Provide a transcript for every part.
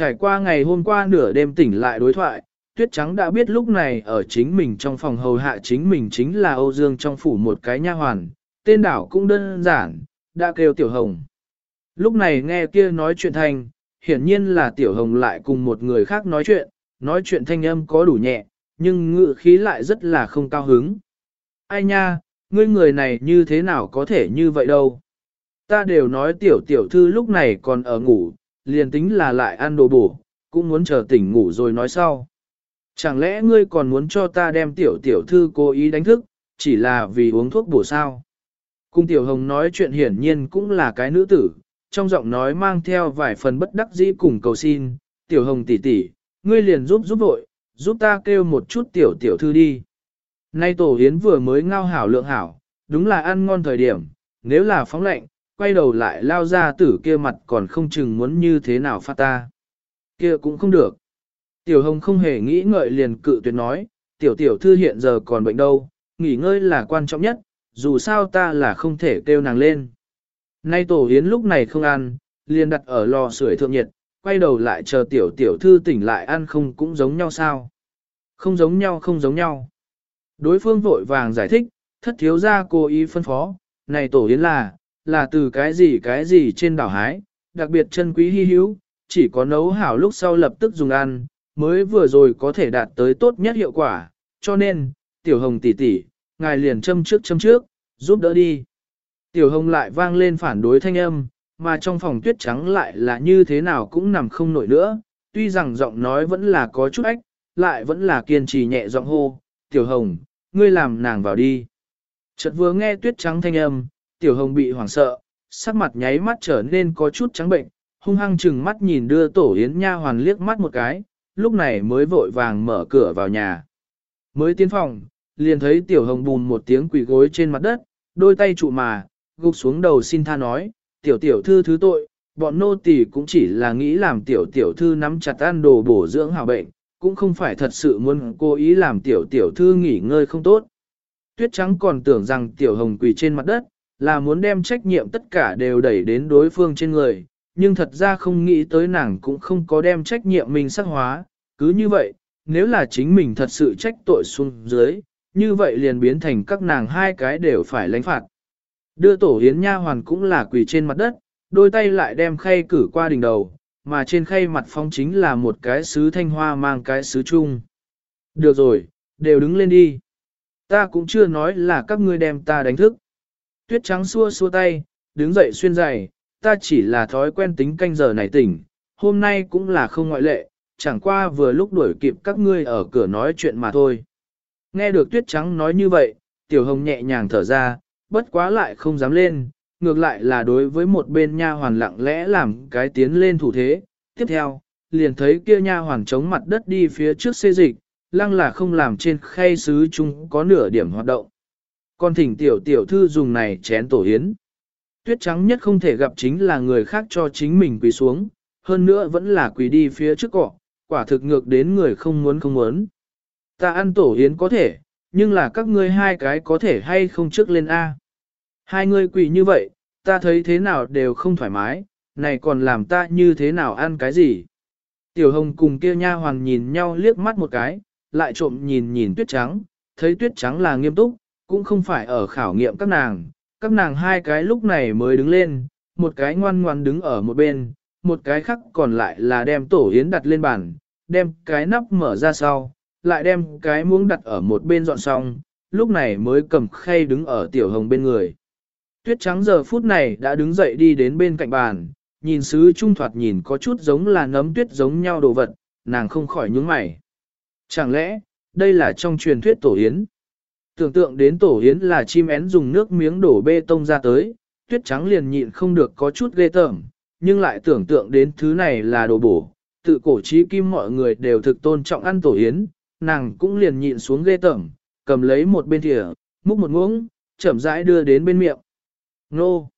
Trải qua ngày hôm qua nửa đêm tỉnh lại đối thoại, Tuyết Trắng đã biết lúc này ở chính mình trong phòng hầu hạ chính mình chính là Âu Dương trong phủ một cái nha hoàn, tên đảo cũng đơn giản, đã kêu Tiểu Hồng. Lúc này nghe kia nói chuyện thanh, hiển nhiên là Tiểu Hồng lại cùng một người khác nói chuyện, nói chuyện thanh âm có đủ nhẹ, nhưng ngự khí lại rất là không cao hứng. Ai nha, ngươi người này như thế nào có thể như vậy đâu. Ta đều nói tiểu tiểu thư lúc này còn ở ngủ, liền tính là lại ăn đồ bổ, cũng muốn chờ tỉnh ngủ rồi nói sau. Chẳng lẽ ngươi còn muốn cho ta đem tiểu tiểu thư cố ý đánh thức, chỉ là vì uống thuốc bổ sao? Cung tiểu hồng nói chuyện hiển nhiên cũng là cái nữ tử, trong giọng nói mang theo vài phần bất đắc dĩ cùng cầu xin, tiểu hồng tỷ tỷ, ngươi liền giúp giúp vội, giúp ta kêu một chút tiểu tiểu thư đi. Nay tổ hiến vừa mới ngao hảo lượng hảo, đúng là ăn ngon thời điểm, nếu là phóng lệnh, quay đầu lại lao ra tử kia mặt còn không chừng muốn như thế nào phát ta. Kia cũng không được. Tiểu hồng không hề nghĩ ngợi liền cự tuyệt nói, tiểu tiểu thư hiện giờ còn bệnh đâu, nghỉ ngơi là quan trọng nhất, dù sao ta là không thể kêu nàng lên. Nay tổ hiến lúc này không ăn, liền đặt ở lò sưởi thượng nhiệt, quay đầu lại chờ tiểu tiểu thư tỉnh lại ăn không cũng giống nhau sao. Không giống nhau không giống nhau. Đối phương vội vàng giải thích, thất thiếu ra cố ý phân phó, này tổ hiến là, là từ cái gì cái gì trên đảo hái, đặc biệt chân quý hy hữu, chỉ có nấu hảo lúc sau lập tức dùng ăn, mới vừa rồi có thể đạt tới tốt nhất hiệu quả, cho nên, tiểu hồng tỷ tỷ, ngài liền châm trước châm trước, giúp đỡ đi. Tiểu hồng lại vang lên phản đối thanh âm, mà trong phòng tuyết trắng lại là như thế nào cũng nằm không nổi nữa, tuy rằng giọng nói vẫn là có chút ách, lại vẫn là kiên trì nhẹ giọng hô, tiểu hồng, ngươi làm nàng vào đi. Chợt vừa nghe tuyết trắng thanh âm, tiểu hồng bị hoảng sợ, sắc mặt nháy mắt trở nên có chút trắng bệnh, hung hăng chừng mắt nhìn đưa tổ yến nha hoàn liếc mắt một cái, lúc này mới vội vàng mở cửa vào nhà. Mới tiến phòng, liền thấy tiểu hồng bùn một tiếng quỳ gối trên mặt đất, đôi tay trụ mà, gục xuống đầu xin tha nói, tiểu tiểu thư thứ tội, bọn nô tỳ cũng chỉ là nghĩ làm tiểu tiểu thư nắm chặt ăn đồ bổ dưỡng hảo bệnh, cũng không phải thật sự muốn cố ý làm tiểu tiểu thư nghỉ ngơi không tốt. Tuyết trắng còn tưởng rằng tiểu hồng quỳ trên mặt đất, là muốn đem trách nhiệm tất cả đều đẩy đến đối phương trên người, nhưng thật ra không nghĩ tới nàng cũng không có đem trách nhiệm mình sắc hóa, cứ như vậy, nếu là chính mình thật sự trách tội xuống dưới, như vậy liền biến thành các nàng hai cái đều phải lãnh phạt. Đưa tổ hiến nha hoàn cũng là quỳ trên mặt đất, đôi tay lại đem khay cử qua đỉnh đầu, mà trên khay mặt phong chính là một cái sứ thanh hoa mang cái sứ chung. Được rồi, đều đứng lên đi. Ta cũng chưa nói là các ngươi đem ta đánh thức. Tuyết trắng xua xua tay, đứng dậy xuyên giày, ta chỉ là thói quen tính canh giờ này tỉnh, hôm nay cũng là không ngoại lệ, chẳng qua vừa lúc đuổi kịp các ngươi ở cửa nói chuyện mà thôi. Nghe được tuyết trắng nói như vậy, tiểu hồng nhẹ nhàng thở ra, bất quá lại không dám lên, ngược lại là đối với một bên nha hoàn lặng lẽ làm cái tiến lên thủ thế. Tiếp theo, liền thấy kia nha hoàn chống mặt đất đi phía trước xê dịch, lăng là không làm trên khay sứ chung có nửa điểm hoạt động. Còn thỉnh tiểu tiểu thư dùng này chén tổ yến. Tuyết trắng nhất không thể gặp chính là người khác cho chính mình quỳ xuống, hơn nữa vẫn là quỳ đi phía trước cọ, quả thực ngược đến người không muốn không muốn. Ta ăn tổ yến có thể, nhưng là các ngươi hai cái có thể hay không trước lên A. Hai ngươi quỳ như vậy, ta thấy thế nào đều không thoải mái, này còn làm ta như thế nào ăn cái gì. Tiểu hồng cùng kia nha hoàng nhìn nhau liếc mắt một cái, lại trộm nhìn nhìn tuyết trắng, thấy tuyết trắng là nghiêm túc, cũng không phải ở khảo nghiệm các nàng, các nàng hai cái lúc này mới đứng lên, một cái ngoan ngoan đứng ở một bên, một cái khác còn lại là đem tổ yến đặt lên bàn, đem cái nắp mở ra sau, lại đem cái muỗng đặt ở một bên dọn xong, lúc này mới cầm khay đứng ở tiểu hồng bên người. Tuyết trắng giờ phút này đã đứng dậy đi đến bên cạnh bàn, nhìn sứ trung thoạt nhìn có chút giống là nấm tuyết giống nhau đồ vật, nàng không khỏi nhướng mày. Chẳng lẽ, đây là trong truyền thuyết tổ yến? Tưởng tượng đến tổ yến là chim én dùng nước miếng đổ bê tông ra tới, tuyết trắng liền nhịn không được có chút ghê tởm, nhưng lại tưởng tượng đến thứ này là đồ bổ. Tự cổ trí kim mọi người đều thực tôn trọng ăn tổ yến, nàng cũng liền nhịn xuống ghê tởm, cầm lấy một bên thìa, múc một muỗng, chậm rãi đưa đến bên miệng. Nô!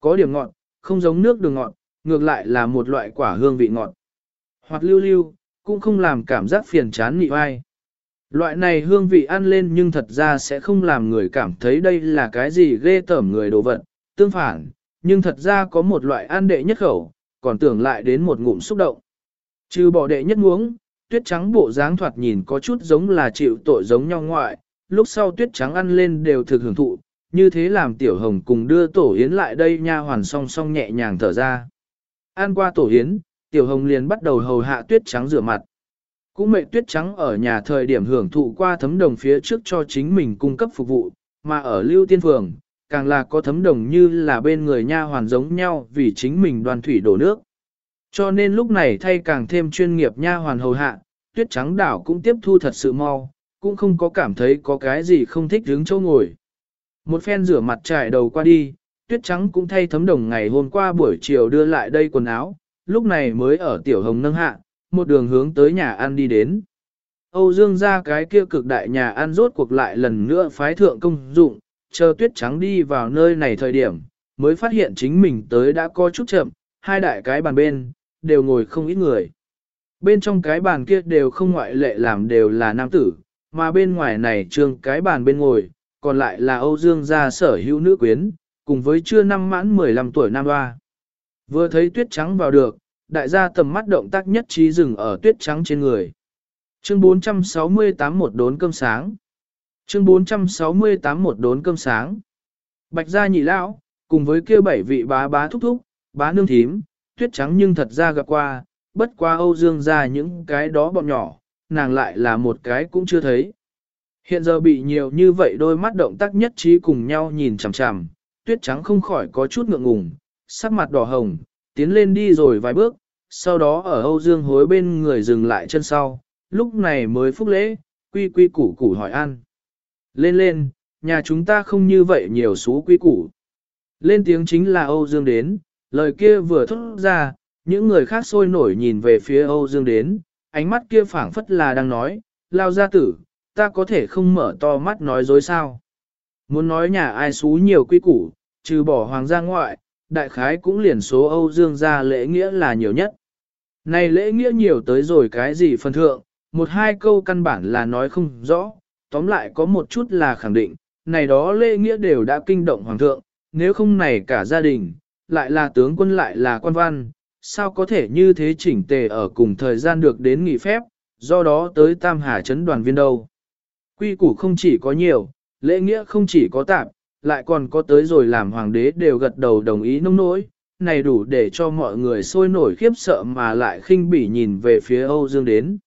Có điểm ngọt, không giống nước đường ngọt, ngược lại là một loại quả hương vị ngọt. Hoặc lưu lưu, cũng không làm cảm giác phiền chán nị vai. Loại này hương vị ăn lên nhưng thật ra sẽ không làm người cảm thấy đây là cái gì ghê tởm người đồ vật, tương phản, nhưng thật ra có một loại ăn đệ nhất khẩu, còn tưởng lại đến một ngụm xúc động. Trừ bỏ đệ nhất uống, tuyết trắng bộ dáng thoạt nhìn có chút giống là chịu tội giống nhau ngoại, lúc sau tuyết trắng ăn lên đều thực hưởng thụ, như thế làm tiểu hồng cùng đưa tổ yến lại đây nha hoàn song song nhẹ nhàng thở ra. Ăn qua tổ yến, tiểu hồng liền bắt đầu hầu hạ tuyết trắng rửa mặt. Cũng mệnh tuyết trắng ở nhà thời điểm hưởng thụ qua thấm đồng phía trước cho chính mình cung cấp phục vụ, mà ở lưu tiên phường, càng là có thấm đồng như là bên người nha hoàn giống nhau vì chính mình đoàn thủy đổ nước. Cho nên lúc này thay càng thêm chuyên nghiệp nha hoàn hầu hạ, tuyết trắng đảo cũng tiếp thu thật sự mau, cũng không có cảm thấy có cái gì không thích đứng chỗ ngồi. Một phen rửa mặt trải đầu qua đi, tuyết trắng cũng thay thấm đồng ngày hôm qua buổi chiều đưa lại đây quần áo, lúc này mới ở tiểu hồng nâng hạ, một đường hướng tới nhà ăn đi đến. Âu Dương ra cái kia cực đại nhà ăn rốt cuộc lại lần nữa phái thượng công dụng, chờ tuyết trắng đi vào nơi này thời điểm, mới phát hiện chính mình tới đã có chút chậm, hai đại cái bàn bên, đều ngồi không ít người. Bên trong cái bàn kia đều không ngoại lệ làm đều là nam tử, mà bên ngoài này trương cái bàn bên ngồi, còn lại là Âu Dương gia sở hữu nữ quyến, cùng với chưa năm mãn 15 tuổi nam hoa. Vừa thấy tuyết trắng vào được, đại gia tầm mắt động tác nhất trí dừng ở tuyết trắng trên người. Chương 468 một đốn cơm sáng. Chương 468 một đốn cơm sáng. Bạch gia nhị lão, cùng với kia bảy vị bá bá thúc thúc, bá nương thím, tuyết trắng nhưng thật ra gặp qua, bất qua Âu Dương gia những cái đó bọn nhỏ, nàng lại là một cái cũng chưa thấy. Hiện giờ bị nhiều như vậy đôi mắt động tác nhất trí cùng nhau nhìn chằm chằm, tuyết trắng không khỏi có chút ngượng ngùng, sắc mặt đỏ hồng, tiến lên đi rồi vài bước, sau đó ở Âu Dương hối bên người dừng lại chân sau, lúc này mới phúc lễ, quy quy củ củ hỏi ăn. Lên lên, nhà chúng ta không như vậy nhiều số quy củ. Lên tiếng chính là Âu Dương đến, lời kia vừa thốt ra, những người khác sôi nổi nhìn về phía Âu Dương đến, ánh mắt kia phảng phất là đang nói, lao gia tử, ta có thể không mở to mắt nói dối sao. Muốn nói nhà ai xú nhiều quy củ, trừ bỏ hoàng gia ngoại, đại khái cũng liền số Âu Dương gia lễ nghĩa là nhiều nhất. Này lễ nghĩa nhiều tới rồi cái gì phân thượng, một hai câu căn bản là nói không rõ, tóm lại có một chút là khẳng định, này đó lễ nghĩa đều đã kinh động hoàng thượng, nếu không này cả gia đình, lại là tướng quân lại là quan văn, sao có thể như thế chỉnh tề ở cùng thời gian được đến nghỉ phép, do đó tới Tam Hà chấn đoàn viên đâu. Quy củ không chỉ có nhiều, lễ nghĩa không chỉ có tạm, lại còn có tới rồi làm hoàng đế đều gật đầu đồng ý nông nỗi, này đủ để cho mọi người sôi nổi khiếp sợ mà lại khinh bỉ nhìn về phía Âu Dương đến.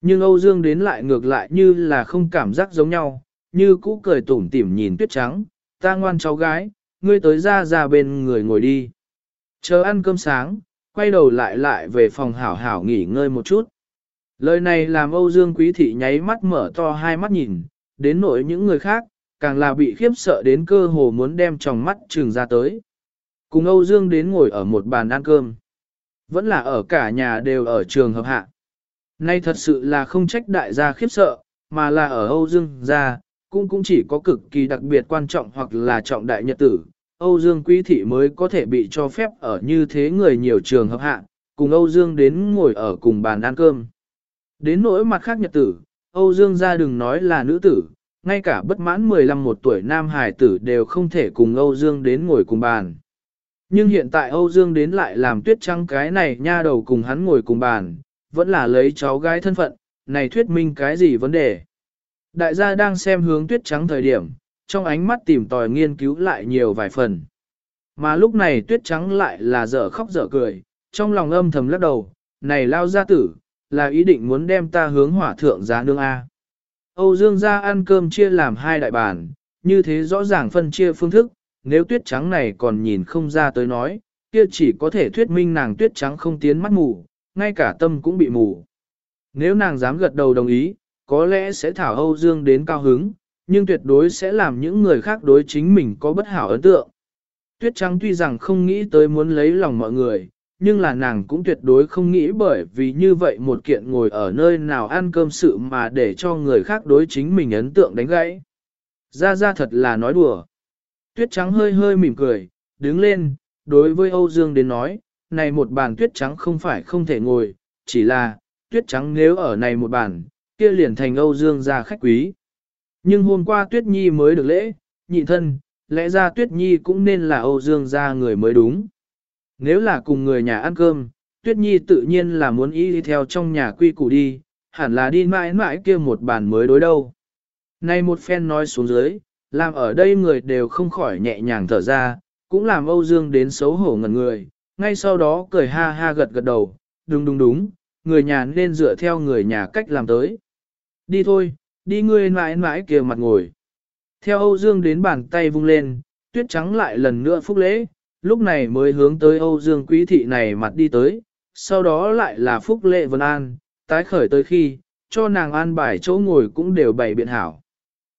Nhưng Âu Dương đến lại ngược lại như là không cảm giác giống nhau, như cũ cười tủm tỉm nhìn tuyết trắng, ta ngoan cháu gái, ngươi tới ra ra bên người ngồi đi. Chờ ăn cơm sáng, quay đầu lại lại về phòng hảo hảo nghỉ ngơi một chút. Lời này làm Âu Dương Quý Thị nháy mắt mở to hai mắt nhìn, đến nỗi những người khác, càng là bị khiếp sợ đến cơ hồ muốn đem tròng mắt trừng ra tới. Cùng Âu Dương đến ngồi ở một bàn ăn cơm. Vẫn là ở cả nhà đều ở trường hợp hạ. Nay thật sự là không trách đại gia khiếp sợ, mà là ở Âu Dương gia, cũng cũng chỉ có cực kỳ đặc biệt quan trọng hoặc là trọng đại nhật tử. Âu Dương Quý Thị mới có thể bị cho phép ở như thế người nhiều trường hợp hạ, cùng Âu Dương đến ngồi ở cùng bàn ăn cơm. Đến nỗi mặt khác nhật tử, Âu Dương gia đừng nói là nữ tử, ngay cả bất mãn 15 một tuổi nam hài tử đều không thể cùng Âu Dương đến ngồi cùng bàn. Nhưng hiện tại Âu Dương đến lại làm tuyết trăng cái này nha đầu cùng hắn ngồi cùng bàn, vẫn là lấy cháu gái thân phận, này thuyết minh cái gì vấn đề. Đại gia đang xem hướng tuyết trắng thời điểm, trong ánh mắt tìm tòi nghiên cứu lại nhiều vài phần. Mà lúc này tuyết trắng lại là dở khóc dở cười, trong lòng âm thầm lắc đầu, này lao gia tử, là ý định muốn đem ta hướng hỏa thượng giá nương A. Âu Dương gia ăn cơm chia làm hai đại bàn, như thế rõ ràng phân chia phương thức, nếu tuyết trắng này còn nhìn không ra tới nói, kia chỉ có thể thuyết minh nàng tuyết trắng không tiến mắt mù, ngay cả tâm cũng bị mù. Nếu nàng dám gật đầu đồng ý, có lẽ sẽ thảo Âu Dương đến cao hứng, nhưng tuyệt đối sẽ làm những người khác đối chính mình có bất hảo ấn tượng. Tuyết trắng tuy rằng không nghĩ tới muốn lấy lòng mọi người, nhưng là nàng cũng tuyệt đối không nghĩ bởi vì như vậy một kiện ngồi ở nơi nào ăn cơm sự mà để cho người khác đối chính mình ấn tượng đánh gãy. Ra ra thật là nói đùa. Tuyết trắng hơi hơi mỉm cười, đứng lên, đối với Âu Dương đến nói, này một bàn tuyết trắng không phải không thể ngồi, chỉ là, tuyết trắng nếu ở này một bàn, kia liền thành Âu Dương ra khách quý. Nhưng hôm qua tuyết nhi mới được lễ, nhị thân, lẽ ra tuyết nhi cũng nên là Âu Dương ra người mới đúng. Nếu là cùng người nhà ăn cơm, Tuyết Nhi tự nhiên là muốn y đi theo trong nhà quy củ đi, hẳn là đi mãi mãi kia một bàn mới đối đâu. Nay một phen nói xuống dưới, làm ở đây người đều không khỏi nhẹ nhàng thở ra, cũng làm Âu Dương đến xấu hổ ngẩn người, ngay sau đó cười ha ha gật gật đầu, đúng đúng đúng, người nhà nên dựa theo người nhà cách làm tới. Đi thôi, đi ngươi mãi mãi kia mặt ngồi. Theo Âu Dương đến bàn tay vung lên, tuyết trắng lại lần nữa phúc lễ, lúc này mới hướng tới Âu Dương quý thị này mặt đi tới, sau đó lại là phúc lệ vân an, tái khởi tới khi, cho nàng an bài chỗ ngồi cũng đều bày biện hảo.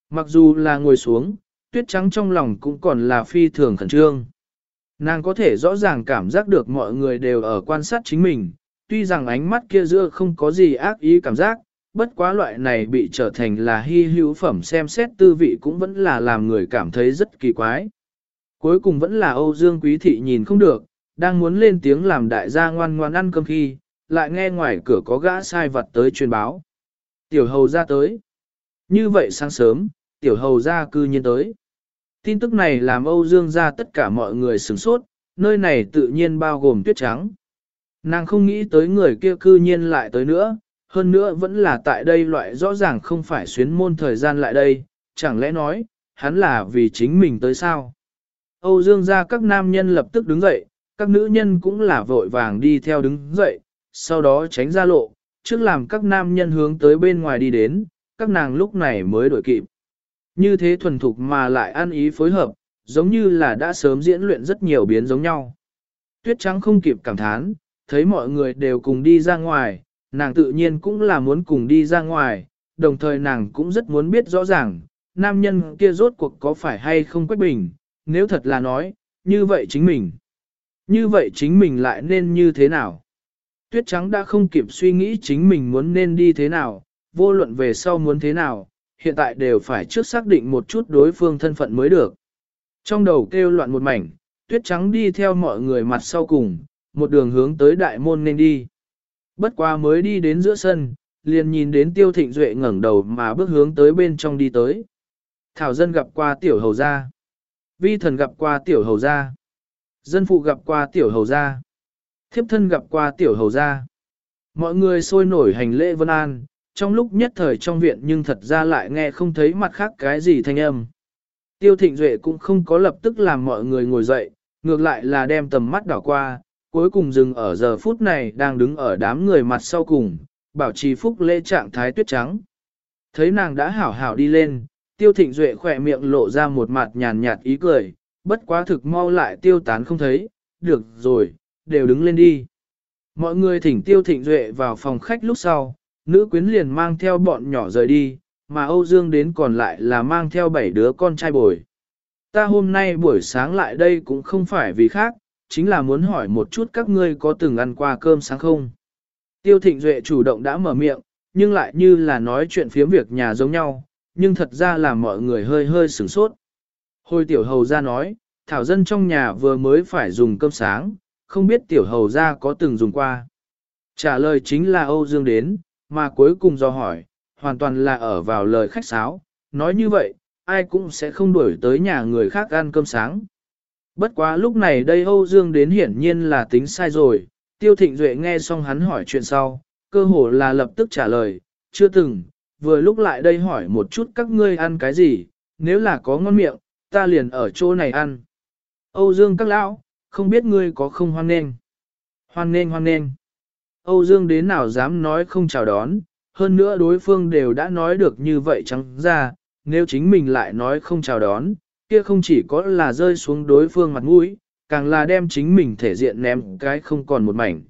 Mặc dù là ngồi xuống, tuyết trắng trong lòng cũng còn là phi thường khẩn trương. Nàng có thể rõ ràng cảm giác được mọi người đều ở quan sát chính mình, tuy rằng ánh mắt kia giữa không có gì ác ý cảm giác, bất quá loại này bị trở thành là hy hữu phẩm xem xét tư vị cũng vẫn là làm người cảm thấy rất kỳ quái. Cuối cùng vẫn là Âu Dương Quý Thị nhìn không được, đang muốn lên tiếng làm đại gia ngoan ngoan ăn cơm khi, lại nghe ngoài cửa có gã sai vật tới truyền báo. Tiểu hầu ra tới. Như vậy sáng sớm, tiểu hầu ra cư nhiên tới. Tin tức này làm Âu Dương gia tất cả mọi người sửng sốt, nơi này tự nhiên bao gồm tuyết trắng. Nàng không nghĩ tới người kia cư nhiên lại tới nữa, hơn nữa vẫn là tại đây loại rõ ràng không phải xuyến môn thời gian lại đây, chẳng lẽ nói, hắn là vì chính mình tới sao? Âu Dương gia các nam nhân lập tức đứng dậy, các nữ nhân cũng là vội vàng đi theo đứng dậy, sau đó tránh ra lộ, trước làm các nam nhân hướng tới bên ngoài đi đến, các nàng lúc này mới đổi kịp. Như thế thuần thục mà lại ăn ý phối hợp, giống như là đã sớm diễn luyện rất nhiều biến giống nhau. Tuyết trắng không kịp cảm thán, thấy mọi người đều cùng đi ra ngoài, nàng tự nhiên cũng là muốn cùng đi ra ngoài, đồng thời nàng cũng rất muốn biết rõ ràng, nam nhân kia rốt cuộc có phải hay không quách bình, nếu thật là nói, như vậy chính mình. Như vậy chính mình lại nên như thế nào? Tuyết trắng đã không kịp suy nghĩ chính mình muốn nên đi thế nào, vô luận về sau muốn thế nào, hiện tại đều phải trước xác định một chút đối phương thân phận mới được. Trong đầu kêu loạn một mảnh, tuyết trắng đi theo mọi người mặt sau cùng, một đường hướng tới đại môn nên đi. Bất qua mới đi đến giữa sân, liền nhìn đến tiêu thịnh duệ ngẩng đầu mà bước hướng tới bên trong đi tới. Thảo dân gặp qua tiểu hầu gia. Vi thần gặp qua tiểu hầu gia. Dân phụ gặp qua tiểu hầu gia. Thiếp thân gặp qua tiểu hầu gia. Mọi người sôi nổi hành lễ vân an, trong lúc nhất thời trong viện nhưng thật ra lại nghe không thấy mặt khác cái gì thanh âm. Tiêu thịnh duệ cũng không có lập tức làm mọi người ngồi dậy, ngược lại là đem tầm mắt đảo qua, cuối cùng dừng ở giờ phút này đang đứng ở đám người mặt sau cùng, bảo trì phúc lễ trạng thái tuyết trắng. Thấy nàng đã hảo hảo đi lên, tiêu thịnh duệ khỏe miệng lộ ra một mặt nhàn nhạt ý cười, bất quá thực mau lại tiêu tán không thấy, được rồi, đều đứng lên đi. Mọi người thỉnh tiêu thịnh duệ vào phòng khách lúc sau, nữ quyến liền mang theo bọn nhỏ rời đi, mà Âu Dương đến còn lại là mang theo bảy đứa con trai bồi. Ta hôm nay buổi sáng lại đây cũng không phải vì khác, chính là muốn hỏi một chút các ngươi có từng ăn qua cơm sáng không. Tiêu Thịnh Duệ chủ động đã mở miệng, nhưng lại như là nói chuyện phiếm việc nhà giống nhau, nhưng thật ra là mọi người hơi hơi sửng sốt. Hồi tiểu hầu ra nói, thảo dân trong nhà vừa mới phải dùng cơm sáng, không biết tiểu hầu ra có từng dùng qua. Trả lời chính là Âu Dương đến, mà cuối cùng do hỏi, hoàn toàn là ở vào lời khách sáo, nói như vậy, ai cũng sẽ không đuổi tới nhà người khác ăn cơm sáng. Bất quá lúc này đây Âu Dương đến hiển nhiên là tính sai rồi, Tiêu Thịnh Duệ nghe xong hắn hỏi chuyện sau, cơ hồ là lập tức trả lời, chưa từng, vừa lúc lại đây hỏi một chút các ngươi ăn cái gì, nếu là có ngon miệng, ta liền ở chỗ này ăn. Âu Dương các lão, không biết ngươi có không hoan nghênh. Hoan nghênh hoan nghênh. Âu Dương đến nào dám nói không chào đón, hơn nữa đối phương đều đã nói được như vậy trắng ra, nếu chính mình lại nói không chào đón, kia không chỉ có là rơi xuống đối phương mặt mũi, càng là đem chính mình thể diện ném cái không còn một mảnh.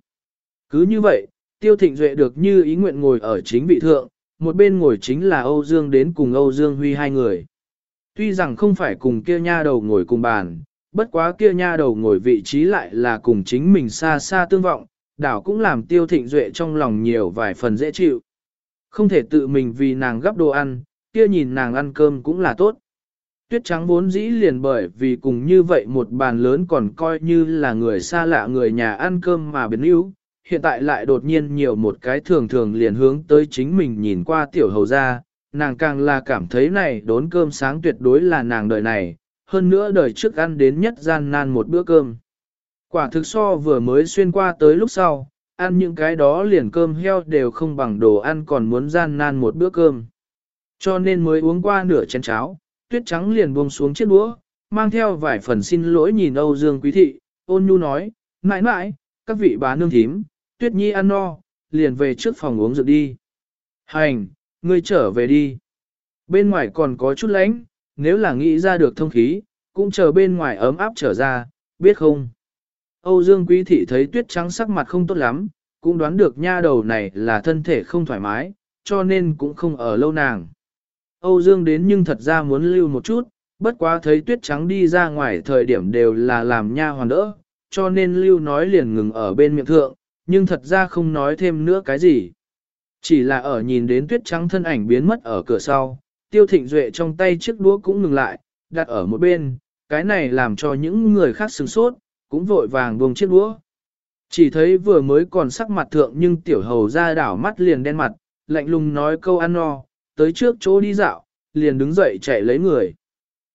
Cứ như vậy, Tiêu Thịnh Duệ được như ý nguyện ngồi ở chính vị thượng, một bên ngồi chính là Âu Dương đến cùng Âu Dương Huy hai người. Tuy rằng không phải cùng kia nha đầu ngồi cùng bàn, bất quá kia nha đầu ngồi vị trí lại là cùng chính mình xa xa tương vọng, đảo cũng làm Tiêu Thịnh Duệ trong lòng nhiều vài phần dễ chịu. Không thể tự mình vì nàng gấp đồ ăn, kia nhìn nàng ăn cơm cũng là tốt. Tuyết trắng vốn dĩ liền bởi vì cùng như vậy một bàn lớn còn coi như là người xa lạ người nhà ăn cơm mà biến yếu, hiện tại lại đột nhiên nhiều một cái thường thường liền hướng tới chính mình nhìn qua tiểu hầu ra, nàng càng là cảm thấy này đốn cơm sáng tuyệt đối là nàng đời này, hơn nữa đời trước ăn đến nhất gian nan một bữa cơm. Quả thực so vừa mới xuyên qua tới lúc sau, ăn những cái đó liền cơm heo đều không bằng đồ ăn còn muốn gian nan một bữa cơm. Cho nên mới uống qua nửa chén cháo, tuyết trắng liền buông xuống chiếc đũa, mang theo vài phần xin lỗi nhìn Âu Dương Quý Thị, ôn nhu nói, mãi mãi, các vị bá nương thím, tuyết nhi ăn no, liền về trước phòng uống rượu đi. Hành, ngươi trở về đi. Bên ngoài còn có chút lạnh, nếu là nghĩ ra được thông khí, cũng chờ bên ngoài ấm áp trở ra, biết không? Âu Dương Quý Thị thấy tuyết trắng sắc mặt không tốt lắm, cũng đoán được nha đầu này là thân thể không thoải mái, cho nên cũng không ở lâu nàng. Âu Dương đến nhưng thật ra muốn lưu một chút, bất quá thấy tuyết trắng đi ra ngoài thời điểm đều là làm nha hoàn đỡ, cho nên lưu nói liền ngừng ở bên miệng thượng, nhưng thật ra không nói thêm nữa cái gì. Chỉ là ở nhìn đến tuyết trắng thân ảnh biến mất ở cửa sau, tiêu thịnh duệ trong tay chiếc đũa cũng ngừng lại, đặt ở một bên, cái này làm cho những người khác sửng sốt, cũng vội vàng buông chiếc đũa. Chỉ thấy vừa mới còn sắc mặt thượng nhưng tiểu hầu ra đảo mắt liền đen mặt, lạnh lùng nói câu ăn no, tới trước chỗ đi dạo, liền đứng dậy chạy lấy người.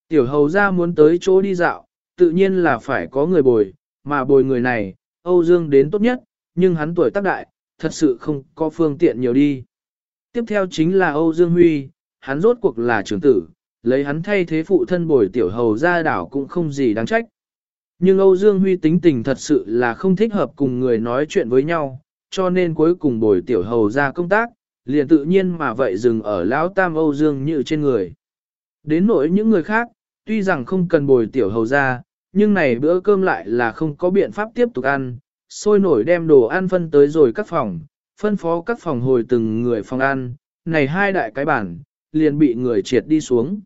Tiểu hầu ra muốn tới chỗ đi dạo, tự nhiên là phải có người bồi, mà bồi người này, Âu Dương đến tốt nhất, nhưng hắn tuổi tác đại, thật sự không có phương tiện nhiều đi. Tiếp theo chính là Âu Dương Huy, hắn rốt cuộc là trưởng tử, lấy hắn thay thế phụ thân bồi tiểu hầu ra đảo cũng không gì đáng trách. Nhưng Âu Dương Huy tính tình thật sự là không thích hợp cùng người nói chuyện với nhau, cho nên cuối cùng bồi tiểu hầu ra công tác, liền tự nhiên mà vậy dừng ở lão tam Âu Dương như trên người. Đến nỗi những người khác, tuy rằng không cần bồi tiểu hầu ra, nhưng này bữa cơm lại là không có biện pháp tiếp tục ăn, sôi nổi đem đồ ăn phân tới rồi các phòng, phân phó các phòng hồi từng người phòng ăn, này hai đại cái bản, liền bị người triệt đi xuống.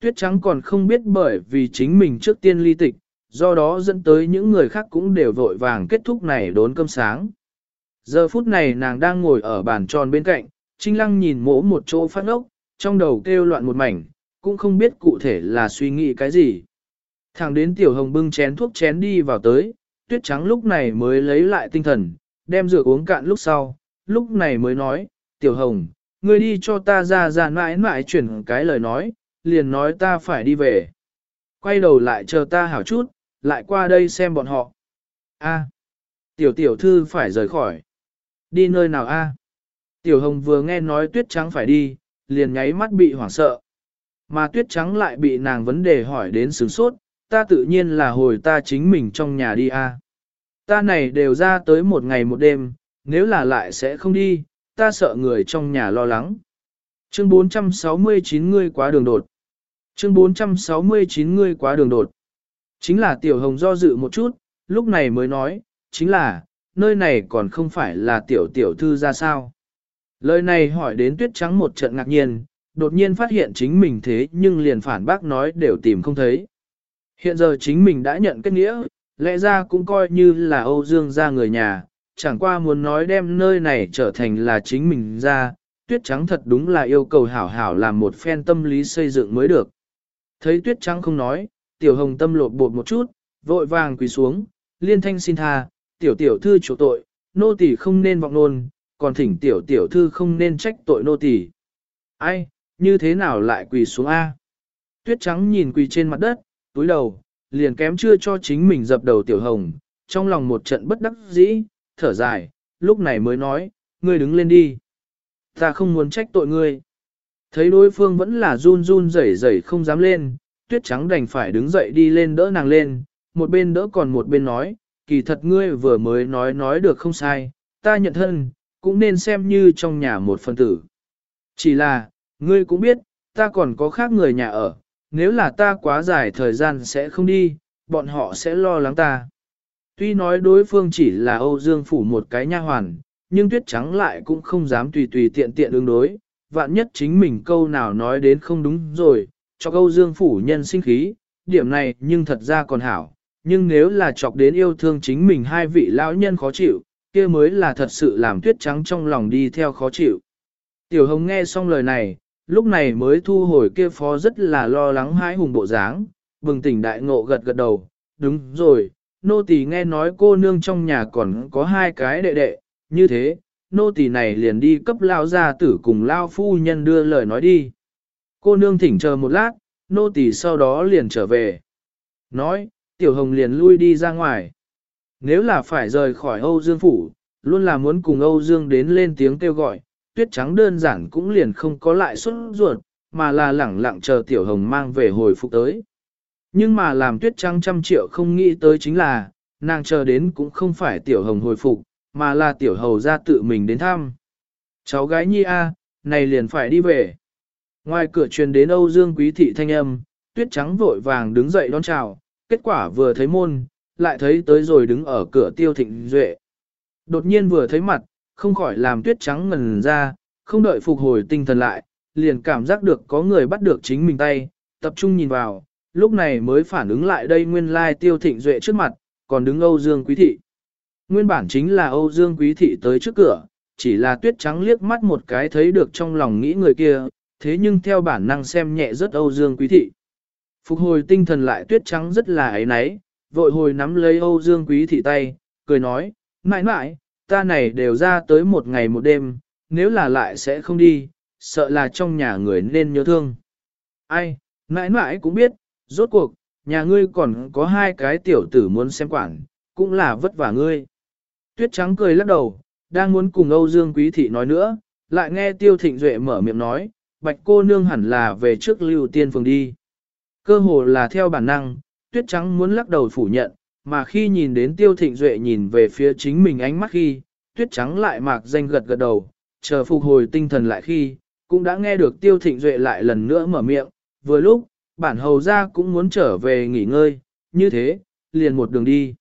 Tuyết trắng còn không biết bởi vì chính mình trước tiên ly tịch, do đó dẫn tới những người khác cũng đều vội vàng kết thúc này đốn cơm sáng. Giờ phút này nàng đang ngồi ở bàn tròn bên cạnh, Trinh Lăng nhìn mỗ một chỗ phát ốc, trong đầu kêu loạn một mảnh, cũng không biết cụ thể là suy nghĩ cái gì. Thẳng đến Tiểu Hồng bưng chén thuốc chén đi vào tới, tuyết trắng lúc này mới lấy lại tinh thần, đem rượu uống cạn lúc sau, lúc này mới nói, Tiểu Hồng, ngươi đi cho ta ra ra mãi mãi chuyển cái lời nói, liền nói ta phải đi về. Quay đầu lại chờ ta hảo chút, lại qua đây xem bọn họ. A, tiểu tiểu thư phải rời khỏi. Đi nơi nào a? Tiểu hồng vừa nghe nói tuyết trắng phải đi, liền nháy mắt bị hoảng sợ. Mà tuyết trắng lại bị nàng vấn đề hỏi đến sướng sốt, ta tự nhiên là hồi ta chính mình trong nhà đi a. Ta này đều ra tới một ngày một đêm, nếu là lại sẽ không đi, ta sợ người trong nhà lo lắng. Chương 469 ngươi quá đường đột. Chương 469 ngươi quá đường đột. Chính là tiểu hồng do dự một chút, lúc này mới nói, chính là, nơi này còn không phải là tiểu tiểu thư ra sao. Lời này hỏi đến tuyết trắng một trận ngạc nhiên, đột nhiên phát hiện chính mình thế nhưng liền phản bác nói đều tìm không thấy. Hiện giờ chính mình đã nhận kết nghĩa, lẽ ra cũng coi như là Âu Dương ra người nhà, chẳng qua muốn nói đem nơi này trở thành là chính mình ra, tuyết trắng thật đúng là yêu cầu hảo hảo làm một phen tâm lý xây dựng mới được. Thấy tuyết trắng không nói, tiểu hồng tâm lột bột một chút, vội vàng quỳ xuống, liên thanh xin tha, tiểu tiểu thư chủ tội, nô tỳ không nên vọng nôn, còn thỉnh tiểu tiểu thư không nên trách tội nô tỳ. Ai, như thế nào lại quỳ xuống A? Tuyết trắng nhìn quỳ trên mặt đất, túi đầu, liền kém chưa cho chính mình dập đầu tiểu hồng, trong lòng một trận bất đắc dĩ, thở dài, lúc này mới nói, ngươi đứng lên đi. Ta không muốn trách tội ngươi. Thấy đối phương vẫn là run run rẩy rẩy không dám lên, tuyết trắng đành phải đứng dậy đi lên đỡ nàng lên, một bên đỡ còn một bên nói, kỳ thật ngươi vừa mới nói nói được không sai, ta nhận thân, cũng nên xem như trong nhà một phần tử. Chỉ là, ngươi cũng biết, ta còn có khác người nhà ở, nếu là ta quá dài thời gian sẽ không đi, bọn họ sẽ lo lắng ta. Tuy nói đối phương chỉ là Âu Dương Phủ một cái nha hoàn, nhưng tuyết trắng lại cũng không dám tùy tùy tiện tiện ứng đối, vạn nhất chính mình câu nào nói đến không đúng rồi, cho Âu Dương Phủ nhân sinh khí, điểm này nhưng thật ra còn hảo, nhưng nếu là chọc đến yêu thương chính mình hai vị lão nhân khó chịu, kia mới là thật sự làm tuyết trắng trong lòng đi theo khó chịu. Tiểu Hồng nghe xong lời này, lúc này mới thu hồi kia phó rất là lo lắng hãi hùng bộ dáng, bừng tỉnh đại ngộ gật gật đầu, đúng rồi, nô tỳ nghe nói cô nương trong nhà còn có hai cái đệ đệ, như thế, nô tỳ này liền đi cấp lao gia tử cùng lao phu nhân đưa lời nói đi. Cô nương thỉnh chờ một lát, nô tỳ sau đó liền trở về. Nói, tiểu hồng liền lui đi ra ngoài. Nếu là phải rời khỏi Âu Dương Phủ, luôn là muốn cùng Âu Dương đến lên tiếng kêu gọi, tuyết trắng đơn giản cũng liền không có lại xuất ruột, mà là lẳng lặng chờ tiểu hồng mang về hồi phục tới. Nhưng mà làm tuyết trắng trăm triệu không nghĩ tới chính là, nàng chờ đến cũng không phải tiểu hồng hồi phục, mà là tiểu hầu ra tự mình đến thăm. Cháu gái nhi a, này liền phải đi về. Ngoài cửa truyền đến Âu Dương Quý Thị thanh âm, tuyết trắng vội vàng đứng dậy đón chào, kết quả vừa thấy môn, lại thấy tới rồi đứng ở cửa tiêu thịnh duệ. Đột nhiên vừa thấy mặt, không khỏi làm tuyết trắng ngần ra, không đợi phục hồi tinh thần lại, liền cảm giác được có người bắt được chính mình tay, tập trung nhìn vào, lúc này mới phản ứng lại đây nguyên lai tiêu thịnh duệ trước mặt, còn đứng Âu Dương Quý Thị. Nguyên bản chính là Âu Dương Quý Thị tới trước cửa, chỉ là tuyết trắng liếc mắt một cái thấy được trong lòng nghĩ người kia, thế nhưng theo bản năng xem nhẹ rất Âu Dương Quý Thị. Phục hồi tinh thần lại tuyết trắng rất là ấy náy, vội hồi nắm lấy Âu Dương Quý Thị tay, cười nói, mãi mãi, ta này đều ra tới một ngày một đêm, nếu là lại sẽ không đi, sợ là trong nhà người nên nhớ thương. Ai, mãi mãi cũng biết, rốt cuộc, nhà ngươi còn có hai cái tiểu tử muốn xem quản, cũng là vất vả ngươi. Tuyết trắng cười lắc đầu, đang muốn cùng Âu Dương Quý Thị nói nữa, lại nghe Tiêu Thịnh Duệ mở miệng nói, bạch cô nương hẳn là về trước lưu tiên phường đi. Cơ hồ là theo bản năng, Tuyết trắng muốn lắc đầu phủ nhận, mà khi nhìn đến Tiêu Thịnh Duệ nhìn về phía chính mình ánh mắt khi, Tuyết trắng lại mạc danh gật gật đầu, chờ phục hồi tinh thần lại khi, cũng đã nghe được Tiêu Thịnh Duệ lại lần nữa mở miệng, vừa lúc, bản hầu ra cũng muốn trở về nghỉ ngơi, như thế, liền một đường đi.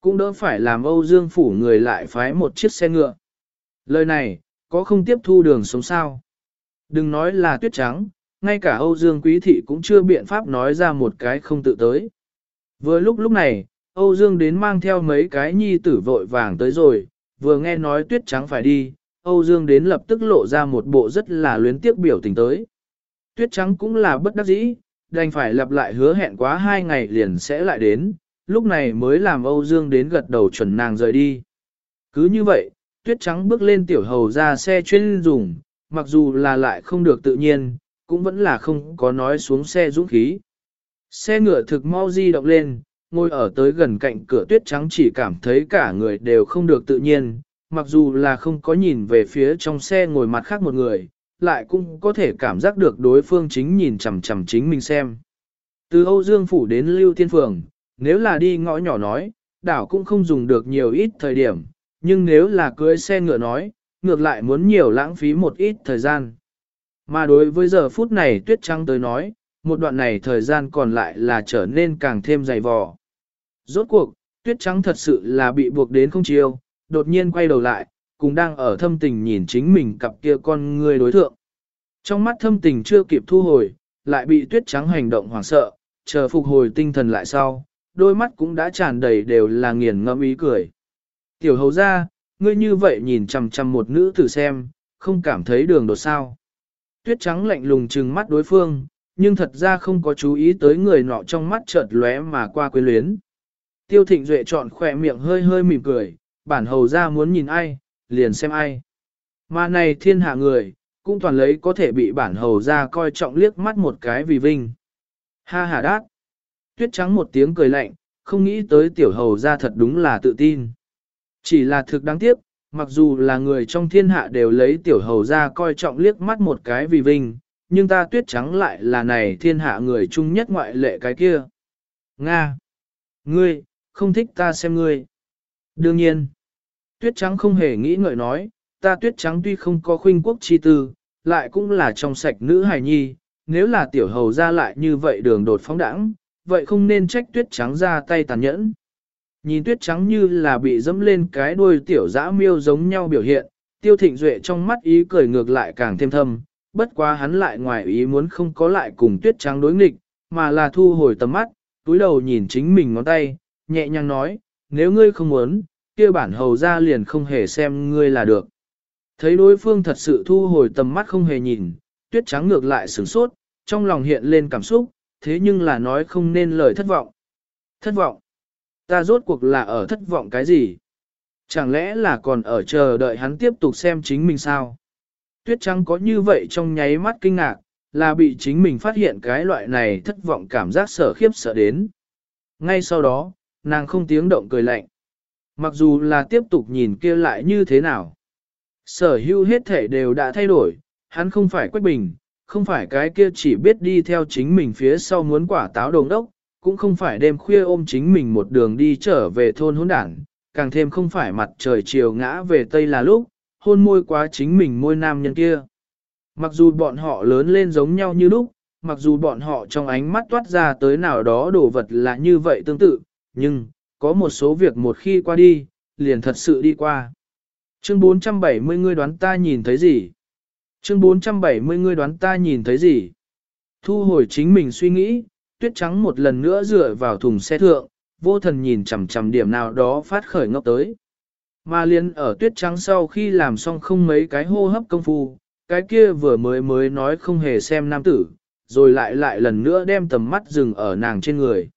Cũng đỡ phải làm Âu Dương Phủ người lại phái một chiếc xe ngựa. Lời này, có không tiếp thu đường sống sao? Đừng nói là tuyết trắng, ngay cả Âu Dương Quý Thị cũng chưa biện pháp nói ra một cái không tự tới. Vừa lúc lúc này, Âu Dương đến mang theo mấy cái nhi tử vội vàng tới rồi, vừa nghe nói tuyết trắng phải đi, Âu Dương đến lập tức lộ ra một bộ rất là luyến tiếc biểu tình tới. Tuyết trắng cũng là bất đắc dĩ, đành phải lặp lại hứa hẹn quá hai ngày liền sẽ lại đến, lúc này mới làm Âu Dương đến gật đầu chuẩn nàng rời đi. Cứ như vậy, tuyết trắng bước lên tiểu hầu ra xe chuyên dùng, mặc dù là lại không được tự nhiên, cũng vẫn là không có nói xuống xe dũng khí. Xe ngựa thực mau di động lên, ngồi ở tới gần cạnh cửa tuyết trắng chỉ cảm thấy cả người đều không được tự nhiên, mặc dù là không có nhìn về phía trong xe ngồi mặt khác một người, lại cũng có thể cảm giác được đối phương chính nhìn chằm chằm chính mình xem. Từ Âu Dương Phủ đến Lưu Thiên Phường, nếu là đi ngõ nhỏ nói, đảo cũng không dùng được nhiều ít thời điểm, nhưng nếu là cưới xe ngựa nói, ngược lại muốn nhiều lãng phí một ít thời gian. Mà đối với giờ phút này tuyết trắng tới nói, một đoạn này thời gian còn lại là trở nên càng thêm dày vò. Rốt cuộc, tuyết trắng thật sự là bị buộc đến không chiêu, đột nhiên quay đầu lại, cùng đang ở thâm tình nhìn chính mình cặp kia con người đối thượng. Trong mắt thâm tình chưa kịp thu hồi, lại bị tuyết trắng hành động hoảng sợ, chờ phục hồi tinh thần lại sau, đôi mắt cũng đã tràn đầy đều là nghiền ngẫm ý cười. Tiểu hầu ra, ngươi như vậy nhìn chằm chằm một nữ tử xem, không cảm thấy đường đột sao. Tuyết trắng lạnh lùng trừng mắt đối phương, nhưng thật ra không có chú ý tới người nọ trong mắt chợt lóe mà qua quyến luyến. Tiêu thịnh duệ chọn khỏe miệng hơi hơi mỉm cười, bản hầu ra muốn nhìn ai, liền xem ai. Mà này thiên hạ người, cũng toàn lấy có thể bị bản hầu ra coi trọng liếc mắt một cái vì vinh. Ha ha đát. Tuyết trắng một tiếng cười lạnh, không nghĩ tới tiểu hầu ra thật đúng là tự tin. Chỉ là thực đáng tiếc, mặc dù là người trong thiên hạ đều lấy tiểu hầu ra coi trọng liếc mắt một cái vì vinh, nhưng ta tuyết trắng lại là này thiên hạ người chung nhất ngoại lệ cái kia. Nga! Ngươi, không thích ta xem ngươi. Đương nhiên, tuyết trắng không hề nghĩ ngợi nói, ta tuyết trắng tuy không có khuynh quốc chi tư, lại cũng là trong sạch nữ hài nhi, nếu là tiểu hầu ra lại như vậy đường đột phóng đẳng, vậy không nên trách tuyết trắng ra tay tàn nhẫn. Nhìn tuyết trắng như là bị dẫm lên cái đuôi tiểu dã miêu giống nhau biểu hiện, tiêu thịnh duệ trong mắt ý cười ngược lại càng thêm thâm, bất quá hắn lại ngoài ý muốn không có lại cùng tuyết trắng đối nghịch, mà là thu hồi tầm mắt, túi đầu nhìn chính mình ngón tay, nhẹ nhàng nói, nếu ngươi không muốn, kia bản hầu ra liền không hề xem ngươi là được. Thấy đối phương thật sự thu hồi tầm mắt không hề nhìn, tuyết trắng ngược lại sửng sốt, trong lòng hiện lên cảm xúc, thế nhưng là nói không nên lời thất vọng. Thất vọng? Ta rốt cuộc là ở thất vọng cái gì? Chẳng lẽ là còn ở chờ đợi hắn tiếp tục xem chính mình sao? Tuyết trắng có như vậy trong nháy mắt kinh ngạc, là bị chính mình phát hiện cái loại này thất vọng cảm giác sợ khiếp sợ đến. Ngay sau đó, nàng không tiếng động cười lạnh. mặc dù là tiếp tục nhìn kia lại như thế nào. Sở hữu hết thể đều đã thay đổi, hắn không phải Quách Bình, không phải cái kia chỉ biết đi theo chính mình phía sau muốn quả táo đồng đốc, cũng không phải đêm khuya ôm chính mình một đường đi trở về thôn hỗn đảng, càng thêm không phải mặt trời chiều ngã về tây là lúc, hôn môi quá chính mình môi nam nhân kia. Mặc dù bọn họ lớn lên giống nhau như lúc, mặc dù bọn họ trong ánh mắt toát ra tới nào đó đồ vật là như vậy tương tự, nhưng, có một số việc một khi qua đi, liền thật sự đi qua. Chương 470 ngươi đoán ta nhìn thấy gì? Chương 470 ngươi đoán ta nhìn thấy gì? Thu hồi chính mình suy nghĩ, tuyết trắng một lần nữa dựa vào thùng xe thượng, vô thần nhìn chằm chằm điểm nào đó phát khởi ngốc tới. Mà liên ở tuyết trắng sau khi làm xong không mấy cái hô hấp công phu, cái kia vừa mới mới nói không hề xem nam tử, rồi lại lại lần nữa đem tầm mắt dừng ở nàng trên người.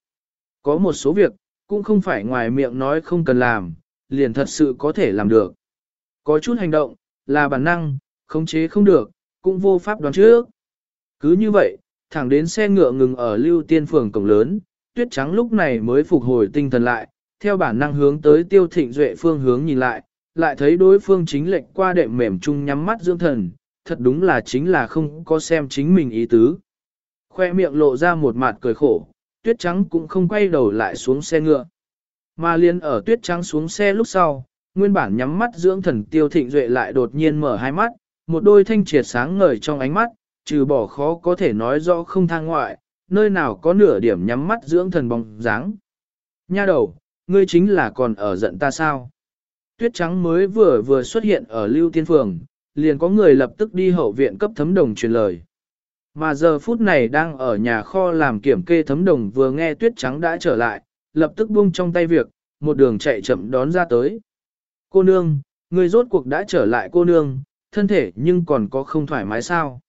Có một số việc, cũng không phải ngoài miệng nói không cần làm, liền thật sự có thể làm được. Có chút hành động, là bản năng, khống chế không được, cũng vô pháp đoán trước. Cứ như vậy, thẳng đến xe ngựa ngừng ở lưu tiên phường cổng lớn, tuyết trắng lúc này mới phục hồi tinh thần lại, theo bản năng hướng tới tiêu thịnh duệ phương hướng nhìn lại, lại thấy đối phương chính lệnh qua đệm mềm chung nhắm mắt dưỡng thần, thật đúng là chính là không có xem chính mình ý tứ. Khoe miệng lộ ra một mặt cười khổ, tuyết trắng cũng không quay đầu lại xuống xe ngựa. Mà liên ở tuyết trắng xuống xe lúc sau, nguyên bản nhắm mắt dưỡng thần tiêu thịnh duệ lại đột nhiên mở hai mắt, một đôi thanh triệt sáng ngời trong ánh mắt, trừ bỏ khó có thể nói rõ không thang ngoại, nơi nào có nửa điểm nhắm mắt dưỡng thần bóng dáng. Nha đầu, ngươi chính là còn ở giận ta sao? Tuyết trắng mới vừa vừa xuất hiện ở lưu tiên phường, liền có người lập tức đi hậu viện cấp thấm đồng truyền lời. Mà giờ phút này đang ở nhà kho làm kiểm kê thấm đồng vừa nghe tuyết trắng đã trở lại, lập tức buông trong tay việc, một đường chạy chậm đón ra tới. Cô nương, người rốt cuộc đã trở lại cô nương, thân thể nhưng còn có không thoải mái sao.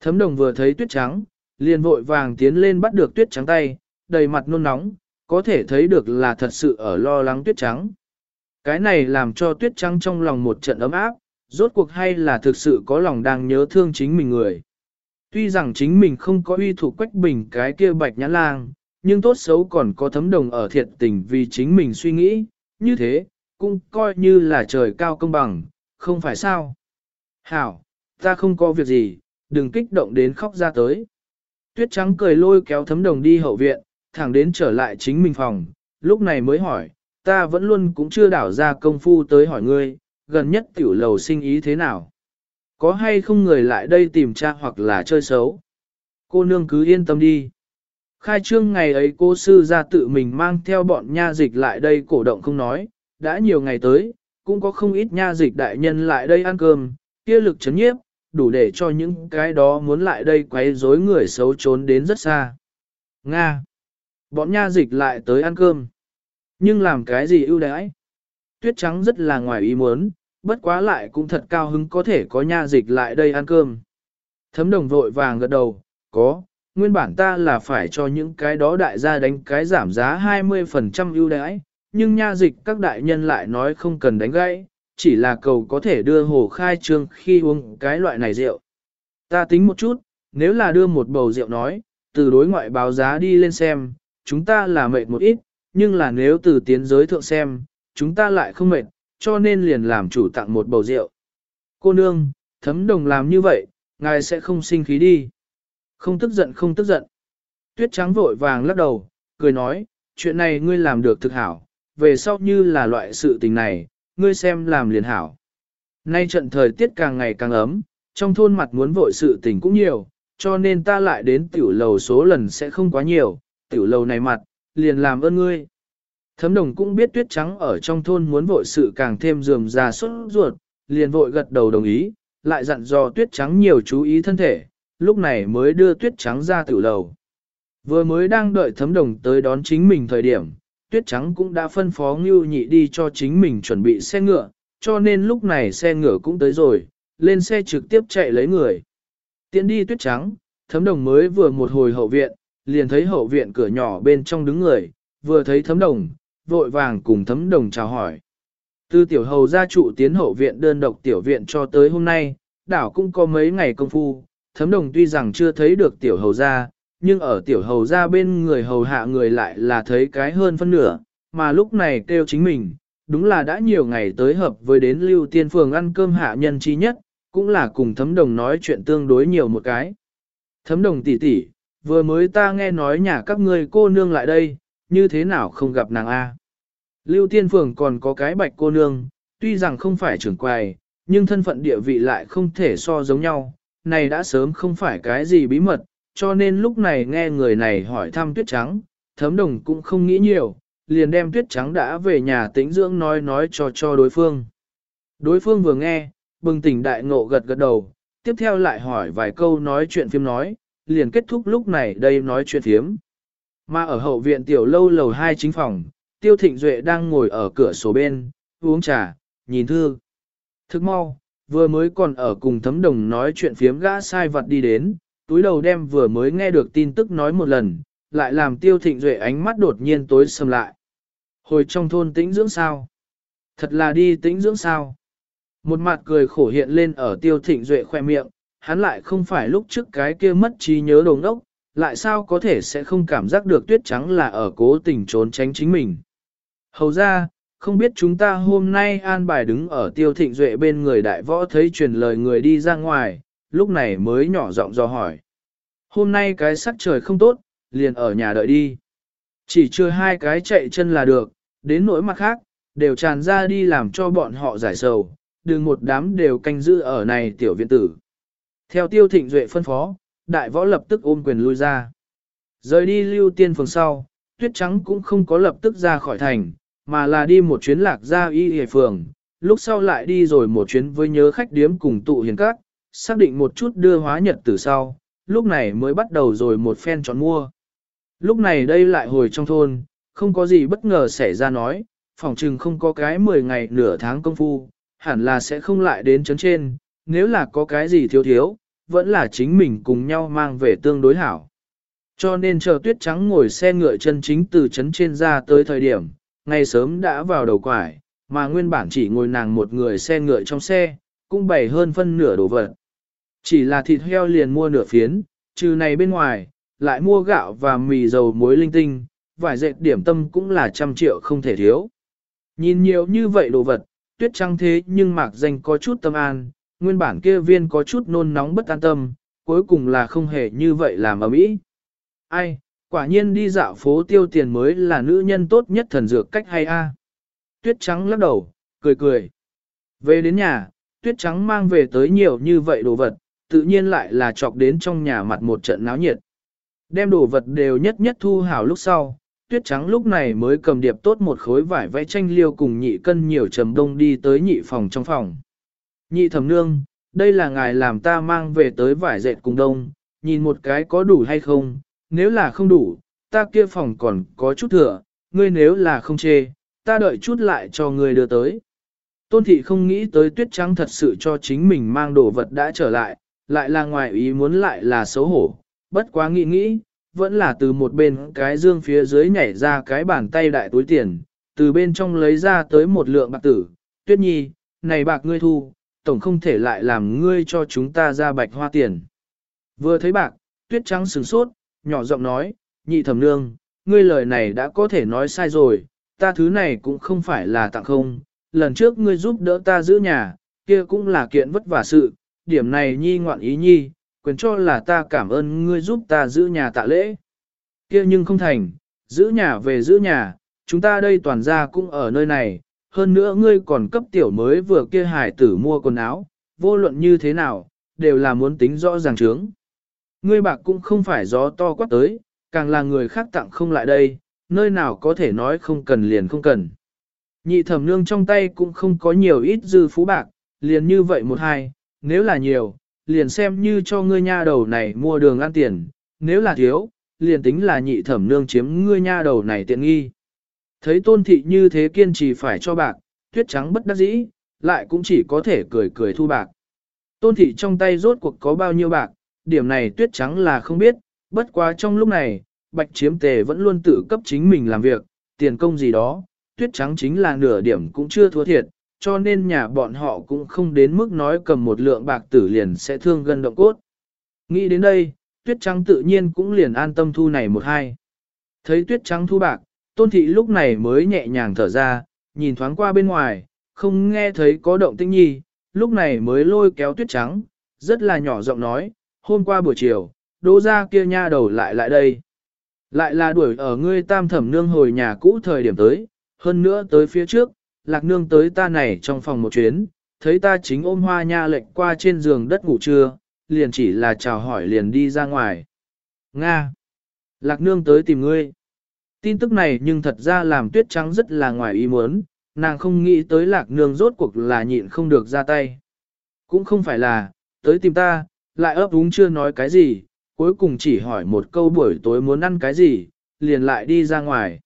Thấm đồng vừa thấy tuyết trắng, liền vội vàng tiến lên bắt được tuyết trắng tay, đầy mặt nôn nóng, có thể thấy được là thật sự ở lo lắng tuyết trắng. Cái này làm cho tuyết trắng trong lòng một trận ấm áp, rốt cuộc hay là thực sự có lòng đang nhớ thương chính mình người. Tuy rằng chính mình không có uy thủ quách bình cái kia bạch nhã lang, nhưng tốt xấu còn có thấm đồng ở thiệt tình vì chính mình suy nghĩ, như thế, cũng coi như là trời cao công bằng, không phải sao. Hảo, ta không có việc gì, đừng kích động đến khóc ra tới. Tuyết trắng cười lôi kéo thấm đồng đi hậu viện, thẳng đến trở lại chính mình phòng, lúc này mới hỏi, ta vẫn luôn cũng chưa đảo ra công phu tới hỏi ngươi, gần nhất tiểu lầu sinh ý thế nào? Có hay không người lại đây tìm cha hoặc là chơi xấu? Cô nương cứ yên tâm đi. Khai trương ngày ấy cô sư ra tự mình mang theo bọn nha dịch lại đây cổ động không nói, đã nhiều ngày tới, cũng có không ít nha dịch đại nhân lại đây ăn cơm, kia lực chấn nhiếp, đủ để cho những cái đó muốn lại đây quấy rối người xấu trốn đến rất xa. Nga. Bọn nha dịch lại tới ăn cơm. Nhưng làm cái gì ưu đãi? Tuyết trắng rất là ngoài ý muốn, bất quá lại cũng thật cao hứng có thể có nha dịch lại đây ăn cơm. Thấm đồng vội vàng gật đầu, có, nguyên bản ta là phải cho những cái đó đại gia đánh cái giảm giá 20% ưu đãi, nhưng nha dịch các đại nhân lại nói không cần đánh gãy, chỉ là cầu có thể đưa hồ khai trương khi uống cái loại này rượu. Ta tính một chút, nếu là đưa một bầu rượu nói, từ đối ngoại báo giá đi lên xem, chúng ta là mệt một ít, nhưng là nếu từ tiến giới thượng xem, chúng ta lại không mệt, cho nên liền làm chủ tặng một bầu rượu. Cô nương, thấm đồng làm như vậy, ngài sẽ không sinh khí đi. Không tức giận không tức giận. Tuyết trắng vội vàng lắc đầu, cười nói, chuyện này ngươi làm được thực hảo, về sau như là loại sự tình này, ngươi xem làm liền hảo. Nay trận thời tiết càng ngày càng ấm, trong thôn mặt muốn vội sự tình cũng nhiều, cho nên ta lại đến tiểu lầu số lần sẽ không quá nhiều, tiểu lầu này mặt, liền làm ơn ngươi. Thấm đồng cũng biết tuyết trắng ở trong thôn muốn vội sự càng thêm dườm ra suốt ruột, liền vội gật đầu đồng ý, lại dặn dò tuyết trắng nhiều chú ý thân thể, lúc này mới đưa tuyết trắng ra tiểu lầu. Vừa mới đang đợi thấm đồng tới đón chính mình thời điểm, tuyết trắng cũng đã phân phó ngưu nhị đi cho chính mình chuẩn bị xe ngựa, cho nên lúc này xe ngựa cũng tới rồi, lên xe trực tiếp chạy lấy người. Tiến đi tuyết trắng, thấm đồng mới vừa một hồi hậu viện, liền thấy hậu viện cửa nhỏ bên trong đứng người, vừa thấy thấm đồng, vội vàng cùng thấm đồng chào hỏi. Từ tiểu hầu gia trụ tiến hậu viện đơn độc tiểu viện cho tới hôm nay, đảo cũng có mấy ngày công phu, thấm đồng tuy rằng chưa thấy được tiểu hầu gia, nhưng ở tiểu hầu ra bên người hầu hạ người lại là thấy cái hơn phân nửa, mà lúc này kêu chính mình, đúng là đã nhiều ngày tới hợp với đến lưu tiên phường ăn cơm hạ nhân chi nhất, cũng là cùng thấm đồng nói chuyện tương đối nhiều một cái. Thấm đồng tỷ tỷ, vừa mới ta nghe nói nhà các ngươi cô nương lại đây, như thế nào không gặp nàng A. Lưu tiên phường còn có cái bạch cô nương, tuy rằng không phải trưởng quầy, nhưng thân phận địa vị lại không thể so giống nhau, này đã sớm không phải cái gì bí mật, cho nên lúc này nghe người này hỏi thăm tuyết trắng, thấm đồng cũng không nghĩ nhiều, liền đem tuyết trắng đã về nhà tĩnh dưỡng nói nói cho cho đối phương. Đối phương vừa nghe, bừng tỉnh đại ngộ gật gật đầu, tiếp theo lại hỏi vài câu nói chuyện phim nói, liền kết thúc lúc này đây nói chuyện phiếm. Mà ở hậu viện tiểu lâu lầu hai chính phòng, Tiêu Thịnh Duệ đang ngồi ở cửa sổ bên, uống trà, nhìn thư. Thức mau, vừa mới còn ở cùng thấm đồng nói chuyện phiếm gã sai vật đi đến, túi đầu đem vừa mới nghe được tin tức nói một lần, lại làm Tiêu Thịnh Duệ ánh mắt đột nhiên tối sầm lại. Hồi trong thôn tĩnh dưỡng sao? Thật là đi tĩnh dưỡng sao? Một mặt cười khổ hiện lên ở Tiêu Thịnh Duệ khoe miệng, hắn lại không phải lúc trước cái kia mất trí nhớ đồ ngốc, lại sao có thể sẽ không cảm giác được tuyết trắng là ở cố tình trốn tránh chính mình. Hầu ra, không biết chúng ta hôm nay an bài đứng ở tiêu thịnh duệ bên người đại võ thấy truyền lời người đi ra ngoài, lúc này mới nhỏ giọng do hỏi. Hôm nay cái sắc trời không tốt, liền ở nhà đợi đi. Chỉ chưa hai cái chạy chân là được, đến nỗi mặt khác, đều tràn ra đi làm cho bọn họ giải sầu, đừng một đám đều canh giữ ở này tiểu viện tử. Theo tiêu thịnh duệ phân phó, đại võ lập tức ôm quyền lui ra. Rời đi lưu tiên phường sau, tuyết trắng cũng không có lập tức ra khỏi thành, mà là đi một chuyến lạc ra y hề phường, lúc sau lại đi rồi một chuyến với nhớ khách điếm cùng tụ hiền các, xác định một chút đưa hóa nhật từ sau, lúc này mới bắt đầu rồi một phen chọn mua. Lúc này đây lại hồi trong thôn, không có gì bất ngờ xảy ra nói, phòng trừng không có cái 10 ngày nửa tháng công phu, hẳn là sẽ không lại đến chấn trên, nếu là có cái gì thiếu thiếu, vẫn là chính mình cùng nhau mang về tương đối hảo. Cho nên chờ tuyết trắng ngồi xe ngựa chân chính từ chấn trên ra tới thời điểm, ngày sớm đã vào đầu quải, mà nguyên bản chỉ ngồi nàng một người xe ngựa trong xe, cũng bày hơn phân nửa đồ vật. Chỉ là thịt heo liền mua nửa phiến, trừ này bên ngoài, lại mua gạo và mì dầu muối linh tinh, vải dệt điểm tâm cũng là trăm triệu không thể thiếu. Nhìn nhiều như vậy đồ vật, tuyết trắng thế nhưng mạc danh có chút tâm an, nguyên bản kia viên có chút nôn nóng bất an tâm, cuối cùng là không hề như vậy làm ở mỹ. Ai, quả nhiên đi dạo phố tiêu tiền mới là nữ nhân tốt nhất thần dược cách hay a. Tuyết trắng lắc đầu, cười cười. Về đến nhà, tuyết trắng mang về tới nhiều như vậy đồ vật, tự nhiên lại là chọc đến trong nhà mặt một trận náo nhiệt. Đem đồ vật đều nhất nhất thu hảo lúc sau, tuyết trắng lúc này mới cầm điệp tốt một khối vải vẽ tranh liêu cùng nhị cân nhiều trầm đông đi tới nhị phòng trong phòng. Nhị thẩm nương, đây là ngài làm ta mang về tới vải dệt cùng đông, nhìn một cái có đủ hay không, nếu là không đủ, ta kia phòng còn có chút thừa, ngươi nếu là không chê, ta đợi chút lại cho ngươi đưa tới. Tôn thị không nghĩ tới tuyết trắng thật sự cho chính mình mang đồ vật đã trở lại, lại là ngoài ý muốn lại là xấu hổ, bất quá nghĩ nghĩ, vẫn là từ một bên cái dương phía dưới nhảy ra cái bàn tay đại túi tiền, từ bên trong lấy ra tới một lượng bạc tử, tuyết nhi, này bạc ngươi thu, tổng không thể lại làm ngươi cho chúng ta ra bạch hoa tiền. Vừa thấy bạc, tuyết trắng sửng sốt, nhỏ giọng nói, nhị thẩm nương, ngươi lời này đã có thể nói sai rồi, ta thứ này cũng không phải là tặng không, lần trước ngươi giúp đỡ ta giữ nhà, kia cũng là kiện vất vả sự, điểm này nhi ngoạn ý nhi, quyền cho là ta cảm ơn ngươi giúp ta giữ nhà tạ lễ. Kia nhưng không thành, giữ nhà về giữ nhà, chúng ta đây toàn ra cũng ở nơi này, hơn nữa ngươi còn cấp tiểu mới vừa kia hải tử mua quần áo, vô luận như thế nào, đều là muốn tính rõ ràng trướng. Ngươi bạc cũng không phải gió to quát tới, càng là người khác tặng không lại đây, nơi nào có thể nói không cần liền không cần. Nhị thẩm nương trong tay cũng không có nhiều ít dư phú bạc, liền như vậy một hai, nếu là nhiều, liền xem như cho ngươi nha đầu này mua đường ăn tiền, nếu là thiếu, liền tính là nhị thẩm nương chiếm ngươi nha đầu này tiện nghi. Thấy tôn thị như thế kiên trì phải cho bạc, tuyết trắng bất đắc dĩ, lại cũng chỉ có thể cười cười thu bạc. Tôn thị trong tay rốt cuộc có bao nhiêu bạc, điểm này tuyết trắng là không biết, bất quá trong lúc này, bạch chiếm tề vẫn luôn tự cấp chính mình làm việc, tiền công gì đó, tuyết trắng chính là nửa điểm cũng chưa thua thiệt, cho nên nhà bọn họ cũng không đến mức nói cầm một lượng bạc tử liền sẽ thương gân động cốt. Nghĩ đến đây, tuyết trắng tự nhiên cũng liền an tâm thu này một hai. Thấy tuyết trắng thu bạc, tôn thị lúc này mới nhẹ nhàng thở ra, nhìn thoáng qua bên ngoài, không nghe thấy có động tĩnh nhi, lúc này mới lôi kéo tuyết trắng, rất là nhỏ giọng nói, hôm qua buổi chiều, đỗ ra kia nha đầu lại lại đây. Lại là đuổi ở ngươi tam thẩm nương hồi nhà cũ thời điểm tới, hơn nữa tới phía trước, lạc nương tới ta này trong phòng một chuyến, thấy ta chính ôm hoa nha lệnh qua trên giường đất ngủ trưa, liền chỉ là chào hỏi liền đi ra ngoài. Nga! Lạc nương tới tìm ngươi. Tin tức này nhưng thật ra làm tuyết trắng rất là ngoài ý muốn, nàng không nghĩ tới lạc nương rốt cuộc là nhịn không được ra tay. Cũng không phải là, tới tìm ta, lại ấp úng chưa nói cái gì, cuối cùng chỉ hỏi một câu buổi tối muốn ăn cái gì, liền lại đi ra ngoài.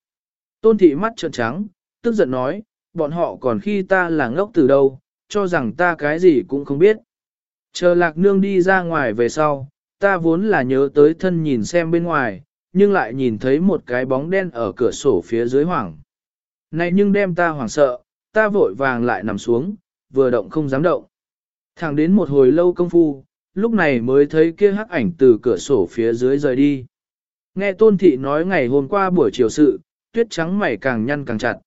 Tôn thị mắt trợn trắng, tức giận nói, bọn họ còn khi ta là ngốc từ đâu, cho rằng ta cái gì cũng không biết. Chờ lạc nương đi ra ngoài về sau, ta vốn là nhớ tới thân nhìn xem bên ngoài, nhưng lại nhìn thấy một cái bóng đen ở cửa sổ phía dưới hoảng. Này nhưng đem ta hoảng sợ, ta vội vàng lại nằm xuống, vừa động không dám động. Thẳng đến một hồi lâu công phu, lúc này mới thấy kia hắc ảnh từ cửa sổ phía dưới rời đi. Nghe tôn thị nói ngày hôm qua buổi chiều sự, tuyết trắng mày càng nhăn càng chặt.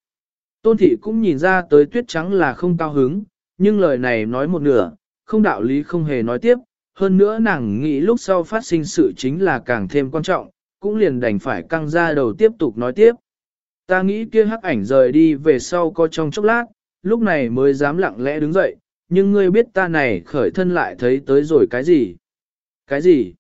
Tôn thị cũng nhìn ra tới tuyết trắng là không cao hứng, nhưng lời này nói một nửa, không đạo lý không hề nói tiếp, hơn nữa nàng nghĩ lúc sau phát sinh sự chính là càng thêm quan trọng, cũng liền đành phải căng ra đầu tiếp tục nói tiếp. Ta nghĩ kia hắc ảnh rời đi về sau có trong chốc lát, lúc này mới dám lặng lẽ đứng dậy, nhưng ngươi biết ta này khởi thân lại thấy tới rồi cái gì? Cái gì?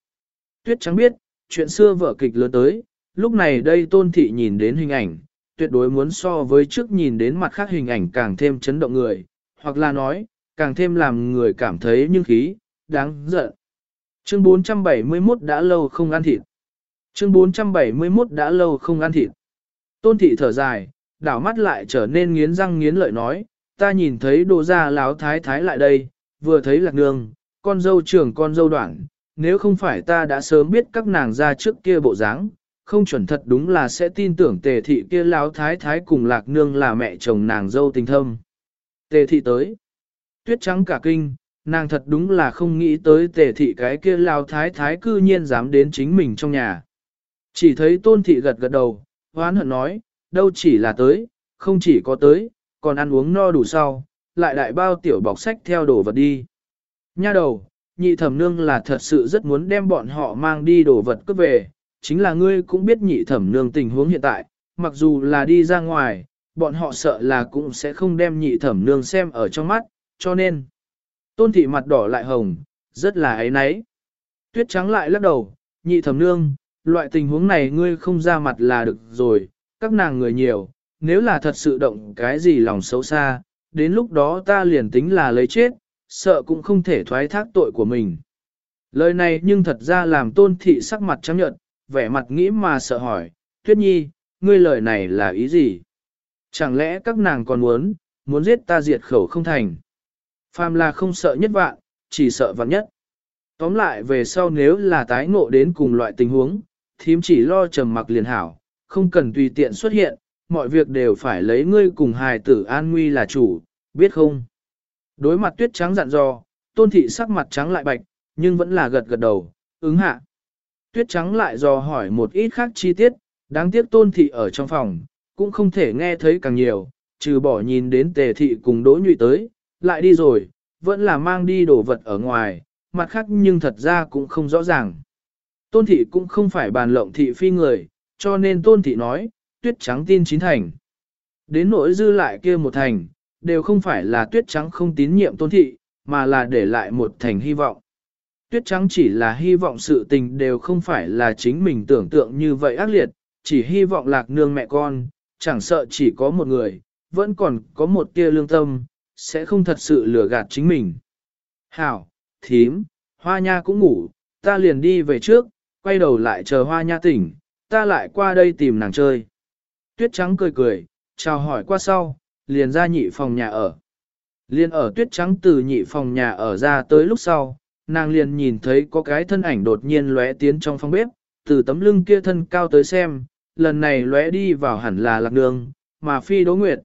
Tuyết trắng biết, chuyện xưa vợ kịch lớn tới, lúc này đây tôn thị nhìn đến hình ảnh, tuyệt đối muốn so với trước nhìn đến mặt khác hình ảnh càng thêm chấn động người, hoặc là nói, càng thêm làm người cảm thấy nhưng khí, đáng giận. Chương 471 đã lâu không ăn thịt. Chương 471 đã lâu không ăn thịt. Tôn thị thở dài, đảo mắt lại trở nên nghiến răng nghiến lợi nói, ta nhìn thấy đồ ra láo thái thái lại đây, vừa thấy lạc nương, con dâu trưởng con dâu đoạn, nếu không phải ta đã sớm biết các nàng ra trước kia bộ dáng, không chuẩn thật đúng là sẽ tin tưởng tề thị kia lão thái thái cùng lạc nương là mẹ chồng nàng dâu tình thâm. Tề thị tới, tuyết trắng cả kinh, nàng thật đúng là không nghĩ tới tề thị cái kia lão thái thái cư nhiên dám đến chính mình trong nhà. Chỉ thấy tôn thị gật gật đầu, hoán hận nói, đâu chỉ là tới, không chỉ có tới, còn ăn uống no đủ sau, lại đại bao tiểu bọc sách theo đồ vật đi. Nha đầu, nhị thẩm nương là thật sự rất muốn đem bọn họ mang đi đồ vật cướp về, chính là ngươi cũng biết nhị thẩm nương tình huống hiện tại, mặc dù là đi ra ngoài, bọn họ sợ là cũng sẽ không đem nhị thẩm nương xem ở trong mắt, cho nên. Tôn thị mặt đỏ lại hồng, rất là ấy náy. Tuyết trắng lại lắc đầu, nhị thẩm nương, loại tình huống này ngươi không ra mặt là được rồi, các nàng người nhiều, nếu là thật sự động cái gì lòng xấu xa, đến lúc đó ta liền tính là lấy chết, sợ cũng không thể thoái thác tội của mình. Lời này nhưng thật ra làm tôn thị sắc mặt trắng nhợt, vẻ mặt nghĩ mà sợ hỏi, tuyết nhi, ngươi lời này là ý gì? Chẳng lẽ các nàng còn muốn, muốn giết ta diệt khẩu không thành? Phàm là không sợ nhất vạn, chỉ sợ vạn nhất. Tóm lại về sau nếu là tái ngộ đến cùng loại tình huống, thím chỉ lo trầm mặc liền hảo, không cần tùy tiện xuất hiện, mọi việc đều phải lấy ngươi cùng hài tử an nguy là chủ, biết không? Đối mặt tuyết trắng dặn dò, tôn thị sắc mặt trắng lại bạch, nhưng vẫn là gật gật đầu, ứng hạ. Tuyết trắng lại dò hỏi một ít khác chi tiết, đáng tiếc tôn thị ở trong phòng, cũng không thể nghe thấy càng nhiều, trừ bỏ nhìn đến tề thị cùng đỗ nhụy tới, lại đi rồi, vẫn là mang đi đồ vật ở ngoài, mặt khác nhưng thật ra cũng không rõ ràng. Tôn thị cũng không phải bàn lộng thị phi người, cho nên tôn thị nói, tuyết trắng tin chín thành. Đến nỗi dư lại kia một thành, đều không phải là tuyết trắng không tín nhiệm tôn thị, mà là để lại một thành hy vọng. Tuyết trắng chỉ là hy vọng sự tình đều không phải là chính mình tưởng tượng như vậy ác liệt, chỉ hy vọng lạc nương mẹ con, chẳng sợ chỉ có một người, vẫn còn có một tia lương tâm, sẽ không thật sự lừa gạt chính mình. Hảo, thím, hoa nha cũng ngủ, ta liền đi về trước, quay đầu lại chờ hoa nha tỉnh, ta lại qua đây tìm nàng chơi. Tuyết trắng cười cười, chào hỏi qua sau, liền ra nhị phòng nhà ở. Liên ở tuyết trắng từ nhị phòng nhà ở ra tới lúc sau, nàng liền nhìn thấy có cái thân ảnh đột nhiên lóe tiến trong phòng bếp, từ tấm lưng kia thân cao tới xem, lần này lóe đi vào hẳn là lạc đường, mà phi đỗ nguyệt.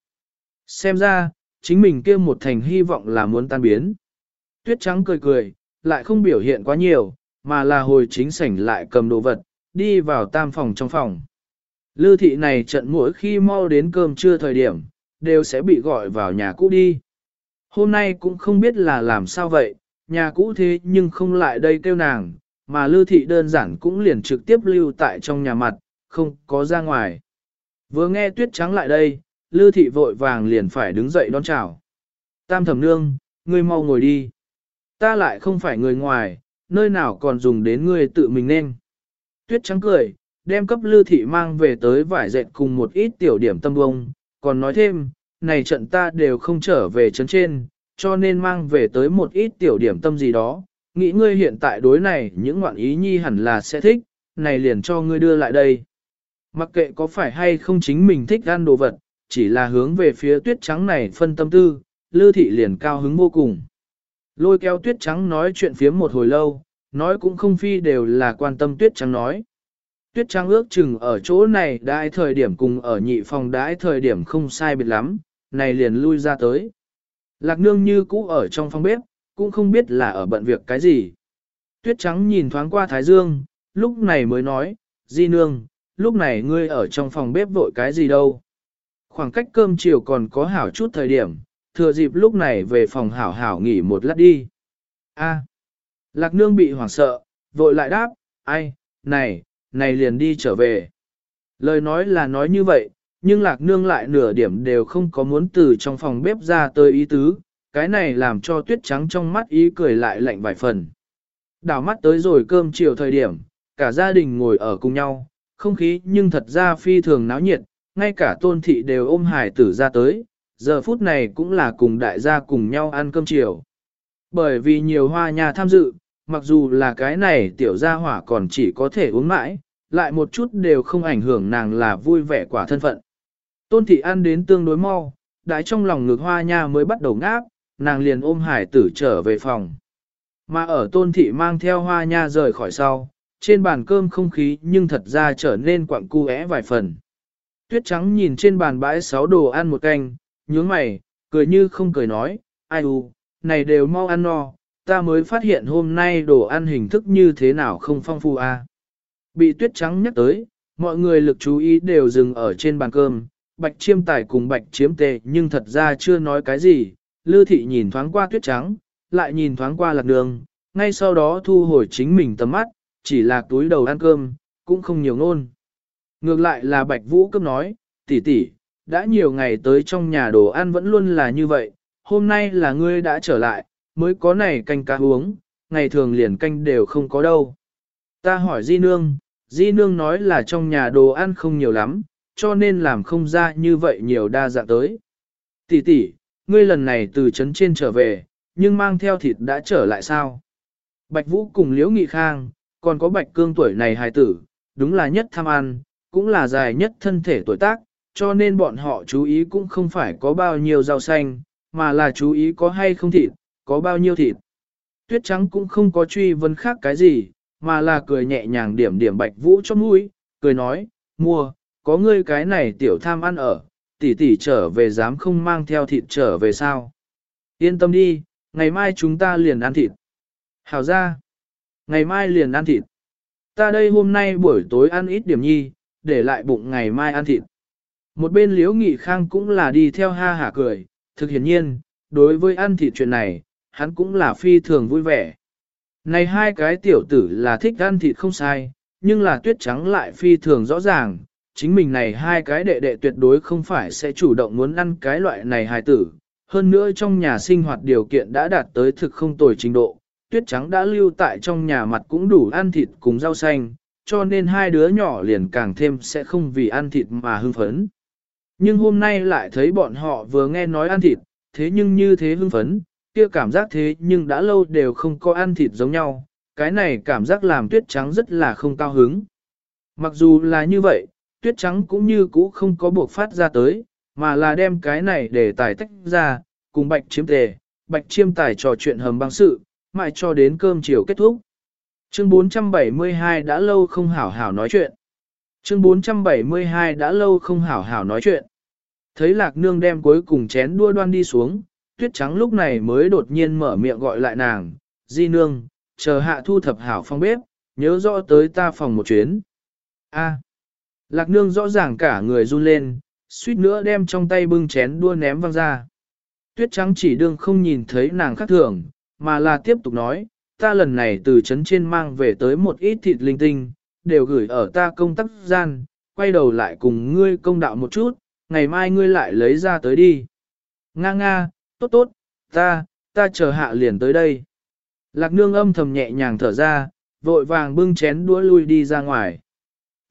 Xem ra, chính mình kia một thành hy vọng là muốn tan biến. Tuyết trắng cười cười, lại không biểu hiện quá nhiều, mà là hồi chính sảnh lại cầm đồ vật, đi vào tam phòng trong phòng. Lư thị này trận mỗi khi mau đến cơm trưa thời điểm, đều sẽ bị gọi vào nhà cũ đi. Hôm nay cũng không biết là làm sao vậy, nhà cũ thế nhưng không lại đây kêu nàng, mà lưu thị đơn giản cũng liền trực tiếp lưu tại trong nhà mặt, không có ra ngoài. Vừa nghe tuyết trắng lại đây, lưu thị vội vàng liền phải đứng dậy đón chào. Tam thẩm nương, ngươi mau ngồi đi. Ta lại không phải người ngoài, nơi nào còn dùng đến ngươi tự mình nên. Tuyết trắng cười, đem cấp lưu thị mang về tới vải dệt cùng một ít tiểu điểm tâm bông, còn nói thêm, này trận ta đều không trở về trấn trên, cho nên mang về tới một ít tiểu điểm tâm gì đó, nghĩ ngươi hiện tại đối này những ngoạn ý nhi hẳn là sẽ thích, này liền cho ngươi đưa lại đây. Mặc kệ có phải hay không chính mình thích ăn đồ vật, chỉ là hướng về phía tuyết trắng này phân tâm tư, lư thị liền cao hứng vô cùng. Lôi kéo tuyết trắng nói chuyện phía một hồi lâu, nói cũng không phi đều là quan tâm tuyết trắng nói. Tuyết trắng ước chừng ở chỗ này đãi thời điểm cùng ở nhị phòng đãi thời điểm không sai biệt lắm, này liền lui ra tới. Lạc nương như cũ ở trong phòng bếp, cũng không biết là ở bận việc cái gì. Tuyết trắng nhìn thoáng qua Thái Dương, lúc này mới nói, Di nương, lúc này ngươi ở trong phòng bếp vội cái gì đâu. Khoảng cách cơm chiều còn có hảo chút thời điểm, thừa dịp lúc này về phòng hảo hảo nghỉ một lát đi. A. Lạc nương bị hoảng sợ, vội lại đáp, ai, này, này liền đi trở về. Lời nói là nói như vậy, nhưng lạc nương lại nửa điểm đều không có muốn từ trong phòng bếp ra tới ý tứ, cái này làm cho tuyết trắng trong mắt ý cười lại lạnh vài phần. Đảo mắt tới rồi cơm chiều thời điểm, cả gia đình ngồi ở cùng nhau, không khí nhưng thật ra phi thường náo nhiệt, ngay cả tôn thị đều ôm hải tử ra tới, giờ phút này cũng là cùng đại gia cùng nhau ăn cơm chiều. Bởi vì nhiều hoa nhà tham dự, mặc dù là cái này tiểu gia hỏa còn chỉ có thể uống mãi, lại một chút đều không ảnh hưởng nàng là vui vẻ quả thân phận. Tôn thị ăn đến tương đối mau, đái trong lòng ngực hoa nha mới bắt đầu ngáp, nàng liền ôm hải tử trở về phòng. Mà ở tôn thị mang theo hoa nha rời khỏi sau, trên bàn cơm không khí nhưng thật ra trở nên quặng cu é vài phần. Tuyết trắng nhìn trên bàn bãi sáu đồ ăn một canh, nhướng mày, cười như không cười nói, ai u, này đều mau ăn no, ta mới phát hiện hôm nay đồ ăn hình thức như thế nào không phong phú a. À. Bị tuyết trắng nhắc tới, mọi người lực chú ý đều dừng ở trên bàn cơm, bạch chiêm tài cùng bạch chiếm tề nhưng thật ra chưa nói cái gì, lư thị nhìn thoáng qua tuyết trắng, lại nhìn thoáng qua lạc đường, ngay sau đó thu hồi chính mình tầm mắt, chỉ là túi đầu ăn cơm, cũng không nhiều ngôn. Ngược lại là bạch vũ cấp nói, tỷ tỷ, đã nhiều ngày tới trong nhà đồ ăn vẫn luôn là như vậy, hôm nay là ngươi đã trở lại, mới có này canh cá uống, ngày thường liền canh đều không có đâu. Ta hỏi Di Nương, Di Nương nói là trong nhà đồ ăn không nhiều lắm, cho nên làm không ra như vậy nhiều đa dạng tới. Tỷ tỷ, ngươi lần này từ trấn trên trở về, nhưng mang theo thịt đã trở lại sao? Bạch Vũ cùng Liễu Nghị Khang, còn có Bạch Cương tuổi này hài tử, đúng là nhất tham ăn, cũng là dài nhất thân thể tuổi tác, cho nên bọn họ chú ý cũng không phải có bao nhiêu rau xanh, mà là chú ý có hay không thịt, có bao nhiêu thịt. Tuyết trắng cũng không có truy vấn khác cái gì, mà là cười nhẹ nhàng điểm điểm Bạch Vũ cho mũi, cười nói, mua, có ngươi cái này tiểu tham ăn ở, tỷ tỷ trở về dám không mang theo thịt trở về sao. Yên tâm đi, ngày mai chúng ta liền ăn thịt. Hảo ra, ngày mai liền ăn thịt. Ta đây hôm nay buổi tối ăn ít điểm nhi, để lại bụng ngày mai ăn thịt. Một bên liễu nghị khang cũng là đi theo ha hả cười, thực hiển nhiên, đối với ăn thịt chuyện này, hắn cũng là phi thường vui vẻ. Này hai cái tiểu tử là thích ăn thịt không sai, nhưng là tuyết trắng lại phi thường rõ ràng, chính mình này hai cái đệ đệ tuyệt đối không phải sẽ chủ động muốn ăn cái loại này hài tử. Hơn nữa trong nhà sinh hoạt điều kiện đã đạt tới thực không tồi trình độ, tuyết trắng đã lưu tại trong nhà mặt cũng đủ ăn thịt cùng rau xanh, cho nên hai đứa nhỏ liền càng thêm sẽ không vì ăn thịt mà hưng phấn. Nhưng hôm nay lại thấy bọn họ vừa nghe nói ăn thịt, thế nhưng như thế hưng phấn, kia cảm giác thế nhưng đã lâu đều không có ăn thịt giống nhau, cái này cảm giác làm tuyết trắng rất là không cao hứng. Mặc dù là như vậy, tuyết trắng cũng như cũ không có buộc phát ra tới, mà là đem cái này để tài tách ra, cùng bạch chiếm tề, bạch chiêm tài trò chuyện hầm băng sự, mãi cho đến cơm chiều kết thúc. Chương 472 đã lâu không hảo hảo nói chuyện. Chương 472 đã lâu không hảo hảo nói chuyện. Thấy lạc nương đem cuối cùng chén đua đoan đi xuống, tuyết trắng lúc này mới đột nhiên mở miệng gọi lại nàng, di nương, chờ hạ thu thập hảo phong bếp, nhớ rõ tới ta phòng một chuyến. A. Lạc nương rõ ràng cả người run lên, suýt nữa đem trong tay bưng chén đua ném văng ra. Tuyết trắng chỉ đương không nhìn thấy nàng khác thường, mà là tiếp tục nói, ta lần này từ trấn trên mang về tới một ít thịt linh tinh, đều gửi ở ta công tác gian, quay đầu lại cùng ngươi công đạo một chút, ngày mai ngươi lại lấy ra tới đi. Nga nga, tốt tốt, ta, ta chờ hạ liền tới đây. Lạc nương âm thầm nhẹ nhàng thở ra, vội vàng bưng chén đũa lui đi ra ngoài.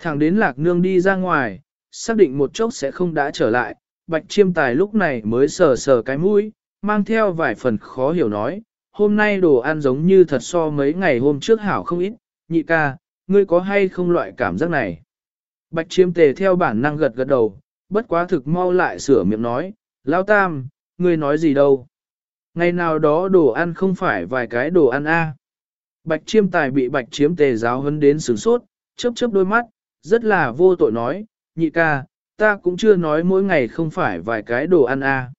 Thẳng đến lạc nương đi ra ngoài, xác định một chốc sẽ không đã trở lại, bạch chiêm tài lúc này mới sờ sờ cái mũi, mang theo vài phần khó hiểu nói, hôm nay đồ ăn giống như thật so mấy ngày hôm trước hảo không ít, nhị ca, ngươi có hay không loại cảm giác này? Bạch chiêm tề theo bản năng gật gật đầu, bất quá thực mau lại sửa miệng nói, Lão Tam, ngươi nói gì đâu? Ngày nào đó đồ ăn không phải vài cái đồ ăn a. Bạch chiêm tài bị bạch chiếm tề giáo hấn đến sửng sốt, chớp chớp đôi mắt, rất là vô tội nói, nhị ca, ta cũng chưa nói mỗi ngày không phải vài cái đồ ăn a.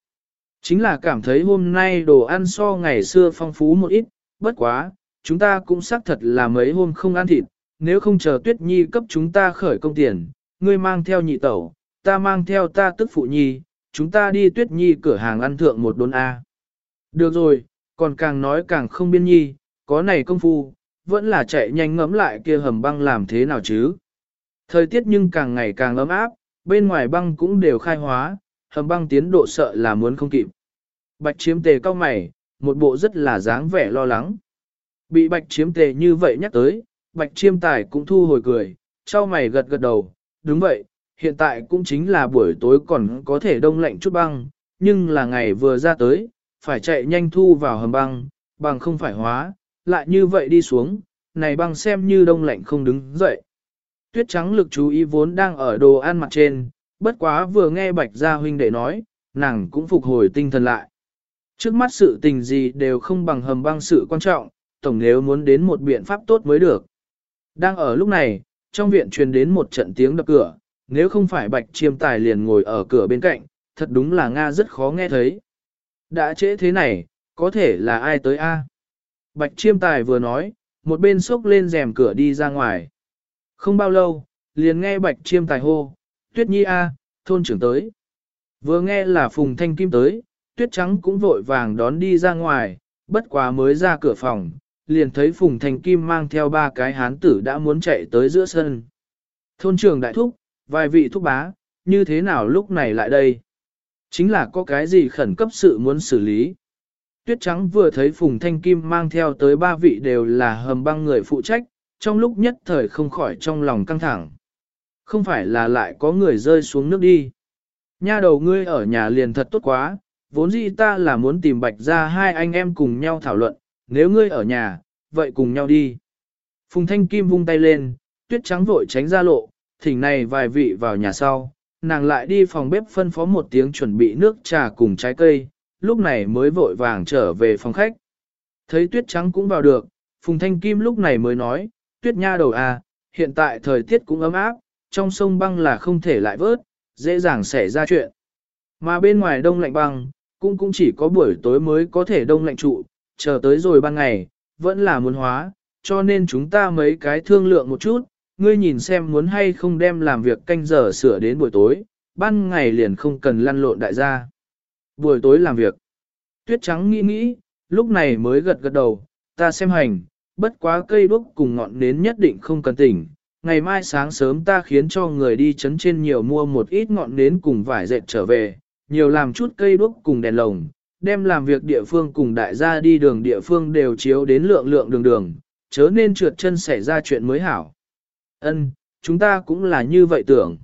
Chính là cảm thấy hôm nay đồ ăn so ngày xưa phong phú một ít, bất quá, chúng ta cũng xác thật là mấy hôm không ăn thịt, nếu không chờ tuyết nhi cấp chúng ta khởi công tiền, ngươi mang theo nhị tẩu, ta mang theo ta tức phụ nhi, chúng ta đi tuyết nhi cửa hàng ăn thượng một đốn A. Được rồi, còn càng nói càng không biên nhi, có này công phu, vẫn là chạy nhanh ngấm lại kia hầm băng làm thế nào chứ. Thời tiết nhưng càng ngày càng ấm áp, bên ngoài băng cũng đều khai hóa, hầm băng tiến độ sợ là muốn không kịp. Bạch chiếm tề cao mày, một bộ rất là dáng vẻ lo lắng. Bị bạch chiếm tề như vậy nhắc tới, bạch chiêm tài cũng thu hồi cười, trao mày gật gật đầu, đúng vậy, hiện tại cũng chính là buổi tối còn có thể đông lạnh chút băng, nhưng là ngày vừa ra tới, phải chạy nhanh thu vào hầm băng, bằng không phải hóa, lại như vậy đi xuống, này băng xem như đông lạnh không đứng dậy. Tuyết trắng lực chú ý vốn đang ở đồ ăn mặt trên, bất quá vừa nghe bạch gia huynh đệ nói, nàng cũng phục hồi tinh thần lại. Trước mắt sự tình gì đều không bằng hầm băng sự quan trọng, tổng nếu muốn đến một biện pháp tốt mới được. Đang ở lúc này, trong viện truyền đến một trận tiếng đập cửa, nếu không phải bạch chiêm tài liền ngồi ở cửa bên cạnh, thật đúng là Nga rất khó nghe thấy. Đã trễ thế này, có thể là ai tới a? Bạch chiêm tài vừa nói, một bên xốc lên rèm cửa đi ra ngoài. Không bao lâu, liền nghe bạch chiêm tài hô, tuyết nhi a, thôn trưởng tới. Vừa nghe là phùng thanh kim tới, tuyết trắng cũng vội vàng đón đi ra ngoài, bất quá mới ra cửa phòng, liền thấy phùng thanh kim mang theo ba cái hán tử đã muốn chạy tới giữa sân. Thôn trưởng đại thúc, vài vị thúc bá, như thế nào lúc này lại đây? Chính là có cái gì khẩn cấp sự muốn xử lý. Tuyết Trắng vừa thấy Phùng Thanh Kim mang theo tới ba vị đều là hầm băng người phụ trách, trong lúc nhất thời không khỏi trong lòng căng thẳng. Không phải là lại có người rơi xuống nước đi. Nha đầu ngươi ở nhà liền thật tốt quá, vốn dĩ ta là muốn tìm bạch ra hai anh em cùng nhau thảo luận, nếu ngươi ở nhà, vậy cùng nhau đi. Phùng Thanh Kim vung tay lên, tuyết trắng vội tránh ra lộ, thỉnh này vài vị vào nhà sau, nàng lại đi phòng bếp phân phó một tiếng chuẩn bị nước trà cùng trái cây, lúc này mới vội vàng trở về phòng khách. Thấy tuyết trắng cũng vào được, Phùng Thanh Kim lúc này mới nói, tuyết nha đầu à, hiện tại thời tiết cũng ấm áp, trong sông băng là không thể lại vớt, dễ dàng xảy ra chuyện. Mà bên ngoài đông lạnh băng, cũng cũng chỉ có buổi tối mới có thể đông lạnh trụ, chờ tới rồi ban ngày, vẫn là muốn hóa, cho nên chúng ta mấy cái thương lượng một chút, ngươi nhìn xem muốn hay không đem làm việc canh giờ sửa đến buổi tối, ban ngày liền không cần lăn lộn đại gia. Buổi tối làm việc. Tuyết trắng nghĩ nghĩ, lúc này mới gật gật đầu, ta xem hành, bất quá cây đuốc cùng ngọn nến nhất định không cần tỉnh. Ngày mai sáng sớm ta khiến cho người đi chấn trên nhiều mua một ít ngọn nến cùng vải dệt trở về, nhiều làm chút cây đuốc cùng đèn lồng, đem làm việc địa phương cùng đại gia đi đường địa phương đều chiếu đến lượng lượng đường đường, chớ nên trượt chân xảy ra chuyện mới hảo. Ân, chúng ta cũng là như vậy tưởng.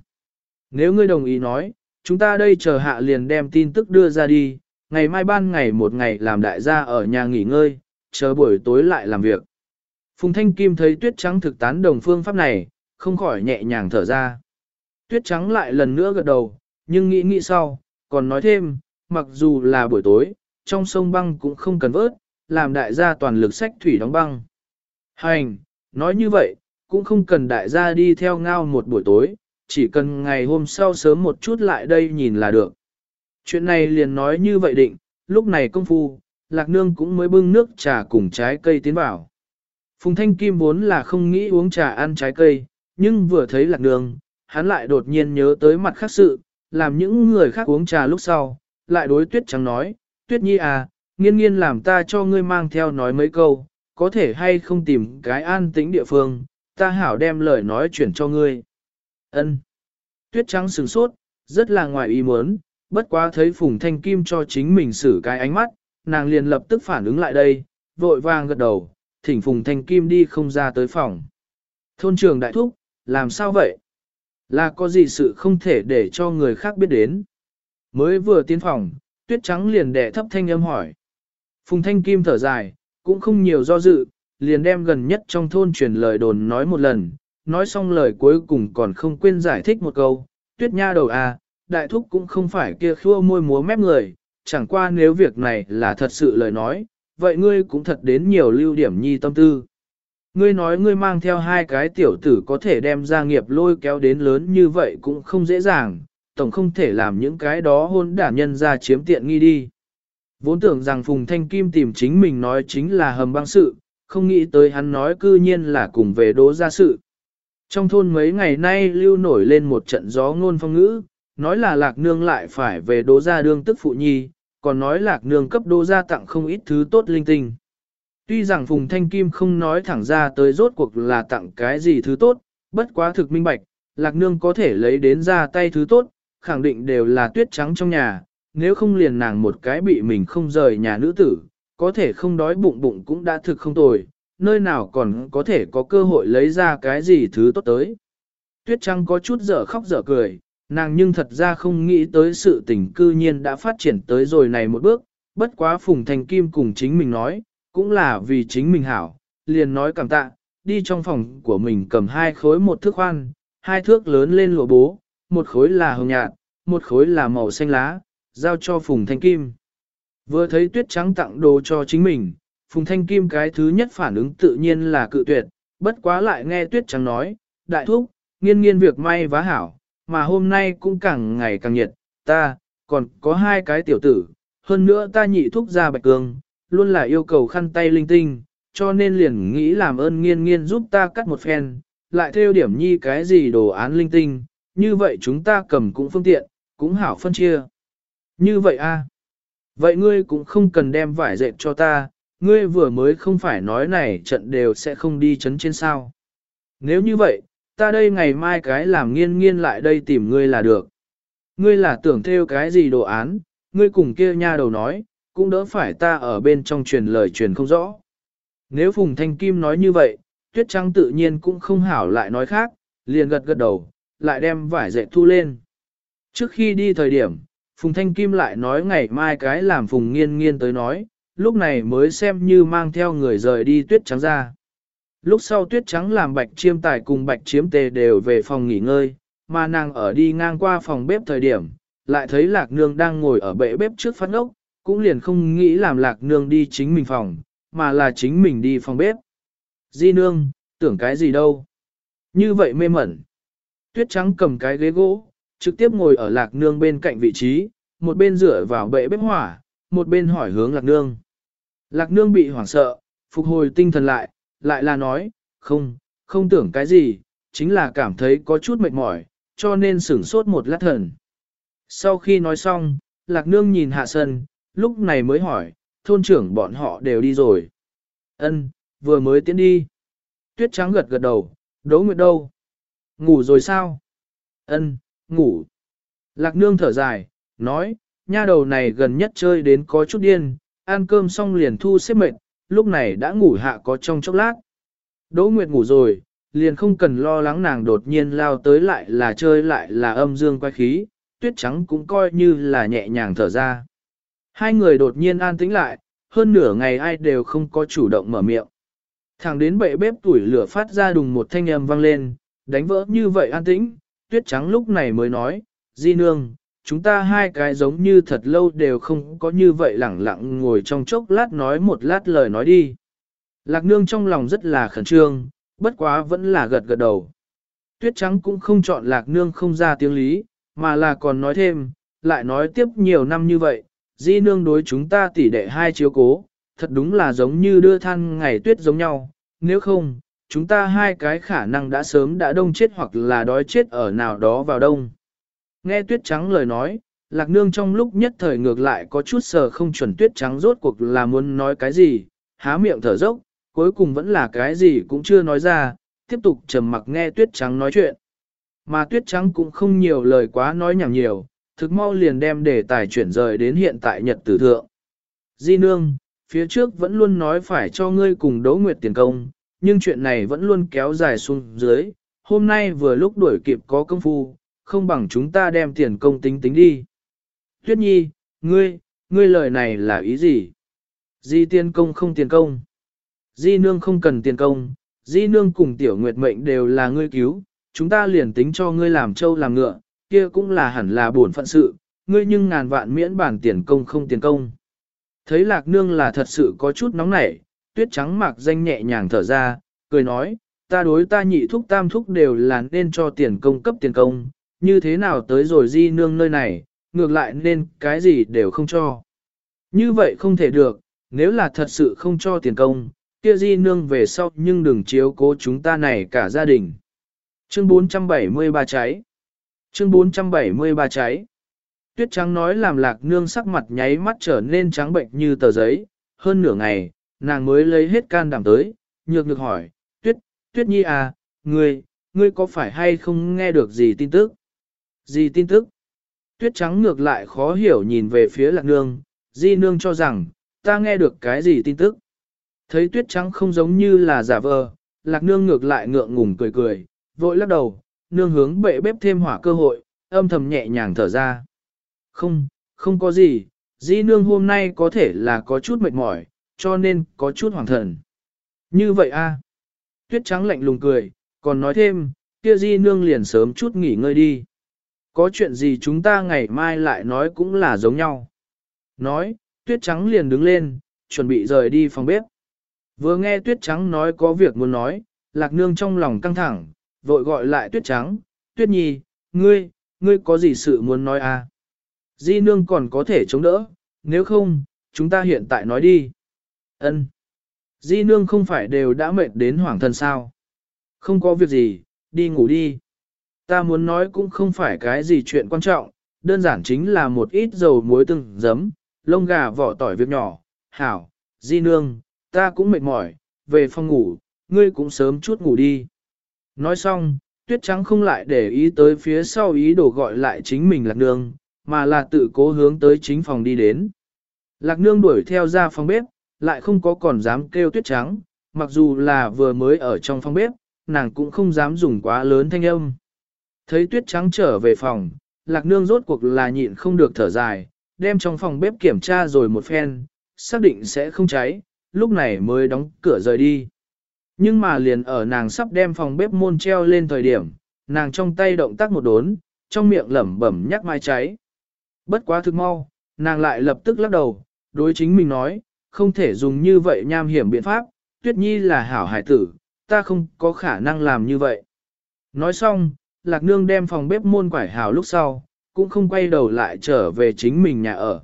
Nếu ngươi đồng ý nói, chúng ta đây chờ hạ liền đem tin tức đưa ra đi, ngày mai ban ngày một ngày làm đại gia ở nhà nghỉ ngơi, chờ buổi tối lại làm việc. Phùng Thanh Kim thấy tuyết trắng thực tán đồng phương pháp này, không khỏi nhẹ nhàng thở ra. Tuyết trắng lại lần nữa gật đầu, nhưng nghĩ nghĩ sau, còn nói thêm, mặc dù là buổi tối, trong sông băng cũng không cần vớt, làm đại gia toàn lực sách thủy đóng băng. Hành, nói như vậy, cũng không cần đại gia đi theo ngao một buổi tối, chỉ cần ngày hôm sau sớm một chút lại đây nhìn là được. Chuyện này liền nói như vậy định, lúc này công phu, lạc nương cũng mới bưng nước trà cùng trái cây tiến vào. Phùng Thanh Kim vốn là không nghĩ uống trà ăn trái cây, nhưng vừa thấy lạc đường, hắn lại đột nhiên nhớ tới mặt khác sự, làm những người khác uống trà lúc sau, lại đối tuyết trắng nói, tuyết nhi à, nghiên nghiên làm ta cho ngươi mang theo nói mấy câu, có thể hay không tìm cái an tĩnh địa phương, ta hảo đem lời nói chuyển cho ngươi. Ân. Tuyết trắng sửng sốt, rất là ngoài ý muốn, bất quá thấy Phùng Thanh Kim cho chính mình xử cái ánh mắt, nàng liền lập tức phản ứng lại đây, vội vàng gật đầu, thỉnh Phùng Thanh Kim đi không ra tới phòng. Thôn trường đại thúc, làm sao vậy? Là có gì sự không thể để cho người khác biết đến? Mới vừa tiến phòng, tuyết trắng liền đẻ thấp thanh âm hỏi. Phùng Thanh Kim thở dài, cũng không nhiều do dự, liền đem gần nhất trong thôn truyền lời đồn nói một lần, nói xong lời cuối cùng còn không quên giải thích một câu, tuyết nha đầu à, đại thúc cũng không phải kia khua môi múa mép người, chẳng qua nếu việc này là thật sự lời nói, vậy ngươi cũng thật đến nhiều lưu điểm nhi tâm tư. Ngươi nói ngươi mang theo hai cái tiểu tử có thể đem gia nghiệp lôi kéo đến lớn như vậy cũng không dễ dàng, tổng không thể làm những cái đó hôn đả nhân ra chiếm tiện nghi đi. Vốn tưởng rằng Phùng Thanh Kim tìm chính mình nói chính là hầm băng sự, không nghĩ tới hắn nói cư nhiên là cùng về đố gia sự. Trong thôn mấy ngày nay lưu nổi lên một trận gió ngôn phong ngữ, nói là lạc nương lại phải về đố gia đương tức phụ nhi, còn nói lạc nương cấp đô gia tặng không ít thứ tốt linh tinh. Tuy rằng Phùng Thanh Kim không nói thẳng ra tới rốt cuộc là tặng cái gì thứ tốt, bất quá thực minh bạch, lạc nương có thể lấy đến ra tay thứ tốt, khẳng định đều là tuyết trắng trong nhà, nếu không liền nàng một cái bị mình không rời nhà nữ tử, có thể không đói bụng bụng cũng đã thực không tồi, nơi nào còn có thể có cơ hội lấy ra cái gì thứ tốt tới. Tuyết trắng có chút dở khóc dở cười, nàng nhưng thật ra không nghĩ tới sự tình cư nhiên đã phát triển tới rồi này một bước, bất quá Phùng Thành Kim cùng chính mình nói, cũng là vì chính mình hảo, liền nói cảm tạ, đi trong phòng của mình cầm hai khối một thước khoan, hai thước lớn lên lụa bố, một khối là hồng nhạt, một khối là màu xanh lá, giao cho Phùng Thanh Kim. Vừa thấy tuyết trắng tặng đồ cho chính mình, Phùng Thanh Kim cái thứ nhất phản ứng tự nhiên là cự tuyệt, bất quá lại nghe tuyết trắng nói, đại thúc, nghiên nghiên việc may vá hảo, mà hôm nay cũng càng ngày càng nhiệt, ta, còn có hai cái tiểu tử, hơn nữa ta nhị thúc ra bạch cương, luôn là yêu cầu khăn tay linh tinh, cho nên liền nghĩ làm ơn nghiên nghiên giúp ta cắt một phen, lại theo điểm nhi cái gì đồ án linh tinh, như vậy chúng ta cầm cũng phương tiện, cũng hảo phân chia. Như vậy a Vậy ngươi cũng không cần đem vải dệt cho ta, ngươi vừa mới không phải nói này trận đều sẽ không đi chấn trên sao. Nếu như vậy, ta đây ngày mai cái làm nghiên nghiên lại đây tìm ngươi là được. Ngươi là tưởng theo cái gì đồ án, ngươi cùng kia nha đầu nói, cũng đỡ phải ta ở bên trong truyền lời truyền không rõ. Nếu Phùng Thanh Kim nói như vậy, Tuyết Trắng tự nhiên cũng không hảo lại nói khác, liền gật gật đầu, lại đem vải dệt thu lên. Trước khi đi thời điểm, Phùng Thanh Kim lại nói ngày mai cái làm Phùng Nghiên Nghiên tới nói, lúc này mới xem như mang theo người rời đi Tuyết Trắng ra. Lúc sau Tuyết Trắng làm bạch chiêm tài cùng bạch chiếm tề đều về phòng nghỉ ngơi, mà nàng ở đi ngang qua phòng bếp thời điểm, lại thấy Lạc Nương đang ngồi ở bệ bếp trước phát ốc, cũng liền không nghĩ làm lạc nương đi chính mình phòng, mà là chính mình đi phòng bếp. Di nương, tưởng cái gì đâu. Như vậy mê mẩn. Tuyết trắng cầm cái ghế gỗ, trực tiếp ngồi ở lạc nương bên cạnh vị trí, một bên rửa vào bệ bếp hỏa, một bên hỏi hướng lạc nương. Lạc nương bị hoảng sợ, phục hồi tinh thần lại, lại là nói, không, không tưởng cái gì, chính là cảm thấy có chút mệt mỏi, cho nên sửng sốt một lát thần. Sau khi nói xong, lạc nương nhìn hạ sân, lúc này mới hỏi, thôn trưởng bọn họ đều đi rồi. Ân, vừa mới tiến đi. Tuyết trắng gật gật đầu, đố nguyệt đâu? Ngủ rồi sao? Ân, ngủ. Lạc nương thở dài, nói, nha đầu này gần nhất chơi đến có chút điên, ăn cơm xong liền thu xếp mệt, lúc này đã ngủ hạ có trong chốc lát. Đỗ Nguyệt ngủ rồi, liền không cần lo lắng nàng đột nhiên lao tới lại là chơi lại là âm dương quay khí, tuyết trắng cũng coi như là nhẹ nhàng thở ra. Hai người đột nhiên an tĩnh lại, hơn nửa ngày ai đều không có chủ động mở miệng. Thẳng đến bệ bếp tuổi lửa phát ra đùng một thanh âm vang lên, đánh vỡ như vậy an tĩnh, tuyết trắng lúc này mới nói, Di nương, chúng ta hai cái giống như thật lâu đều không có như vậy lẳng lặng ngồi trong chốc lát nói một lát lời nói đi. Lạc nương trong lòng rất là khẩn trương, bất quá vẫn là gật gật đầu. Tuyết trắng cũng không chọn lạc nương không ra tiếng lý, mà là còn nói thêm, lại nói tiếp nhiều năm như vậy, di nương đối chúng ta tỉ đệ hai chiếu cố, thật đúng là giống như đưa than ngày tuyết giống nhau, nếu không, chúng ta hai cái khả năng đã sớm đã đông chết hoặc là đói chết ở nào đó vào đông. Nghe tuyết trắng lời nói, lạc nương trong lúc nhất thời ngược lại có chút sờ không chuẩn tuyết trắng rốt cuộc là muốn nói cái gì, há miệng thở dốc, cuối cùng vẫn là cái gì cũng chưa nói ra, tiếp tục trầm mặc nghe tuyết trắng nói chuyện. Mà tuyết trắng cũng không nhiều lời quá nói nhảm nhiều, thực mau liền đem đề tài chuyển rời đến hiện tại nhật tử thượng. Di nương, phía trước vẫn luôn nói phải cho ngươi cùng đấu nguyệt tiền công, nhưng chuyện này vẫn luôn kéo dài xuống dưới, hôm nay vừa lúc đuổi kịp có công phu, không bằng chúng ta đem tiền công tính tính đi. Tuyết nhi, ngươi, ngươi lời này là ý gì? Di tiền công không tiền công. Di nương không cần tiền công, di nương cùng tiểu nguyệt mệnh đều là ngươi cứu, chúng ta liền tính cho ngươi làm trâu làm ngựa, kia cũng là hẳn là buồn phận sự, ngươi nhưng ngàn vạn miễn bản tiền công không tiền công. Thấy lạc nương là thật sự có chút nóng nảy, tuyết trắng mạc danh nhẹ nhàng thở ra, cười nói, ta đối ta nhị thúc tam thúc đều là nên cho tiền công cấp tiền công, như thế nào tới rồi di nương nơi này, ngược lại nên cái gì đều không cho. Như vậy không thể được, nếu là thật sự không cho tiền công, kia di nương về sau nhưng đừng chiếu cố chúng ta này cả gia đình. Chương 473 cháy Chương 473 cháy Tuyết trắng nói làm lạc nương sắc mặt nháy mắt trở nên trắng bệnh như tờ giấy, hơn nửa ngày, nàng mới lấy hết can đảm tới, nhược nhược hỏi, tuyết, tuyết nhi à, ngươi, ngươi có phải hay không nghe được gì tin tức? Gì tin tức? Tuyết trắng ngược lại khó hiểu nhìn về phía lạc nương, di nương cho rằng, ta nghe được cái gì tin tức? Thấy tuyết trắng không giống như là giả vờ, lạc nương ngược lại ngượng ngùng cười cười, vội lắc đầu, nương hướng bệ bếp thêm hỏa cơ hội, âm thầm nhẹ nhàng thở ra. Không, không có gì, di nương hôm nay có thể là có chút mệt mỏi, cho nên có chút hoàng thần. Như vậy a Tuyết trắng lạnh lùng cười, còn nói thêm, kia di nương liền sớm chút nghỉ ngơi đi. Có chuyện gì chúng ta ngày mai lại nói cũng là giống nhau. Nói, tuyết trắng liền đứng lên, chuẩn bị rời đi phòng bếp. Vừa nghe tuyết trắng nói có việc muốn nói, lạc nương trong lòng căng thẳng, vội gọi lại tuyết trắng, tuyết nhi, ngươi, ngươi có gì sự muốn nói à? Di nương còn có thể chống đỡ, nếu không, chúng ta hiện tại nói đi. Ân. Di nương không phải đều đã mệt đến hoàng thân sao. Không có việc gì, đi ngủ đi. Ta muốn nói cũng không phải cái gì chuyện quan trọng, đơn giản chính là một ít dầu muối từng giấm, lông gà vỏ tỏi việc nhỏ. Hảo, di nương, ta cũng mệt mỏi, về phòng ngủ, ngươi cũng sớm chút ngủ đi. Nói xong, tuyết trắng không lại để ý tới phía sau ý đồ gọi lại chính mình lạc nương, mà là tự cố hướng tới chính phòng đi đến. Lạc nương đuổi theo ra phòng bếp, lại không có còn dám kêu tuyết trắng, mặc dù là vừa mới ở trong phòng bếp, nàng cũng không dám dùng quá lớn thanh âm. Thấy tuyết trắng trở về phòng, lạc nương rốt cuộc là nhịn không được thở dài, đem trong phòng bếp kiểm tra rồi một phen, xác định sẽ không cháy, lúc này mới đóng cửa rời đi. Nhưng mà liền ở nàng sắp đem phòng bếp môn treo lên thời điểm, nàng trong tay động tác một đốn, trong miệng lẩm bẩm nhắc mai cháy. Bất quá thực mau, nàng lại lập tức lắc đầu, đối chính mình nói, không thể dùng như vậy nham hiểm biện pháp, tuyết nhi là hảo hải tử, ta không có khả năng làm như vậy. Nói xong, lạc nương đem phòng bếp môn quải hào lúc sau, cũng không quay đầu lại trở về chính mình nhà ở.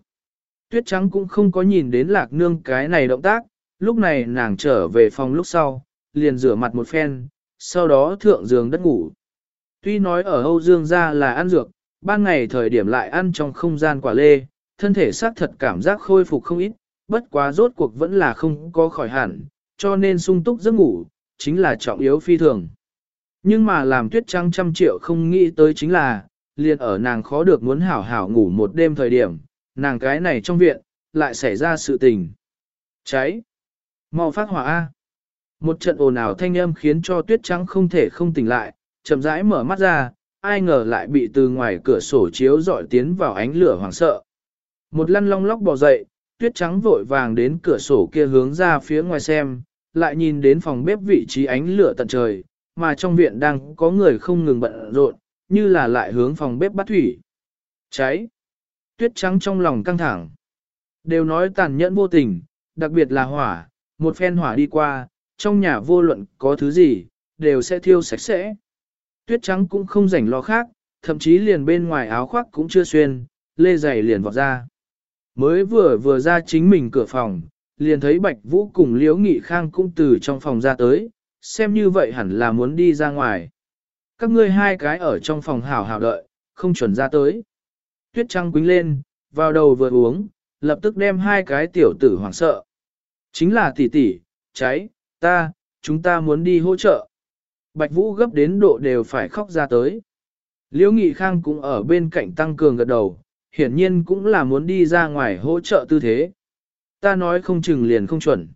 Tuyết trắng cũng không có nhìn đến lạc nương cái này động tác, lúc này nàng trở về phòng lúc sau, liền rửa mặt một phen, sau đó thượng giường đất ngủ. Tuy nói ở Âu Dương gia là ăn dược, ban ngày thời điểm lại ăn trong không gian quả lê, thân thể xác thật cảm giác khôi phục không ít, bất quá rốt cuộc vẫn là không có khỏi hẳn, cho nên sung túc giấc ngủ, chính là trọng yếu phi thường. Nhưng mà làm tuyết trắng trăm triệu không nghĩ tới chính là, liền ở nàng khó được muốn hảo hảo ngủ một đêm thời điểm, nàng cái này trong viện, lại xảy ra sự tình. Cháy! mau phát hỏa A! Một trận ồn ào thanh âm khiến cho tuyết trắng không thể không tỉnh lại, chậm rãi mở mắt ra, ai ngờ lại bị từ ngoài cửa sổ chiếu dọi tiến vào ánh lửa hoảng sợ. Một lăn long lóc bò dậy, tuyết trắng vội vàng đến cửa sổ kia hướng ra phía ngoài xem, lại nhìn đến phòng bếp vị trí ánh lửa tận trời, mà trong viện đang có người không ngừng bận rộn, như là lại hướng phòng bếp bắt thủy. Cháy! Tuyết trắng trong lòng căng thẳng. Đều nói tàn nhẫn vô tình, đặc biệt là hỏa, một phen hỏa đi qua, trong nhà vô luận có thứ gì, đều sẽ thiêu sạch sẽ. Tuyết trắng cũng không rảnh lo khác, thậm chí liền bên ngoài áo khoác cũng chưa xuyên, lê giày liền vọt ra. Mới vừa vừa ra chính mình cửa phòng, liền thấy Bạch Vũ cùng Liễu Nghị Khang cũng từ trong phòng ra tới, xem như vậy hẳn là muốn đi ra ngoài. Các ngươi hai cái ở trong phòng hào hào đợi, không chuẩn ra tới. Tuyết trăng quính lên, vào đầu vừa uống, lập tức đem hai cái tiểu tử hoảng sợ. Chính là tỷ tỷ, cháy, ta, chúng ta muốn đi hỗ trợ. Bạch Vũ gấp đến độ đều phải khóc ra tới. Liễu Nghị Khang cũng ở bên cạnh tăng cường gật đầu, hiển nhiên cũng là muốn đi ra ngoài hỗ trợ tư thế. Ta nói không chừng liền không chuẩn.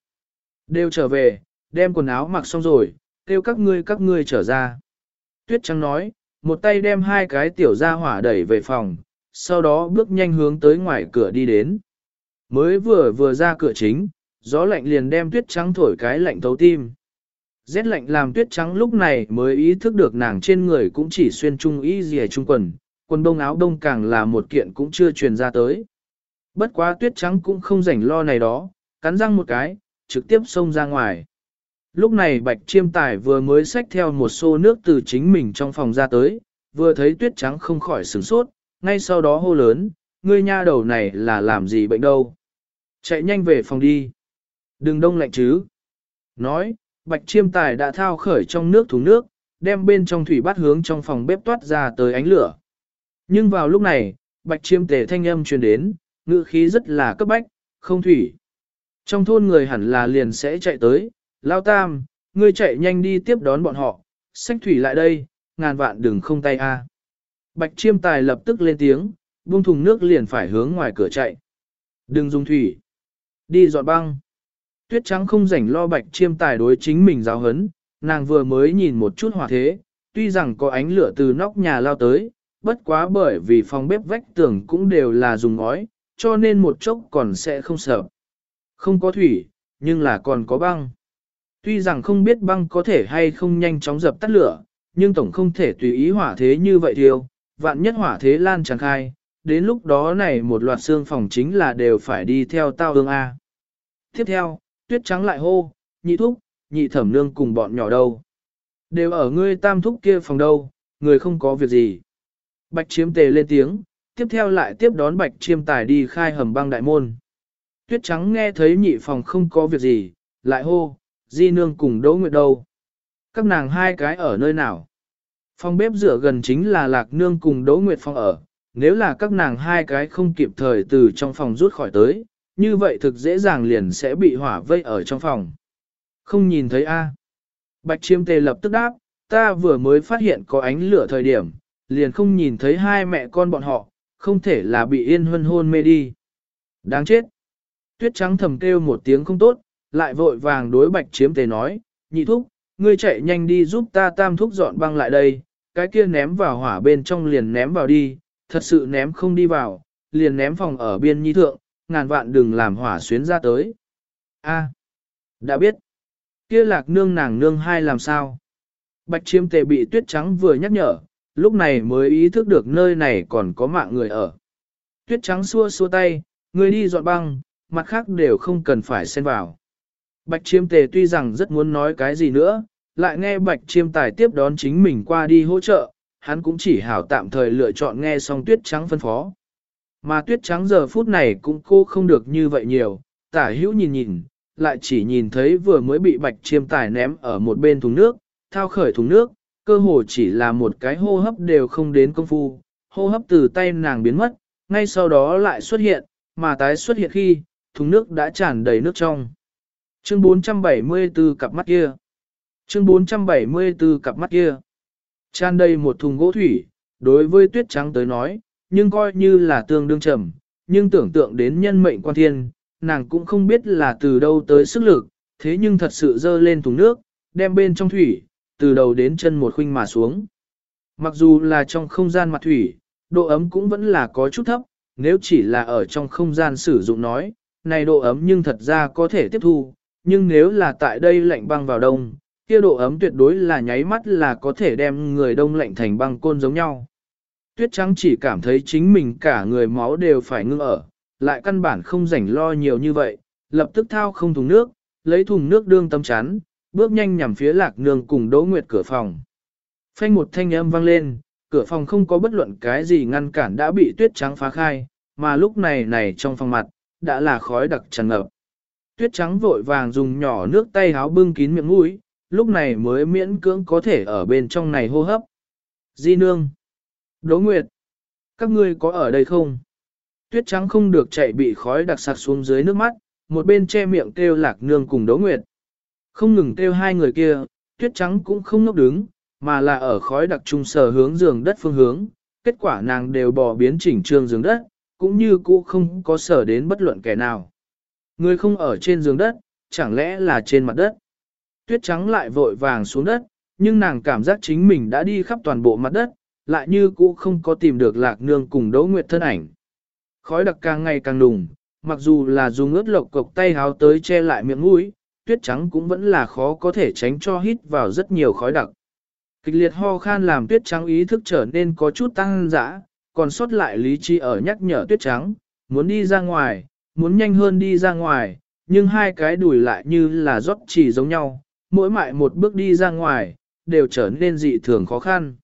Đều trở về, đem quần áo mặc xong rồi, kêu các ngươi các ngươi trở ra. Tuyết Trắng nói, một tay đem hai cái tiểu gia hỏa đẩy về phòng, sau đó bước nhanh hướng tới ngoài cửa đi đến. Mới vừa vừa ra cửa chính, gió lạnh liền đem tuyết trắng thổi cái lạnh thấu tim. Rét lạnh làm tuyết trắng lúc này mới ý thức được nàng trên người cũng chỉ xuyên trung y gì trung quần, quần đông áo đông càng là một kiện cũng chưa truyền ra tới. Bất quá tuyết trắng cũng không rảnh lo này đó, cắn răng một cái, trực tiếp xông ra ngoài. Lúc này bạch chiêm tài vừa mới xách theo một xô nước từ chính mình trong phòng ra tới, vừa thấy tuyết trắng không khỏi sửng sốt, ngay sau đó hô lớn, ngươi nha đầu này là làm gì bệnh đâu. Chạy nhanh về phòng đi. Đừng đông lạnh chứ. Nói, bạch chiêm tài đã thao khởi trong nước thùng nước, đem bên trong thủy bát hướng trong phòng bếp toát ra tới ánh lửa. Nhưng vào lúc này, bạch chiêm tề thanh âm truyền đến, ngữ khí rất là cấp bách, không thủy. Trong thôn người hẳn là liền sẽ chạy tới, lao tam, ngươi chạy nhanh đi tiếp đón bọn họ, sách thủy lại đây, ngàn vạn đừng không tay a. Bạch chiêm tài lập tức lên tiếng, buông thùng nước liền phải hướng ngoài cửa chạy. Đừng dùng thủy. Đi dọn băng. Tuyết trắng không rảnh lo bạch chiêm tài đối chính mình giáo hấn, nàng vừa mới nhìn một chút hỏa thế, tuy rằng có ánh lửa từ nóc nhà lao tới, bất quá bởi vì phòng bếp vách tường cũng đều là dùng ngói, cho nên một chốc còn sẽ không sợ. Không có thủy, nhưng là còn có băng. Tuy rằng không biết băng có thể hay không nhanh chóng dập tắt lửa, nhưng tổng không thể tùy ý hỏa thế như vậy thiêu, vạn nhất hỏa thế lan tràn khai, đến lúc đó này một loạt xương phòng chính là đều phải đi theo tao hương A. Tiếp theo, tuyết trắng lại hô, nhị thúc, nhị thẩm nương cùng bọn nhỏ đâu. Đều ở ngươi tam thúc kia phòng đâu, người không có việc gì. Bạch chiếm tề lên tiếng, tiếp theo lại tiếp đón bạch chiêm tài đi khai hầm băng đại môn. Tuyết trắng nghe thấy nhị phòng không có việc gì, lại hô, di nương cùng đỗ nguyệt đâu. Các nàng hai cái ở nơi nào? Phòng bếp rửa gần chính là lạc nương cùng đỗ nguyệt phòng ở, nếu là các nàng hai cái không kịp thời từ trong phòng rút khỏi tới, như vậy thực dễ dàng liền sẽ bị hỏa vây ở trong phòng. Không nhìn thấy a? Bạch chiêm tề lập tức đáp, ta vừa mới phát hiện có ánh lửa thời điểm, liền không nhìn thấy hai mẹ con bọn họ, không thể là bị yên huân hôn mê đi. Đáng chết. Tuyết trắng thầm kêu một tiếng không tốt, lại vội vàng đối bạch chiếm tề nói, nhị thúc, ngươi chạy nhanh đi giúp ta tam thúc dọn băng lại đây, cái kia ném vào hỏa bên trong liền ném vào đi, thật sự ném không đi vào, liền ném phòng ở biên nhi thượng, ngàn vạn đừng làm hỏa xuyến ra tới. A, đã biết. Kia lạc nương nàng nương hai làm sao? Bạch chiêm tề bị tuyết trắng vừa nhắc nhở, lúc này mới ý thức được nơi này còn có mạng người ở. Tuyết trắng xua xua tay, người đi dọn băng, mặt khác đều không cần phải xen vào. Bạch chiêm tề tuy rằng rất muốn nói cái gì nữa, lại nghe bạch chiêm tài tiếp đón chính mình qua đi hỗ trợ, hắn cũng chỉ hảo tạm thời lựa chọn nghe xong tuyết trắng phân phó. Mà tuyết trắng giờ phút này cũng cô không được như vậy nhiều, tả hữu nhìn nhìn, lại chỉ nhìn thấy vừa mới bị bạch chiêm tài ném ở một bên thùng nước, thao khởi thùng nước, cơ hồ chỉ là một cái hô hấp đều không đến công phu, hô hấp từ tay nàng biến mất, ngay sau đó lại xuất hiện, mà tái xuất hiện khi, thùng nước đã tràn đầy nước trong. Chương 474 cặp mắt kia. Chương 474 cặp mắt kia. Tràn đầy một thùng gỗ thủy, đối với tuyết trắng tới nói, nhưng coi như là tương đương trầm, nhưng tưởng tượng đến nhân mệnh quan thiên, nàng cũng không biết là từ đâu tới sức lực, thế nhưng thật sự dơ lên thùng nước, đem bên trong thủy, từ đầu đến chân một khuynh mà xuống. Mặc dù là trong không gian mặt thủy, độ ấm cũng vẫn là có chút thấp, nếu chỉ là ở trong không gian sử dụng nói, này độ ấm nhưng thật ra có thể tiếp thu, nhưng nếu là tại đây lạnh băng vào đông, kia độ ấm tuyệt đối là nháy mắt là có thể đem người đông lạnh thành băng côn giống nhau. Tuyết trắng chỉ cảm thấy chính mình cả người máu đều phải ngưng ở, lại căn bản không rảnh lo nhiều như vậy, lập tức thao không thùng nước, lấy thùng nước đương tấm chắn, bước nhanh nhằm phía lạc nương cùng đỗ nguyệt cửa phòng. Phanh một thanh âm vang lên, cửa phòng không có bất luận cái gì ngăn cản đã bị tuyết trắng phá khai, mà lúc này này trong phòng mặt, đã là khói đặc tràn ngập. Tuyết trắng vội vàng dùng nhỏ nước tay háo bưng kín miệng mũi, lúc này mới miễn cưỡng có thể ở bên trong này hô hấp. Di nương, Đỗ Nguyệt, các ngươi có ở đây không? Tuyết trắng không được chạy bị khói đặc sặc xuống dưới nước mắt, một bên che miệng kêu lạc nương cùng Đỗ nguyệt. Không ngừng kêu hai người kia, tuyết trắng cũng không ngốc đứng, mà là ở khói đặc trung sở hướng giường đất phương hướng, kết quả nàng đều bỏ biến chỉnh trương giường đất, cũng như cũ không có sở đến bất luận kẻ nào. Người không ở trên giường đất, chẳng lẽ là trên mặt đất. Tuyết trắng lại vội vàng xuống đất, nhưng nàng cảm giác chính mình đã đi khắp toàn bộ mặt đất, lại như cũ không có tìm được lạc nương cùng đỗ nguyệt thân ảnh. Khói đặc càng ngày càng đùng, mặc dù là dùng ướt lộc cộc tay háo tới che lại miệng mũi, tuyết trắng cũng vẫn là khó có thể tránh cho hít vào rất nhiều khói đặc. Kịch liệt ho khan làm tuyết trắng ý thức trở nên có chút tăng dã, còn sót lại lý trí ở nhắc nhở tuyết trắng, muốn đi ra ngoài, muốn nhanh hơn đi ra ngoài, nhưng hai cái đùi lại như là rót chỉ giống nhau, mỗi mại một bước đi ra ngoài, đều trở nên dị thường khó khăn.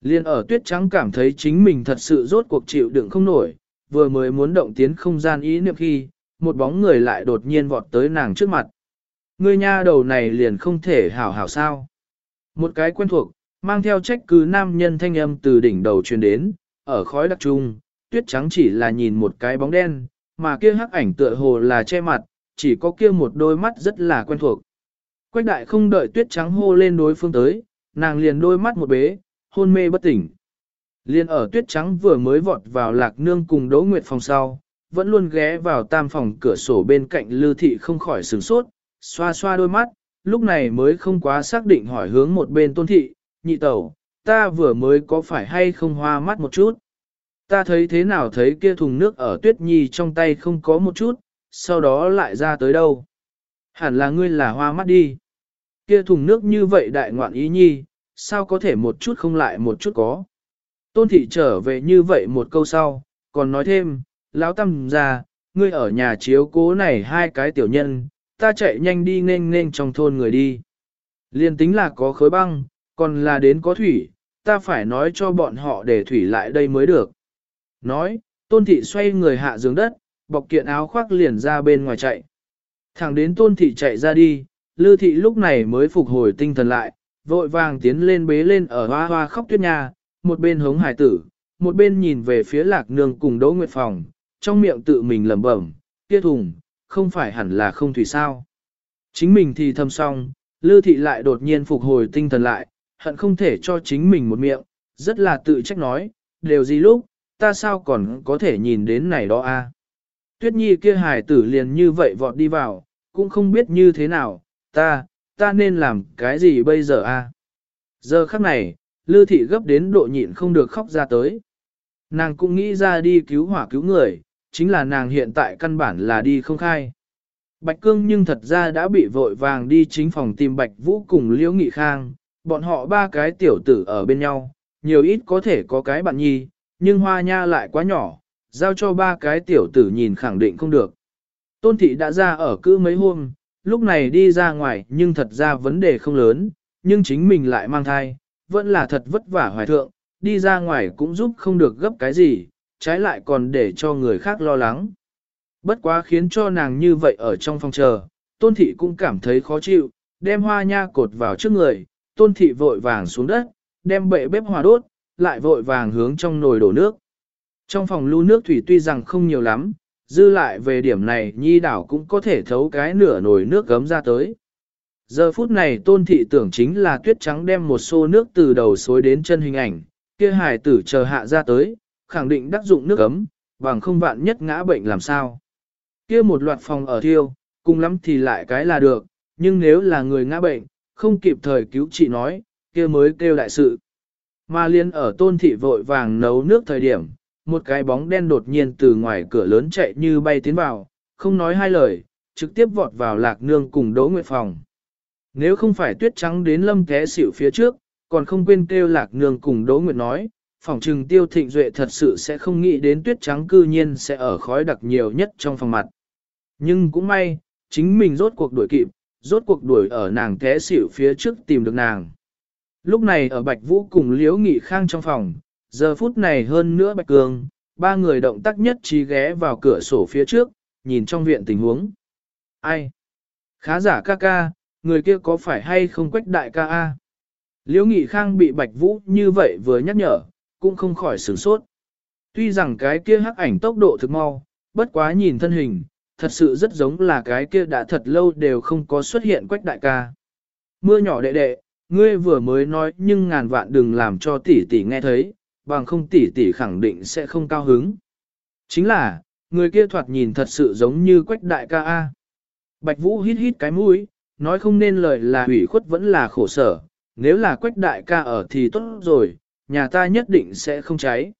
Liên ở tuyết trắng cảm thấy chính mình thật sự rốt cuộc chịu đựng không nổi, vừa mới muốn động tiến không gian ý niệm khi, một bóng người lại đột nhiên vọt tới nàng trước mặt. người nha đầu này liền không thể hảo hảo sao. Một cái quen thuộc, mang theo trách cứ nam nhân thanh âm từ đỉnh đầu truyền đến, ở khói đặc trung, tuyết trắng chỉ là nhìn một cái bóng đen, mà kia hắc ảnh tựa hồ là che mặt, chỉ có kia một đôi mắt rất là quen thuộc. Quách đại không đợi tuyết trắng hô lên đối phương tới, nàng liền đôi mắt một bế, hôn mê bất tỉnh. Liên ở tuyết trắng vừa mới vọt vào lạc nương cùng đỗ nguyệt phòng sau, vẫn luôn ghé vào tam phòng cửa sổ bên cạnh lưu thị không khỏi sửng sốt, xoa xoa đôi mắt, lúc này mới không quá xác định hỏi hướng một bên tôn thị, nhị tẩu, ta vừa mới có phải hay không hoa mắt một chút. Ta thấy thế nào thấy kia thùng nước ở tuyết nhi trong tay không có một chút, sau đó lại ra tới đâu. Hẳn là ngươi là hoa mắt đi. Kia thùng nước như vậy đại ngoạn ý nhi, sao có thể một chút không lại một chút có. Tôn thị trở về như vậy một câu sau, còn nói thêm, lão tâm ra, ngươi ở nhà chiếu cố này hai cái tiểu nhân, ta chạy nhanh đi nên nên trong thôn người đi. Liên tính là có khối băng, còn là đến có thủy, ta phải nói cho bọn họ để thủy lại đây mới được. Nói, tôn thị xoay người hạ giường đất, bọc kiện áo khoác liền ra bên ngoài chạy. Thẳng đến tôn thị chạy ra đi, lư thị lúc này mới phục hồi tinh thần lại, vội vàng tiến lên bế lên ở hoa hoa khóc tuyết nhà, một bên hống hải tử, một bên nhìn về phía lạc nương cùng đỗ nguyệt phòng, trong miệng tự mình lẩm bẩm, kia thùng, không phải hẳn là không thủy sao. Chính mình thì thầm xong, lư thị lại đột nhiên phục hồi tinh thần lại, hận không thể cho chính mình một miệng, rất là tự trách nói, đều gì lúc, ta sao còn có thể nhìn đến này đó a? Tuyết nhi kia hài tử liền như vậy vọt đi vào, cũng không biết như thế nào, ta, ta nên làm cái gì bây giờ a? Giờ khắc này, Lư thị gấp đến độ nhịn không được khóc ra tới. Nàng cũng nghĩ ra đi cứu hỏa cứu người, chính là nàng hiện tại căn bản là đi không khai. Bạch Cương nhưng thật ra đã bị vội vàng đi chính phòng tìm Bạch Vũ cùng Liễu Nghị Khang, bọn họ ba cái tiểu tử ở bên nhau, nhiều ít có thể có cái bạn nhi, nhưng hoa nha lại quá nhỏ, giao cho ba cái tiểu tử nhìn khẳng định không được. Tôn thị đã ra ở cữ mấy hôm, lúc này đi ra ngoài nhưng thật ra vấn đề không lớn, nhưng chính mình lại mang thai, vẫn là thật vất vả hoài thượng, đi ra ngoài cũng giúp không được gấp cái gì, trái lại còn để cho người khác lo lắng. Bất quá khiến cho nàng như vậy ở trong phòng chờ, tôn thị cũng cảm thấy khó chịu, đem hoa nha cột vào trước người, tôn thị vội vàng xuống đất, đem bệ bếp hòa đốt, lại vội vàng hướng trong nồi đổ nước. Trong phòng lưu nước thủy tuy rằng không nhiều lắm, dư lại về điểm này nhi đảo cũng có thể thấu cái nửa nồi nước gấm ra tới. Giờ phút này tôn thị tưởng chính là tuyết trắng đem một xô nước từ đầu xối đến chân hình ảnh, kia hài tử chờ hạ ra tới, khẳng định đắc dụng nước ấm, bằng không vạn nhất ngã bệnh làm sao. Kia một loạt phòng ở thiêu, cùng lắm thì lại cái là được, nhưng nếu là người ngã bệnh, không kịp thời cứu trị nói, kia mới kêu đại sự. Mà liên ở tôn thị vội vàng nấu nước thời điểm, một cái bóng đen đột nhiên từ ngoài cửa lớn chạy như bay tiến vào, không nói hai lời, trực tiếp vọt vào lạc nương cùng đỗ nguyệt phòng. Nếu không phải tuyết trắng đến lâm té xỉu phía trước, còn không quên kêu lạc nương cùng Đỗ Nguyệt nói, phòng trừng tiêu thịnh duệ thật sự sẽ không nghĩ đến tuyết trắng cư nhiên sẽ ở khói đặc nhiều nhất trong phòng mặt. Nhưng cũng may, chính mình rốt cuộc đuổi kịp, rốt cuộc đuổi ở nàng té xỉu phía trước tìm được nàng. Lúc này ở Bạch Vũ cùng Liễu Nghị Khang trong phòng, giờ phút này hơn nữa Bạch Cường, ba người động tác nhất trí ghé vào cửa sổ phía trước, nhìn trong viện tình huống. Ai? Khá giả ca ca, người kia có phải hay không quách đại ca a? Liễu Nghị Khang bị Bạch Vũ như vậy vừa nhắc nhở, cũng không khỏi sửng sốt. Tuy rằng cái kia hắc ảnh tốc độ thực mau, bất quá nhìn thân hình, thật sự rất giống là cái kia đã thật lâu đều không có xuất hiện quách đại ca. Mưa nhỏ đệ đệ, ngươi vừa mới nói nhưng ngàn vạn đừng làm cho tỷ tỷ nghe thấy, bằng không tỷ tỷ khẳng định sẽ không cao hứng. Chính là, người kia thoạt nhìn thật sự giống như quách đại ca A. Bạch Vũ hít hít cái mũi, nói không nên lời là hủy khuất vẫn là khổ sở, nếu là quách đại ca ở thì tốt rồi, nhà ta nhất định sẽ không cháy.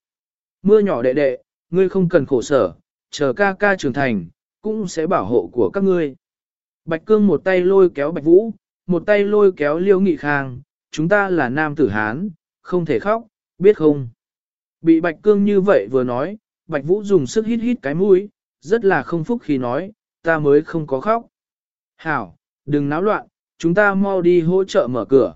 Mưa nhỏ đệ đệ, ngươi không cần khổ sở, chờ ca ca trưởng thành, cũng sẽ bảo hộ của các ngươi. Bạch Cương một tay lôi kéo Bạch Vũ, một tay lôi kéo Liêu Nghị Khang, chúng ta là nam tử Hán, không thể khóc, biết không? Bị Bạch Cương như vậy vừa nói, Bạch Vũ dùng sức hít hít cái mũi, rất là không phúc khi nói, ta mới không có khóc. Hảo, đừng náo loạn, chúng ta mau đi hỗ trợ mở cửa.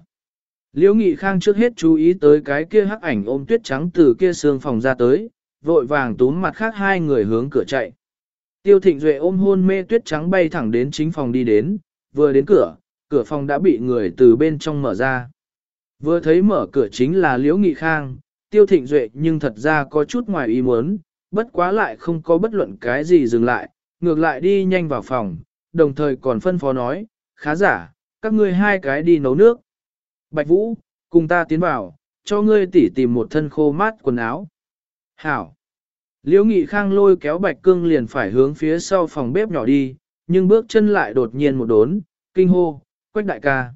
Liễu Nghị Khang trước hết chú ý tới cái kia hắc ảnh ôm tuyết trắng từ kia sương phòng ra tới, vội vàng túm mặt khác hai người hướng cửa chạy. Tiêu Thịnh Duệ ôm hôn mê tuyết trắng bay thẳng đến chính phòng đi đến, vừa đến cửa, cửa phòng đã bị người từ bên trong mở ra. Vừa thấy mở cửa chính là Liễu Nghị Khang, Tiêu Thịnh Duệ nhưng thật ra có chút ngoài ý muốn, bất quá lại không có bất luận cái gì dừng lại, ngược lại đi nhanh vào phòng, đồng thời còn phân phó nói, khá giả, các ngươi hai cái đi nấu nước. Bạch Vũ, cùng ta tiến vào, cho ngươi tỉ tìm một thân khô mát quần áo. Hảo. Liễu Nghị Khang lôi kéo Bạch Cương liền phải hướng phía sau phòng bếp nhỏ đi, nhưng bước chân lại đột nhiên một đốn, kinh hô, quách đại ca.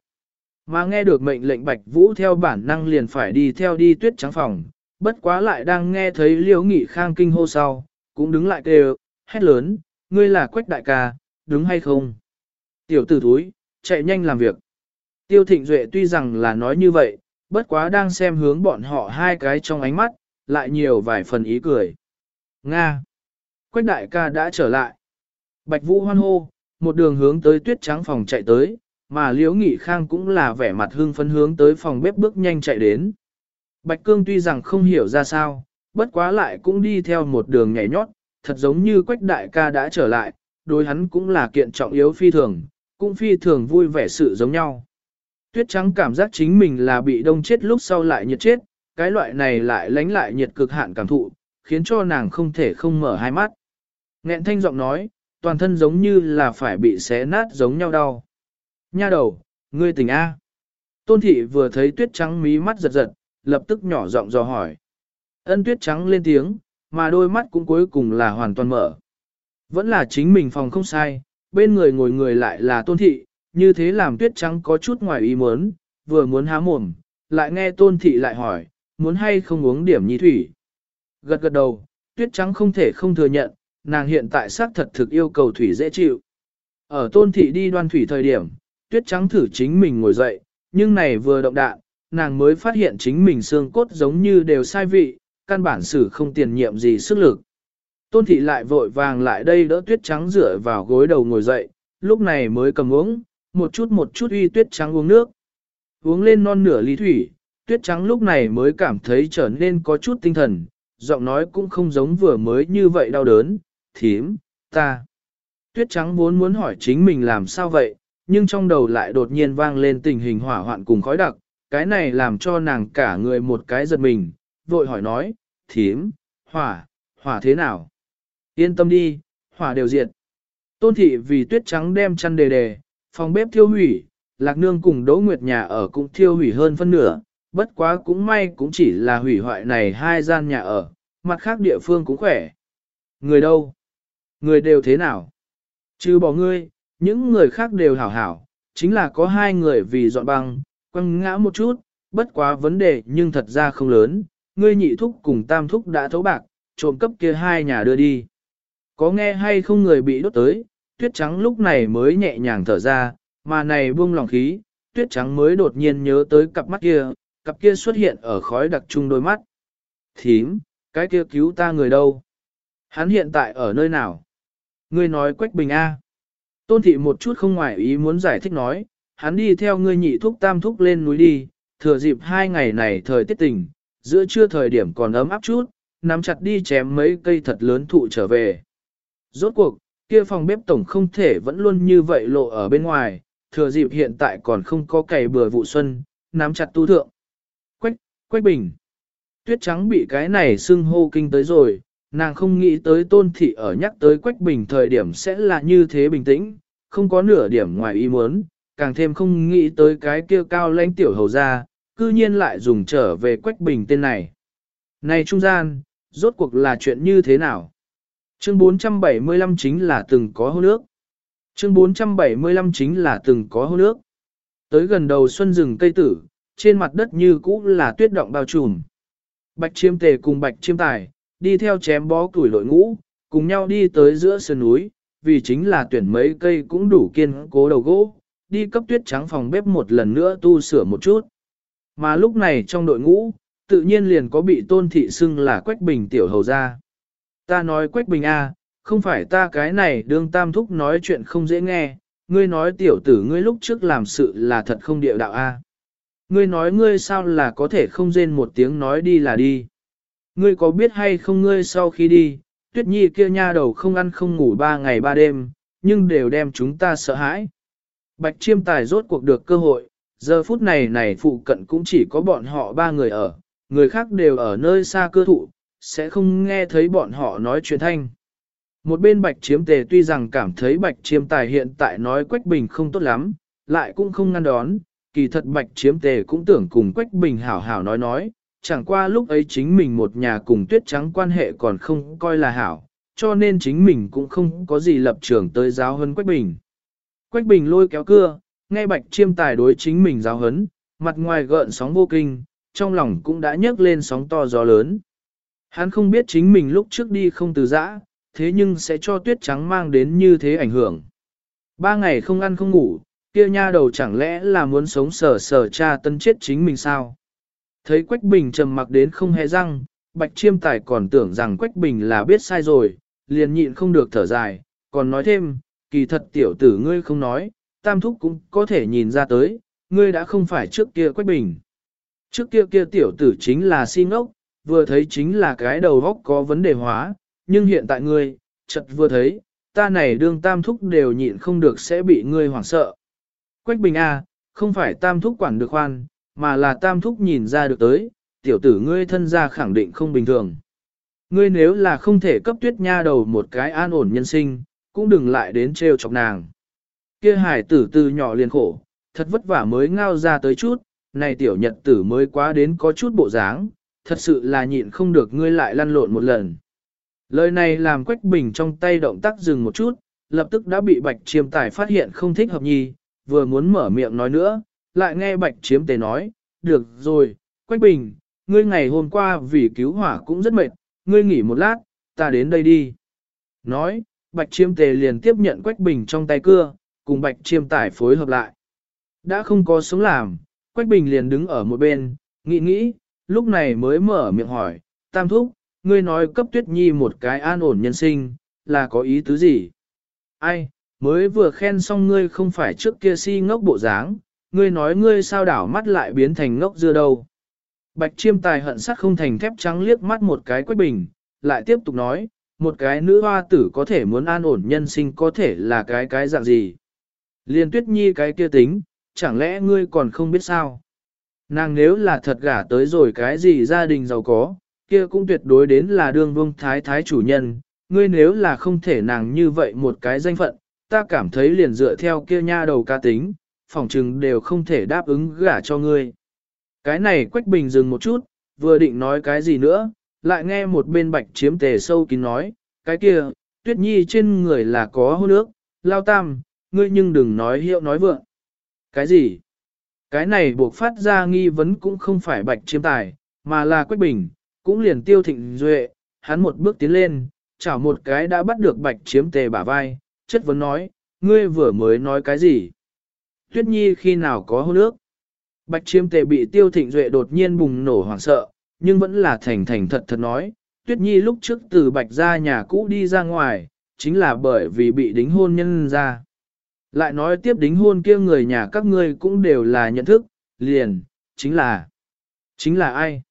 Mà nghe được mệnh lệnh Bạch Vũ theo bản năng liền phải đi theo đi tuyết trắng phòng, bất quá lại đang nghe thấy Liễu Nghị Khang kinh hô sau, cũng đứng lại kêu, hét lớn, ngươi là quách đại ca, đúng hay không? Tiểu tử thúi, chạy nhanh làm việc. Tiêu Thịnh Duệ tuy rằng là nói như vậy, bất quá đang xem hướng bọn họ hai cái trong ánh mắt, lại nhiều vài phần ý cười. Nga! Quách đại ca đã trở lại. Bạch Vũ hoan hô, một đường hướng tới tuyết trắng phòng chạy tới, mà Liễu Nghị Khang cũng là vẻ mặt hưng phấn hướng tới phòng bếp bước nhanh chạy đến. Bạch Cương tuy rằng không hiểu ra sao, bất quá lại cũng đi theo một đường nhảy nhót, thật giống như Quách đại ca đã trở lại, đối hắn cũng là kiện trọng yếu phi thường, cũng phi thường vui vẻ sự giống nhau. Tuyết trắng cảm giác chính mình là bị đông chết lúc sau lại nhiệt chết, cái loại này lại lánh lại nhiệt cực hạn cảm thụ, khiến cho nàng không thể không mở hai mắt. Nghẹn thanh giọng nói, toàn thân giống như là phải bị xé nát giống nhau đau. Nha đầu, ngươi tỉnh A. Tôn thị vừa thấy tuyết trắng mí mắt giật giật, lập tức nhỏ giọng dò hỏi. Ân tuyết trắng lên tiếng, mà đôi mắt cũng cuối cùng là hoàn toàn mở. Vẫn là chính mình phòng không sai, bên người ngồi người lại là tôn thị, như thế làm tuyết trắng có chút ngoài ý muốn, vừa muốn há mồm, lại nghe tôn thị lại hỏi, muốn hay không uống điểm nhi thủy. Gật gật đầu, tuyết trắng không thể không thừa nhận, nàng hiện tại xác thật thực yêu cầu thủy dễ chịu. Ở tôn thị đi đoan thủy thời điểm, tuyết trắng thử chính mình ngồi dậy, nhưng này vừa động đạn, nàng mới phát hiện chính mình xương cốt giống như đều sai vị, căn bản sử không tiền nhiệm gì sức lực. Tôn thị lại vội vàng lại đây đỡ tuyết trắng rửa vào gối đầu ngồi dậy, lúc này mới cầm uống, một chút một chút uy tuyết trắng uống nước. Uống lên non nửa ly thủy, tuyết trắng lúc này mới cảm thấy trở nên có chút tinh thần, giọng nói cũng không giống vừa mới như vậy đau đớn, thím, ta. Tuyết trắng vốn muốn hỏi chính mình làm sao vậy, nhưng trong đầu lại đột nhiên vang lên tình hình hỏa hoạn cùng khói đặc, cái này làm cho nàng cả người một cái giật mình, vội hỏi nói, thím, hỏa, hỏa thế nào? Yên tâm đi, hỏa đều diệt. Tôn thị vì tuyết trắng đem chăn đề đề, phòng bếp thiêu hủy, lạc nương cùng đỗ nguyệt nhà ở cũng thiêu hủy hơn phân nửa, bất quá cũng may cũng chỉ là hủy hoại này hai gian nhà ở, mặt khác địa phương cũng khỏe. Người đâu? Người đều thế nào? Chứ bỏ ngươi, những người khác đều hảo hảo, chính là có hai người vì dọn băng, quăng ngã một chút, bất quá vấn đề nhưng thật ra không lớn, ngươi nhị thúc cùng tam thúc đã thấu bạc, trộm cấp kia hai nhà đưa đi. Có nghe hay không người bị đốt tới, tuyết trắng lúc này mới nhẹ nhàng thở ra, mà này buông lòng khí, tuyết trắng mới đột nhiên nhớ tới cặp mắt kia, cặp kia xuất hiện ở khói đặc trung đôi mắt. Thím, cái kia cứu ta người đâu? Hắn hiện tại ở nơi nào? Ngươi nói Quách Bình A. Tôn thị một chút không ngoài ý muốn giải thích nói, hắn đi theo ngươi nhị thúc tam thúc lên núi đi, thừa dịp hai ngày này thời tiết tình, giữa trưa thời điểm còn ấm áp chút, nắm chặt đi chém mấy cây thật lớn thụ trở về. Rốt cuộc, kia phòng bếp tổng không thể vẫn luôn như vậy lộ ở bên ngoài, thừa dịp hiện tại còn không có cày bừa vụ xuân, nắm chặt tu thượng. Quách, Quách Bình. Tuyết trắng bị cái này sưng hô kinh tới rồi, nàng không nghĩ tới tôn thị ở nhắc tới Quách Bình thời điểm sẽ là như thế bình tĩnh, không có nửa điểm ngoài ý muốn, càng thêm không nghĩ tới cái kia cao lãnh tiểu hầu ra, cư nhiên lại dùng trở về Quách Bình tên này. Này trung gian, rốt cuộc là chuyện như thế nào? Chương 475 chính là từng có hôn nước. Chương 475 chính là từng có hôn nước. Tới gần đầu xuân rừng cây tử, trên mặt đất như cũ là tuyết động bao trùm. Bạch chiêm tề cùng bạch chiêm tài, đi theo chém bó củi lội ngũ, cùng nhau đi tới giữa sơn núi, vì chính là tuyển mấy cây cũng đủ kiên cố đầu gỗ, đi cấp tuyết trắng phòng bếp một lần nữa tu sửa một chút. Mà lúc này trong đội ngũ, tự nhiên liền có bị tôn thị xưng là Quách Bình tiểu hầu ra. Ta nói Quách Bình A, không phải ta cái này đương tam thúc nói chuyện không dễ nghe, ngươi nói tiểu tử ngươi lúc trước làm sự là thật không địa đạo A. Ngươi nói ngươi sao là có thể không rên một tiếng nói đi là đi. Ngươi có biết hay không ngươi sau khi đi, tuyết nhi kia nha đầu không ăn không ngủ ba ngày ba đêm, nhưng đều đem chúng ta sợ hãi. Bạch chiêm tài rốt cuộc được cơ hội, giờ phút này này phụ cận cũng chỉ có bọn họ ba người ở, người khác đều ở nơi xa cơ thụ, sẽ không nghe thấy bọn họ nói chuyện thanh. Một bên bạch chiếm tề tuy rằng cảm thấy bạch chiêm tài hiện tại nói Quách Bình không tốt lắm, lại cũng không ngăn đón, kỳ thật bạch chiếm tề cũng tưởng cùng Quách Bình hảo hảo nói nói, chẳng qua lúc ấy chính mình một nhà cùng tuyết trắng quan hệ còn không coi là hảo, cho nên chính mình cũng không có gì lập trường tới giáo hơn Quách Bình. Quách Bình lôi kéo cưa, nghe bạch chiêm tài đối chính mình giáo hấn, mặt ngoài gợn sóng vô kinh, trong lòng cũng đã nhấc lên sóng to gió lớn. Hắn không biết chính mình lúc trước đi không từ giã, thế nhưng sẽ cho tuyết trắng mang đến như thế ảnh hưởng. Ba ngày không ăn không ngủ, kia nha đầu chẳng lẽ là muốn sống sờ sờ cha tân chết chính mình sao? Thấy Quách Bình trầm mặc đến không hề răng, Bạch Chiêm Tài còn tưởng rằng Quách Bình là biết sai rồi, liền nhịn không được thở dài, còn nói thêm, kỳ thật tiểu tử ngươi không nói, tam thúc cũng có thể nhìn ra tới, ngươi đã không phải trước kia Quách Bình. Trước kia kia tiểu tử chính là si ngốc, vừa thấy chính là cái đầu góc có vấn đề hóa, nhưng hiện tại ngươi, chợt vừa thấy, ta này đương tam thúc đều nhịn không được sẽ bị ngươi hoảng sợ. Quách Bình A, à, không phải tam thúc quản được khoan, mà là tam thúc nhìn ra được tới, tiểu tử ngươi thân gia khẳng định không bình thường. Ngươi nếu là không thể cấp tuyết nha đầu một cái an ổn nhân sinh, cũng đừng lại đến trêu chọc nàng. Kia hải tử từ nhỏ liền khổ, thật vất vả mới ngao ra tới chút, này tiểu nhật tử mới quá đến có chút bộ dáng, thật sự là nhịn không được ngươi lại lăn lộn một lần. Lời này làm Quách Bình trong tay động tác dừng một chút, lập tức đã bị Bạch Chiêm Tài phát hiện không thích hợp nhi, vừa muốn mở miệng nói nữa, lại nghe Bạch Chiếm Tề nói, được rồi, Quách Bình, ngươi ngày hôm qua vì cứu hỏa cũng rất mệt, ngươi nghỉ một lát, ta đến đây đi. Nói, Bạch Chiêm Tề liền tiếp nhận Quách Bình trong tay cưa, cùng Bạch Chiêm Tải phối hợp lại. Đã không có sống làm, Quách Bình liền đứng ở một bên, nghĩ nghĩ, lúc này mới mở miệng hỏi, Tam Thúc, ngươi nói cấp Tuyết Nhi một cái an ổn nhân sinh, là có ý tứ gì? Ai, mới vừa khen xong ngươi không phải trước kia si ngốc bộ dáng, ngươi nói ngươi sao đảo mắt lại biến thành ngốc dưa đâu. Bạch chiêm tài hận sắt không thành thép trắng liếc mắt một cái quách bình, lại tiếp tục nói, một cái nữ hoa tử có thể muốn an ổn nhân sinh có thể là cái cái dạng gì. Liên tuyết nhi cái kia tính, chẳng lẽ ngươi còn không biết sao? Nàng nếu là thật gả tới rồi cái gì gia đình giàu có, kia cũng tuyệt đối đến là đương vương thái thái chủ nhân, ngươi nếu là không thể nàng như vậy một cái danh phận, ta cảm thấy liền dựa theo kia nha đầu ca tính, phòng trừng đều không thể đáp ứng gả cho ngươi. Cái này Quách Bình dừng một chút, vừa định nói cái gì nữa, lại nghe một bên bạch chiếm tề sâu kín nói, cái kia, tuyết nhi trên người là có hôn nước, lao tam, ngươi nhưng đừng nói hiệu nói vượng. Cái gì? Cái này buộc phát ra nghi vấn cũng không phải bạch chiếm tài, mà là Quách Bình, cũng liền tiêu thịnh duệ, hắn một bước tiến lên, chảo một cái đã bắt được bạch chiếm tề bả vai, chất vấn nói, ngươi vừa mới nói cái gì? Tuyết Nhi khi nào có hôn ước? Bạch chiêm tề bị tiêu thịnh duệ đột nhiên bùng nổ hoảng sợ, nhưng vẫn là thành thành thật thật nói. Tuyết Nhi lúc trước từ bạch ra nhà cũ đi ra ngoài, chính là bởi vì bị đính hôn nhân ra. Lại nói tiếp đính hôn kia người nhà các ngươi cũng đều là nhận thức, liền, chính là, chính là ai?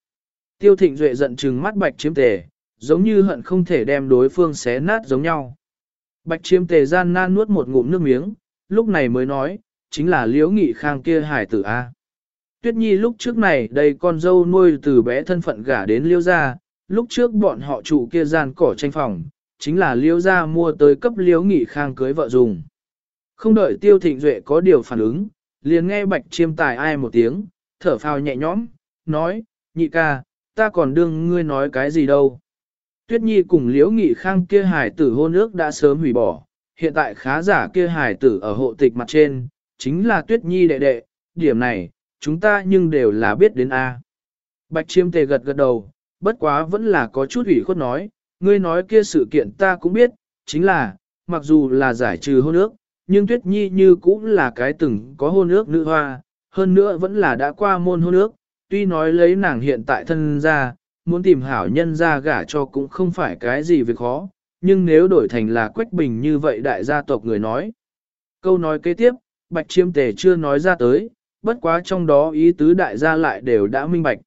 Tiêu thịnh duệ giận trừng mắt bạch chiêm tề, giống như hận không thể đem đối phương xé nát giống nhau. Bạch chiêm tề gian nan nuốt một ngụm nước miếng, lúc này mới nói, chính là liễu nghị khang kia hải tử A. Tuyết Nhi lúc trước này đây con dâu nuôi từ bé thân phận gả đến liễu gia, lúc trước bọn họ trụ kia gian cỏ tranh phòng, chính là liễu gia mua tới cấp liễu nghị khang cưới vợ dùng. Không đợi tiêu thịnh duệ có điều phản ứng, liền nghe bạch chiêm tài ai một tiếng, thở phào nhẹ nhõm, nói, nhị ca, ta còn đương ngươi nói cái gì đâu. Tuyết Nhi cùng liễu nghị khang kia hải tử hôn ước đã sớm hủy bỏ, hiện tại khá giả kia hải tử ở hộ tịch mặt trên, chính là Tuyết Nhi đệ đệ, điểm này, chúng ta nhưng đều là biết đến A. Bạch chiêm tề gật gật đầu, bất quá vẫn là có chút ủy khuất nói, ngươi nói kia sự kiện ta cũng biết, chính là, mặc dù là giải trừ hôn ước, nhưng Tuyết Nhi như cũng là cái từng có hôn ước nữ hoa, hơn nữa vẫn là đã qua môn hôn ước, tuy nói lấy nàng hiện tại thân ra, muốn tìm hảo nhân ra gả cho cũng không phải cái gì việc khó, nhưng nếu đổi thành là Quách Bình như vậy đại gia tộc người nói. Câu nói kế tiếp, Bạch Chiêm Tề chưa nói ra tới, bất quá trong đó ý tứ đại gia lại đều đã minh bạch.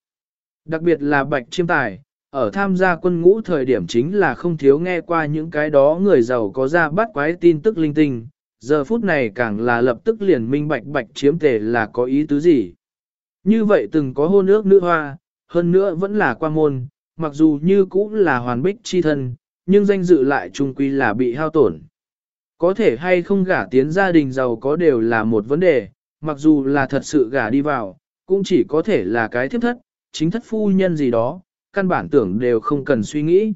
Đặc biệt là Bạch Chiêm Tài, ở tham gia quân ngũ thời điểm chính là không thiếu nghe qua những cái đó người giàu có ra bắt quái tin tức linh tinh, giờ phút này càng là lập tức liền minh bạch Bạch Chiêm Tề là có ý tứ gì. Như vậy từng có hôn ước nữ hoa, hơn nữa vẫn là qua môn, mặc dù như cũng là hoàn bích chi thân, nhưng danh dự lại trung quy là bị hao tổn. Có thể hay không gả tiến gia đình giàu có đều là một vấn đề, mặc dù là thật sự gả đi vào, cũng chỉ có thể là cái thiếp thất, chính thất phu nhân gì đó, căn bản tưởng đều không cần suy nghĩ.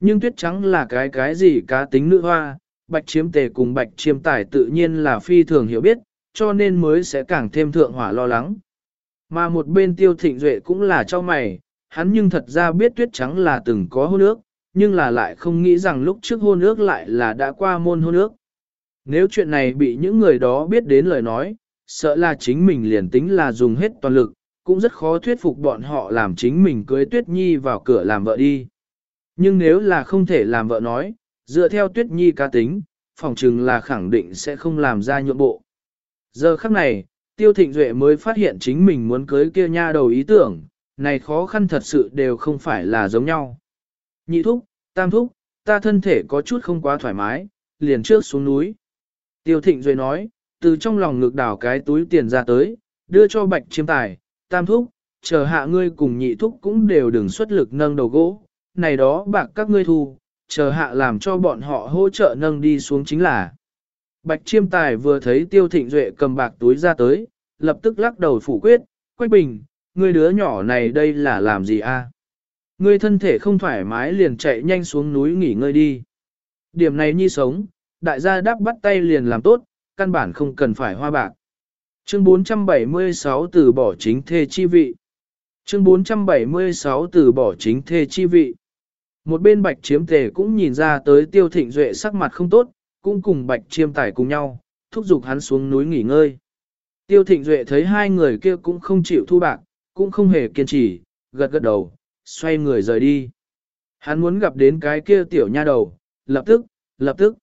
Nhưng tuyết trắng là cái cái gì cá tính nữ hoa, bạch chiếm tề cùng bạch chiêm tài tự nhiên là phi thường hiểu biết, cho nên mới sẽ càng thêm thượng hỏa lo lắng. Mà một bên tiêu thịnh duệ cũng là cho mày, hắn nhưng thật ra biết tuyết trắng là từng có hôn ước, nhưng là lại không nghĩ rằng lúc trước hôn ước lại là đã qua môn hôn ước. Nếu chuyện này bị những người đó biết đến lời nói, sợ là chính mình liền tính là dùng hết toàn lực, cũng rất khó thuyết phục bọn họ làm chính mình cưới Tuyết Nhi vào cửa làm vợ đi. Nhưng nếu là không thể làm vợ nói, dựa theo Tuyết Nhi cá tính, phòng chừng là khẳng định sẽ không làm ra nhượng bộ. Giờ khắc này, Tiêu Thịnh Duệ mới phát hiện chính mình muốn cưới kia nha đầu ý tưởng, này khó khăn thật sự đều không phải là giống nhau. Nhị thúc, tam thúc, ta thân thể có chút không quá thoải mái, liền trước xuống núi. Tiêu Thịnh Duệ nói, từ trong lòng ngược đảo cái túi tiền ra tới, đưa cho bạch chiêm tài, tam thúc, chờ hạ ngươi cùng nhị thúc cũng đều đừng xuất lực nâng đầu gỗ, này đó bạc các ngươi thu, chờ hạ làm cho bọn họ hỗ trợ nâng đi xuống chính là. Bạch chiêm tài vừa thấy tiêu thịnh duệ cầm bạc túi ra tới, lập tức lắc đầu phủ quyết, Quách Bình, ngươi đứa nhỏ này đây là làm gì a? Ngươi thân thể không thoải mái liền chạy nhanh xuống núi nghỉ ngơi đi. Điểm này nhi sống, đại gia đáp bắt tay liền làm tốt, căn bản không cần phải hoa bạc. Chương 476 từ bỏ chính thê chi vị. Chương 476 từ bỏ chính thê chi vị. Một bên bạch chiếm tề cũng nhìn ra tới tiêu thịnh duệ sắc mặt không tốt, cũng cùng bạch chiêm tải cùng nhau, thúc giục hắn xuống núi nghỉ ngơi. Tiêu thịnh duệ thấy hai người kia cũng không chịu thu bạc, cũng không hề kiên trì, gật gật đầu, xoay người rời đi. Hắn muốn gặp đến cái kia tiểu nha đầu, lập tức, lập tức.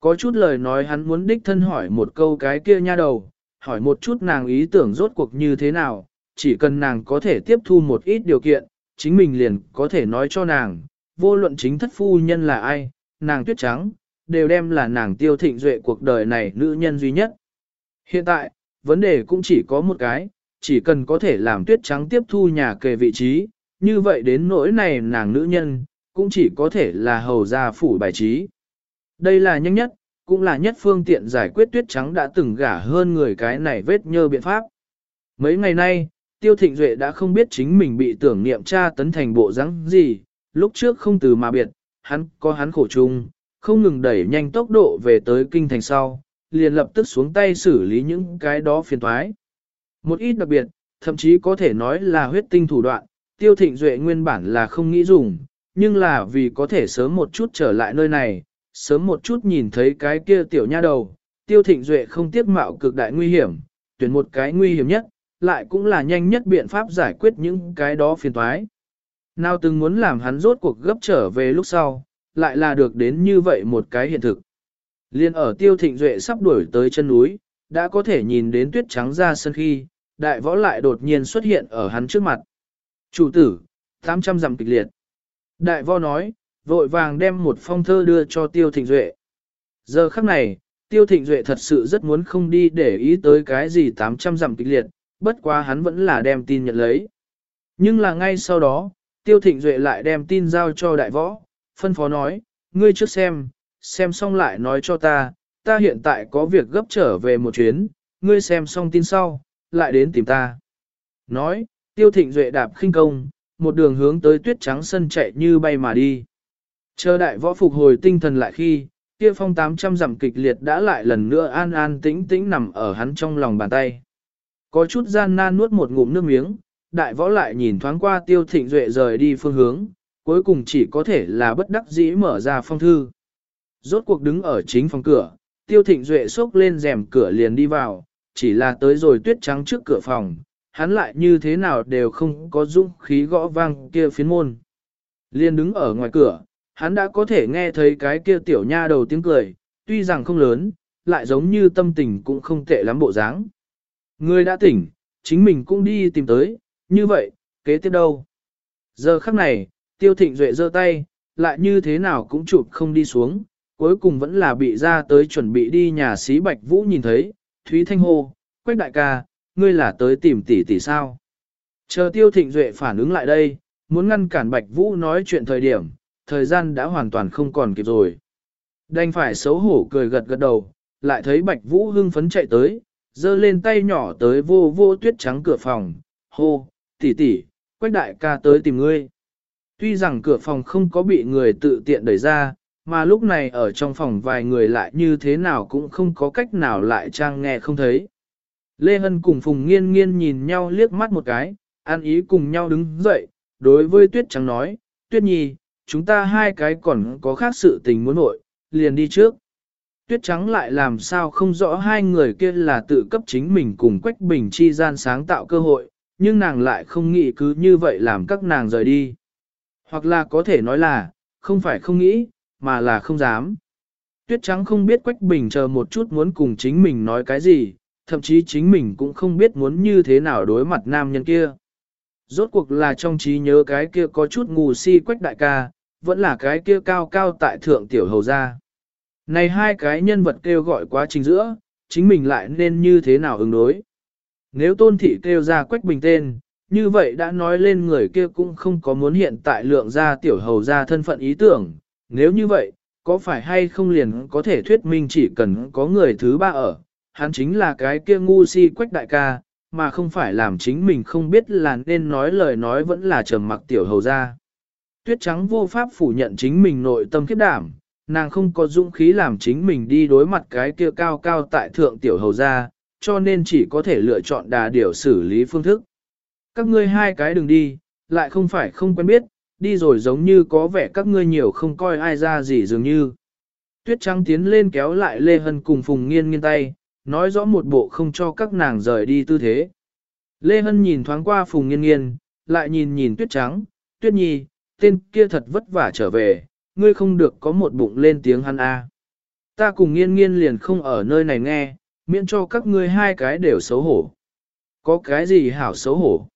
Có chút lời nói hắn muốn đích thân hỏi một câu cái kia nha đầu, hỏi một chút nàng ý tưởng rốt cuộc như thế nào, chỉ cần nàng có thể tiếp thu một ít điều kiện, chính mình liền có thể nói cho nàng, vô luận chính thất phu nhân là ai, nàng tuyết trắng, đều đem là nàng tiêu thịnh duệ cuộc đời này nữ nhân duy nhất. Hiện tại, vấn đề cũng chỉ có một cái, chỉ cần có thể làm tuyết trắng tiếp thu nhà kề vị trí, như vậy đến nỗi này nàng nữ nhân, cũng chỉ có thể là hầu gia phủ bài trí. Đây là nhanh nhất, cũng là nhất phương tiện giải quyết tuyết trắng đã từng gả hơn người cái này vết nhơ biện pháp. Mấy ngày nay, Tiêu Thịnh Duệ đã không biết chính mình bị tưởng niệm cha tấn thành bộ rắn gì, lúc trước không từ mà biệt, hắn có hắn khổ chung, không ngừng đẩy nhanh tốc độ về tới kinh thành sau, liền lập tức xuống tay xử lý những cái đó phiền toái. Một ít đặc biệt, thậm chí có thể nói là huyết tinh thủ đoạn, Tiêu Thịnh Duệ nguyên bản là không nghĩ dùng, nhưng là vì có thể sớm một chút trở lại nơi này, sớm một chút nhìn thấy cái kia tiểu nha đầu, tiêu thịnh duệ không tiếc mạo cực đại nguy hiểm, tuyển một cái nguy hiểm nhất, lại cũng là nhanh nhất biện pháp giải quyết những cái đó phiền toái. Nào từng muốn làm hắn rốt cuộc gấp trở về lúc sau, lại là được đến như vậy một cái hiện thực. Liên ở tiêu thịnh duệ sắp đuổi tới chân núi, đã có thể nhìn đến tuyết trắng ra sân khi, đại võ lại đột nhiên xuất hiện ở hắn trước mặt. Chủ tử, 800 dặm kịch liệt. Đại võ nói, vội vàng đem một phong thơ đưa cho Tiêu Thịnh Duệ. Giờ khắc này, Tiêu Thịnh Duệ thật sự rất muốn không đi để ý tới cái gì 800 dặm kịch liệt, bất quá hắn vẫn là đem tin nhận lấy. Nhưng là ngay sau đó, Tiêu Thịnh Duệ lại đem tin giao cho đại võ, phân phó nói, ngươi trước xem, xem xong lại nói cho ta, ta hiện tại có việc gấp trở về một chuyến, ngươi xem xong tin sau, lại đến tìm ta. Nói, Tiêu Thịnh Duệ đạp khinh công, một đường hướng tới tuyết trắng sân chạy như bay mà đi. Chờ đại võ phục hồi tinh thần lại khi, kia phong 800 dặm kịch liệt đã lại lần nữa an an tĩnh tĩnh nằm ở hắn trong lòng bàn tay. Có chút gian nan nuốt một ngụm nước miếng, đại võ lại nhìn thoáng qua tiêu thịnh duệ rời đi phương hướng, cuối cùng chỉ có thể là bất đắc dĩ mở ra phong thư. Rốt cuộc đứng ở chính phòng cửa, tiêu thịnh duệ xốc lên rèm cửa liền đi vào, chỉ là tới rồi tuyết trắng trước cửa phòng, hắn lại như thế nào đều không có dũng khí gõ vang kia phiến môn. Liên đứng ở ngoài cửa, hắn đã có thể nghe thấy cái kia tiểu nha đầu tiếng cười, tuy rằng không lớn, lại giống như tâm tình cũng không tệ lắm bộ dáng. Người đã tỉnh, chính mình cũng đi tìm tới, như vậy, kế tiếp đâu? Giờ khắc này, tiêu thịnh duệ giơ tay, lại như thế nào cũng chụp không đi xuống, cuối cùng vẫn là bị ra tới chuẩn bị đi nhà xí Bạch Vũ nhìn thấy, Thúy Thanh hô, Quách đại ca, ngươi là tới tìm tỷ tỷ sao? Chờ tiêu thịnh duệ phản ứng lại đây, muốn ngăn cản Bạch Vũ nói chuyện thời điểm, thời gian đã hoàn toàn không còn kịp rồi. Đành phải xấu hổ cười gật gật đầu, lại thấy Bạch Vũ hưng phấn chạy tới, giơ lên tay nhỏ tới vô vô tuyết trắng cửa phòng, hô, tỷ tỷ, quách đại ca tới tìm ngươi. Tuy rằng cửa phòng không có bị người tự tiện đẩy ra, mà lúc này ở trong phòng vài người lại như thế nào cũng không có cách nào lại trang nghe không thấy. Lê Hân cùng Phùng Nghiên Nghiên nhìn nhau liếc mắt một cái, an ý cùng nhau đứng dậy, đối với Tuyết Trắng nói, Tuyết Nhi, chúng ta hai cái còn có khác sự tình muốn nội, liền đi trước. Tuyết Trắng lại làm sao không rõ hai người kia là tự cấp chính mình cùng Quách Bình chi gian sáng tạo cơ hội, nhưng nàng lại không nghĩ cứ như vậy làm các nàng rời đi. Hoặc là có thể nói là, không phải không nghĩ, mà là không dám. Tuyết trắng không biết Quách Bình chờ một chút muốn cùng chính mình nói cái gì, thậm chí chính mình cũng không biết muốn như thế nào đối mặt nam nhân kia. Rốt cuộc là trong trí nhớ cái kia có chút ngu si Quách Đại ca, vẫn là cái kia cao cao tại thượng tiểu hầu gia. Này hai cái nhân vật kêu gọi quá trình giữa, chính mình lại nên như thế nào ứng đối. Nếu tôn thị kêu ra quách bình tên, như vậy đã nói lên người kia cũng không có muốn hiện tại lượng ra tiểu hầu ra thân phận ý tưởng. Nếu như vậy, có phải hay không liền có thể thuyết minh chỉ cần có người thứ ba ở, hắn chính là cái kia ngu si quách đại ca, mà không phải làm chính mình không biết là nên nói lời nói vẫn là trầm mặc tiểu hầu ra. Tuyết trắng vô pháp phủ nhận chính mình nội tâm khiếp đảm, nàng không có dũng khí làm chính mình đi đối mặt cái kia cao cao tại thượng tiểu hầu ra, cho nên chỉ có thể lựa chọn đà điều xử lý phương thức. Các ngươi hai cái đừng đi, lại không phải không quen biết, đi rồi giống như có vẻ các ngươi nhiều không coi ai ra gì dường như. Tuyết trắng tiến lên kéo lại Lê Hân cùng Phùng Nghiên nghiên tay, nói rõ một bộ không cho các nàng rời đi tư thế. Lê Hân nhìn thoáng qua Phùng Nghiên nghiên, lại nhìn nhìn Tuyết trắng, Tuyết nhi, tên kia thật vất vả trở về, ngươi không được có một bụng lên tiếng hắn a. Ta cùng nghiên nghiên liền không ở nơi này nghe, miễn cho các ngươi hai cái đều xấu hổ. Có cái gì hảo xấu hổ?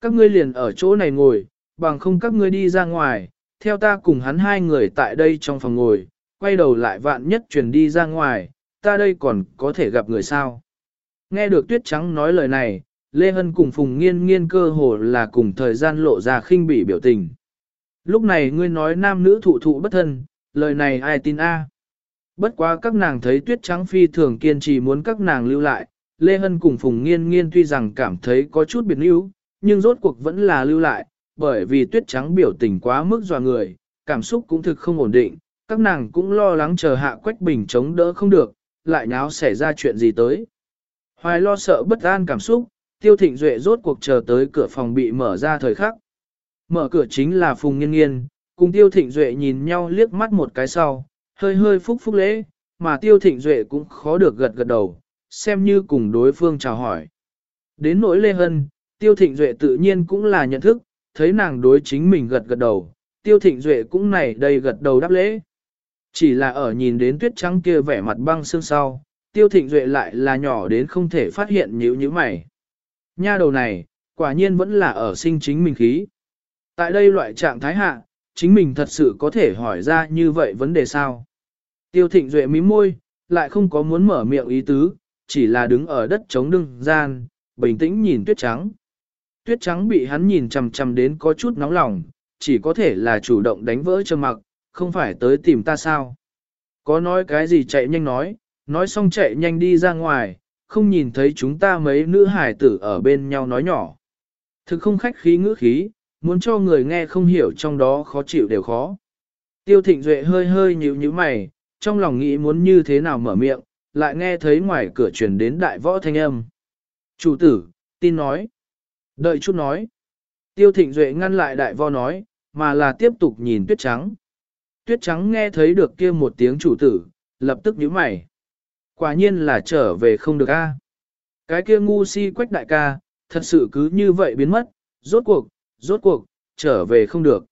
Các ngươi liền ở chỗ này ngồi, bằng không các ngươi đi ra ngoài, theo ta cùng hắn hai người tại đây trong phòng ngồi, quay đầu lại vạn nhất truyền đi ra ngoài, ta đây còn có thể gặp người sao? Nghe được Tuyết Trắng nói lời này, Lê Hân cùng Phùng Nghiên Nghiên cơ hồ là cùng thời gian lộ ra khinh bỉ biểu tình. Lúc này ngươi nói nam nữ thụ thụ bất thân, lời này ai tin a? Bất quá các nàng thấy tuyết trắng phi thường kiên trì muốn các nàng lưu lại, Lê Hân cùng Phùng Nghiên Nghiên tuy rằng cảm thấy có chút biệt níu, nhưng rốt cuộc vẫn là lưu lại, bởi vì tuyết trắng biểu tình quá mức dò người, cảm xúc cũng thực không ổn định, các nàng cũng lo lắng chờ hạ quách bình chống đỡ không được, lại nháo xảy ra chuyện gì tới. Hoài lo sợ bất an cảm xúc, tiêu thịnh duệ rốt cuộc chờ tới cửa phòng bị mở ra thời khắc. Mở cửa chính là Phùng Nghiên Nghiên, cùng tiêu thịnh duệ nhìn nhau liếc mắt một cái sau, hơi hơi phúc phúc lễ, mà tiêu thịnh duệ cũng khó được gật gật đầu, xem như cùng đối phương chào hỏi. Đến nỗi Lê Hân, tiêu thịnh duệ tự nhiên cũng là nhận thức, thấy nàng đối chính mình gật gật đầu, tiêu thịnh duệ cũng này đây gật đầu đáp lễ. Chỉ là ở nhìn đến tuyết trắng kia vẻ mặt băng xương sau, tiêu thịnh duệ lại là nhỏ đến không thể phát hiện nhữ nhữ mày. Nha đầu này, quả nhiên vẫn là ở sinh chính mình khí. Tại đây loại trạng thái hạ, chính mình thật sự có thể hỏi ra như vậy vấn đề sao? Tiêu thịnh duệ mím môi, lại không có muốn mở miệng ý tứ, chỉ là đứng ở đất chống đưng gian, bình tĩnh nhìn tuyết trắng. Tuyết trắng bị hắn nhìn chằm chằm đến có chút nóng lòng, chỉ có thể là chủ động đánh vỡ trầm mặc, không phải tới tìm ta sao. Có nói cái gì chạy nhanh nói, nói xong chạy nhanh đi ra ngoài, không nhìn thấy chúng ta mấy nữ hài tử ở bên nhau nói nhỏ. Thực không khách khí ngữ khí, muốn cho người nghe không hiểu trong đó khó chịu đều khó. Tiêu thịnh duệ hơi hơi nhíu nhíu mày, trong lòng nghĩ muốn như thế nào mở miệng, lại nghe thấy ngoài cửa truyền đến đại võ thanh âm. Chủ tử, tin nói. Đợi chút nói. Tiêu thịnh duệ ngăn lại đại võ nói, mà là tiếp tục nhìn tuyết trắng. Tuyết trắng nghe thấy được kia một tiếng chủ tử, lập tức nhíu mày. Quả nhiên là trở về không được a. À. Cái kia ngu si quách đại ca, thật sự cứ như vậy biến mất, rốt cuộc, rốt cuộc, trở về không được.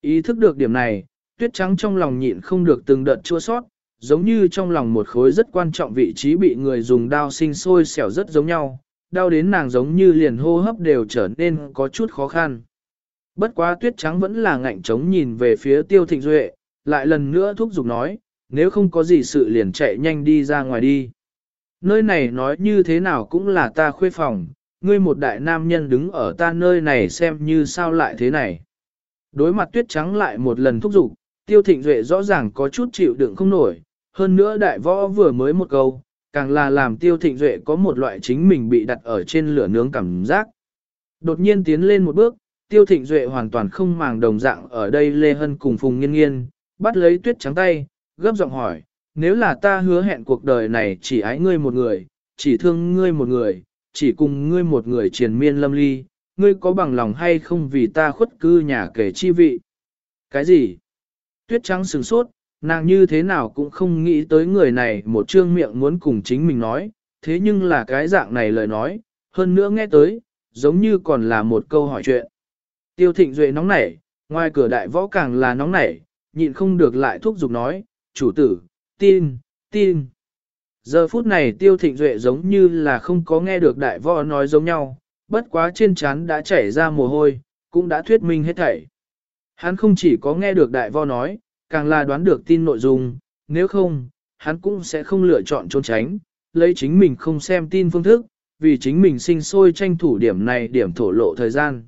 Ý thức được điểm này, tuyết trắng trong lòng nhịn không được từng đợt chua sót, giống như trong lòng một khối rất quan trọng vị trí bị người dùng đao sinh sôi xẻo rất giống nhau, đau đến nàng giống như liền hô hấp đều trở nên có chút khó khăn. Bất quá tuyết trắng vẫn là ngạnh trống nhìn về phía tiêu thịnh duệ, lại lần nữa thúc giục nói, nếu không có gì sự liền chạy nhanh đi ra ngoài đi. Nơi này nói như thế nào cũng là ta khuê phòng, ngươi một đại nam nhân đứng ở ta nơi này xem như sao lại thế này. Đối mặt tuyết trắng lại một lần thúc giục, tiêu thịnh duệ rõ ràng có chút chịu đựng không nổi, hơn nữa đại võ vừa mới một câu, càng là làm tiêu thịnh duệ có một loại chính mình bị đặt ở trên lửa nướng cảm giác. Đột nhiên tiến lên một bước, tiêu thịnh duệ hoàn toàn không màng đồng dạng ở đây Lê Hân cùng Phùng Nghiên Nghiên, bắt lấy tuyết trắng tay, gấp giọng hỏi, nếu là ta hứa hẹn cuộc đời này chỉ ái ngươi một người, chỉ thương ngươi một người, chỉ cùng ngươi một người triền miên lâm ly, ngươi có bằng lòng hay không vì ta khuất cư nhà kể chi vị? Cái gì? Tuyết trắng sừng sốt, nàng như thế nào cũng không nghĩ tới người này một trương miệng muốn cùng chính mình nói, thế nhưng là cái dạng này lời nói, hơn nữa nghe tới, giống như còn là một câu hỏi chuyện. Tiêu thịnh duệ nóng nảy, ngoài cửa đại võ càng là nóng nảy, nhịn không được lại thúc giục nói, chủ tử, tin, tin. Giờ phút này tiêu thịnh duệ giống như là không có nghe được đại võ nói giống nhau, bất quá trên trán đã chảy ra mồ hôi, cũng đã thuyết minh hết thảy. Hắn không chỉ có nghe được đại võ nói, càng là đoán được tin nội dung, nếu không, hắn cũng sẽ không lựa chọn trốn tránh, lấy chính mình không xem tin phương thức, vì chính mình sinh sôi tranh thủ điểm này điểm thổ lộ thời gian.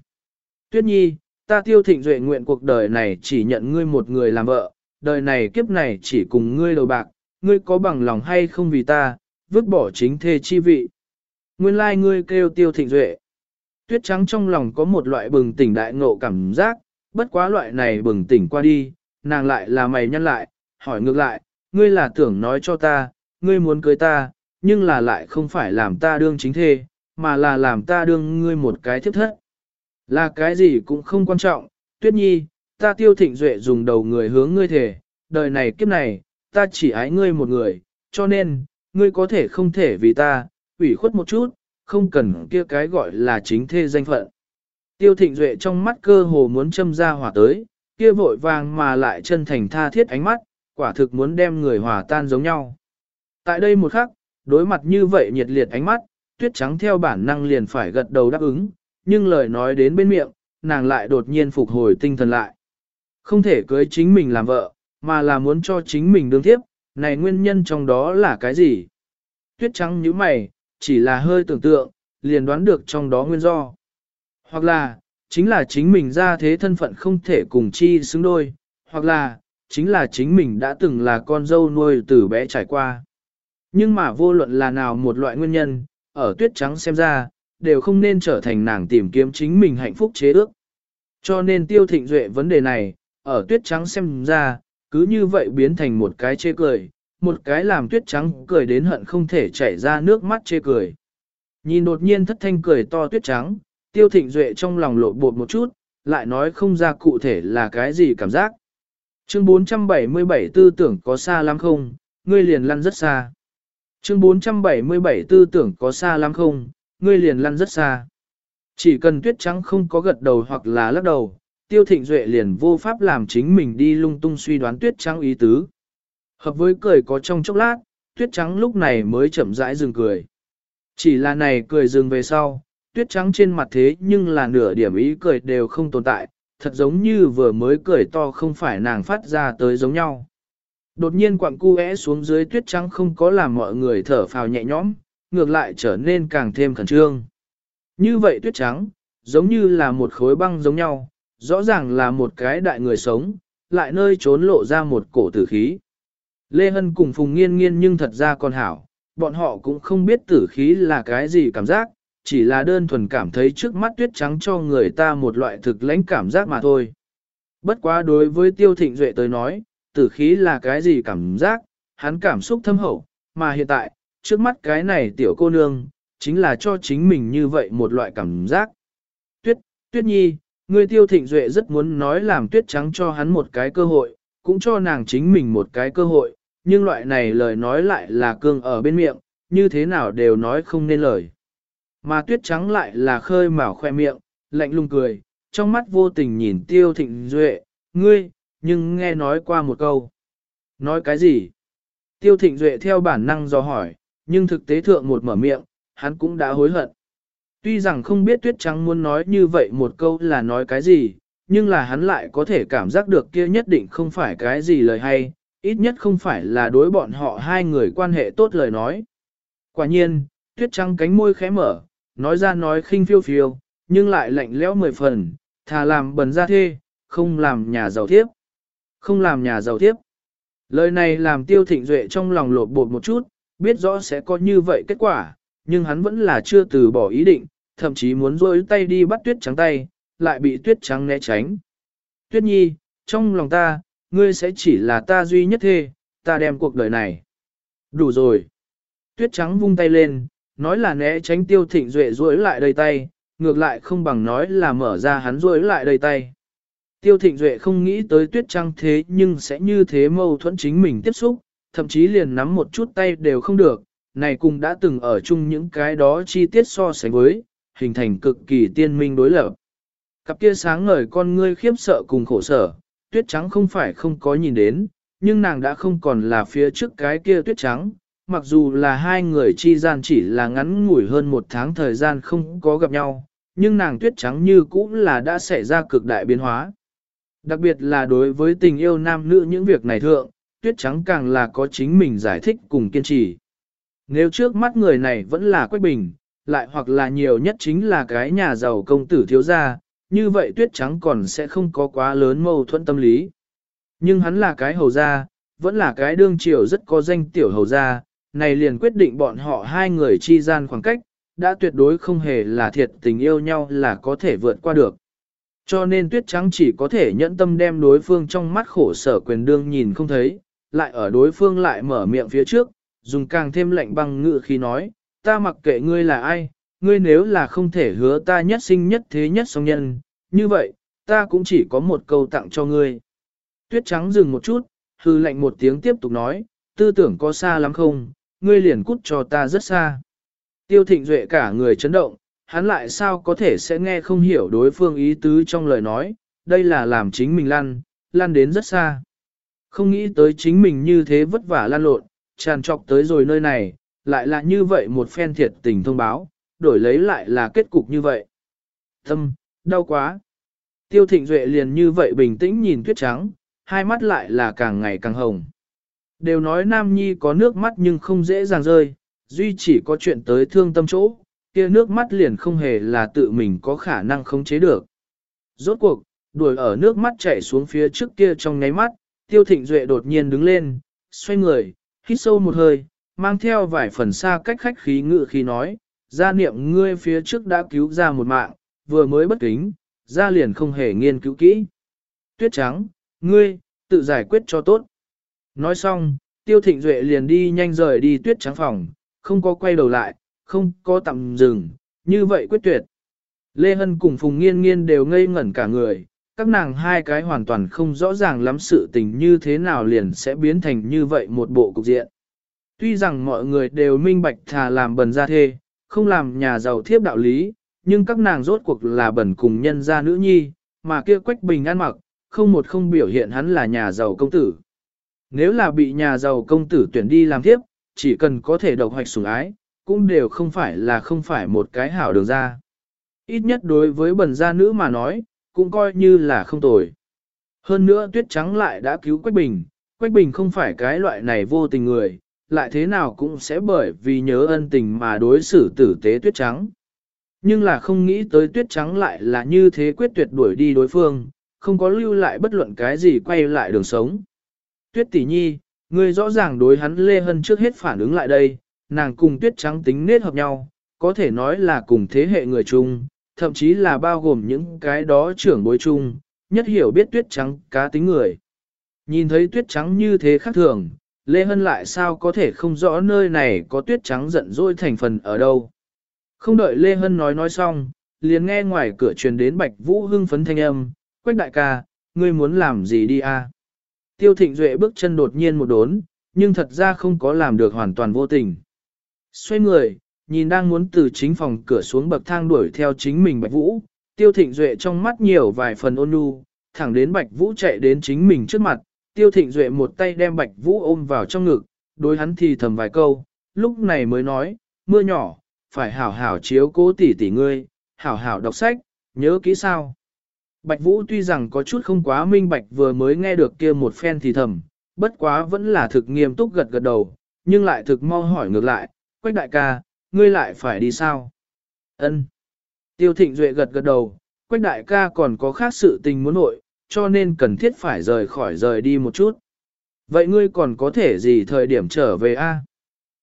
Tuyết nhi, ta tiêu thịnh duệ nguyện cuộc đời này chỉ nhận ngươi một người làm vợ, đời này kiếp này chỉ cùng ngươi đầu bạc, ngươi có bằng lòng hay không vì ta, vứt bỏ chính thê chi vị. Nguyên lai like ngươi kêu tiêu thịnh duệ. Tuyết trắng trong lòng có một loại bừng tỉnh đại ngộ cảm giác, bất quá loại này bừng tỉnh qua đi, nàng lại là mày nhăn lại, hỏi ngược lại, ngươi là tưởng nói cho ta, ngươi muốn cưới ta, nhưng là lại không phải làm ta đương chính thê, mà là làm ta đương ngươi một cái thiếp thất. Là cái gì cũng không quan trọng, tuyết nhi, ta tiêu thịnh duệ dùng đầu người hướng ngươi thể, đời này kiếp này, ta chỉ ái ngươi một người, cho nên, ngươi có thể không thể vì ta, ủy khuất một chút, không cần kia cái gọi là chính thê danh phận. Tiêu thịnh duệ trong mắt cơ hồ muốn châm ra hỏa tới, kia vội vàng mà lại chân thành tha thiết ánh mắt, quả thực muốn đem người hòa tan giống nhau. Tại đây một khắc, đối mặt như vậy nhiệt liệt ánh mắt, tuyết trắng theo bản năng liền phải gật đầu đáp ứng, nhưng lời nói đến bên miệng, nàng lại đột nhiên phục hồi tinh thần lại. Không thể cưới chính mình làm vợ, mà là muốn cho chính mình đương tiếp, này nguyên nhân trong đó là cái gì? Tuyết trắng như mày, chỉ là hơi tưởng tượng, liền đoán được trong đó nguyên do. Hoặc là, chính là chính mình ra thế thân phận không thể cùng chi xứng đôi, hoặc là, chính là chính mình đã từng là con dâu nuôi từ bé trải qua. Nhưng mà vô luận là nào một loại nguyên nhân, ở tuyết trắng xem ra, đều không nên trở thành nàng tìm kiếm chính mình hạnh phúc chế ước. Cho nên tiêu thịnh duệ vấn đề này, ở tuyết trắng xem ra, cứ như vậy biến thành một cái chê cười, một cái làm tuyết trắng cười đến hận không thể chảy ra nước mắt chê cười. Nhìn đột nhiên thất thanh cười to tuyết trắng, tiêu thịnh duệ trong lòng lộ bột một chút, lại nói không ra cụ thể là cái gì cảm giác. Chương 477 tư tưởng có xa lắm không, ngươi liền lăn rất xa. Chương 477 tư tưởng có xa lắm không, ngươi liền lăn rất xa. Chỉ cần tuyết trắng không có gật đầu hoặc là lắc đầu, tiêu thịnh duệ liền vô pháp làm chính mình đi lung tung suy đoán tuyết trắng ý tứ. Hợp với cười có trong chốc lát, tuyết trắng lúc này mới chậm rãi dừng cười. Chỉ là này cười dừng về sau, tuyết trắng trên mặt thế nhưng là nửa điểm ý cười đều không tồn tại, thật giống như vừa mới cười to không phải nàng phát ra tới giống nhau. Đột nhiên quặng cu é xuống dưới tuyết trắng không có làm mọi người thở phào nhẹ nhõm, ngược lại trở nên càng thêm khẩn trương. Như vậy tuyết trắng, giống như là một khối băng giống nhau, rõ ràng là một cái đại người sống, lại nơi trốn lộ ra một cổ tử khí. Lê Hân cùng Phùng Nghiên Nghiên nhưng thật ra còn hảo, bọn họ cũng không biết tử khí là cái gì cảm giác, chỉ là đơn thuần cảm thấy trước mắt tuyết trắng cho người ta một loại thực lãnh cảm giác mà thôi. Bất quá đối với Tiêu Thịnh Duệ tới nói, tử khí là cái gì cảm giác, hắn cảm xúc thâm hậu, mà hiện tại, trước mắt cái này tiểu cô nương, chính là cho chính mình như vậy một loại cảm giác. Tuyết, Tuyết Nhi, người Tiêu Thịnh Duệ rất muốn nói làm tuyết trắng cho hắn một cái cơ hội, cũng cho nàng chính mình một cái cơ hội, nhưng loại này lời nói lại là cương ở bên miệng, như thế nào đều nói không nên lời. Mà tuyết trắng lại là khơi mào khoe miệng, lạnh lùng cười, trong mắt vô tình nhìn tiêu thịnh duệ, ngươi, nhưng nghe nói qua một câu. Nói cái gì? Tiêu thịnh duệ theo bản năng do hỏi, nhưng thực tế thượng một mở miệng, hắn cũng đã hối hận. Tuy rằng không biết tuyết trắng muốn nói như vậy một câu là nói cái gì, nhưng là hắn lại có thể cảm giác được kia nhất định không phải cái gì lời hay, ít nhất không phải là đối bọn họ hai người quan hệ tốt lời nói. Quả nhiên, tuyết trắng cánh môi khẽ mở, nói ra nói khinh phiêu phiêu, nhưng lại lạnh lẽo mười phần, thà làm bần ra thê, không làm nhà giàu thiếp. Không làm nhà giàu thiếp. Lời này làm tiêu thịnh duệ trong lòng lột bột một chút, biết rõ sẽ có như vậy kết quả, nhưng hắn vẫn là chưa từ bỏ ý định, thậm chí muốn rôi tay đi bắt tuyết trắng tay, lại bị tuyết trắng né tránh. Tuyết nhi, trong lòng ta, ngươi sẽ chỉ là ta duy nhất thê, ta đem cuộc đời này. Đủ rồi. Tuyết trắng vung tay lên, nói là né tránh tiêu thịnh duệ duỗi lại đầy tay, ngược lại không bằng nói là mở ra hắn duỗi lại đầy tay. Tiêu thịnh duệ không nghĩ tới tuyết trắng thế nhưng sẽ như thế mâu thuẫn chính mình tiếp xúc, thậm chí liền nắm một chút tay đều không được, này cùng đã từng ở chung những cái đó chi tiết so sánh với, hình thành cực kỳ tiên minh đối lập. Cặp kia sáng ngời con ngươi khiếp sợ cùng khổ sở, tuyết trắng không phải không có nhìn đến, nhưng nàng đã không còn là phía trước cái kia tuyết trắng, mặc dù là hai người chi gian chỉ là ngắn ngủi hơn một tháng thời gian không có gặp nhau, nhưng nàng tuyết trắng như cũng là đã xảy ra cực đại biến hóa. Đặc biệt là đối với tình yêu nam nữ những việc này thượng, tuyết trắng càng là có chính mình giải thích cùng kiên trì. Nếu trước mắt người này vẫn là Quách Bình, lại hoặc là nhiều nhất chính là cái nhà giàu công tử thiếu gia, như vậy tuyết trắng còn sẽ không có quá lớn mâu thuẫn tâm lý. Nhưng hắn là cái hầu gia, vẫn là cái đương triều rất có danh tiểu hầu gia, này liền quyết định bọn họ hai người chi gian khoảng cách, đã tuyệt đối không hề là thiệt tình yêu nhau là có thể vượt qua được. Cho nên tuyết trắng chỉ có thể nhẫn tâm đem đối phương trong mắt khổ sở quyền đương nhìn không thấy, lại ở đối phương lại mở miệng phía trước, dùng càng thêm lạnh băng ngự khi nói, ta mặc kệ ngươi là ai, ngươi nếu là không thể hứa ta nhất sinh nhất thế nhất song nhân, như vậy, ta cũng chỉ có một câu tặng cho ngươi. Tuyết trắng dừng một chút, hư lạnh một tiếng tiếp tục nói, tư tưởng có xa lắm không, ngươi liền cút cho ta rất xa. Tiêu thịnh duệ cả người chấn động, hắn lại sao có thể sẽ nghe không hiểu đối phương ý tứ trong lời nói, đây là làm chính mình lăn, lăn đến rất xa. Không nghĩ tới chính mình như thế vất vả lan lộn, tràn trọc tới rồi nơi này, lại là như vậy một phen thiệt tình thông báo, đổi lấy lại là kết cục như vậy. Tâm, đau quá. Tiêu thịnh duệ liền như vậy bình tĩnh nhìn tuyết trắng, hai mắt lại là càng ngày càng hồng. Đều nói Nam Nhi có nước mắt nhưng không dễ dàng rơi, duy chỉ có chuyện tới thương tâm chỗ, kia nước mắt liền không hề là tự mình có khả năng khống chế được. Rốt cuộc, đuổi ở nước mắt chảy xuống phía trước kia trong nháy mắt, tiêu thịnh duệ đột nhiên đứng lên, xoay người, hít sâu một hơi, mang theo vài phần xa cách khách khí ngự khi nói, gia niệm ngươi phía trước đã cứu ra một mạng, vừa mới bất kính, gia liền không hề nghiên cứu kỹ. Tuyết trắng, ngươi, tự giải quyết cho tốt. Nói xong, tiêu thịnh duệ liền đi nhanh rời đi tuyết trắng phòng, không có quay đầu lại, không có tạm dừng, như vậy quyết tuyệt. Lê Hân cùng Phùng Nghiên Nghiên đều ngây ngẩn cả người, các nàng hai cái hoàn toàn không rõ ràng lắm sự tình như thế nào liền sẽ biến thành như vậy một bộ cục diện. Tuy rằng mọi người đều minh bạch thà làm bần gia thê, không làm nhà giàu thiếp đạo lý, nhưng các nàng rốt cuộc là bẩn cùng nhân gia nữ nhi, mà kia quách bình ăn mặc, không một không biểu hiện hắn là nhà giàu công tử. Nếu là bị nhà giàu công tử tuyển đi làm thiếp chỉ cần có thể độc hoạch sủng ái, cũng đều không phải là không phải một cái hảo đường ra. Ít nhất đối với bần gia nữ mà nói, cũng coi như là không tồi. Hơn nữa tuyết trắng lại đã cứu Quách Bình, Quách Bình không phải cái loại này vô tình người, lại thế nào cũng sẽ bởi vì nhớ ân tình mà đối xử tử tế tuyết trắng. Nhưng là không nghĩ tới tuyết trắng lại là như thế quyết tuyệt đuổi đi đối phương, không có lưu lại bất luận cái gì quay lại đường sống. Tuyết tỷ nhi, người rõ ràng đối hắn Lê Hân trước hết phản ứng lại đây, nàng cùng tuyết trắng tính nết hợp nhau, có thể nói là cùng thế hệ người chung, thậm chí là bao gồm những cái đó trưởng bối chung, nhất hiểu biết tuyết trắng cá tính người. Nhìn thấy tuyết trắng như thế khác thường, Lê Hân lại sao có thể không rõ nơi này có tuyết trắng giận dỗi thành phần ở đâu. Không đợi Lê Hân nói nói xong, liền nghe ngoài cửa truyền đến Bạch Vũ hưng phấn thanh âm, Quách đại ca, ngươi muốn làm gì đi a? Tiêu Thịnh Duệ bước chân đột nhiên một đốn, nhưng thật ra không có làm được hoàn toàn vô tình. Xoay người, nhìn đang muốn từ chính phòng cửa xuống bậc thang đuổi theo chính mình Bạch Vũ, Tiêu Thịnh Duệ trong mắt nhiều vài phần ôn nhu, thẳng đến Bạch Vũ chạy đến chính mình trước mặt, Tiêu Thịnh Duệ một tay đem Bạch Vũ ôm vào trong ngực, đối hắn thì thầm vài câu, lúc này mới nói, mưa nhỏ, phải hảo hảo chiếu cố tỷ tỷ ngươi, hảo hảo đọc sách, nhớ kỹ sao. Bạch Vũ tuy rằng có chút không quá minh bạch vừa mới nghe được kia một phen thì thầm, bất quá vẫn là thực nghiêm túc gật gật đầu, nhưng lại thực mau hỏi ngược lại, Quách đại ca, ngươi lại phải đi sao? Ân. Tiêu Thịnh Duệ gật gật đầu, Quách đại ca còn có khác sự tình muốn nội, cho nên cần thiết phải rời khỏi rời đi một chút. Vậy ngươi còn có thể gì thời điểm trở về a?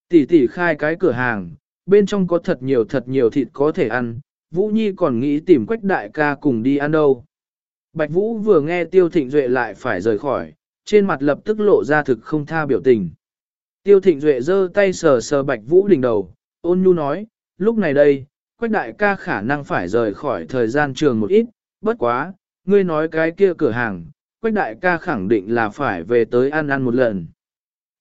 Tỷ tỷ khai cái cửa hàng, bên trong có thật nhiều thật nhiều thịt có thể ăn, Vũ Nhi còn nghĩ tìm Quách đại ca cùng đi ăn đâu. Bạch Vũ vừa nghe Tiêu Thịnh Duệ lại phải rời khỏi, trên mặt lập tức lộ ra thực không tha biểu tình. Tiêu Thịnh Duệ giơ tay sờ sờ Bạch Vũ đỉnh đầu, ôn nhu nói, lúc này đây, Quách đại ca khả năng phải rời khỏi thời gian trường một ít, bất quá, ngươi nói cái kia cửa hàng, Quách đại ca khẳng định là phải về tới ăn ăn một lần.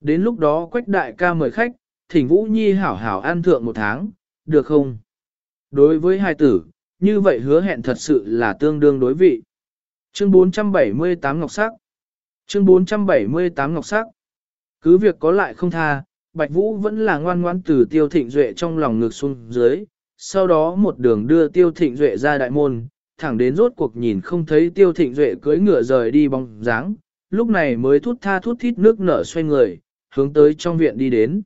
Đến lúc đó Quách đại ca mời khách, thỉnh Vũ Nhi hảo hảo ăn thượng một tháng, được không? Đối với hai tử, như vậy hứa hẹn thật sự là tương đương đối vị. Chương 478 Ngọc Sắc Chương 478 Ngọc Sắc Cứ việc có lại không tha, Bạch Vũ vẫn là ngoan ngoãn từ Tiêu Thịnh Duệ trong lòng ngực xuống dưới, sau đó một đường đưa Tiêu Thịnh Duệ ra đại môn, thẳng đến rốt cuộc nhìn không thấy Tiêu Thịnh Duệ cưỡi ngựa rời đi bóng dáng, lúc này mới thút tha thút thít nước nở xoay người, hướng tới trong viện đi đến.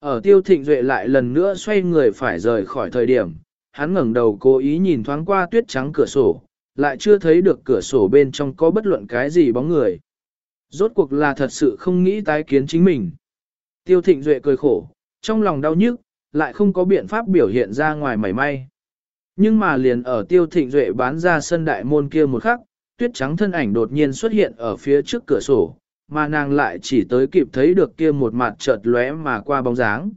Ở Tiêu Thịnh Duệ lại lần nữa xoay người phải rời khỏi thời điểm, hắn ngẩng đầu cố ý nhìn thoáng qua tuyết trắng cửa sổ, lại chưa thấy được cửa sổ bên trong có bất luận cái gì bóng người. Rốt cuộc là thật sự không nghĩ tái kiến chính mình. Tiêu thịnh duệ cười khổ, trong lòng đau nhức, lại không có biện pháp biểu hiện ra ngoài mảy may. Nhưng mà liền ở tiêu thịnh duệ bán ra sân đại môn kia một khắc, tuyết trắng thân ảnh đột nhiên xuất hiện ở phía trước cửa sổ, mà nàng lại chỉ tới kịp thấy được kia một mặt chợt lóe mà qua bóng dáng.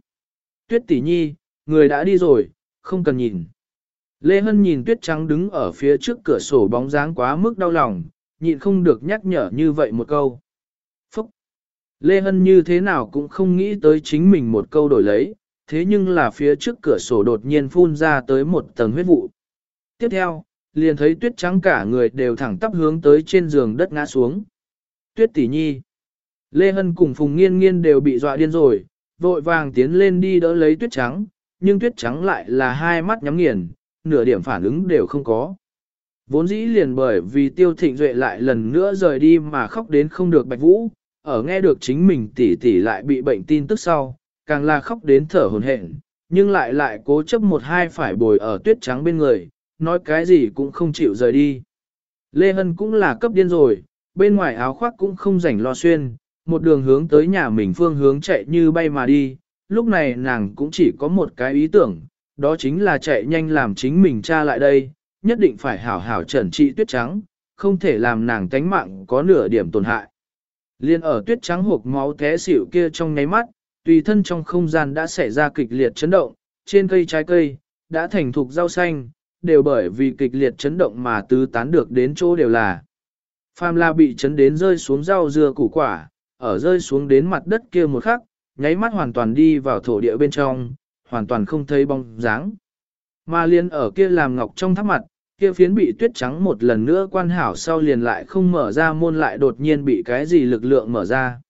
Tuyết tỷ nhi, người đã đi rồi, không cần nhìn. Lê Hân nhìn tuyết trắng đứng ở phía trước cửa sổ bóng dáng quá mức đau lòng, nhịn không được nhắc nhở như vậy một câu. Lê Hân như thế nào cũng không nghĩ tới chính mình một câu đổi lấy, thế nhưng là phía trước cửa sổ đột nhiên phun ra tới một tầng huyết vụ. Tiếp theo, liền thấy tuyết trắng cả người đều thẳng tắp hướng tới trên giường đất ngã xuống. Tuyết tỷ nhi! Lê Hân cùng Phùng Nghiên Nghiên đều bị dọa điên rồi, vội vàng tiến lên đi đỡ lấy tuyết trắng, nhưng tuyết trắng lại là hai mắt nhắm nghiền, nửa điểm phản ứng đều không có. Vốn dĩ liền bởi vì tiêu thịnh duệ lại lần nữa rời đi mà khóc đến không được bạch vũ, ở nghe được chính mình tỷ tỷ lại bị bệnh tin tức sau, càng là khóc đến thở hồn hển, nhưng lại lại cố chấp một hai phải bồi ở tuyết trắng bên người, nói cái gì cũng không chịu rời đi. Lê Hân cũng là cấp điên rồi, bên ngoài áo khoác cũng không rảnh lo xuyên, một đường hướng tới nhà mình phương hướng chạy như bay mà đi, lúc này nàng cũng chỉ có một cái ý tưởng, đó chính là chạy nhanh làm chính mình cha lại đây, nhất định phải hảo hảo trần trị tuyết trắng, không thể làm nàng tánh mạng có nửa điểm tổn hại. Liên ở tuyết trắng hộp máu té xỉu kia trong nháy mắt, tùy thân trong không gian đã xảy ra kịch liệt chấn động, trên cây trái cây, đã thành thục rau xanh, đều bởi vì kịch liệt chấn động mà tứ tán được đến chỗ đều là. Phàm la bị chấn đến rơi xuống rau dưa củ quả, ở rơi xuống đến mặt đất kia một khắc, nháy mắt hoàn toàn đi vào thổ địa bên trong, hoàn toàn không thấy bóng dáng. Mà liên ở kia làm ngọc trong tháp mặt, kia phiến bị tuyết trắng một lần nữa quan hảo sau liền lại không mở ra môn lại đột nhiên bị cái gì lực lượng mở ra.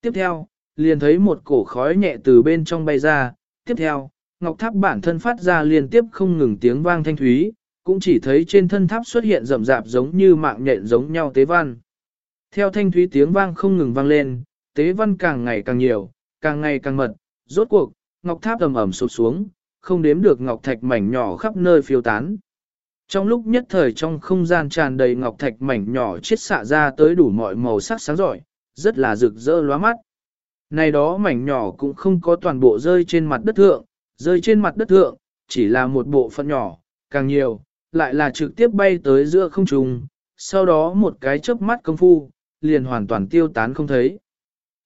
Tiếp theo, liền thấy một cổ khói nhẹ từ bên trong bay ra, tiếp theo, ngọc tháp bản thân phát ra liên tiếp không ngừng tiếng vang thanh thúy, cũng chỉ thấy trên thân tháp xuất hiện rậm rạp giống như mạng nhện giống nhau tế văn. Theo thanh thúy tiếng vang không ngừng vang lên, tế văn càng ngày càng nhiều, càng ngày càng mật, rốt cuộc, ngọc tháp ầm ầm sụp xuống, không đếm được ngọc thạch mảnh nhỏ khắp nơi phiêu tán. Trong lúc nhất thời trong không gian tràn đầy ngọc thạch mảnh nhỏ chiết xạ ra tới đủ mọi màu sắc sáng giỏi, rất là rực rỡ lóa mắt. Này đó mảnh nhỏ cũng không có toàn bộ rơi trên mặt đất thượng, rơi trên mặt đất thượng, chỉ là một bộ phận nhỏ, càng nhiều, lại là trực tiếp bay tới giữa không trung, sau đó một cái chớp mắt công phu, liền hoàn toàn tiêu tán không thấy.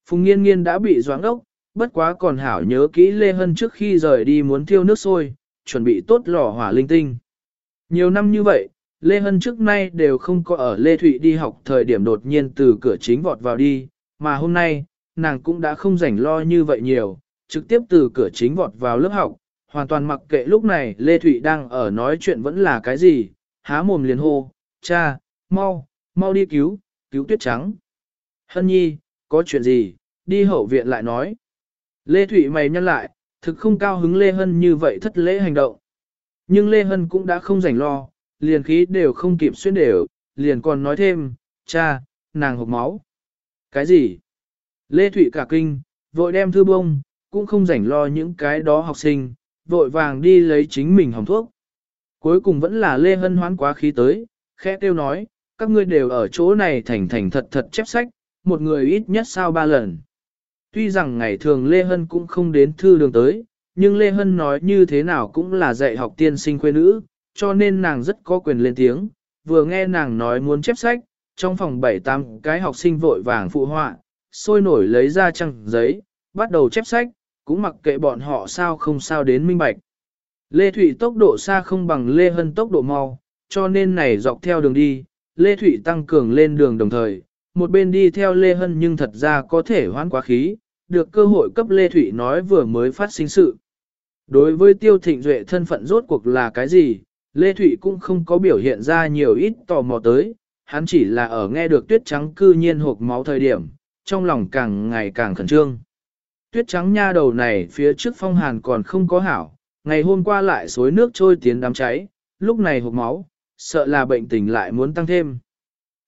Phùng nghiên nghiên đã bị doãn ốc, bất quá còn hảo nhớ kỹ Lê Hân trước khi rời đi muốn thiêu nước sôi, chuẩn bị tốt lò hỏa linh tinh. Nhiều năm như vậy, Lê Hân trước nay đều không có ở Lê Thụy đi học thời điểm đột nhiên từ cửa chính vọt vào đi, mà hôm nay, nàng cũng đã không rảnh lo như vậy nhiều, trực tiếp từ cửa chính vọt vào lớp học, hoàn toàn mặc kệ lúc này Lê Thụy đang ở nói chuyện vẫn là cái gì, há mồm liền hô, cha, mau, mau đi cứu, cứu tuyết trắng. Hân nhi, có chuyện gì, đi hậu viện lại nói. Lê Thụy mày nhăn lại, thực không cao hứng Lê Hân như vậy thất lễ hành động. Nhưng Lê Hân cũng đã không rảnh lo, liền khí đều không kịp xuyên đều, liền còn nói thêm, cha, nàng hộp máu. Cái gì? Lê Thụy cả kinh, vội đem thư bông, cũng không rảnh lo những cái đó học sinh, vội vàng đi lấy chính mình hồng thuốc. Cuối cùng vẫn là Lê Hân hoán quá khí tới, khẽ tiêu nói, các ngươi đều ở chỗ này thành thành thật thật chép sách, một người ít nhất sao ba lần. Tuy rằng ngày thường Lê Hân cũng không đến thư đường tới, nhưng Lê Hân nói như thế nào cũng là dạy học tiên sinh quê nữ, cho nên nàng rất có quyền lên tiếng, vừa nghe nàng nói muốn chép sách, trong phòng bảy tám cái học sinh vội vàng phụ họa, sôi nổi lấy ra trăng giấy, bắt đầu chép sách, cũng mặc kệ bọn họ sao không sao đến minh bạch. Lê Thụy tốc độ xa không bằng Lê Hân tốc độ mau, cho nên này dọc theo đường đi, Lê Thụy tăng cường lên đường đồng thời, một bên đi theo Lê Hân nhưng thật ra có thể hoán quá khí, được cơ hội cấp Lê Thụy nói vừa mới phát sinh sự. Đối với Tiêu Thịnh Duệ thân phận rốt cuộc là cái gì, Lê Thụy cũng không có biểu hiện ra nhiều ít tò mò tới, hắn chỉ là ở nghe được tuyết trắng cư nhiên hộp máu thời điểm, trong lòng càng ngày càng khẩn trương. Tuyết trắng nha đầu này phía trước phong hàn còn không có hảo, ngày hôm qua lại xối nước trôi tiến đám cháy, lúc này hộp máu, sợ là bệnh tình lại muốn tăng thêm.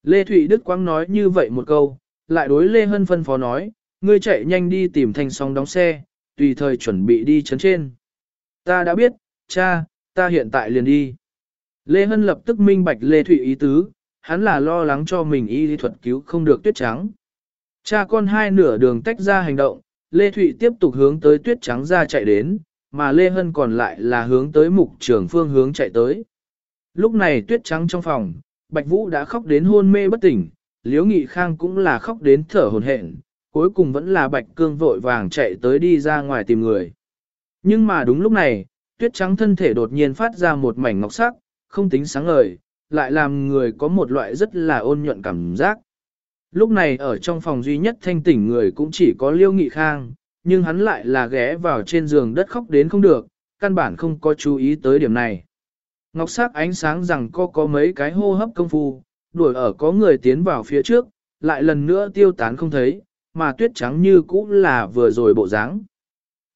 Lê Thụy Đức Quang nói như vậy một câu, lại đối Lê Hân phân phó nói, ngươi chạy nhanh đi tìm thanh song đóng xe, tùy thời chuẩn bị đi chấn trên. Ta đã biết, cha, ta hiện tại liền đi. Lê Hân lập tức minh bạch Lê Thụy ý tứ, hắn là lo lắng cho mình y lý thuật cứu không được tuyết trắng. Cha con hai nửa đường tách ra hành động, Lê Thụy tiếp tục hướng tới tuyết trắng ra chạy đến, mà Lê Hân còn lại là hướng tới mục trường phương hướng chạy tới. Lúc này tuyết trắng trong phòng, Bạch Vũ đã khóc đến hôn mê bất tỉnh, Liễu Nghị Khang cũng là khóc đến thở hồn hển, cuối cùng vẫn là Bạch Cương vội vàng chạy tới đi ra ngoài tìm người. Nhưng mà đúng lúc này, tuyết trắng thân thể đột nhiên phát ra một mảnh ngọc sắc, không tính sáng ngời, lại làm người có một loại rất là ôn nhuận cảm giác. Lúc này ở trong phòng duy nhất thanh tỉnh người cũng chỉ có Liêu Nghị Khang, nhưng hắn lại là ghé vào trên giường đất khóc đến không được, căn bản không có chú ý tới điểm này. Ngọc sắc ánh sáng rằng có có mấy cái hô hấp công phu, đuổi ở có người tiến vào phía trước, lại lần nữa tiêu tán không thấy, mà tuyết trắng như cũ là vừa rồi bộ dáng.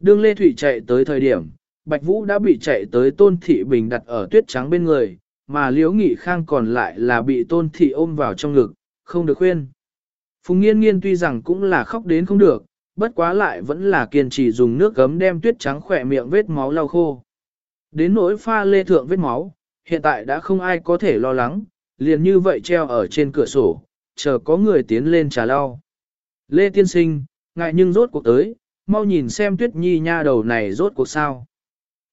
Đương Lê Thụy chạy tới thời điểm, Bạch Vũ đã bị chạy tới Tôn Thị Bình đặt ở tuyết trắng bên người, mà Liễu Nghị Khang còn lại là bị Tôn Thị ôm vào trong ngực, không được khuyên. Phùng Nghiên Nghiên tuy rằng cũng là khóc đến không được, bất quá lại vẫn là kiên trì dùng nước gấm đem tuyết trắng khỏe miệng vết máu lau khô. Đến nỗi pha lê thượng vết máu, hiện tại đã không ai có thể lo lắng, liền như vậy treo ở trên cửa sổ, chờ có người tiến lên trà lau. Lê Tiên Sinh, ngại nhưng rốt cuộc tới, mau nhìn xem tuyết nhi nha đầu này rốt cuộc sao.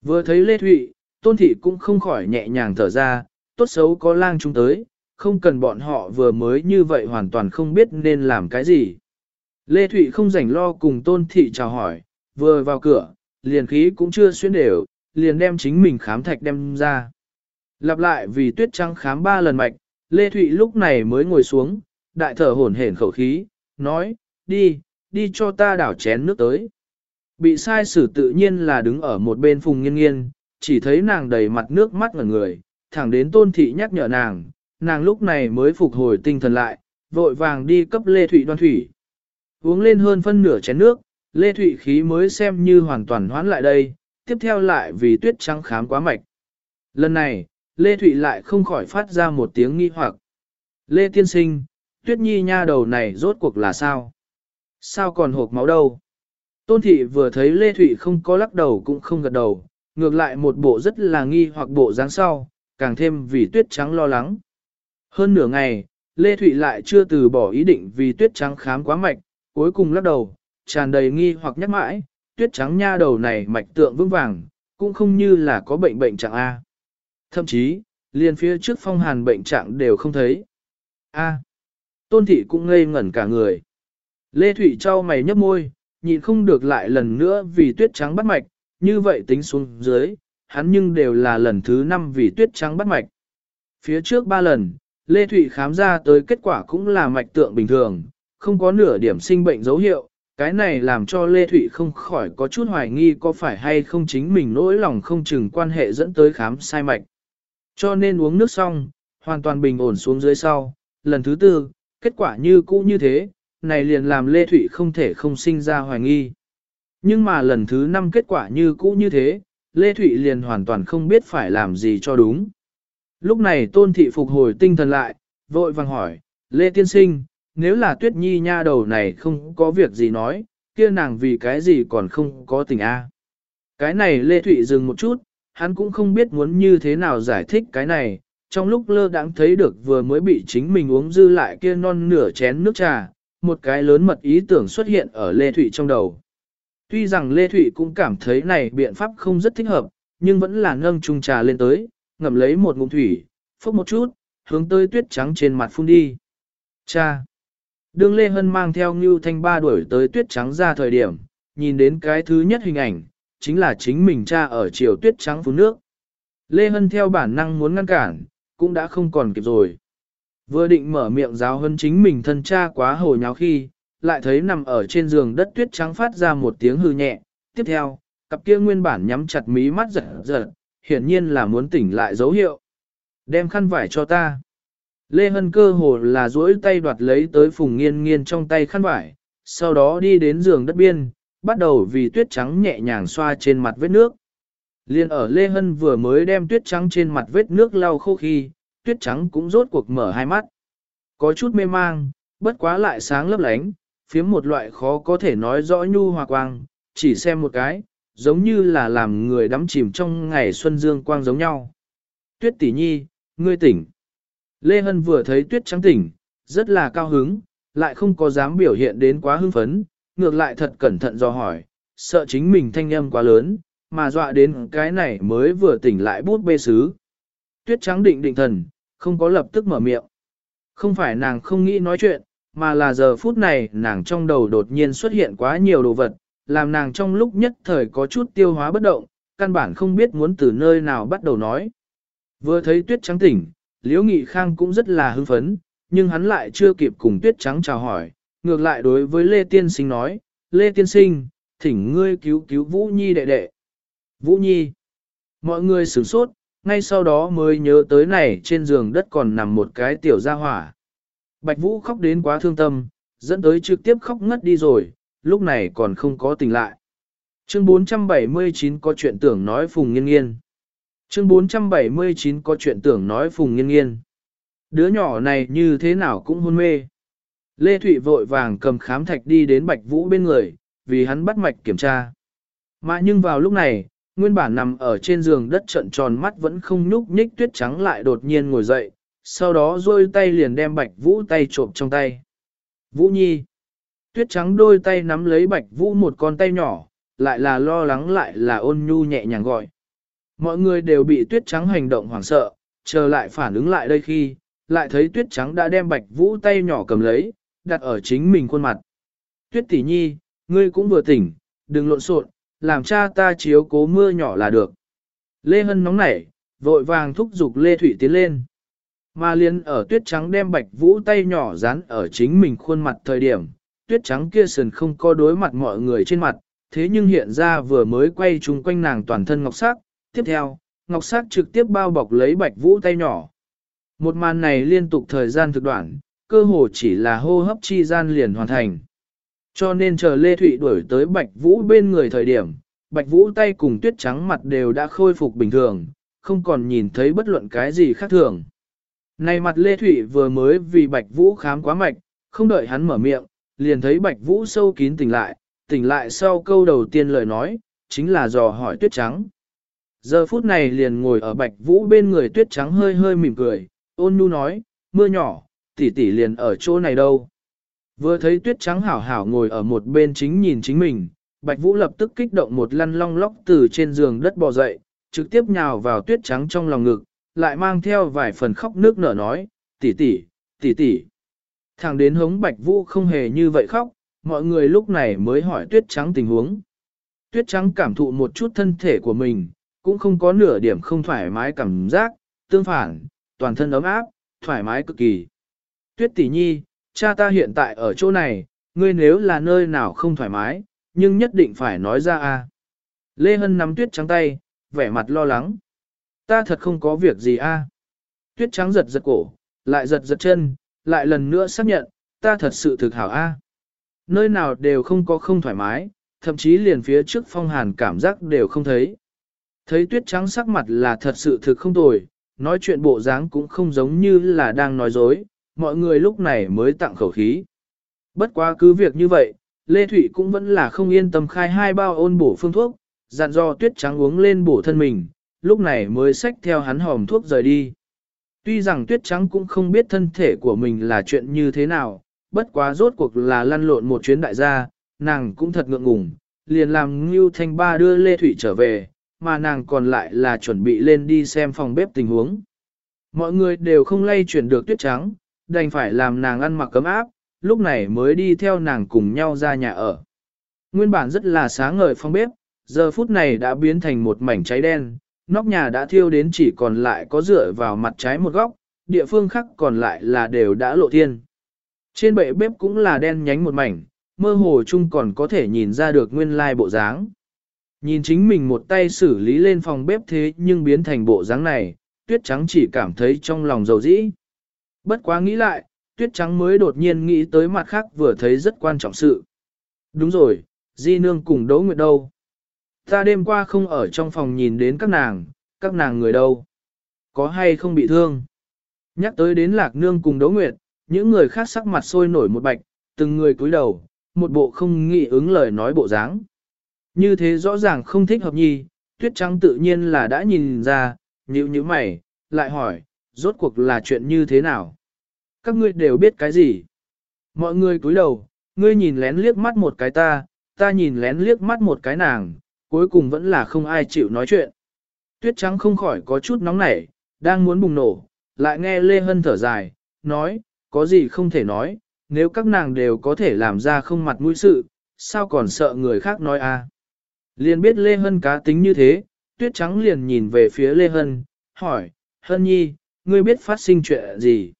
Vừa thấy Lê Thụy, Tôn Thị cũng không khỏi nhẹ nhàng thở ra, tốt xấu có lang chúng tới, không cần bọn họ vừa mới như vậy hoàn toàn không biết nên làm cái gì. Lê Thụy không rảnh lo cùng Tôn Thị chào hỏi, vừa vào cửa, liền khí cũng chưa xuyên đều, liền đem chính mình khám thạch đem ra. Lặp lại vì tuyết trắng khám ba lần mạch, Lê Thụy lúc này mới ngồi xuống, đại thở hổn hển khẩu khí, nói, đi, đi cho ta đảo chén nước tới. Bị sai xử tự nhiên là đứng ở một bên phùng nghiên nghiên, chỉ thấy nàng đầy mặt nước mắt ngẩn người, thẳng đến tôn thị nhắc nhở nàng, nàng lúc này mới phục hồi tinh thần lại, vội vàng đi cấp Lê Thụy đoan thủy. Uống lên hơn phân nửa chén nước, Lê Thụy khí mới xem như hoàn toàn hoán lại đây, tiếp theo lại vì tuyết trắng khám quá mạch. Lần này, Lê Thụy lại không khỏi phát ra một tiếng nghi hoặc. Lê Tiên Sinh, tuyết nhi nha đầu này rốt cuộc là sao? Sao còn hộp máu đâu? Tôn thị vừa thấy Lê Thụy không có lắc đầu cũng không gật đầu, ngược lại một bộ rất là nghi hoặc bộ dáng sau, càng thêm vì tuyết trắng lo lắng. Hơn nửa ngày, Lê Thụy lại chưa từ bỏ ý định vì tuyết trắng khám quá mạch, cuối cùng lắc đầu, tràn đầy nghi hoặc nhắc mãi, tuyết trắng nha đầu này mạch tượng vững vàng, cũng không như là có bệnh bệnh trạng A. Thậm chí, liền phía trước phong hàn bệnh trạng đều không thấy. A. tôn thị cũng ngây ngẩn cả người. Lê Thụy trao mày nhấp môi, nhịn không được lại lần nữa vì tuyết trắng bắt mạch, như vậy tính xuống dưới, hắn nhưng đều là lần thứ năm vì tuyết trắng bắt mạch. Phía trước ba lần, Lê Thụy khám ra tới kết quả cũng là mạch tượng bình thường, không có nửa điểm sinh bệnh dấu hiệu, cái này làm cho Lê Thụy không khỏi có chút hoài nghi có phải hay không chính mình nỗi lòng không chừng quan hệ dẫn tới khám sai mạch. Cho nên uống nước xong, hoàn toàn bình ổn xuống dưới sau, lần thứ tư, kết quả như cũ như thế, này liền làm Lê Thụy không thể không sinh ra hoài nghi. Nhưng mà lần thứ năm kết quả như cũ như thế, Lê Thụy liền hoàn toàn không biết phải làm gì cho đúng. Lúc này tôn thị phục hồi tinh thần lại, vội vàng hỏi, Lê Tiên Sinh, nếu là tuyết nhi nha đầu này không có việc gì nói, kia nàng vì cái gì còn không có tình a? Cái này Lê Thụy dừng một chút, hắn cũng không biết muốn như thế nào giải thích cái này, trong lúc lơ đãng thấy được vừa mới bị chính mình uống dư lại kia non nửa chén nước trà, một cái lớn mật ý tưởng xuất hiện ở Lê Thụy trong đầu. Tuy rằng Lê Thụy cũng cảm thấy này biện pháp không rất thích hợp, nhưng vẫn là nâng chung trà lên tới, ngậm lấy một ngụm thủy, phốc một chút, hướng tới tuyết trắng trên mặt phun đi. Cha! Đường Lê Hân mang theo Ngưu Thanh Ba đuổi tới tuyết trắng ra thời điểm, nhìn đến cái thứ nhất hình ảnh, chính là chính mình cha ở chiều tuyết trắng phun nước. Lê Hân theo bản năng muốn ngăn cản, cũng đã không còn kịp rồi. Vừa định mở miệng giáo hơn chính mình thân cha quá hồ nháo khi, lại thấy nằm ở trên giường đất tuyết trắng phát ra một tiếng hư nhẹ. Tiếp theo, cặp kia nguyên bản nhắm chặt mí mắt giật giật, hiển nhiên là muốn tỉnh lại dấu hiệu. Đem khăn vải cho ta. Lê Hân cơ hồ là duỗi tay đoạt lấy tới phùng nghiên nghiên trong tay khăn vải, sau đó đi đến giường đất biên, bắt đầu vì tuyết trắng nhẹ nhàng xoa trên mặt vết nước. Liên ở Lê Hân vừa mới đem tuyết trắng trên mặt vết nước lau khô khi, tuyết trắng cũng rốt cuộc mở hai mắt. Có chút mê mang, bất quá lại sáng lấp lánh, phiếm một loại khó có thể nói rõ nhu hòa quang, chỉ xem một cái, giống như là làm người đắm chìm trong ngày xuân dương quang giống nhau. Tuyết tỷ nhi, ngươi tỉnh. Lê Hân vừa thấy tuyết trắng tỉnh, rất là cao hứng, lại không có dám biểu hiện đến quá hưng phấn, ngược lại thật cẩn thận do hỏi, sợ chính mình thanh âm quá lớn, mà dọa đến cái này mới vừa tỉnh lại bút bê sứ. Tuyết trắng định định thần, không có lập tức mở miệng. Không phải nàng không nghĩ nói chuyện, mà là giờ phút này nàng trong đầu đột nhiên xuất hiện quá nhiều đồ vật, làm nàng trong lúc nhất thời có chút tiêu hóa bất động, căn bản không biết muốn từ nơi nào bắt đầu nói. Vừa thấy tuyết trắng tỉnh, Liễu Nghị Khang cũng rất là hưng phấn, nhưng hắn lại chưa kịp cùng tuyết trắng chào hỏi, ngược lại đối với Lê Tiên Sinh nói, Lê Tiên Sinh, thỉnh ngươi cứu cứu Vũ Nhi đệ đệ. Vũ Nhi. Mọi người sửng sốt, ngay sau đó mới nhớ tới này trên giường đất còn nằm một cái tiểu gia hỏa. Bạch Vũ khóc đến quá thương tâm, dẫn tới trực tiếp khóc ngất đi rồi, lúc này còn không có tỉnh lại. Chương 479 có chuyện tưởng nói Phùng Nghiên Nghiên. Chương 479 có chuyện tưởng nói Phùng Nghiên Nghiên. Đứa nhỏ này như thế nào cũng hôn mê. Lê Thụy vội vàng cầm khám thạch đi đến Bạch Vũ bên người, vì hắn bắt mạch kiểm tra. Mà nhưng vào lúc này, nguyên bản nằm ở trên giường đất trận tròn mắt vẫn không nhúc nhích tuyết trắng lại đột nhiên ngồi dậy, sau đó rôi tay liền đem Bạch Vũ tay trộm trong tay. Vũ Nhi. Tuyết trắng đôi tay nắm lấy Bạch Vũ một con tay nhỏ, lại là lo lắng lại là ôn nhu nhẹ nhàng gọi. Mọi người đều bị tuyết trắng hành động hoảng sợ, chờ lại phản ứng lại đây khi, lại thấy tuyết trắng đã đem Bạch Vũ tay nhỏ cầm lấy, đặt ở chính mình khuôn mặt. Tuyết tỷ nhi, ngươi cũng vừa tỉnh, đừng lộn xộn, làm cha ta chiếu cố mưa nhỏ là được. Lê Hân nóng nảy, vội vàng thúc giục Lê Thụy tiến lên. Mà liên ở tuyết trắng đem bạch vũ tay nhỏ dán ở chính mình khuôn mặt thời điểm, tuyết trắng kia sần không có đối mặt mọi người trên mặt, thế nhưng hiện ra vừa mới quay chung quanh nàng toàn thân ngọc sắc. Tiếp theo, ngọc sắc trực tiếp bao bọc lấy bạch vũ tay nhỏ. Một màn này liên tục thời gian thực đoạn, cơ hồ chỉ là hô hấp chi gian liền hoàn thành. Cho nên chờ Lê Thụy đuổi tới Bạch Vũ bên người thời điểm, Bạch Vũ tay cùng tuyết trắng mặt đều đã khôi phục bình thường, không còn nhìn thấy bất luận cái gì khác thường. Này mặt Lê Thụy vừa mới vì Bạch Vũ khám quá mạch, không đợi hắn mở miệng, liền thấy Bạch Vũ sâu kín tỉnh lại, tỉnh lại sau câu đầu tiên lời nói, chính là dò hỏi tuyết trắng. Giờ phút này liền ngồi ở bạch vũ bên người tuyết trắng hơi hơi mỉm cười, ôn nhu nói, mưa nhỏ, tỷ tỷ liền ở chỗ này đâu. Vừa thấy tuyết trắng hảo hảo ngồi ở một bên chính nhìn chính mình, bạch vũ lập tức kích động một lăn long lóc từ trên giường đất bò dậy, trực tiếp nhào vào tuyết trắng trong lòng ngực, lại mang theo vài phần khóc nước nở nói, tỷ tỷ, tỷ tỷ. thằng đến hống bạch vũ không hề như vậy khóc, mọi người lúc này mới hỏi tuyết trắng tình huống. Tuyết trắng cảm thụ một chút thân thể của mình, cũng không có nửa điểm không thoải mái cảm giác, tương phản, toàn thân ấm áp, thoải mái cực kỳ. Tuyết tỷ nhi, cha ta hiện tại ở chỗ này, ngươi nếu là nơi nào không thoải mái, nhưng nhất định phải nói ra a. Lê Hân nắm tuyết trắng tay, vẻ mặt lo lắng. Ta thật không có việc gì a. Tuyết trắng giật giật cổ, lại giật giật chân, lại lần nữa xác nhận, ta thật sự thực hảo a. Nơi nào đều không có không thoải mái, thậm chí liền phía trước phong hàn cảm giác đều không thấy. Thấy tuyết trắng sắc mặt là thật sự thực không tồi, nói chuyện bộ dáng cũng không giống như là đang nói dối, mọi người lúc này mới tặng khẩu khí. Bất quá cứ việc như vậy, Lê Thụy cũng vẫn là không yên tâm khai hai bao ôn bổ phương thuốc, dặn dò tuyết trắng uống lên bổ thân mình, lúc này mới xách theo hắn hòm thuốc rời đi. Tuy rằng tuyết trắng cũng không biết thân thể của mình là chuyện như thế nào, bất quá rốt cuộc là lăn lộn một chuyến đại gia, nàng cũng thật ngượng ngùng, liền làm Ngưu Thanh Ba đưa Lê Thụy trở về, mà nàng còn lại là chuẩn bị lên đi xem phòng bếp tình huống. Mọi người đều không lay chuyển được tuyết trắng, đành phải làm nàng ăn mặc cấm áp, lúc này mới đi theo nàng cùng nhau ra nhà ở. Nguyên bản rất là sáng ngời phòng bếp, giờ phút này đã biến thành một mảnh cháy đen, nóc nhà đã thiêu đến chỉ còn lại có dựa vào mặt trái một góc, địa phương khác còn lại là đều đã lộ thiên. Trên bệ bếp cũng là đen nhánh một mảnh, mơ hồ chung còn có thể nhìn ra được nguyên lai bộ dáng. Nhìn chính mình một tay xử lý lên phòng bếp thế nhưng biến thành bộ dáng này, tuyết trắng chỉ cảm thấy trong lòng dầu dĩ. Bất quá nghĩ lại, tuyết trắng mới đột nhiên nghĩ tới mặt khác vừa thấy rất quan trọng sự. Đúng rồi, Di Nương cùng Đỗ Nguyệt đâu? Ta đêm qua không ở trong phòng nhìn đến các nàng, các nàng người đâu? Có hay không bị thương? Nhắc tới đến Lạc Nương cùng Đỗ Nguyệt, những người khác sắc mặt sôi nổi một bạch, từng người cúi đầu, một bộ không nghĩ ứng lời nói bộ dáng. Như thế rõ ràng không thích hợp nhi, tuyết trắng tự nhiên là đã nhìn ra, nhíu nhíu mày, lại hỏi, rốt cuộc là chuyện như thế nào? Các ngươi đều biết cái gì? Mọi người cúi đầu, ngươi nhìn lén liếc mắt một cái ta, ta nhìn lén liếc mắt một cái nàng, cuối cùng vẫn là không ai chịu nói chuyện. Tuyết trắng không khỏi có chút nóng nảy, đang muốn bùng nổ, lại nghe Lê Hân thở dài, nói, có gì không thể nói, nếu các nàng đều có thể làm ra không mặt mũi sự, sao còn sợ người khác nói a? À? Liền biết Lê Hân cá tính như thế, tuyết trắng liền nhìn về phía Lê Hân, hỏi, Hân nhi, ngươi biết phát sinh chuyện gì?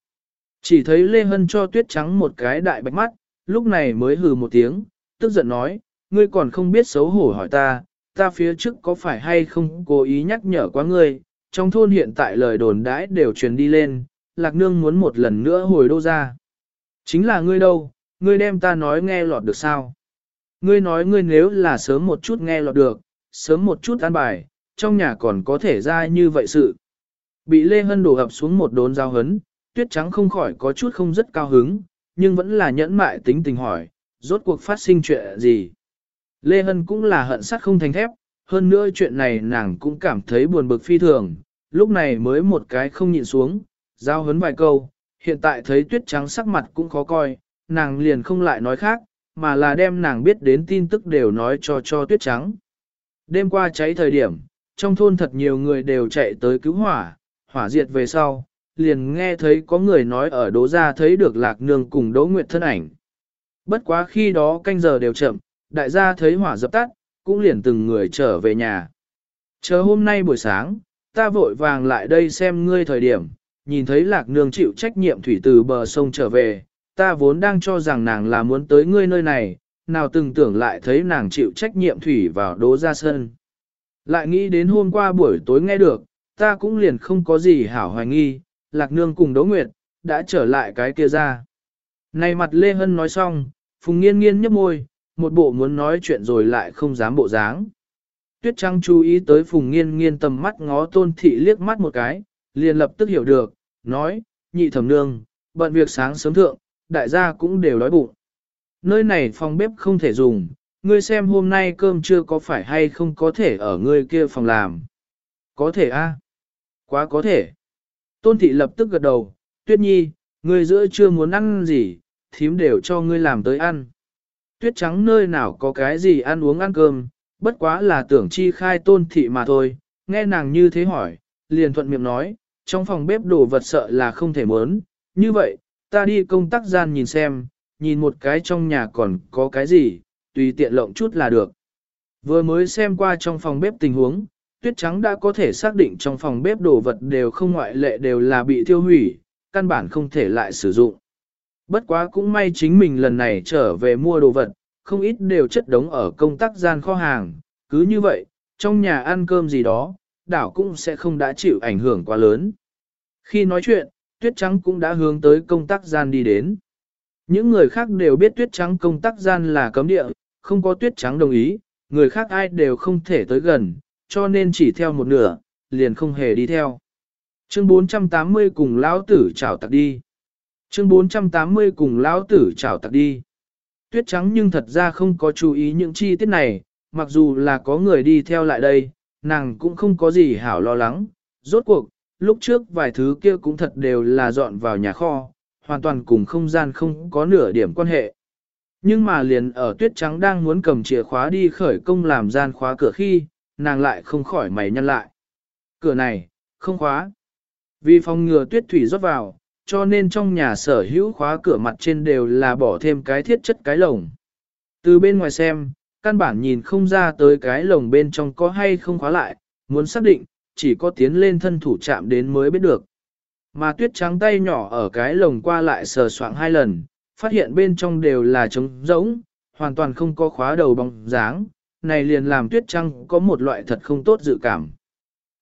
Chỉ thấy Lê Hân cho tuyết trắng một cái đại bạch mắt, lúc này mới hừ một tiếng, tức giận nói, ngươi còn không biết xấu hổ hỏi ta, ta phía trước có phải hay không cố ý nhắc nhở quá ngươi, trong thôn hiện tại lời đồn đãi đều truyền đi lên, lạc nương muốn một lần nữa hồi đô ra. Chính là ngươi đâu, ngươi đem ta nói nghe lọt được sao? Ngươi nói ngươi nếu là sớm một chút nghe lọt được, sớm một chút ăn bài, trong nhà còn có thể ra như vậy sự. Bị Lê Hân đổ ập xuống một đốn giao hấn, tuyết trắng không khỏi có chút không rất cao hứng, nhưng vẫn là nhẫn mại tính tình hỏi, rốt cuộc phát sinh chuyện gì. Lê Hân cũng là hận sắt không thành thép, hơn nữa chuyện này nàng cũng cảm thấy buồn bực phi thường, lúc này mới một cái không nhịn xuống, giao hấn vài câu, hiện tại thấy tuyết trắng sắc mặt cũng khó coi, nàng liền không lại nói khác, mà là đem nàng biết đến tin tức đều nói cho cho tuyết trắng. Đêm qua cháy thời điểm, trong thôn thật nhiều người đều chạy tới cứu hỏa, hỏa diệt về sau, liền nghe thấy có người nói ở đố ra thấy được lạc nương cùng đỗ nguyệt thân ảnh. Bất quá khi đó canh giờ đều chậm, đại gia thấy hỏa dập tắt, cũng liền từng người trở về nhà. Chờ hôm nay buổi sáng, ta vội vàng lại đây xem ngươi thời điểm, nhìn thấy lạc nương chịu trách nhiệm thủy từ bờ sông trở về, ta vốn đang cho rằng nàng là muốn tới ngươi nơi này, nào từng tưởng lại thấy nàng chịu trách nhiệm thủy vào đố ra sân. Lại nghĩ đến hôm qua buổi tối nghe được, ta cũng liền không có gì hảo hoài nghi, lạc nương cùng đấu nguyệt, đã trở lại cái kia ra. Này mặt Lê Hân nói xong, Phùng Nghiên Nghiên nhấp môi, một bộ muốn nói chuyện rồi lại không dám bộ dáng. Tuyết Trăng chú ý tới Phùng Nghiên Nghiên tầm mắt ngó tôn thị liếc mắt một cái, liền lập tức hiểu được, nói, nhị thẩm nương, bận việc sáng sớm thượng, đại gia cũng đều đói bụng. Nơi này phòng bếp không thể dùng, ngươi xem hôm nay cơm chưa có phải hay không có thể ở ngươi kia phòng làm. Có thể a Quá có thể. Tôn thị lập tức gật đầu, tuyết nhi, ngươi giữa chưa muốn ăn gì, thím đều cho ngươi làm tới ăn. Tuyết trắng nơi nào có cái gì ăn uống ăn cơm, bất quá là tưởng chi khai tôn thị mà thôi, nghe nàng như thế hỏi, liền thuận miệng nói, trong phòng bếp đồ vật sợ là không thể muốn, như vậy, ta đi công tác gian nhìn xem, nhìn một cái trong nhà còn có cái gì, tùy tiện lộng chút là được. Vừa mới xem qua trong phòng bếp tình huống, tuyết trắng đã có thể xác định trong phòng bếp đồ vật đều không ngoại lệ đều là bị tiêu hủy, căn bản không thể lại sử dụng. Bất quá cũng may chính mình lần này trở về mua đồ vật, không ít đều chất đống ở công tác gian kho hàng, cứ như vậy, trong nhà ăn cơm gì đó, đảo cũng sẽ không đã chịu ảnh hưởng quá lớn. Khi nói chuyện, tuyết trắng cũng đã hướng tới công tác gian đi đến. Những người khác đều biết tuyết trắng công tác gian là cấm địa, không có tuyết trắng đồng ý, người khác ai đều không thể tới gần, cho nên chỉ theo một nửa, liền không hề đi theo. Chương 480 cùng lão tử chào tặc đi. Chương 480 cùng lão tử chào tặc đi. Tuyết trắng nhưng thật ra không có chú ý những chi tiết này, mặc dù là có người đi theo lại đây, nàng cũng không có gì hảo lo lắng. Rốt cuộc, lúc trước vài thứ kia cũng thật đều là dọn vào nhà kho, hoàn toàn cùng không gian không có nửa điểm quan hệ. Nhưng mà liền ở tuyết trắng đang muốn cầm chìa khóa đi khởi công làm gian khóa cửa khi, nàng lại không khỏi mày nhăn lại. Cửa này, không khóa. Vì phòng ngừa tuyết thủy rót vào, cho nên trong nhà sở hữu khóa cửa mặt trên đều là bỏ thêm cái thiết chất cái lồng. Từ bên ngoài xem, căn bản nhìn không ra tới cái lồng bên trong có hay không khóa lại, muốn xác định, chỉ có tiến lên thân thủ chạm đến mới biết được. Mà tuyết trắng tay nhỏ ở cái lồng qua lại sờ soạng hai lần, phát hiện bên trong đều là trống rỗng, hoàn toàn không có khóa đầu bóng dáng, này liền làm tuyết trắng có một loại thật không tốt dự cảm.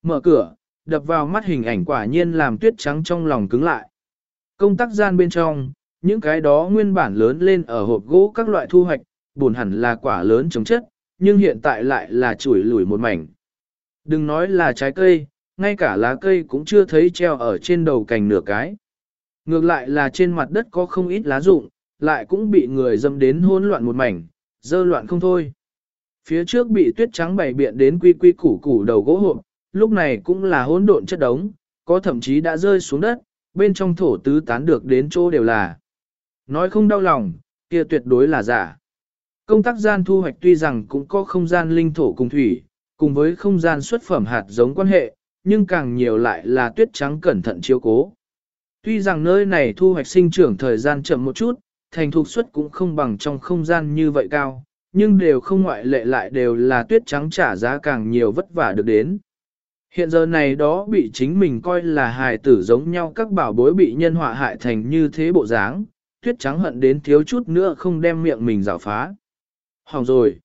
Mở cửa, đập vào mắt hình ảnh quả nhiên làm tuyết trắng trong lòng cứng lại. Công tác gian bên trong, những cái đó nguyên bản lớn lên ở hộp gỗ các loại thu hoạch, buồn hẳn là quả lớn chống chất, nhưng hiện tại lại là chuỗi lủi một mảnh. Đừng nói là trái cây, ngay cả lá cây cũng chưa thấy treo ở trên đầu cành nửa cái. Ngược lại là trên mặt đất có không ít lá rụng, lại cũng bị người dâm đến hỗn loạn một mảnh, dơ loạn không thôi. Phía trước bị tuyết trắng bày biện đến quy quy củ củ đầu gỗ hộp, lúc này cũng là hỗn độn chất đống, có thậm chí đã rơi xuống đất, bên trong thổ tứ tán được đến chỗ đều là. Nói không đau lòng, kia tuyệt đối là giả. Công tác gian thu hoạch tuy rằng cũng có không gian linh thổ cùng thủy, cùng với không gian xuất phẩm hạt giống quan hệ, nhưng càng nhiều lại là tuyết trắng cẩn thận chiếu cố. Tuy rằng nơi này thu hoạch sinh trưởng thời gian chậm một chút, thành thục suất cũng không bằng trong không gian như vậy cao, nhưng đều không ngoại lệ lại đều là tuyết trắng trả giá càng nhiều vất vả được đến. Hiện giờ này đó bị chính mình coi là hài tử giống nhau các bảo bối bị nhân họa hại thành như thế bộ dáng, tuyết trắng hận đến thiếu chút nữa không đem miệng mình rào phá. Hỏng rồi.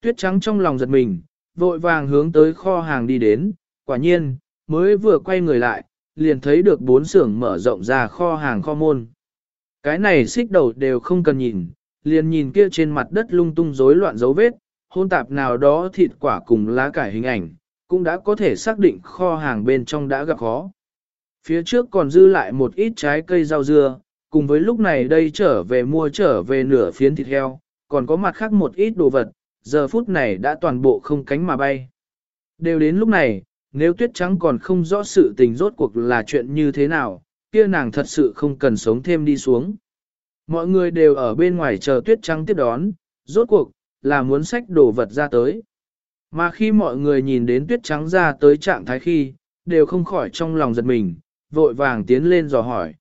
Tuyết trắng trong lòng giật mình, vội vàng hướng tới kho hàng đi đến, quả nhiên, mới vừa quay người lại, liền thấy được bốn xưởng mở rộng ra kho hàng kho môn. Cái này xích đầu đều không cần nhìn, liền nhìn kia trên mặt đất lung tung rối loạn dấu vết, hôn tạp nào đó thịt quả cùng lá cải hình ảnh, cũng đã có thể xác định kho hàng bên trong đã gặp khó. Phía trước còn dư lại một ít trái cây rau dưa, cùng với lúc này đây trở về mua trở về nửa phiến thịt heo, còn có mặt khác một ít đồ vật, giờ phút này đã toàn bộ không cánh mà bay. Đều đến lúc này, nếu tuyết trắng còn không rõ sự tình rốt cuộc là chuyện như thế nào, kia nàng thật sự không cần sống thêm đi xuống. Mọi người đều ở bên ngoài chờ tuyết trắng tiếp đón, rốt cuộc, là muốn xách đồ vật ra tới. Mà khi mọi người nhìn đến tuyết trắng ra tới trạng thái khi, đều không khỏi trong lòng giật mình, vội vàng tiến lên dò hỏi.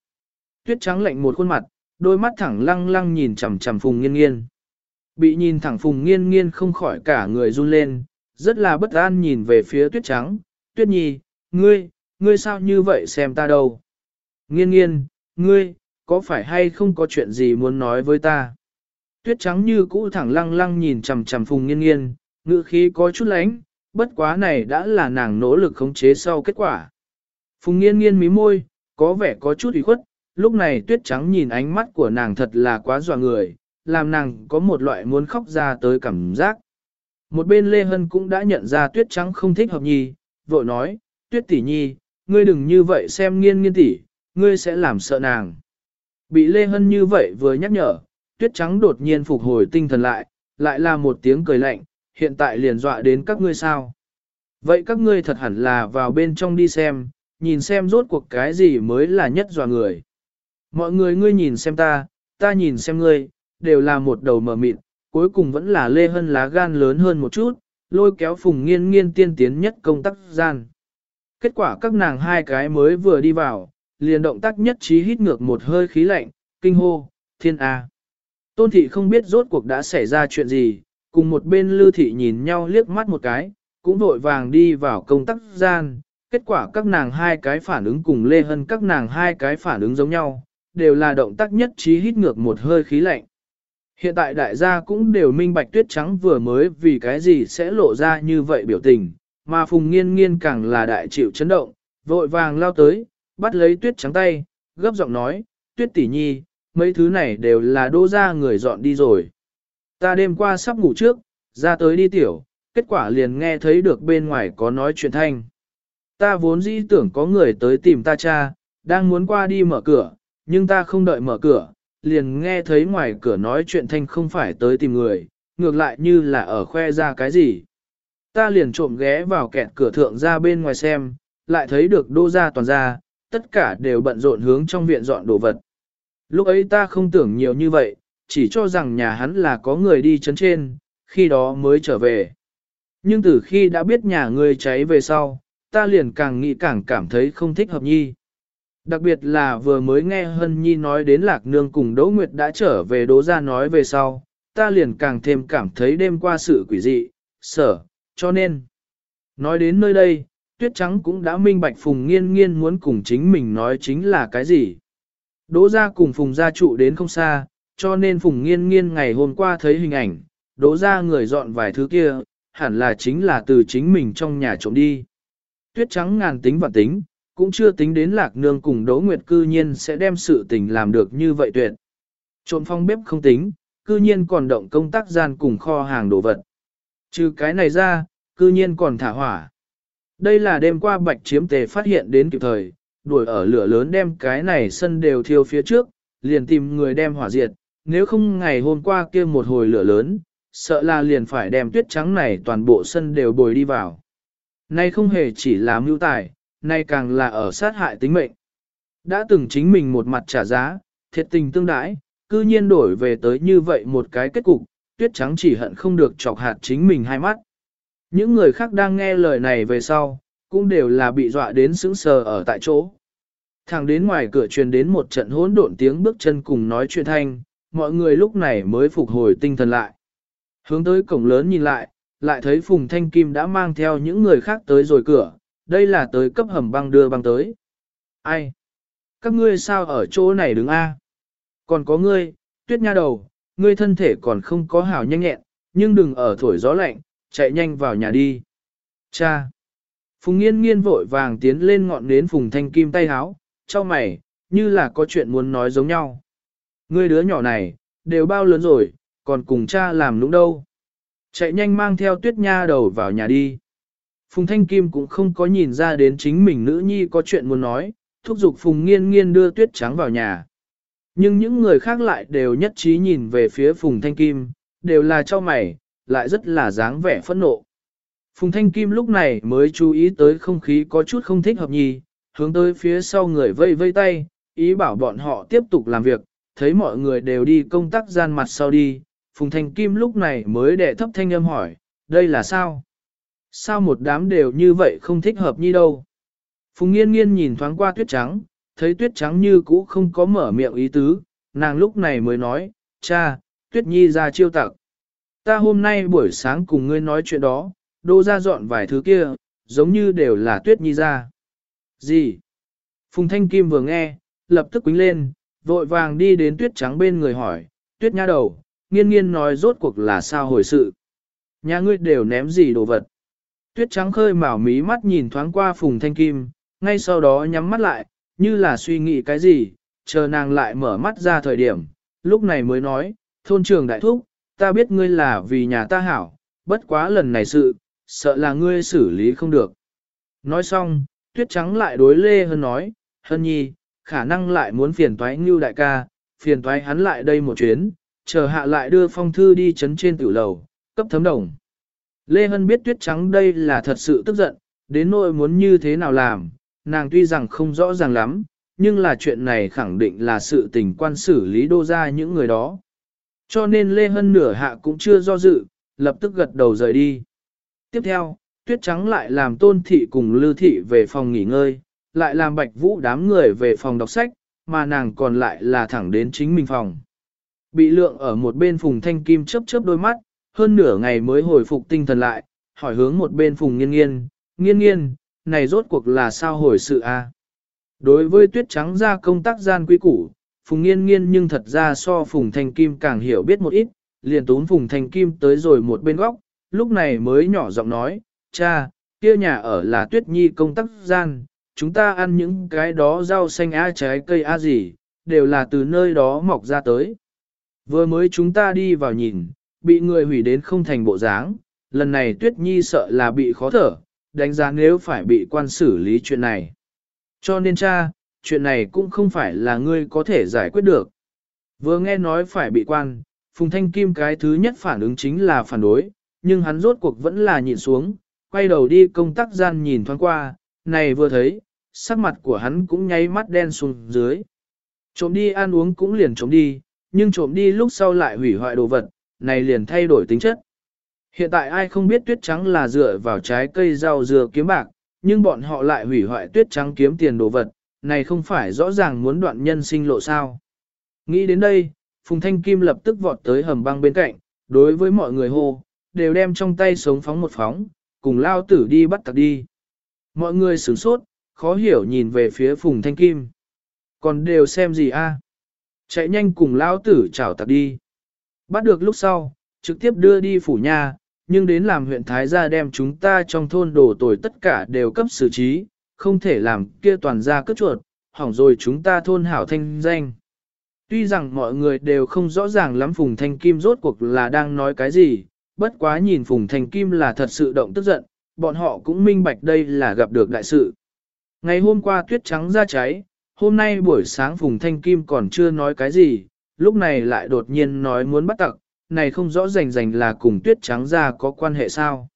Tuyết trắng lạnh một khuôn mặt, đôi mắt thẳng lăng lăng nhìn chằm chằm phùng nghiên nghiên. Bị nhìn thẳng phùng nghiên nghiên không khỏi cả người run lên, rất là bất an nhìn về phía tuyết trắng. Tuyết nhi, ngươi, ngươi sao như vậy xem ta đâu? Nghiên nghiên, ngươi, có phải hay không có chuyện gì muốn nói với ta? Tuyết trắng như cũ thẳng lăng lăng nhìn chằm chằm phùng nghiên nghiên, ngữ khí có chút lánh, bất quá này đã là nàng nỗ lực khống chế sau kết quả. Phùng nghiên nghiên mí môi, có vẻ có chút ủy khuất, lúc này tuyết trắng nhìn ánh mắt của nàng thật là quá dọa người, làm nàng có một loại muốn khóc ra tới cảm giác. Một bên Lê Hân cũng đã nhận ra tuyết trắng không thích hợp nhi, vội nói, tuyết tỷ nhi, ngươi đừng như vậy xem nghiên nghiên tỷ, ngươi sẽ làm sợ nàng. Bị Lê Hân như vậy vừa nhắc nhở, tuyết trắng đột nhiên phục hồi tinh thần lại, lại là một tiếng cười lạnh, hiện tại liền dọa đến các ngươi sao. Vậy các ngươi thật hẳn là vào bên trong đi xem, nhìn xem rốt cuộc cái gì mới là nhất dọa người. Mọi người ngươi nhìn xem ta, ta nhìn xem ngươi, đều là một đầu mờ mịt, cuối cùng vẫn là lê hân lá gan lớn hơn một chút, lôi kéo phùng nghiên nghiên tiên tiến nhất công tác gian. Kết quả các nàng hai cái mới vừa đi vào, liền động tác nhất trí hít ngược một hơi khí lạnh, kinh hô, thiên A. Tôn thị không biết rốt cuộc đã xảy ra chuyện gì, cùng một bên lưu thị nhìn nhau liếc mắt một cái, cũng vội vàng đi vào công tác gian. Kết quả các nàng hai cái phản ứng cùng Lê Hân các nàng hai cái phản ứng giống nhau, đều là động tác nhất trí hít ngược một hơi khí lạnh. Hiện tại đại gia cũng đều minh bạch tuyết trắng vừa mới vì cái gì sẽ lộ ra như vậy biểu tình, mà Phùng Nghiên Nghiên càng là đại chịu chấn động, vội vàng lao tới, bắt lấy tuyết trắng tay, gấp giọng nói, tuyết tỷ nhi, mấy thứ này đều là đô ra người dọn đi rồi. Ta đêm qua sắp ngủ trước, ra tới đi tiểu, kết quả liền nghe thấy được bên ngoài có nói chuyện thanh. Ta vốn dĩ tưởng có người tới tìm ta cha, đang muốn qua đi mở cửa, nhưng ta không đợi mở cửa, liền nghe thấy ngoài cửa nói chuyện thanh không phải tới tìm người, ngược lại như là ở khoe ra cái gì. Ta liền trộm ghé vào kẹt cửa thượng ra bên ngoài xem, lại thấy được đô ra toàn ra, tất cả đều bận rộn hướng trong viện dọn đồ vật. Lúc ấy ta không tưởng nhiều như vậy, chỉ cho rằng nhà hắn là có người đi chấn trên, khi đó mới trở về. Nhưng từ khi đã biết nhà người cháy về sau, ta liền càng nghĩ càng cảm thấy không thích hợp nhi. Đặc biệt là vừa mới nghe Hân Nhi nói đến Lạc Nương cùng Đỗ Nguyệt đã trở về Đỗ Gia nói về sau, ta liền càng thêm cảm thấy đêm qua sự quỷ dị, sở, cho nên. Nói đến nơi đây, Tuyết Trắng cũng đã minh bạch Phùng Nghiên Nghiên muốn cùng chính mình nói chính là cái gì. Đỗ Gia cùng Phùng Gia trụ đến không xa, cho nên Phùng Nghiên Nghiên ngày hôm qua thấy hình ảnh, Đỗ Gia người dọn vài thứ kia, hẳn là chính là từ chính mình trong nhà trộm đi. Tuyết Trắng ngàn tính và tính, cũng chưa tính đến lạc nương cùng Đỗ Nguyệt cư nhiên sẽ đem sự tình làm được như vậy tuyệt. Trộm phong bếp không tính, cư nhiên còn động công tác gian cùng kho hàng đồ vật. Trừ cái này ra, cư nhiên còn thả hỏa. Đây là đêm qua bạch chiếm tề phát hiện đến kịp thời, đuổi ở lửa lớn đem cái này sân đều thiêu phía trước, liền tìm người đem hỏa diệt, nếu không ngày hôm qua kia một hồi lửa lớn, sợ là liền phải đem tuyết trắng này toàn bộ sân đều bồi đi vào. Nay không hề chỉ là mưu tài, nay càng là ở sát hại tính mệnh. Đã từng chính mình một mặt trả giá, thiệt tình tương đãi, cư nhiên đổi về tới như vậy một cái kết cục, tuyết trắng chỉ hận không được chọc hạt chính mình hai mắt. Những người khác đang nghe lời này về sau, cũng đều là bị dọa đến sững sờ ở tại chỗ. Thẳng đến ngoài cửa truyền đến một trận hỗn độn tiếng bước chân cùng nói chuyện thanh, mọi người lúc này mới phục hồi tinh thần lại. Hướng tới cổng lớn nhìn lại, lại thấy Phùng Thanh Kim đã mang theo những người khác tới rồi cửa, đây là tới cấp hầm băng đưa băng tới. Ai? Các ngươi sao ở chỗ này đứng A? Còn có ngươi, tuyết nha đầu, ngươi thân thể còn không có hảo nhanh nhẹn, nhưng đừng ở thổi gió lạnh, chạy nhanh vào nhà đi. Cha! Phùng nghiên nghiên vội vàng tiến lên ngọn nến phùng thanh kim tay háo, cho mày, như là có chuyện muốn nói giống nhau. Ngươi đứa nhỏ này, đều bao lớn rồi, còn cùng cha làm nũng đâu. Chạy nhanh mang theo tuyết nha đầu vào nhà đi. Phùng Thanh Kim cũng không có nhìn ra đến chính mình nữ nhi có chuyện muốn nói, thúc giục Phùng Nghiên Nghiên đưa tuyết trắng vào nhà. Nhưng những người khác lại đều nhất trí nhìn về phía Phùng Thanh Kim, đều là cho mày, lại rất là dáng vẻ phẫn nộ. Phùng Thanh Kim lúc này mới chú ý tới không khí có chút không thích hợp nhì, hướng tới phía sau người vây vây tay, ý bảo bọn họ tiếp tục làm việc, thấy mọi người đều đi công tác gian mặt sau đi, Phùng Thanh Kim lúc này mới đệ thấp thanh âm hỏi, đây là sao? Sao một đám đều như vậy không thích hợp như đâu? Phùng Nghiên Nghiên nhìn thoáng qua tuyết trắng, thấy tuyết trắng như cũ không có mở miệng ý tứ, nàng lúc này mới nói, cha, tuyết nhi ra chiêu tặc. Ta hôm nay buổi sáng cùng ngươi nói chuyện đó, đô ra dọn vài thứ kia, giống như đều là tuyết nhi ra. Gì? Phùng Thanh Kim vừa nghe, lập tức quính lên, vội vàng đi đến tuyết trắng bên người hỏi, tuyết nha đầu, nghiên nghiên nói rốt cuộc là sao hồi sự. Nhà ngươi đều ném gì đồ vật. Tuyết trắng khơi mào mí mắt nhìn thoáng qua Phùng Thanh Kim, ngay sau đó nhắm mắt lại, như là suy nghĩ cái gì, chờ nàng lại mở mắt ra thời điểm, lúc này mới nói, thôn trưởng đại thúc, ta biết ngươi là vì nhà ta hảo, bất quá lần này sự, sợ là ngươi xử lý không được. Nói xong, tuyết trắng lại đối Lê Hân nói, Hân nhi, khả năng lại muốn phiền toái Ngưu đại ca, phiền toái hắn lại đây một chuyến, chờ hạ lại đưa phong thư đi chấn trên tiểu lầu, cấp thấm đồng. Lê Hân biết tuyết trắng đây là thật sự tức giận, đến nỗi muốn như thế nào làm, nàng tuy rằng không rõ ràng lắm, nhưng là chuyện này khẳng định là sự tình quan xử lý đô ra những người đó. Cho nên Lê Hân nửa hạ cũng chưa do dự, lập tức gật đầu rời đi. Tiếp theo, tuyết trắng lại làm tôn thị cùng lưu thị về phòng nghỉ ngơi, lại làm bạch vũ đám người về phòng đọc sách, mà nàng còn lại là thẳng đến chính mình phòng. Bị lượng ở một bên phùng thanh kim chớp chớp đôi mắt, hơn nửa ngày mới hồi phục tinh thần lại, hỏi hướng một bên phùng nghiên nghiên, nghiên nghiên, này rốt cuộc là sao hồi sự a? Đối với tuyết trắng ra công tác gian quy củ, phùng nghiên nghiên nhưng thật ra so phùng thanh kim càng hiểu biết một ít, liền tốn phùng thanh kim tới rồi một bên góc, lúc này mới nhỏ giọng nói, cha, kia nhà ở là tuyết nhi công tác gian, chúng ta ăn những cái đó rau xanh á trái cây á gì, đều là từ nơi đó mọc ra tới. Vừa mới chúng ta đi vào nhìn, bị người hủy đến không thành bộ dáng, lần này tuyết nhi sợ là bị khó thở, đánh giá nếu phải bị quan xử lý chuyện này. Cho nên cha, chuyện này cũng không phải là ngươi có thể giải quyết được. Vừa nghe nói phải bị quan, Phùng Thanh Kim cái thứ nhất phản ứng chính là phản đối, nhưng hắn rốt cuộc vẫn là nhìn xuống, quay đầu đi công tác gian nhìn thoáng qua, này vừa thấy, sắc mặt của hắn cũng nháy mắt đen xuống dưới. Trộm đi ăn uống cũng liền trộm đi, nhưng trộm đi lúc sau lại hủy hoại đồ vật, này liền thay đổi tính chất. Hiện tại ai không biết tuyết trắng là dựa vào trái cây rau dừa kiếm bạc, nhưng bọn họ lại hủy hoại tuyết trắng kiếm tiền đồ vật, này không phải rõ ràng muốn đoạn nhân sinh lộ sao. Nghĩ đến đây, Phùng Thanh Kim lập tức vọt tới hầm băng bên cạnh, đối với mọi người hô, đều đem trong tay sống phóng một phóng, cùng lao tử đi bắt tặc đi. Mọi người sửng sốt, khó hiểu nhìn về phía Phùng Thanh Kim. Còn đều xem gì a? Chạy nhanh cùng lao tử chào tặc đi. Bắt được lúc sau, trực tiếp đưa đi phủ nhà, nhưng đến làm huyện Thái gia đem chúng ta trong thôn đồ tồi tất cả đều cấp xử trí, không thể làm kia toàn ra cướp chuột, hỏng rồi chúng ta thôn hảo thanh danh. Tuy rằng mọi người đều không rõ ràng lắm Phùng Thanh Kim rốt cuộc là đang nói cái gì, bất quá nhìn Phùng Thanh Kim là thật sự động tức giận, bọn họ cũng minh bạch đây là gặp được đại sự. Ngày hôm qua tuyết trắng ra cháy, hôm nay buổi sáng Phùng Thanh Kim còn chưa nói cái gì, lúc này lại đột nhiên nói muốn bắt tặc, này không rõ rành rành là cùng tuyết trắng ra có quan hệ sao.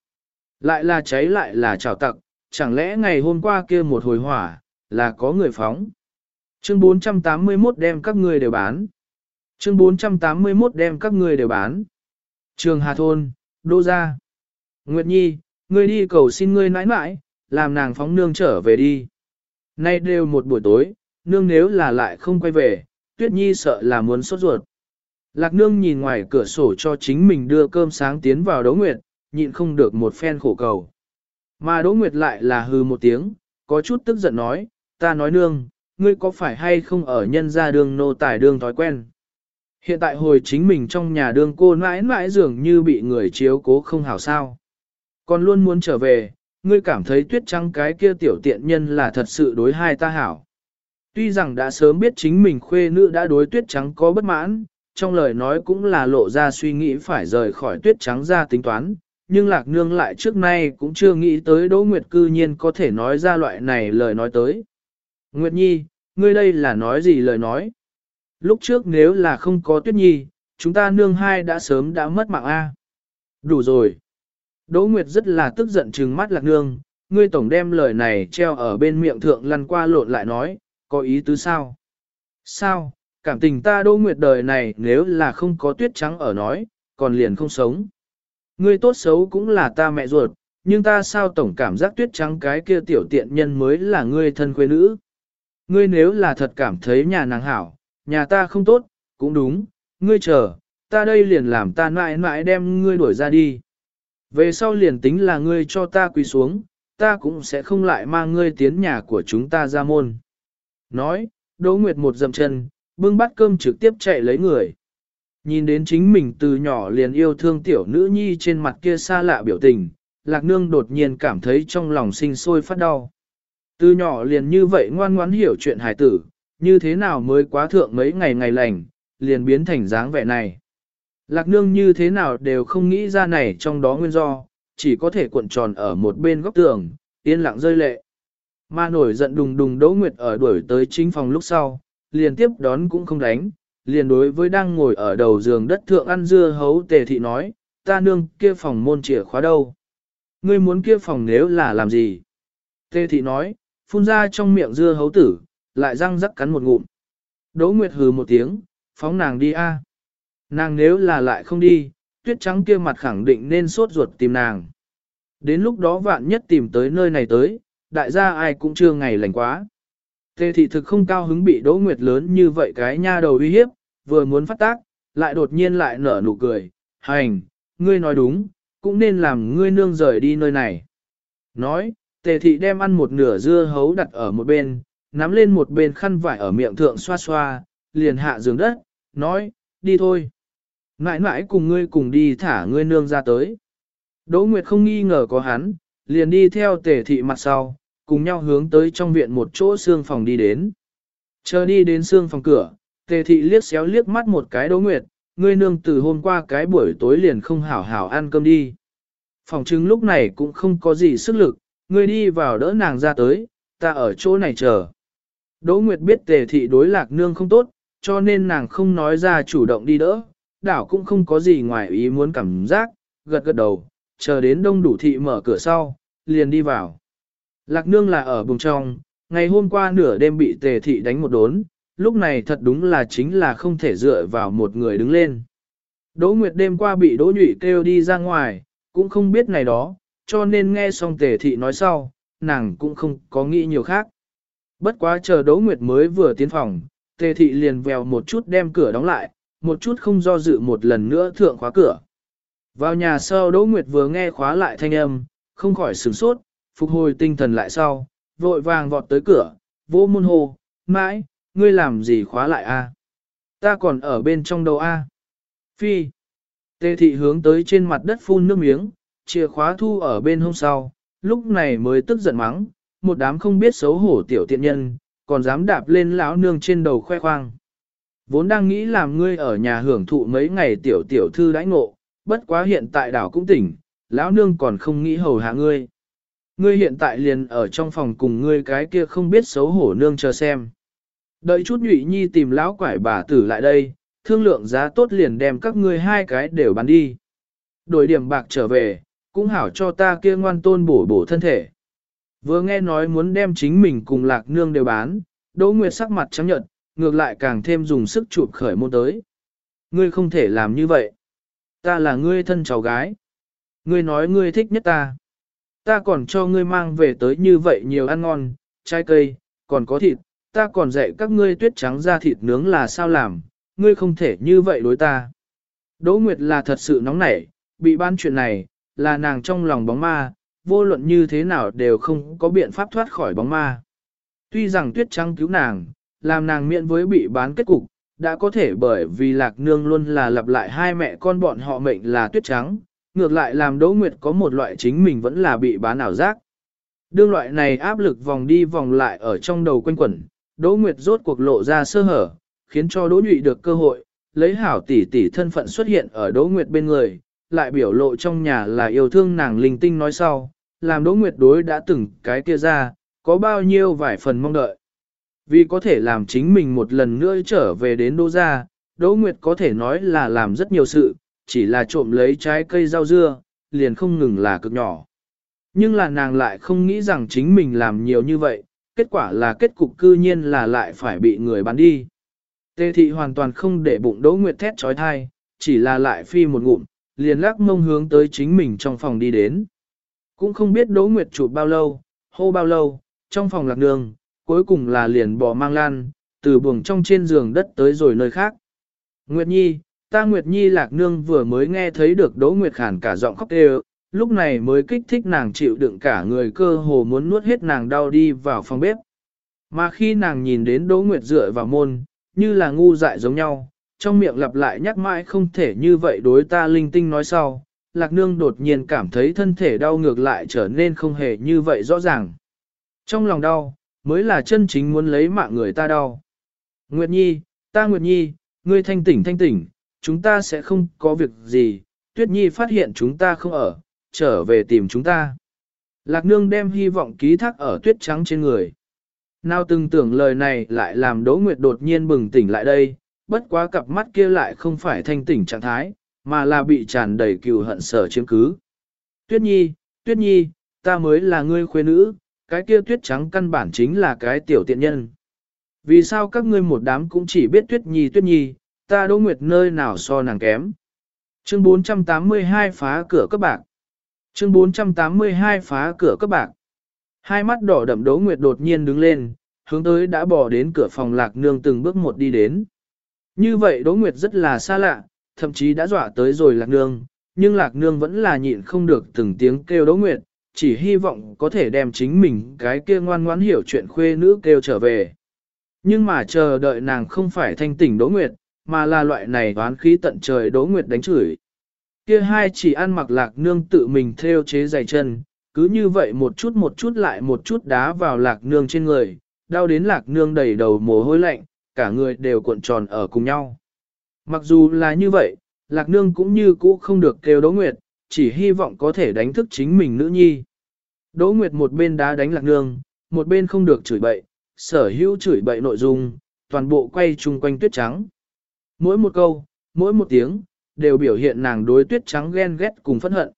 Lại là cháy lại là trào tặc, chẳng lẽ ngày hôm qua kia một hồi hỏa, là có người phóng. Chương 481 đem các người đều bán. Chương 481 đem các người đều bán. Trường Hà Thôn, Đô Gia. Nguyệt Nhi, ngươi đi cầu xin ngươi nãi nãi, làm nàng phóng nương trở về đi. Nay đều một buổi tối, nương nếu là lại không quay về, Tuyết Nhi sợ là muốn sốt ruột. Lạc nương nhìn ngoài cửa sổ cho chính mình đưa cơm sáng tiến vào Đỗ Nguyệt, nhịn không được một phen khổ cầu. Mà Đỗ Nguyệt lại là hừ một tiếng, có chút tức giận nói, ta nói nương, ngươi có phải hay không ở nhân gia đường nô tài đường thói quen. Hiện tại hồi chính mình trong nhà đường cô mãi mãi dường như bị người chiếu cố không hảo sao. Còn luôn muốn trở về, ngươi cảm thấy tuyết trắng cái kia tiểu tiện nhân là thật sự đối hai ta hảo. Tuy rằng đã sớm biết chính mình khuê nữ đã đối tuyết trắng có bất mãn, trong lời nói cũng là lộ ra suy nghĩ phải rời khỏi tuyết trắng ra tính toán, nhưng lạc nương lại trước nay cũng chưa nghĩ tới Đỗ Nguyệt cư nhiên có thể nói ra loại này lời nói tới. Nguyệt Nhi, ngươi đây là nói gì lời nói? Lúc trước nếu là không có Tuyết Nhi, chúng ta nương hai đã sớm đã mất mạng A. Đủ rồi. Đỗ Nguyệt rất là tức giận trừng mắt lạc nương, ngươi tổng đem lời này treo ở bên miệng thượng lăn qua lộn lại nói, có ý tứ sao? Sao, cảm tình ta Đỗ Nguyệt đời này nếu là không có tuyết trắng ở nói, còn liền không sống. Ngươi tốt xấu cũng là ta mẹ ruột, nhưng ta sao tổng cảm giác tuyết trắng cái kia tiểu tiện nhân mới là ngươi thân quê nữ. Ngươi nếu là thật cảm thấy nhà nàng hảo, nhà ta không tốt, cũng đúng, ngươi chờ, ta đây liền làm ta mãi mãi đem ngươi đuổi ra đi. Về sau liền tính là ngươi cho ta quỳ xuống, ta cũng sẽ không lại mang ngươi tiến nhà của chúng ta ra môn. Nói, Đỗ Nguyệt một dầm chân, bưng bát cơm trực tiếp chạy lấy người. Nhìn đến chính mình từ nhỏ liền yêu thương tiểu nữ nhi trên mặt kia xa lạ biểu tình, lạc nương đột nhiên cảm thấy trong lòng sinh sôi phát đau. Từ nhỏ liền như vậy ngoan ngoãn hiểu chuyện hài tử, như thế nào mới quá thượng mấy ngày ngày lành, liền biến thành dáng vẻ này. Lạc nương như thế nào đều không nghĩ ra này trong đó nguyên do, chỉ có thể cuộn tròn ở một bên góc tường, yên lặng rơi lệ. Mà nổi giận đùng đùng Đỗ Nguyệt ở đuổi tới chính phòng lúc sau, liền tiếp đón cũng không đánh, liền đối với đang ngồi ở đầu giường đất thượng ăn dưa hấu tề thị nói, ta nương kia phòng môn chìa khóa đâu, Ngươi muốn kia phòng nếu là làm gì? Tề thị nói, phun ra trong miệng dưa hấu tử, lại răng rắc cắn một ngụm. Đỗ Nguyệt hừ một tiếng, phóng nàng đi a. Nàng nếu là lại không đi, tuyết trắng kia mặt khẳng định nên sốt ruột tìm nàng. Đến lúc đó vạn nhất tìm tới nơi này tới, đại gia ai cũng chưa ngày lành quá. Tề thị thực không cao hứng bị Đỗ Nguyệt lớn như vậy cái nha đầu uy hiếp, vừa muốn phát tác, lại đột nhiên lại nở nụ cười, hành, ngươi nói đúng, cũng nên làm ngươi nương rời đi nơi này. Nói, tề thị đem ăn một nửa dưa hấu đặt ở một bên, nắm lên một bên khăn vải ở miệng thượng xoa xoa, liền hạ giường đất, nói, đi thôi. Mãi mãi cùng ngươi cùng đi thả ngươi nương ra tới. Đỗ Nguyệt không nghi ngờ có hắn, liền đi theo tề thị mặt sau, cùng nhau hướng tới trong viện một chỗ xương phòng đi đến. Chờ đi đến xương phòng cửa, tề thị liếc xéo liếc mắt một cái Đỗ Nguyệt, ngươi nương từ hôm qua cái buổi tối liền không hảo hảo ăn cơm đi. Phòng chứng lúc này cũng không có gì sức lực, ngươi đi vào đỡ nàng ra tới, ta ở chỗ này chờ. Đỗ Nguyệt biết tề thị đối lạc nương không tốt, cho nên nàng không nói ra chủ động đi đỡ, đảo cũng không có gì ngoài ý muốn cảm giác, gật gật đầu, chờ đến đông đủ thị mở cửa sau, liền đi vào. Lạc nương là ở bùng trong, ngày hôm qua nửa đêm bị tề thị đánh một đốn, lúc này thật đúng là chính là không thể dựa vào một người đứng lên. Đỗ Nguyệt đêm qua bị Đỗ Nhụy kêu đi ra ngoài, cũng không biết này đó, cho nên nghe xong tề thị nói sau, nàng cũng không có nghĩ nhiều khác. Bất quá chờ Đỗ Nguyệt mới vừa tiến phòng, tề thị liền vèo một chút đem cửa đóng lại, một chút không do dự một lần nữa thượng khóa cửa. Vào nhà sau Đỗ Nguyệt vừa nghe khóa lại thanh âm, không khỏi sửng sốt, phục hồi tinh thần lại sau, vội vàng vọt tới cửa, vô môn hồ, mãi, ngươi làm gì khóa lại a? Ta còn ở bên trong đầu a. Phi. Tề thị hướng tới trên mặt đất phun nước miếng, chìa khóa thu ở bên hôm sau, lúc này mới tức giận mắng, một đám không biết xấu hổ tiểu tiện nhân, còn dám đạp lên lão nương trên đầu khoe khoang. Vốn đang nghĩ làm ngươi ở nhà hưởng thụ mấy ngày tiểu tiểu thư đãi ngộ, bất quá hiện tại đảo cũng tỉnh, lão nương còn không nghĩ hầu hạ ngươi. Ngươi hiện tại liền ở trong phòng cùng ngươi cái kia không biết xấu hổ nương chờ xem. Đợi chút nhụy nhi tìm lão quải bà tử lại đây, thương lượng giá tốt liền đem các ngươi hai cái đều bán đi. Đổi điểm bạc trở về, cũng hảo cho ta kia ngoan tôn bổ bổ thân thể. Vừa nghe nói muốn đem chính mình cùng lạc nương đều bán, Đỗ Nguyệt sắc mặt trắng nhợt, ngược lại càng thêm dùng sức chụp khởi môn tới. Ngươi không thể làm như vậy. Ta là ngươi thân cháu gái. Ngươi nói ngươi thích nhất ta. Ta còn cho ngươi mang về tới như vậy nhiều ăn ngon, trái cây, còn có thịt, ta còn dạy các ngươi tuyết trắng ra thịt nướng là sao làm, ngươi không thể như vậy đối ta. Đỗ Nguyệt là thật sự nóng nảy, bị ban chuyện này, là nàng trong lòng bóng ma, vô luận như thế nào đều không có biện pháp thoát khỏi bóng ma. Tuy rằng tuyết trắng cứu nàng, làm nàng miễn với bị bán kết cục, đã có thể bởi vì lạc nương luôn là lặp lại hai mẹ con bọn họ mệnh là tuyết trắng, ngược lại làm Đỗ Nguyệt có một loại chính mình vẫn là bị bán ảo giác. Đương loại này áp lực vòng đi vòng lại ở trong đầu quanh quẩn, Đỗ Nguyệt rốt cuộc lộ ra sơ hở, khiến cho Đỗ Nhụy được cơ hội, lấy hảo tỷ tỷ thân phận xuất hiện ở Đỗ Nguyệt bên người, lại biểu lộ trong nhà là yêu thương nàng linh tinh nói sau, làm Đỗ Nguyệt đối đã từng cái kia ra, có bao nhiêu vài phần mong đợi. Vì có thể làm chính mình một lần nữa trở về đến Đỗ gia, Đỗ Nguyệt có thể nói là làm rất nhiều sự, chỉ là trộm lấy trái cây rau dưa, liền không ngừng là cực nhỏ. Nhưng là nàng lại không nghĩ rằng chính mình làm nhiều như vậy, kết quả là kết cục cư nhiên là lại phải bị người bán đi. Tê thị hoàn toàn không để bụng Đỗ Nguyệt thét trói thai, chỉ là lại phi một ngụm, liền lắc mông hướng tới chính mình trong phòng đi đến. Cũng không biết Đỗ Nguyệt chụp bao lâu, hô bao lâu, trong phòng lạc đường, cuối cùng là liền bỏ mang lan, từ buồng trong trên giường đất tới rồi nơi khác. Nguyệt Nhi, ta Nguyệt Nhi lạc nương vừa mới nghe thấy được Đỗ Nguyệt Khản cả giọng khóc đều, lúc này mới kích thích nàng chịu đựng cả người cơ hồ muốn nuốt hết nàng đau đi vào phòng bếp. Mà khi nàng nhìn đến Đỗ Nguyệt dựa vào môn, như là ngu dại giống nhau, trong miệng lặp lại nhắc mãi không thể như vậy đối ta linh tinh nói sau, lạc nương đột nhiên cảm thấy thân thể đau ngược lại trở nên không hề như vậy rõ ràng. Trong lòng đau, mới là chân chính muốn lấy mạng người ta đau. Nguyệt Nhi, ta Nguyệt Nhi, ngươi thanh tỉnh thanh tỉnh, chúng ta sẽ không có việc gì, Tuyết Nhi phát hiện chúng ta không ở, trở về tìm chúng ta. Lạc nương đem hy vọng ký thác ở tuyết trắng trên người. Nào từng tưởng lời này lại làm Đỗ Nguyệt đột nhiên bừng tỉnh lại đây, bất quá cặp mắt kia lại không phải thanh tỉnh trạng thái, mà là bị tràn đầy cừu hận sở chiếm cứ. Tuyết Nhi, Tuyết Nhi, ta mới là ngươi khuê nữ, cái kia tuyết trắng căn bản chính là cái tiểu tiện nhân. Vì sao các ngươi một đám cũng chỉ biết Tuyết Nhi Tuyết Nhi, ta Đỗ Nguyệt nơi nào so nàng kém. Chương 482 phá cửa các bạn. Chương 482 phá cửa các bạn. Hai mắt đỏ đậm Đỗ Nguyệt đột nhiên đứng lên, hướng tới đã bỏ đến cửa phòng lạc nương từng bước một đi đến. Như vậy Đỗ Nguyệt rất là xa lạ, thậm chí đã dọa tới rồi lạc nương, nhưng lạc nương vẫn là nhịn không được từng tiếng kêu Đỗ Nguyệt, chỉ hy vọng có thể đem chính mình cái kia ngoan ngoãn hiểu chuyện khuê nữ kêu trở về. Nhưng mà chờ đợi nàng không phải thanh tỉnh Đỗ Nguyệt, mà là loại này đoán khí tận trời Đỗ Nguyệt đánh chửi. Kia hai chỉ ăn mặc lạc nương tự mình theo chế giày chân, cứ như vậy một chút một chút lại một chút đá vào lạc nương trên người, đau đến lạc nương đầy đầu mồ hôi lạnh, cả người đều cuộn tròn ở cùng nhau. Mặc dù là như vậy, lạc nương cũng như cũ không được kêu Đỗ Nguyệt, chỉ hy vọng có thể đánh thức chính mình nữ nhi. Đỗ Nguyệt một bên đá đánh lạc nương, một bên không được chửi bậy, sở hữu chửi bậy nội dung, toàn bộ quay chung quanh tuyết trắng. Mỗi một câu, mỗi một tiếng, đều biểu hiện nàng đối tuyết trắng ghen ghét cùng phẫn hận.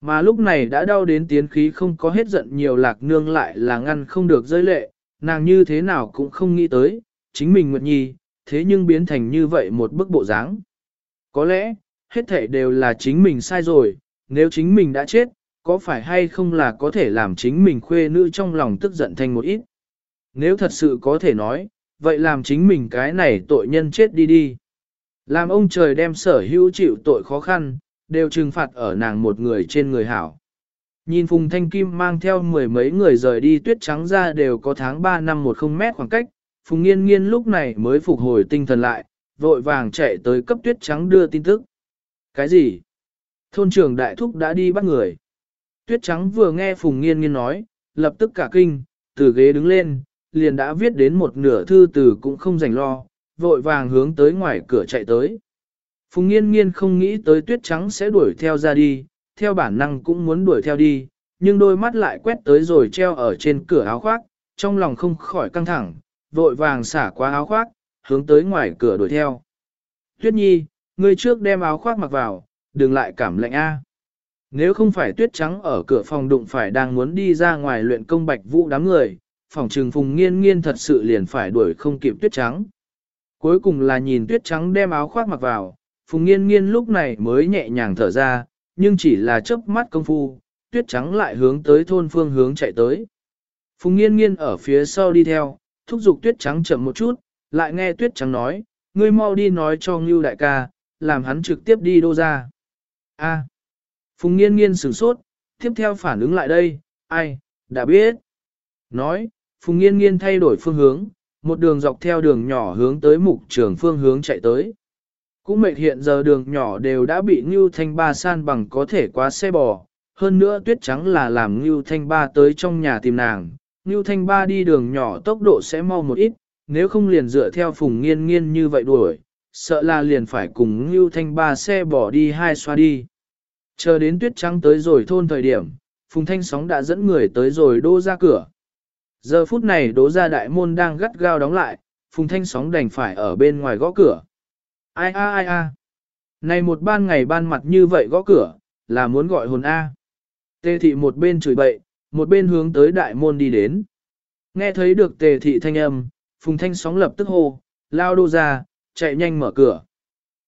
Mà lúc này đã đau đến tiến khí không có hết giận nhiều lạc nương lại là ngăn không được rơi lệ, nàng như thế nào cũng không nghĩ tới, chính mình Nguyệt Nhi, thế nhưng biến thành như vậy một bức bộ dáng. Có lẽ, hết thể đều là chính mình sai rồi, nếu chính mình đã chết, có phải hay không là có thể làm chính mình khuê nữ trong lòng tức giận thành một ít. Nếu thật sự có thể nói, vậy làm chính mình cái này tội nhân chết đi đi. Làm ông trời đem sở hữu chịu tội khó khăn, đều trừng phạt ở nàng một người trên người hảo. Nhìn Phùng Thanh Kim mang theo mười mấy người rời đi tuyết trắng ra đều có tháng 3 năm một không mét khoảng cách, Phùng Nghiên Nghiên lúc này mới phục hồi tinh thần lại, vội vàng chạy tới cấp tuyết trắng đưa tin tức. Cái gì? Thôn trưởng đại thúc đã đi bắt người. Tuyết trắng vừa nghe Phùng Nghiên Nghiên nói, lập tức cả kinh, từ ghế đứng lên, liền đã viết đến một nửa thư từ cũng không rảnh lo, vội vàng hướng tới ngoài cửa chạy tới. Phùng Nghiên Nghiên không nghĩ tới tuyết trắng sẽ đuổi theo ra đi, theo bản năng cũng muốn đuổi theo đi, nhưng đôi mắt lại quét tới rồi treo ở trên cửa áo khoác, trong lòng không khỏi căng thẳng, vội vàng xả qua áo khoác, hướng tới ngoài cửa đuổi theo. Tuyết Nhi, ngươi trước đem áo khoác mặc vào, đừng lại cảm lạnh a. Nếu không phải tuyết trắng ở cửa phòng đụng phải đang muốn đi ra ngoài luyện công bạch vũ đám người, phòng trừng phùng nghiên nghiên thật sự liền phải đuổi không kịp tuyết trắng. Cuối cùng là nhìn tuyết trắng đem áo khoác mặc vào, phùng nghiên nghiên lúc này mới nhẹ nhàng thở ra, nhưng chỉ là chớp mắt công phu, tuyết trắng lại hướng tới thôn phương hướng chạy tới. Phùng nghiên nghiên ở phía sau đi theo, thúc giục tuyết trắng chậm một chút, lại nghe tuyết trắng nói, ngươi mau đi nói cho Ngưu đại ca, làm hắn trực tiếp đi đô ra. A. Phùng nghiên nghiên sửng sốt, tiếp theo phản ứng lại đây, ai, đã biết. Nói, Phùng nghiên nghiên thay đổi phương hướng, một đường dọc theo đường nhỏ hướng tới mục trường phương hướng chạy tới. Cũng mệt hiện giờ đường nhỏ đều đã bị Ngưu Thanh Ba san bằng có thể qua xe bò, hơn nữa tuyết trắng là làm Ngưu Thanh Ba tới trong nhà tìm nàng. Ngưu Thanh Ba đi đường nhỏ tốc độ sẽ mau một ít, nếu không liền dựa theo phùng nghiên nghiên như vậy đuổi, sợ là liền phải cùng Ngưu Thanh Ba xe bỏ đi hai xoa đi. Chờ đến tuyết trắng tới rồi thôn thời điểm, Phùng Thanh Sóng đã dẫn người tới rồi đô ra cửa. Giờ phút này đố ra đại môn đang gắt gao đóng lại, Phùng Thanh Sóng đành phải ở bên ngoài gõ cửa. Ai a ai a. Này một ban ngày ban mặt như vậy gõ cửa, là muốn gọi hồn A. Tề thị một bên chửi bậy, một bên hướng tới đại môn đi đến. Nghe thấy được tề thị thanh âm, Phùng Thanh sóng lập tức hô, lao đô ra, chạy nhanh mở cửa.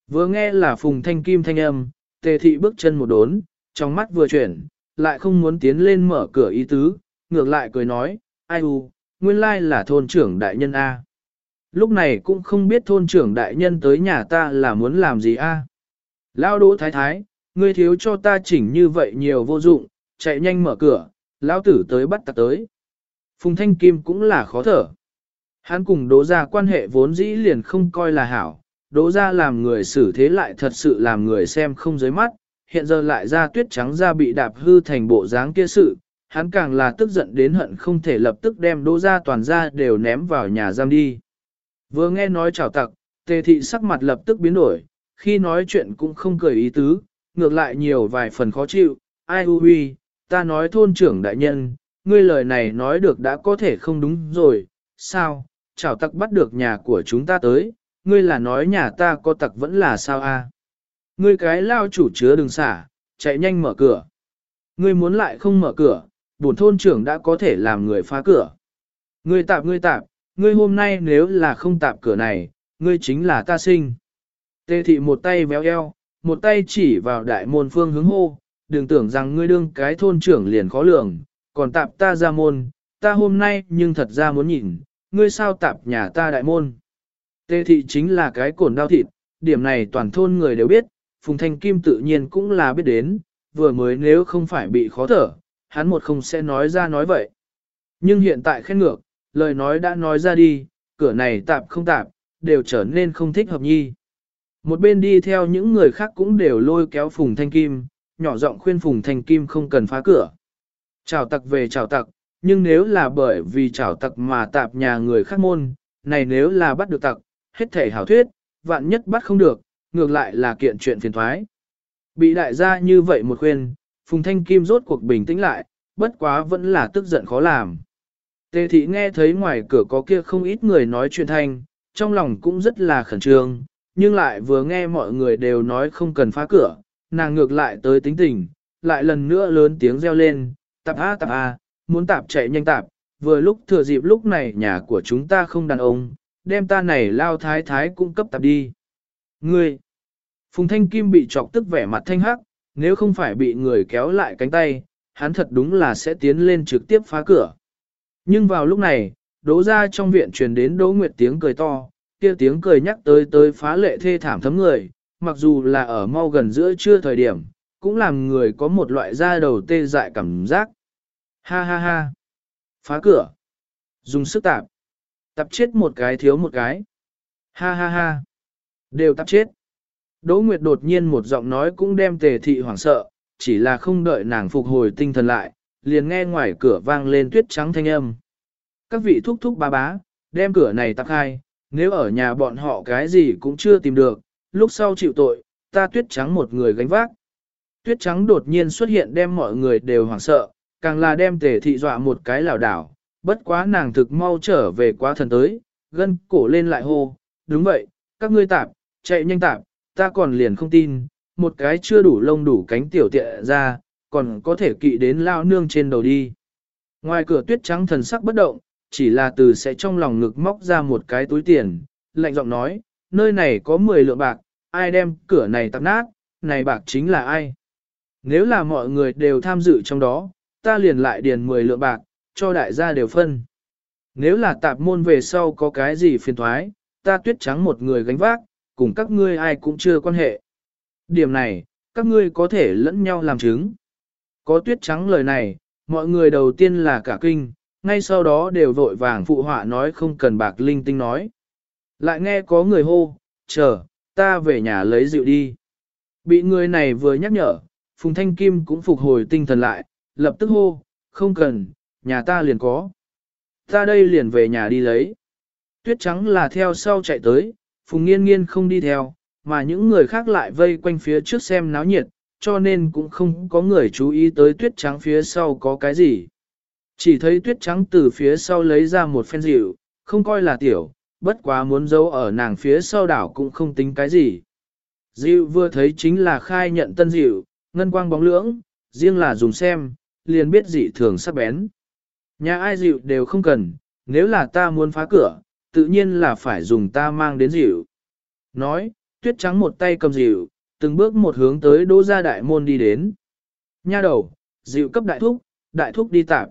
Vừa nghe là Phùng Thanh Kim thanh âm, tề thị bước chân một đốn, trong mắt vừa chuyển, lại không muốn tiến lên mở cửa ý tứ, ngược lại cười nói, ai u, nguyên lai là thôn trưởng đại nhân A. Lúc này cũng không biết thôn trưởng đại nhân tới nhà ta là muốn làm gì a. Lao đỗ thái thái, ngươi thiếu cho ta chỉnh như vậy nhiều vô dụng, chạy nhanh mở cửa, lão tử tới bắt ta tới. Phùng Thanh Kim cũng là khó thở. Hắn cùng đỗ ra quan hệ vốn dĩ liền không coi là hảo, đỗ ra làm người xử thế lại thật sự làm người xem không dưới mắt, hiện giờ lại ra tuyết trắng ra bị đạp hư thành bộ dáng kia sự, hắn càng là tức giận đến hận không thể lập tức đem đỗ ra toàn ra đều ném vào nhà giam đi. Vừa nghe nói chào tặc, tề thị sắc mặt lập tức biến đổi, khi nói chuyện cũng không cười ý tứ, ngược lại nhiều vài phần khó chịu, ai hu huy, ta nói thôn trưởng đại nhân, ngươi lời này nói được đã có thể không đúng rồi, sao, chào tặc bắt được nhà của chúng ta tới, ngươi là nói nhà ta có tặc vẫn là sao a? Ngươi cái lao chủ chứa đừng xả, chạy nhanh mở cửa. Ngươi muốn lại không mở cửa, bổn thôn trưởng đã có thể làm người phá cửa. Ngươi tạp ngươi tạp, ngươi hôm nay nếu là không tạp cửa này, ngươi chính là ta sinh. Tê thị một tay véo eo, một tay chỉ vào đại môn phương hướng hô, đừng tưởng rằng ngươi đương cái thôn trưởng liền khó lường, còn tạp ta ra môn, ta hôm nay nhưng thật ra muốn nhìn, ngươi sao tạp nhà ta đại môn. Tê thị chính là cái cổn đau thịt, điểm này toàn thôn người đều biết, Phùng Thanh Kim tự nhiên cũng là biết đến, vừa mới nếu không phải bị khó thở, hắn một không sẽ nói ra nói vậy. Nhưng hiện tại khen ngược, lời nói đã nói ra đi, cửa này tạp không tạp, đều trở nên không thích hợp nhi. Một bên đi theo những người khác cũng đều lôi kéo Phùng Thanh Kim, nhỏ giọng khuyên Phùng Thanh Kim không cần phá cửa. Chào tặc về chào tặc, nhưng nếu là bởi vì chào tặc mà tạp nhà người khác môn, này nếu là bắt được tặc, hết thể hảo thuyết, vạn nhất bắt không được, ngược lại là kiện chuyện phiền thoái. Bị đại gia như vậy một khuyên, Phùng Thanh Kim rốt cuộc bình tĩnh lại, bất quá vẫn là tức giận khó làm. Tề thị nghe thấy ngoài cửa có kia không ít người nói chuyện thanh, trong lòng cũng rất là khẩn trương, nhưng lại vừa nghe mọi người đều nói không cần phá cửa, nàng ngược lại tới tính tình, lại lần nữa lớn tiếng reo lên, tạp a tạp a, muốn tạp chạy nhanh tạp, vừa lúc thừa dịp lúc này nhà của chúng ta không đàn ông, đem ta này lao thái thái cung cấp tạp đi. Ngươi! Phùng Thanh Kim bị chọc tức vẻ mặt thanh hắc, nếu không phải bị người kéo lại cánh tay, hắn thật đúng là sẽ tiến lên trực tiếp phá cửa. Nhưng vào lúc này, đỗ ra trong viện truyền đến đỗ nguyệt tiếng cười to, kia tiếng cười nhắc tới tới phá lệ thê thảm thấm người, mặc dù là ở mau gần giữa trưa thời điểm, cũng làm người có một loại da đầu tê dại cảm giác. Ha ha ha! Phá cửa! Dùng sức tạp! Tạp chết một cái thiếu một cái! Ha ha ha! Đều tạp chết! Đỗ Nguyệt đột nhiên một giọng nói cũng đem tề thị hoảng sợ, chỉ là không đợi nàng phục hồi tinh thần lại, liền nghe ngoài cửa vang lên tuyết trắng thanh âm. Các vị thúc thúc bá bá, đem cửa này tắc hai, nếu ở nhà bọn họ cái gì cũng chưa tìm được, lúc sau chịu tội, ta tuyết trắng một người gánh vác. Tuyết trắng đột nhiên xuất hiện đem mọi người đều hoảng sợ, càng là đem tề thị dọa một cái lảo đảo, bất quá nàng thực mau trở về quá thần tới, gân cổ lên lại hô, đúng vậy, các ngươi tạp, chạy nhanh tạp, ta còn liền không tin, một cái chưa đủ lông đủ cánh tiểu tiện ra, còn có thể kỵ đến lao nương trên đầu đi. Ngoài cửa tuyết trắng thần sắc bất động, chỉ là từ sẽ trong lòng ngực móc ra một cái túi tiền, lạnh giọng nói, nơi này có 10 lượng bạc, ai đem cửa này tạp nát, này bạc chính là ai. Nếu là mọi người đều tham dự trong đó, ta liền lại điền 10 lượng bạc, cho đại gia đều phân. Nếu là tạp môn về sau có cái gì phiền thoái, ta tuyết trắng một người gánh vác, cùng các ngươi ai cũng chưa quan hệ. Điểm này, các ngươi có thể lẫn nhau làm chứng. Có tuyết trắng lời này, mọi người đầu tiên là cả kinh, ngay sau đó đều vội vàng phụ họa nói không cần bạc linh tinh nói. Lại nghe có người hô, chờ, ta về nhà lấy rượu đi. Bị người này vừa nhắc nhở, Phùng Thanh Kim cũng phục hồi tinh thần lại, lập tức hô, không cần, nhà ta liền có. Ta đây liền về nhà đi lấy. Tuyết trắng là theo sau chạy tới, Phùng Nghiên Nghiên không đi theo, mà những người khác lại vây quanh phía trước xem náo nhiệt, cho nên cũng không có người chú ý tới tuyết trắng phía sau có cái gì. Chỉ thấy tuyết trắng từ phía sau lấy ra một phen rượu, không coi là tiểu, bất quá muốn giấu ở nàng phía sau đảo cũng không tính cái gì. Dịu vừa thấy chính là khai nhận tân dịu, ngân quang bóng lưỡng, riêng là dùng xem, liền biết dị thường sắc bén. Nhà ai dịu đều không cần, nếu là ta muốn phá cửa, tự nhiên là phải dùng ta mang đến dịu. Nói, tuyết trắng một tay cầm dịu, từng bước một hướng tới đỗ gia đại môn đi đến. Nha đầu, dịu cấp đại thúc, đại thúc đi tạp.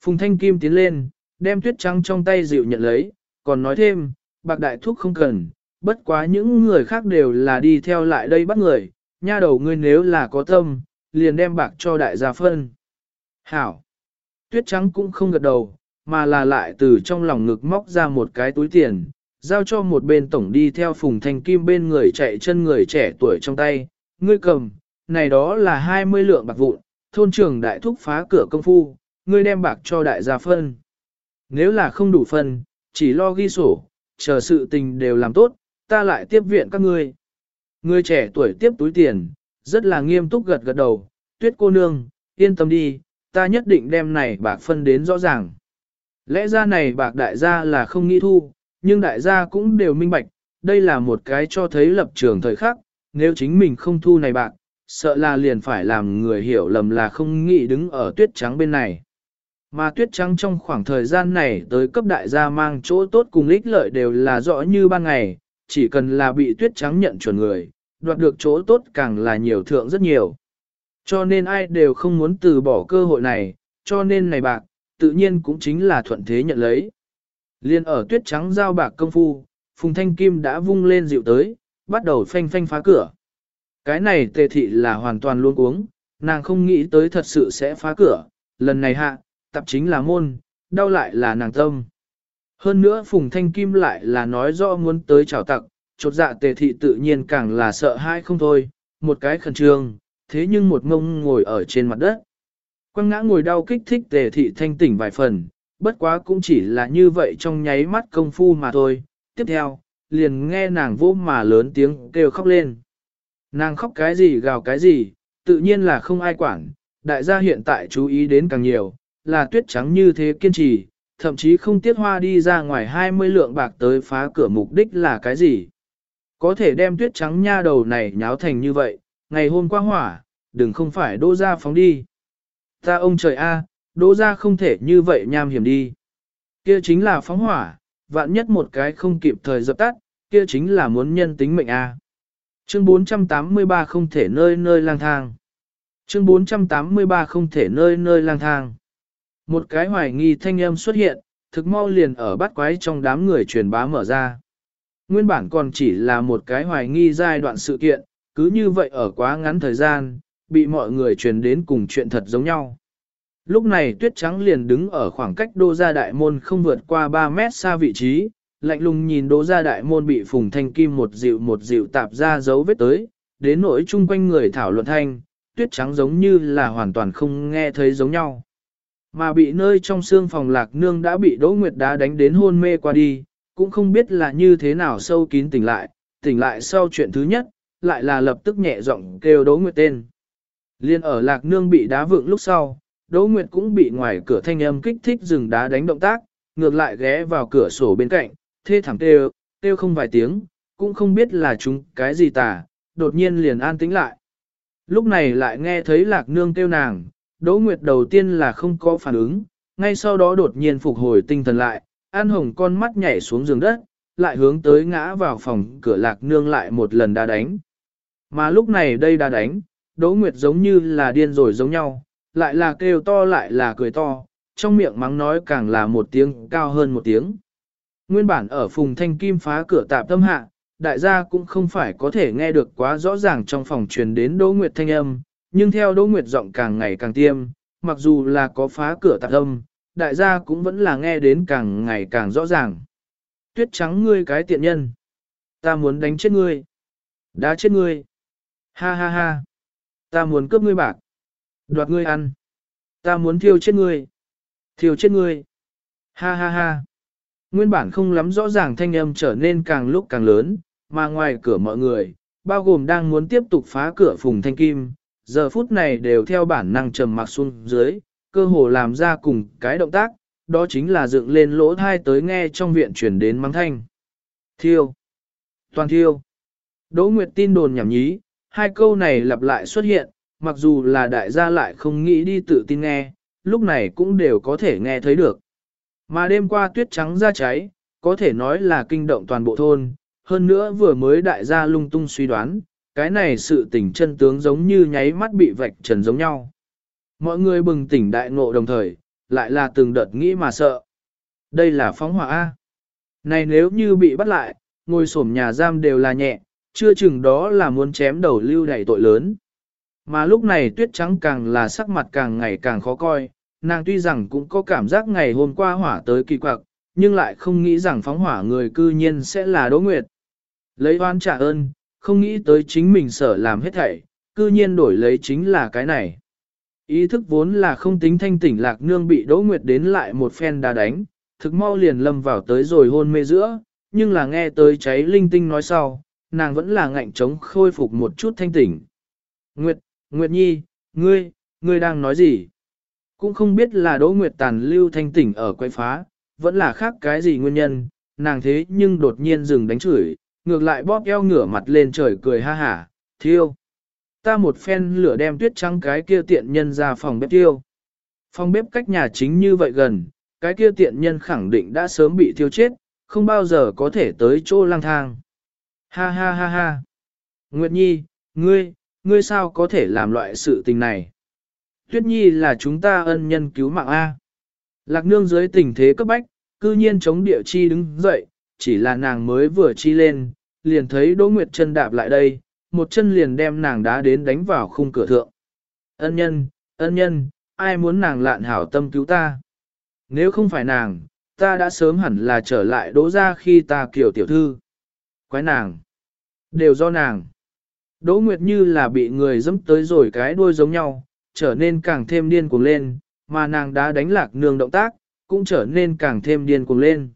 Phùng Thanh Kim tiến lên, đem tuyết trắng trong tay dịu nhận lấy, còn nói thêm, bạc đại thúc không cần, bất quá những người khác đều là đi theo lại đây bắt người, nha đầu ngươi nếu là có tâm, liền đem bạc cho đại gia phân. Hảo! Tuyết trắng cũng không gật đầu, mà là lại từ trong lòng ngực móc ra một cái túi tiền, giao cho một bên tổng đi theo phùng thanh kim bên người chạy chân người trẻ tuổi trong tay, ngươi cầm, này đó là 20 lượng bạc vụn, thôn trưởng đại thúc phá cửa công phu, ngươi đem bạc cho đại gia phân. Nếu là không đủ phân, chỉ lo ghi sổ, chờ sự tình đều làm tốt, ta lại tiếp viện các ngươi. Người trẻ tuổi tiếp túi tiền, rất là nghiêm túc gật gật đầu, tuyết cô nương, yên tâm đi, ta nhất định đem này bạc phân đến rõ ràng. Lẽ ra này bạc đại gia là không nghĩ thu, nhưng đại gia cũng đều minh bạch, đây là một cái cho thấy lập trường thời khắc, nếu chính mình không thu này bạc, sợ là liền phải làm người hiểu lầm là không nghĩ đứng ở tuyết trắng bên này. Mà tuyết trắng trong khoảng thời gian này tới cấp đại gia mang chỗ tốt cùng ích lợi đều là rõ như ban ngày, chỉ cần là bị tuyết trắng nhận chuẩn người, đoạt được chỗ tốt càng là nhiều thượng rất nhiều. Cho nên ai đều không muốn từ bỏ cơ hội này, cho nên này bạc, tự nhiên cũng chính là thuận thế nhận lấy. Liên ở tuyết trắng giao bạc công phu, Phùng Thanh Kim đã vung lên dịu tới, bắt đầu phanh phanh phá cửa. Cái này tề thị là hoàn toàn luôn uống, nàng không nghĩ tới thật sự sẽ phá cửa, lần này hạ, tập chính là môn, đau lại là nàng tâm. Hơn nữa Phùng Thanh Kim lại là nói rõ muốn tới chào tặc, chột dạ tề thị tự nhiên càng là sợ hãi không thôi, một cái khẩn trương, thế nhưng một ngông ngồi ở trên mặt đất. Quăng ngã ngồi đau kích thích tề thị thanh tỉnh vài phần, bất quá cũng chỉ là như vậy trong nháy mắt công phu mà thôi. Tiếp theo, liền nghe nàng vô mà lớn tiếng kêu khóc lên. Nàng khóc cái gì gào cái gì, tự nhiên là không ai quản, đại gia hiện tại chú ý đến càng nhiều, là tuyết trắng như thế kiên trì, thậm chí không tiết hoa đi ra ngoài 20 lượng bạc tới phá cửa mục đích là cái gì. Có thể đem tuyết trắng nha đầu này nháo thành như vậy, ngày hôm qua hỏa, đừng không phải đô ra phóng đi. Ta ông trời a, đỗ ra không thể như vậy nham hiểm đi. Kia chính là phóng hỏa, vạn nhất một cái không kịp thời dập tắt, kia chính là muốn nhân tính mệnh a. Chương 483 không thể nơi nơi lang thang. Chương 483 không thể nơi nơi lang thang. Một cái hoài nghi thanh âm xuất hiện, thực mau liền ở bắt quái trong đám người truyền bá mở ra. Nguyên bản còn chỉ là một cái hoài nghi giai đoạn sự kiện, cứ như vậy ở quá ngắn thời gian, bị mọi người truyền đến cùng chuyện thật giống nhau. Lúc này tuyết trắng liền đứng ở khoảng cách đô gia đại môn không vượt qua 3 mét xa vị trí, lạnh lùng nhìn đô gia đại môn bị phùng thanh kim một dịu một dịu tạp ra dấu vết tới, đến nỗi chung quanh người thảo luận thanh, tuyết trắng giống như là hoàn toàn không nghe thấy giống nhau. Mà bị nơi trong xương phòng lạc nương đã bị Đỗ Nguyệt đá đánh đến hôn mê qua đi, cũng không biết là như thế nào sâu kín tỉnh lại, tỉnh lại sau chuyện thứ nhất, lại là lập tức nhẹ giọng kêu Đỗ Nguyệt tên. Liên ở lạc nương bị đá vượng lúc sau, Đỗ Nguyệt cũng bị ngoài cửa thanh âm kích thích dừng đá đánh động tác, ngược lại ghé vào cửa sổ bên cạnh, thê thảm kêu, kêu không vài tiếng, cũng không biết là chúng cái gì tả, đột nhiên liền an tĩnh lại. Lúc này lại nghe thấy lạc nương kêu nàng, Đỗ Nguyệt đầu tiên là không có phản ứng, ngay sau đó đột nhiên phục hồi tinh thần lại, An Hồng con mắt nhảy xuống giường đất, lại hướng tới ngã vào phòng cửa lạc nương lại một lần đá đánh. Mà lúc này đây đá đánh, Đỗ Nguyệt giống như là điên rồi giống nhau, lại là kêu to lại là cười to, trong miệng mắng nói càng là một tiếng cao hơn một tiếng. Nguyên bản ở phùng thanh kim phá cửa tạp tâm hạ, đại gia cũng không phải có thể nghe được quá rõ ràng trong phòng truyền đến Đỗ Nguyệt thanh âm, nhưng theo Đỗ Nguyệt giọng càng ngày càng tiêm, mặc dù là có phá cửa tạp âm, đại gia cũng vẫn là nghe đến càng ngày càng rõ ràng. Tuyết trắng ngươi cái tiện nhân. Ta muốn đánh chết ngươi. Đá chết ngươi. Ha ha ha. Ta muốn cướp ngươi bạc. Đoạt ngươi ăn. Ta muốn thiêu chết ngươi. Thiêu chết ngươi. Ha ha ha. Nguyên bản không lắm rõ ràng thanh âm trở nên càng lúc càng lớn, mà ngoài cửa mọi người, bao gồm đang muốn tiếp tục phá cửa phùng thanh kim, giờ phút này đều theo bản năng trầm mặc xuống dưới, cơ hồ làm ra cùng cái động tác, đó chính là dựng lên lỗ thai tới nghe trong viện chuyển đến mắng thanh. Thiêu. Toàn thiêu. Đỗ Nguyệt tin đồn nhảm nhí, hai câu này lặp lại xuất hiện, mặc dù là đại gia lại không nghĩ đi tự tin nghe, lúc này cũng đều có thể nghe thấy được. Mà đêm qua tuyết trắng ra cháy, có thể nói là kinh động toàn bộ thôn, hơn nữa vừa mới đại gia lung tung suy đoán, cái này sự tình chân tướng giống như nháy mắt bị vạch trần giống nhau. Mọi người bừng tỉnh đại ngộ đồng thời, lại là từng đợt nghĩ mà sợ. Đây là phóng hỏa A. Này nếu như bị bắt lại, ngồi sổm nhà giam đều là nhẹ, chưa chừng đó là muốn chém đầu lưu đẩy tội lớn. Mà lúc này tuyết trắng càng là sắc mặt càng ngày càng khó coi, nàng tuy rằng cũng có cảm giác ngày hôm qua hỏa tới kỳ quặc, nhưng lại không nghĩ rằng phóng hỏa người cư nhiên sẽ là Đỗ Nguyệt. Lấy oan trả ơn, không nghĩ tới chính mình sở làm hết thảy, cư nhiên đổi lấy chính là cái này. Ý thức vốn là không tính thanh tỉnh lạc nương bị Đỗ Nguyệt đến lại một phen đá đánh, thực mau liền lâm vào tới rồi hôn mê giữa, nhưng là nghe tới cháy linh tinh nói sau, nàng vẫn là ngạnh chống khôi phục một chút thanh tỉnh. Nguyệt, Nguyệt Nhi, ngươi, ngươi đang nói gì? Cũng không biết là Đỗ Nguyệt tàn lưu thanh tỉnh ở quay phá, vẫn là khác cái gì nguyên nhân, nàng thế nhưng đột nhiên dừng đánh chửi, ngược lại bóp eo ngửa mặt lên trời cười ha hả, thiêu. Ta một phen lửa đem tuyết trắng cái kia tiện nhân ra phòng bếp thiêu Phòng bếp cách nhà chính như vậy gần, cái kia tiện nhân khẳng định đã sớm bị thiêu chết, không bao giờ có thể tới chỗ lang thang. Ha ha ha ha. Nguyệt Nhi, ngươi, ngươi sao có thể làm loại sự tình này? Tuyết Nhi là chúng ta ân nhân cứu mạng A. Lạc nương dưới tình thế cấp bách, cư nhiên chống địa chi đứng dậy, chỉ là nàng mới vừa chi lên, liền thấy Đỗ Nguyệt chân đạp lại đây, một chân liền đem nàng đá đến đánh vào khung cửa thượng. Ân nhân, ân nhân, ai muốn nàng lạn hảo tâm cứu ta? Nếu không phải nàng, ta đã sớm hẳn là trở lại đỗ ra khi ta kiểu tiểu thư. Quái nàng. Đều do nàng. Đỗ Nguyệt như là bị người dẫm tới rồi cái đuôi giống nhau, trở nên càng thêm điên cuồng lên, mà nàng đã đánh lạc nương động tác, cũng trở nên càng thêm điên cuồng lên.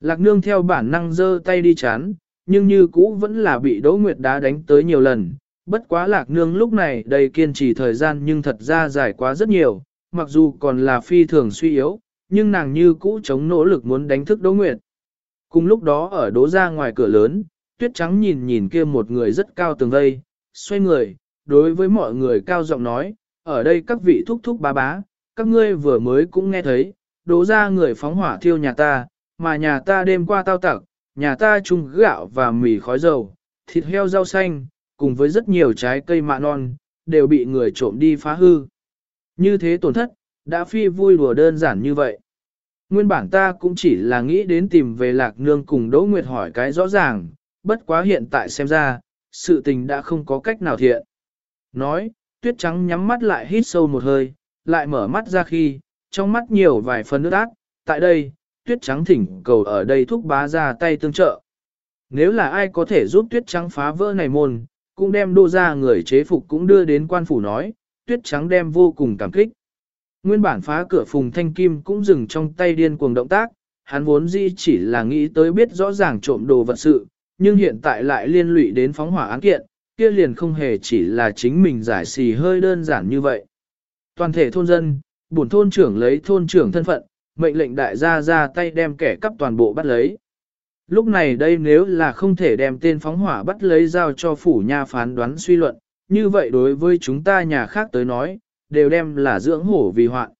Lạc nương theo bản năng giơ tay đi chán, nhưng như cũ vẫn là bị Đỗ Nguyệt đá đánh tới nhiều lần. Bất quá lạc nương lúc này đầy kiên trì thời gian nhưng thật ra dài quá rất nhiều, mặc dù còn là phi thường suy yếu, nhưng nàng như cũ chống nỗ lực muốn đánh thức Đỗ Nguyệt. Cùng lúc đó ở đỗ ra ngoài cửa lớn, tuyết trắng nhìn nhìn kia một người rất cao tường vây, xoay người, đối với mọi người cao giọng nói, ở đây các vị thúc thúc bá bá, các ngươi vừa mới cũng nghe thấy, đỗ ra người phóng hỏa thiêu nhà ta, mà nhà ta đêm qua tao tặc, nhà ta chung gạo và mì khói dầu, thịt heo rau xanh, cùng với rất nhiều trái cây mạ non, đều bị người trộm đi phá hư. Như thế tổn thất, đã phi vui đùa đơn giản như vậy. Nguyên bản ta cũng chỉ là nghĩ đến tìm về lạc nương cùng Đỗ Nguyệt hỏi cái rõ ràng, bất quá hiện tại xem ra, sự tình đã không có cách nào thiện. Nói, tuyết trắng nhắm mắt lại hít sâu một hơi, lại mở mắt ra khi, trong mắt nhiều vài phần nước ác, tại đây, tuyết trắng thỉnh cầu ở đây thúc bá ra tay tương trợ. Nếu là ai có thể giúp tuyết trắng phá vỡ này môn, cũng đem đô ra người chế phục cũng đưa đến quan phủ nói, tuyết trắng đem vô cùng cảm kích. Nguyên bản phá cửa phùng thanh kim cũng dừng trong tay điên cuồng động tác, hắn vốn dĩ chỉ là nghĩ tới biết rõ ràng trộm đồ vật sự, nhưng hiện tại lại liên lụy đến phóng hỏa án kiện, kia liền không hề chỉ là chính mình giải xì hơi đơn giản như vậy. Toàn thể thôn dân, bổn thôn trưởng lấy thôn trưởng thân phận, mệnh lệnh đại gia ra tay đem kẻ cắp toàn bộ bắt lấy. Lúc này đây nếu là không thể đem tên phóng hỏa bắt lấy giao cho phủ nha phán đoán suy luận, như vậy đối với chúng ta nhà khác tới nói, đều đem là dưỡng hổ vì hoạn.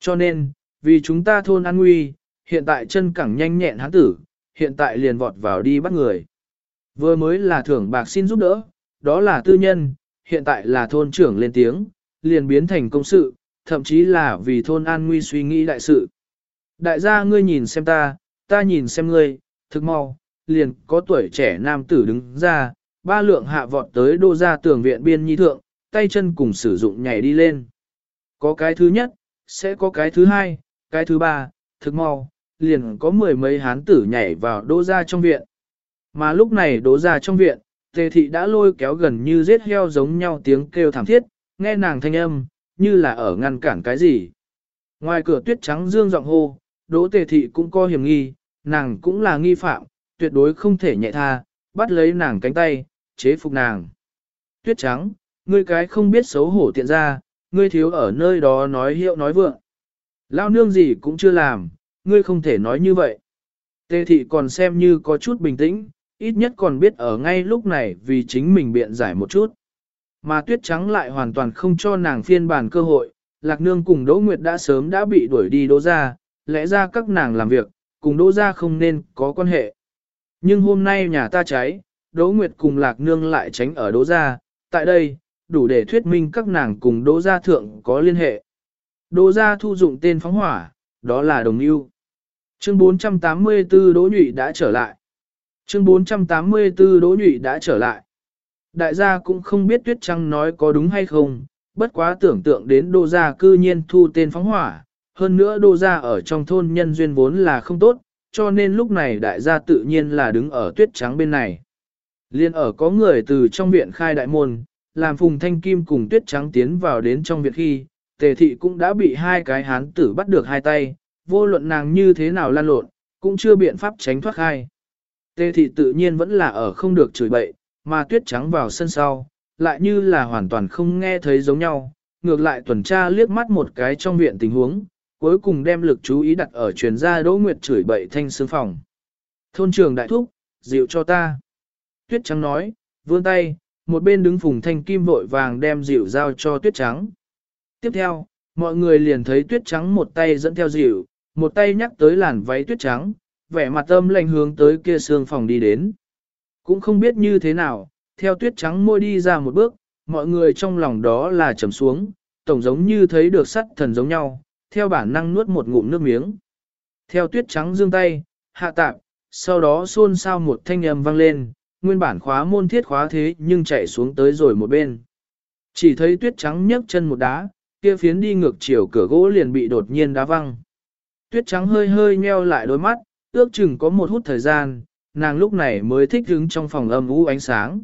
Cho nên, vì chúng ta thôn an nguy, hiện tại chân cẳng nhanh nhẹn hắn tử, hiện tại liền vọt vào đi bắt người. Vừa mới là thưởng bạc xin giúp đỡ, đó là tư nhân, hiện tại là thôn trưởng lên tiếng, liền biến thành công sự, thậm chí là vì thôn an nguy suy nghĩ đại sự. Đại gia ngươi nhìn xem ta, ta nhìn xem ngươi, thực mau, liền có tuổi trẻ nam tử đứng ra, ba lượng hạ vọt tới đô gia tường viện biên nhi thượng, tay chân cùng sử dụng nhảy đi lên. Có cái thứ nhất, sẽ có cái thứ hai, cái thứ ba, thực mau, liền có mười mấy hán tử nhảy vào đỗ gia trong viện. Mà lúc này đỗ gia trong viện, tề thị đã lôi kéo gần như giết heo giống nhau tiếng kêu thảm thiết, nghe nàng thanh âm, như là ở ngăn cản cái gì. Ngoài cửa tuyết trắng dương giọng hô, đỗ tề thị cũng có hiểm nghi, nàng cũng là nghi phạm, tuyệt đối không thể nhẹ tha, bắt lấy nàng cánh tay, chế phục nàng. Tuyết trắng, ngươi cái không biết xấu hổ tiện ra, ngươi thiếu ở nơi đó nói hiệu nói vượng. Lao nương gì cũng chưa làm, ngươi không thể nói như vậy. Tề thị còn xem như có chút bình tĩnh, ít nhất còn biết ở ngay lúc này vì chính mình biện giải một chút. Mà tuyết trắng lại hoàn toàn không cho nàng phiên bản cơ hội, lạc nương cùng Đỗ Nguyệt đã sớm đã bị đuổi đi đỗ ra, lẽ ra các nàng làm việc, cùng đỗ ra không nên có quan hệ. Nhưng hôm nay nhà ta cháy, Đỗ Nguyệt cùng lạc nương lại tránh ở đỗ ra, tại đây, đủ để thuyết minh các nàng cùng đỗ gia thượng có liên hệ. Đỗ gia thu dụng tên phóng hỏa, đó là đồng yêu. Chương 484 Đỗ Nhụy đã trở lại. Chương 484 Đỗ Nhụy đã trở lại. Đại gia cũng không biết Tuyết Trăng nói có đúng hay không, bất quá tưởng tượng đến Đỗ gia cư nhiên thu tên phóng hỏa, hơn nữa Đỗ gia ở trong thôn nhân duyên vốn là không tốt, cho nên lúc này đại gia tự nhiên là đứng ở Tuyết Trắng bên này. Liên ở có người từ trong viện khai đại môn, làm Phùng Thanh Kim cùng Tuyết Trắng tiến vào đến trong viện khi, tề thị cũng đã bị hai cái hán tử bắt được hai tay, vô luận nàng như thế nào lan lộn, cũng chưa biện pháp tránh thoát khai. Tề thị tự nhiên vẫn là ở không được chửi bậy, mà Tuyết Trắng vào sân sau, lại như là hoàn toàn không nghe thấy giống nhau, ngược lại tuần tra liếc mắt một cái trong viện tình huống, cuối cùng đem lực chú ý đặt ở truyền gia Đỗ Nguyệt chửi bậy thanh sương phòng. Thôn trường đại thúc, dịu cho ta. Tuyết Trắng nói, vươn tay, một bên đứng phùng thanh kim vội vàng đem dịu giao cho tuyết trắng. Tiếp theo, mọi người liền thấy tuyết trắng một tay dẫn theo dịu, một tay nhắc tới làn váy tuyết trắng, vẻ mặt âm lành hướng tới kia xương phòng đi đến. Cũng không biết như thế nào, theo tuyết trắng môi đi ra một bước, mọi người trong lòng đó là trầm xuống, tổng giống như thấy được sắt thần giống nhau, theo bản năng nuốt một ngụm nước miếng. Theo tuyết trắng dương tay, hạ tạm, sau đó xôn xao một thanh âm vang lên, nguyên bản khóa môn thiết khóa thế nhưng chạy xuống tới rồi một bên. Chỉ thấy tuyết trắng nhấc chân một đá, kia phiến đi ngược chiều cửa gỗ liền bị đột nhiên đá văng. Tuyết trắng hơi hơi nheo lại đôi mắt, ước chừng có một hút thời gian, nàng lúc này mới thích đứng trong phòng âm u ánh sáng.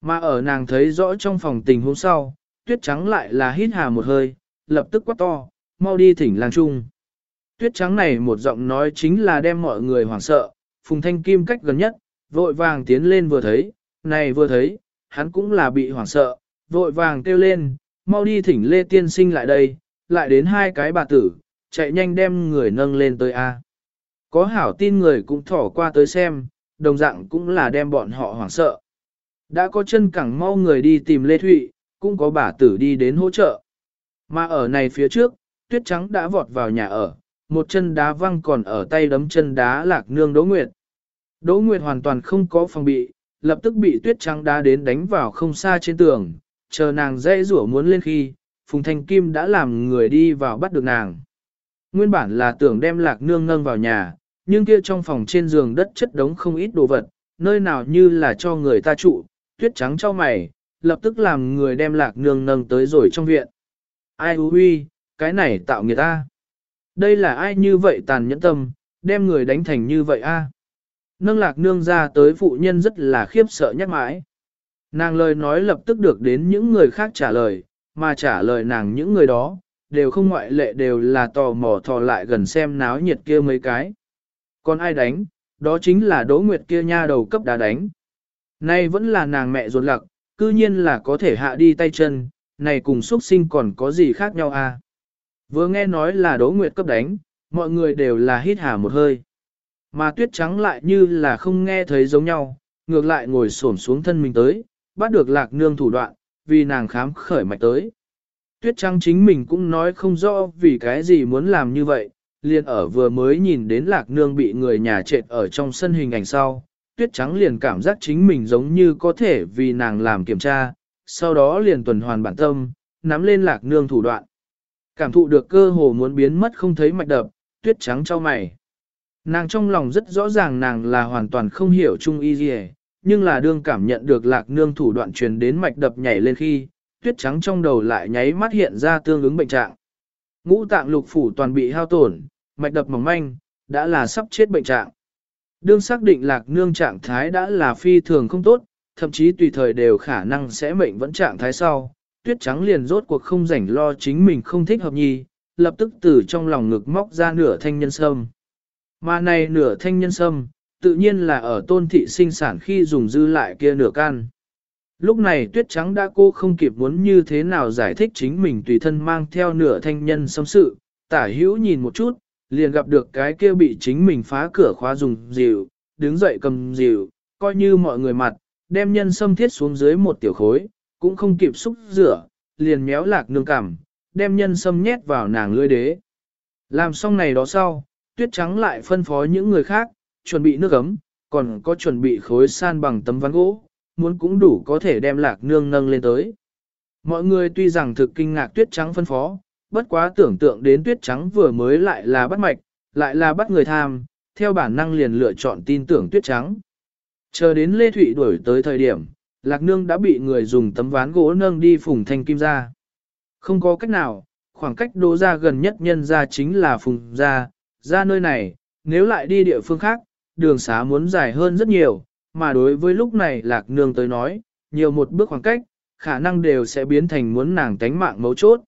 Mà ở nàng thấy rõ trong phòng tình hôm sau, tuyết trắng lại là hít hà một hơi, lập tức quát to, mau đi thỉnh làng trung. Tuyết trắng này một giọng nói chính là đem mọi người hoảng sợ, phùng thanh kim cách gần nhất, vội vàng tiến lên vừa thấy, này vừa thấy, hắn cũng là bị hoảng sợ, vội vàng kêu lên, mau đi thỉnh Lê Tiên Sinh lại đây, lại đến hai cái bà tử, chạy nhanh đem người nâng lên tới A. Có hảo tin người cũng thỏ qua tới xem, đồng dạng cũng là đem bọn họ hoảng sợ. Đã có chân cẳng mau người đi tìm Lê Thụy, cũng có bà tử đi đến hỗ trợ. Mà ở này phía trước, tuyết trắng đã vọt vào nhà ở, một chân đá văng còn ở tay đấm chân đá lạc nương Đỗ Nguyệt. Đỗ Nguyệt hoàn toàn không có phòng bị, lập tức bị tuyết trắng đá đến đánh vào không xa trên tường, chờ nàng dây rủa muốn lên khi, Phùng Thanh Kim đã làm người đi vào bắt được nàng. Nguyên bản là tưởng đem lạc nương nâng vào nhà, nhưng kia trong phòng trên giường đất chất đống không ít đồ vật, nơi nào như là cho người ta trụ, tuyết trắng cho mày, lập tức làm người đem lạc nương nâng tới rồi trong viện. Ai hú huy, cái này tạo người ta. Đây là ai như vậy tàn nhẫn tâm, đem người đánh thành như vậy a? Nâng lạc nương ra tới phụ nhân rất là khiếp sợ nhắc mãi. Nàng lời nói lập tức được đến những người khác trả lời, mà trả lời nàng những người đó, đều không ngoại lệ đều là tò mò thò lại gần xem náo nhiệt kia mấy cái. Còn ai đánh, đó chính là Đỗ Nguyệt kia nha đầu cấp đá đánh. Nay vẫn là nàng mẹ ruột lặc, cư nhiên là có thể hạ đi tay chân, này cùng xuất sinh còn có gì khác nhau à. Vừa nghe nói là Đỗ Nguyệt cấp đánh, mọi người đều là hít hà một hơi. Mà tuyết trắng lại như là không nghe thấy giống nhau, ngược lại ngồi xổm xuống thân mình tới, bắt được lạc nương thủ đoạn, vì nàng khám khởi mạch tới. Tuyết trắng chính mình cũng nói không rõ vì cái gì muốn làm như vậy, liền ở vừa mới nhìn đến lạc nương bị người nhà trệt ở trong sân hình ảnh sau, tuyết trắng liền cảm giác chính mình giống như có thể vì nàng làm kiểm tra, sau đó liền tuần hoàn bản tâm, nắm lên lạc nương thủ đoạn. Cảm thụ được cơ hồ muốn biến mất không thấy mạch đập, tuyết trắng cho mày. Nàng trong lòng rất rõ ràng nàng là hoàn toàn không hiểu chung y gì nhưng là đương cảm nhận được lạc nương thủ đoạn truyền đến mạch đập nhảy lên khi, tuyết trắng trong đầu lại nháy mắt hiện ra tương ứng bệnh trạng. Ngũ tạng lục phủ toàn bị hao tổn, mạch đập mỏng manh, đã là sắp chết bệnh trạng. Đương xác định lạc nương trạng thái đã là phi thường không tốt, thậm chí tùy thời đều khả năng sẽ mệnh vẫn trạng thái sau, tuyết trắng liền rốt cuộc không rảnh lo chính mình không thích hợp nhi, lập tức từ trong lòng ngực móc ra nửa thanh nhân sâm. Mà này nửa thanh nhân sâm, tự nhiên là ở tôn thị sinh sản khi dùng dư lại kia nửa can. Lúc này tuyết trắng đã cô không kịp muốn như thế nào giải thích chính mình tùy thân mang theo nửa thanh nhân sâm sự, tả hữu nhìn một chút, liền gặp được cái kia bị chính mình phá cửa khóa dùng dịu, đứng dậy cầm dịu, coi như mọi người mặt, đem nhân sâm thiết xuống dưới một tiểu khối, cũng không kịp xúc rửa, liền méo lạc nương cảm, đem nhân sâm nhét vào nàng lưỡi đế. Làm xong này đó sau, tuyết trắng lại phân phó những người khác, chuẩn bị nước ấm, còn có chuẩn bị khối san bằng tấm ván gỗ, muốn cũng đủ có thể đem lạc nương nâng lên tới. Mọi người tuy rằng thực kinh ngạc tuyết trắng phân phó, bất quá tưởng tượng đến tuyết trắng vừa mới lại là bắt mạch, lại là bắt người tham, theo bản năng liền lựa chọn tin tưởng tuyết trắng. Chờ đến Lê Thụy đuổi tới thời điểm, Lạc Nương đã bị người dùng tấm ván gỗ nâng đi phùng thanh kim ra. Không có cách nào, khoảng cách đỗ ra gần nhất nhân ra chính là phùng ra, ra nơi này, nếu lại đi địa phương khác, đường xá muốn dài hơn rất nhiều, mà đối với lúc này Lạc Nương tới nói, nhiều một bước khoảng cách, khả năng đều sẽ biến thành muốn nàng tánh mạng mấu chốt.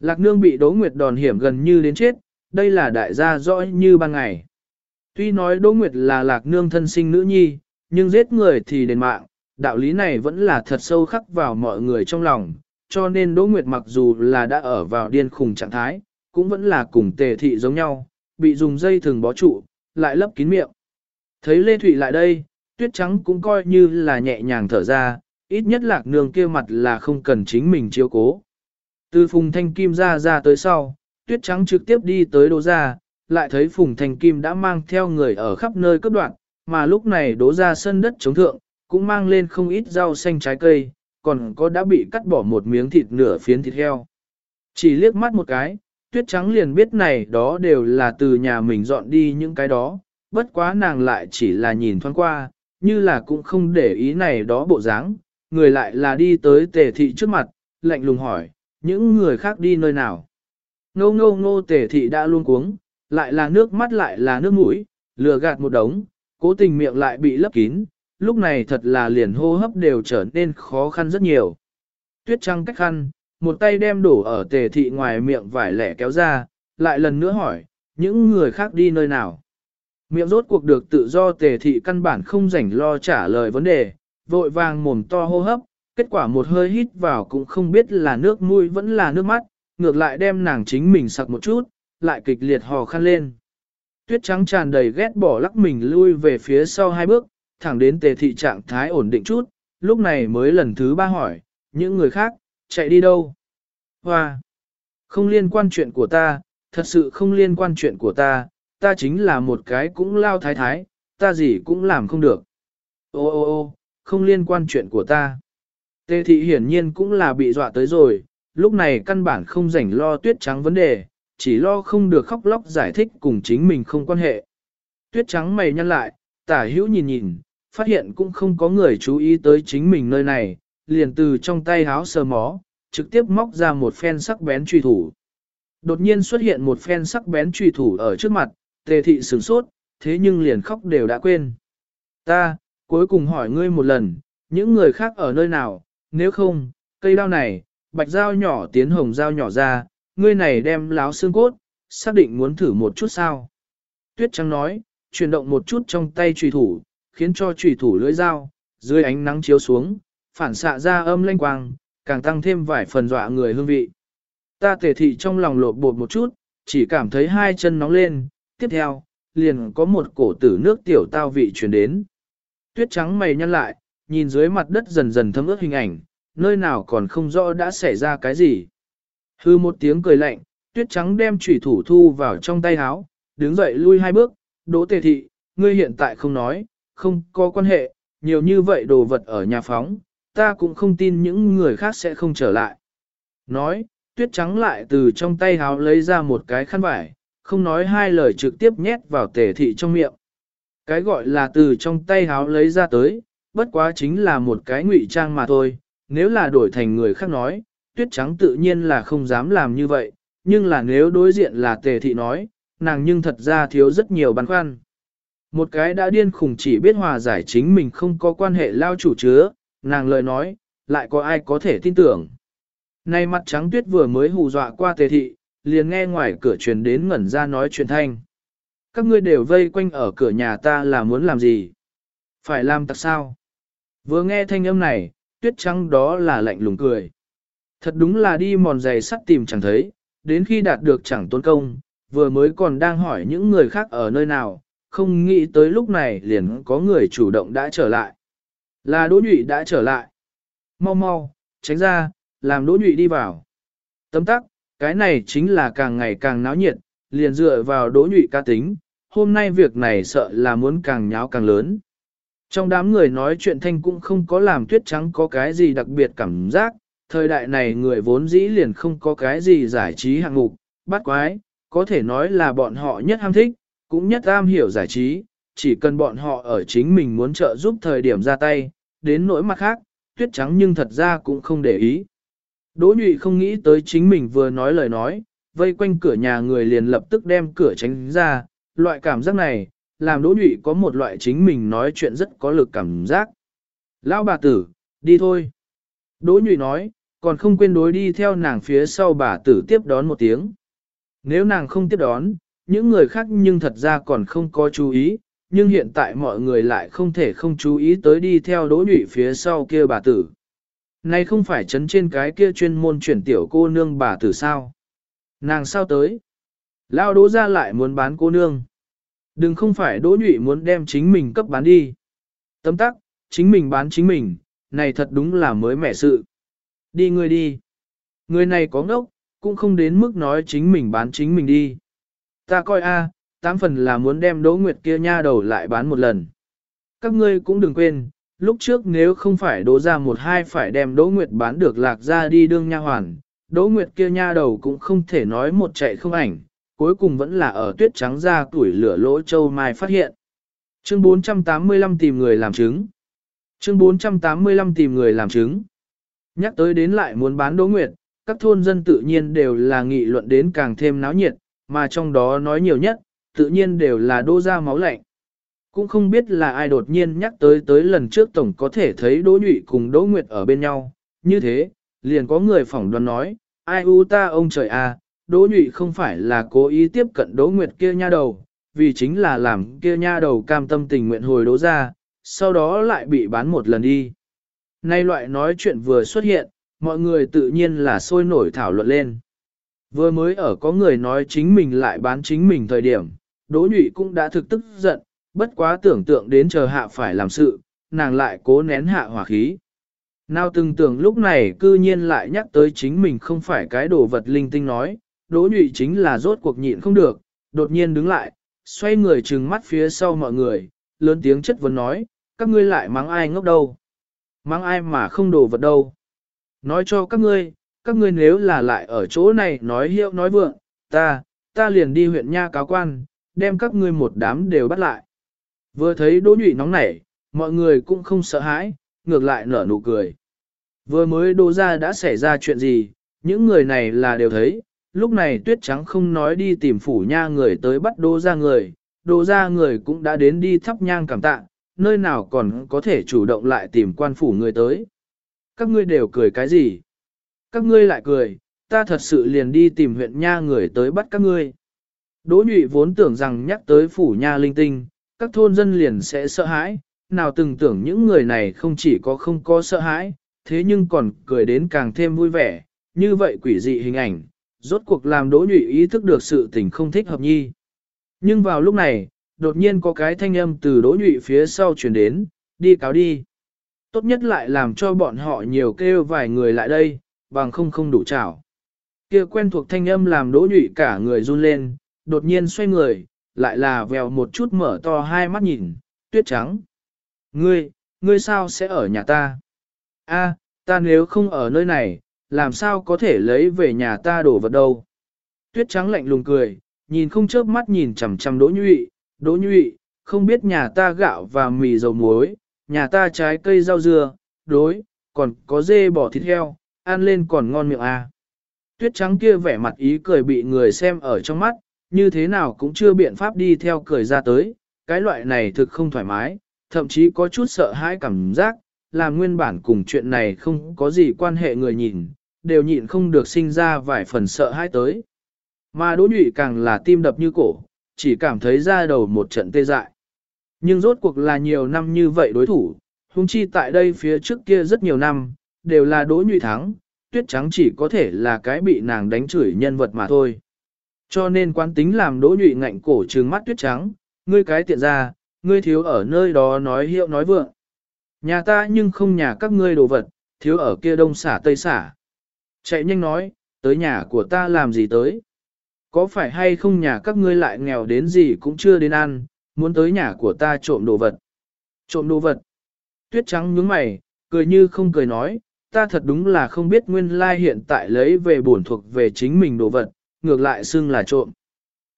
Lạc Nương bị Đỗ Nguyệt đòn hiểm gần như đến chết, đây là đại gia rõ như ban ngày. Tuy nói Đỗ Nguyệt là Lạc Nương thân sinh nữ nhi, nhưng giết người thì đền mạng, đạo lý này vẫn là thật sâu khắc vào mọi người trong lòng, cho nên Đỗ Nguyệt mặc dù là đã ở vào điên khùng trạng thái, cũng vẫn là cùng tề thị giống nhau, bị dùng dây thường bó trụ, lại lấp kín miệng. Thấy Lê Thụy lại đây, tuyết trắng cũng coi như là nhẹ nhàng thở ra, ít nhất lạc nương kia mặt là không cần chính mình chiếu cố. Từ phùng thanh kim ra ra tới sau, tuyết trắng trực tiếp đi tới đỗ ra, lại thấy phùng thanh kim đã mang theo người ở khắp nơi cấp đoạn, mà lúc này đỗ ra sân đất chống thượng, cũng mang lên không ít rau xanh trái cây, còn có đã bị cắt bỏ một miếng thịt nửa phiến thịt heo. Chỉ liếc mắt một cái, tuyết trắng liền biết này đó đều là từ nhà mình dọn đi những cái đó, bất quá nàng lại chỉ là nhìn thoáng qua, như là cũng không để ý này đó bộ dáng, người lại là đi tới tề thị trước mặt, lạnh lùng hỏi, những người khác đi nơi nào. Ngô ngô ngô tề thị đã luôn cuống, lại là nước mắt lại là nước mũi, lừa gạt một đống, cố tình miệng lại bị lấp kín, lúc này thật là liền hô hấp đều trở nên khó khăn rất nhiều. Tuyết trăng cách khăn, một tay đem đổ ở tề thị ngoài miệng vải lẻ kéo ra, lại lần nữa hỏi, những người khác đi nơi nào. Miệng rốt cuộc được tự do tề thị căn bản không rảnh lo trả lời vấn đề, vội vàng mồm to hô hấp, kết quả một hơi hít vào cũng không biết là nước mũi vẫn là nước mắt, ngược lại đem nàng chính mình sặc một chút, lại kịch liệt hò khăn lên. Tuyết trắng tràn đầy ghét bỏ lắc mình lui về phía sau hai bước, thẳng đến tề thị trạng thái ổn định chút, lúc này mới lần thứ ba hỏi, những người khác, chạy đi đâu? Hoa! Không liên quan chuyện của ta, thật sự không liên quan chuyện của ta, ta chính là một cái cũng lao thái thái, ta gì cũng làm không được. Ô ô ô, không liên quan chuyện của ta. Tề thị hiển nhiên cũng là bị dọa tới rồi, lúc này căn bản không rảnh lo tuyết trắng vấn đề, chỉ lo không được khóc lóc giải thích cùng chính mình không quan hệ. Tuyết trắng mày nhăn lại, tả hữu nhìn nhìn, phát hiện cũng không có người chú ý tới chính mình nơi này, liền từ trong tay háo sờ mó, trực tiếp móc ra một phen sắc bén truy thủ. Đột nhiên xuất hiện một phen sắc bén truy thủ ở trước mặt, tề thị sửng sốt, thế nhưng liền khóc đều đã quên. Ta, cuối cùng hỏi ngươi một lần, những người khác ở nơi nào, nếu không, cây đao này, bạch dao nhỏ tiến hồng dao nhỏ ra, ngươi này đem láo xương cốt, xác định muốn thử một chút sao. Tuyết trắng nói, chuyển động một chút trong tay trùy thủ, khiến cho trùy thủ lưỡi dao, dưới ánh nắng chiếu xuống, phản xạ ra âm lanh quang, càng tăng thêm vài phần dọa người hương vị. Ta tề thị trong lòng lột bột một chút, chỉ cảm thấy hai chân nóng lên, tiếp theo, liền có một cổ tử nước tiểu tao vị truyền đến. Tuyết trắng mày nhăn lại, nhìn dưới mặt đất dần dần thấm ướt hình ảnh, nơi nào còn không rõ đã xảy ra cái gì. Hư một tiếng cười lạnh, tuyết trắng đem chủy thủ thu vào trong tay áo, đứng dậy lui hai bước, đỗ tề thị, ngươi hiện tại không nói, không có quan hệ, nhiều như vậy đồ vật ở nhà phóng, ta cũng không tin những người khác sẽ không trở lại. Nói, tuyết trắng lại từ trong tay háo lấy ra một cái khăn vải, không nói hai lời trực tiếp nhét vào tề thị trong miệng. Cái gọi là từ trong tay háo lấy ra tới, bất quá chính là một cái ngụy trang mà thôi, nếu là đổi thành người khác nói, tuyết trắng tự nhiên là không dám làm như vậy, nhưng là nếu đối diện là tề thị nói, nàng nhưng thật ra thiếu rất nhiều băn khoăn. Một cái đã điên khùng chỉ biết hòa giải chính mình không có quan hệ lao chủ chứa, nàng lời nói, lại có ai có thể tin tưởng. Nay mặt trắng tuyết vừa mới hù dọa qua tề thị, liền nghe ngoài cửa truyền đến ngẩn ra nói truyền thanh. Các ngươi đều vây quanh ở cửa nhà ta là muốn làm gì? Phải làm tặc sao? Vừa nghe thanh âm này, tuyết trắng đó là lạnh lùng cười. Thật đúng là đi mòn giày sắt tìm chẳng thấy, đến khi đạt được chẳng tốn công, vừa mới còn đang hỏi những người khác ở nơi nào, không nghĩ tới lúc này liền có người chủ động đã trở lại. Là đỗ nhụy đã trở lại. Mau mau, tránh ra, làm đỗ nhụy đi vào. Tấm tắc, cái này chính là càng ngày càng náo nhiệt, liền dựa vào đỗ nhụy ca tính, hôm nay việc này sợ là muốn càng nháo càng lớn. Trong đám người nói chuyện thanh cũng không có làm tuyết trắng có cái gì đặc biệt cảm giác, thời đại này người vốn dĩ liền không có cái gì giải trí hạng mục, bắt quái, có thể nói là bọn họ nhất ham thích, cũng nhất am hiểu giải trí, chỉ cần bọn họ ở chính mình muốn trợ giúp thời điểm ra tay, đến nỗi mặt khác, tuyết trắng nhưng thật ra cũng không để ý. Đỗ nhụy không nghĩ tới chính mình vừa nói lời nói, vây quanh cửa nhà người liền lập tức đem cửa tránh ra, loại cảm giác này, làm đỗ nhụy có một loại chính mình nói chuyện rất có lực cảm giác. Lão bà tử, đi thôi. Đỗ nhụy nói, còn không quên đối đi theo nàng phía sau bà tử tiếp đón một tiếng. Nếu nàng không tiếp đón, những người khác nhưng thật ra còn không có chú ý, nhưng hiện tại mọi người lại không thể không chú ý tới đi theo đỗ nhụy phía sau kia bà tử. Này không phải chấn trên cái kia chuyên môn chuyển tiểu cô nương bà tử sao? Nàng sao tới? Lao đỗ ra lại muốn bán cô nương. Đừng không phải đỗ nhụy muốn đem chính mình cấp bán đi. Tấm tắc, chính mình bán chính mình, này thật đúng là mới mẻ sự. Đi người đi. Người này có ngốc, cũng không đến mức nói chính mình bán chính mình đi. Ta coi a, tám phần là muốn đem Đỗ Nguyệt kia nha đầu lại bán một lần. Các ngươi cũng đừng quên, lúc trước nếu không phải đỗ ra một hai phải đem Đỗ Nguyệt bán được lạc ra đi đương nha hoàn, Đỗ Nguyệt kia nha đầu cũng không thể nói một chạy không ảnh, cuối cùng vẫn là ở tuyết trắng ra tuổi lửa lỗ châu mai phát hiện. Chương 485 tìm người làm chứng. Chương 485 tìm người làm chứng. Nhắc tới đến lại muốn bán Đỗ Nguyệt, các thôn dân tự nhiên đều là nghị luận đến càng thêm náo nhiệt, mà trong đó nói nhiều nhất, tự nhiên đều là đô ra máu lạnh. Cũng không biết là ai đột nhiên nhắc tới tới lần trước tổng có thể thấy Đỗ Nhụy cùng Đỗ Nguyệt ở bên nhau, như thế, liền có người phỏng đoán nói, ai u ta ông trời à, Đỗ Nhụy không phải là cố ý tiếp cận Đỗ Nguyệt kia nha đầu, vì chính là làm kia nha đầu cam tâm tình nguyện hồi đỗ ra, sau đó lại bị bán một lần đi. Nay loại nói chuyện vừa xuất hiện, mọi người tự nhiên là sôi nổi thảo luận lên. Vừa mới ở có người nói chính mình lại bán chính mình thời điểm, Đỗ Nhụy cũng đã thực tức giận, bất quá tưởng tượng đến chờ hạ phải làm sự, nàng lại cố nén hạ hỏa khí. Nào từng tưởng lúc này cư nhiên lại nhắc tới chính mình không phải cái đồ vật linh tinh nói, Đỗ Nhụy chính là rốt cuộc nhịn không được, đột nhiên đứng lại, xoay người trừng mắt phía sau mọi người, lớn tiếng chất vấn nói, các ngươi lại mắng ai ngốc đâu. Mắng ai mà không đồ vật đâu. Nói cho các ngươi, các ngươi nếu là lại ở chỗ này nói hiệu nói vượng, ta, ta liền đi huyện nha cáo quan, đem các ngươi một đám đều bắt lại. Vừa thấy đỗ nhụy nóng nảy, mọi người cũng không sợ hãi, ngược lại nở nụ cười. Vừa mới đỗ ra đã xảy ra chuyện gì, những người này là đều thấy, lúc này tuyết trắng không nói đi tìm phủ nha người tới bắt đỗ ra người, đỗ ra người cũng đã đến đi thắp nhang cảm tạ, nơi nào còn có thể chủ động lại tìm quan phủ người tới. Các ngươi đều cười cái gì? Các ngươi lại cười, ta thật sự liền đi tìm huyện nha người tới bắt các ngươi. Đỗ nhụy vốn tưởng rằng nhắc tới phủ nha linh tinh, các thôn dân liền sẽ sợ hãi, nào từng tưởng những người này không chỉ có không có sợ hãi, thế nhưng còn cười đến càng thêm vui vẻ, như vậy quỷ dị hình ảnh, rốt cuộc làm đỗ nhụy ý thức được sự tình không thích hợp nhi. Nhưng vào lúc này, đột nhiên có cái thanh âm từ đỗ nhụy phía sau chuyển đến, đi cáo đi. Tốt nhất lại làm cho bọn họ nhiều kêu vài người lại đây, bằng không không đủ chảo. Kia quen thuộc thanh âm làm đỗ nhụy cả người run lên, đột nhiên xoay người, lại là vèo một chút mở to hai mắt nhìn, tuyết trắng. Ngươi, ngươi sao sẽ ở nhà ta? A, ta nếu không ở nơi này, làm sao có thể lấy về nhà ta đổ vật đâu? Tuyết trắng lạnh lùng cười, nhìn không chớp mắt nhìn chằm chằm đỗ nhụy, đỗ nhụy, không biết nhà ta gạo và mì dầu muối, nhà ta trái cây rau dưa, đối, còn có dê bò thịt heo, ăn lên còn ngon miệng à. Tuyết trắng kia vẻ mặt ý cười bị người xem ở trong mắt, như thế nào cũng chưa biện pháp đi theo cười ra tới, cái loại này thực không thoải mái, thậm chí có chút sợ hãi cảm giác, làm nguyên bản cùng chuyện này không có gì quan hệ người nhìn, đều nhịn không được sinh ra vài phần sợ hãi tới. Mà đỗ nhụy càng là tim đập như cổ, chỉ cảm thấy ra đầu một trận tê dại. Nhưng rốt cuộc là nhiều năm như vậy đối thủ, hung chi tại đây phía trước kia rất nhiều năm, đều là đỗ nhụy thắng, tuyết trắng chỉ có thể là cái bị nàng đánh chửi nhân vật mà thôi. Cho nên quán tính làm đỗ nhụy ngạnh cổ trừng mắt tuyết trắng, ngươi cái tiện ra, ngươi thiếu ở nơi đó nói hiệu nói vượng. Nhà ta nhưng không nhà các ngươi đồ vật, thiếu ở kia đông xả tây xả. Chạy nhanh nói, tới nhà của ta làm gì tới? Có phải hay không nhà các ngươi lại nghèo đến gì cũng chưa đến ăn, muốn tới nhà của ta trộm đồ vật. Trộm đồ vật. Tuyết trắng nhướng mày, cười như không cười nói, ta thật đúng là không biết nguyên lai hiện tại lấy về bổn thuộc về chính mình đồ vật, ngược lại xưng là trộm.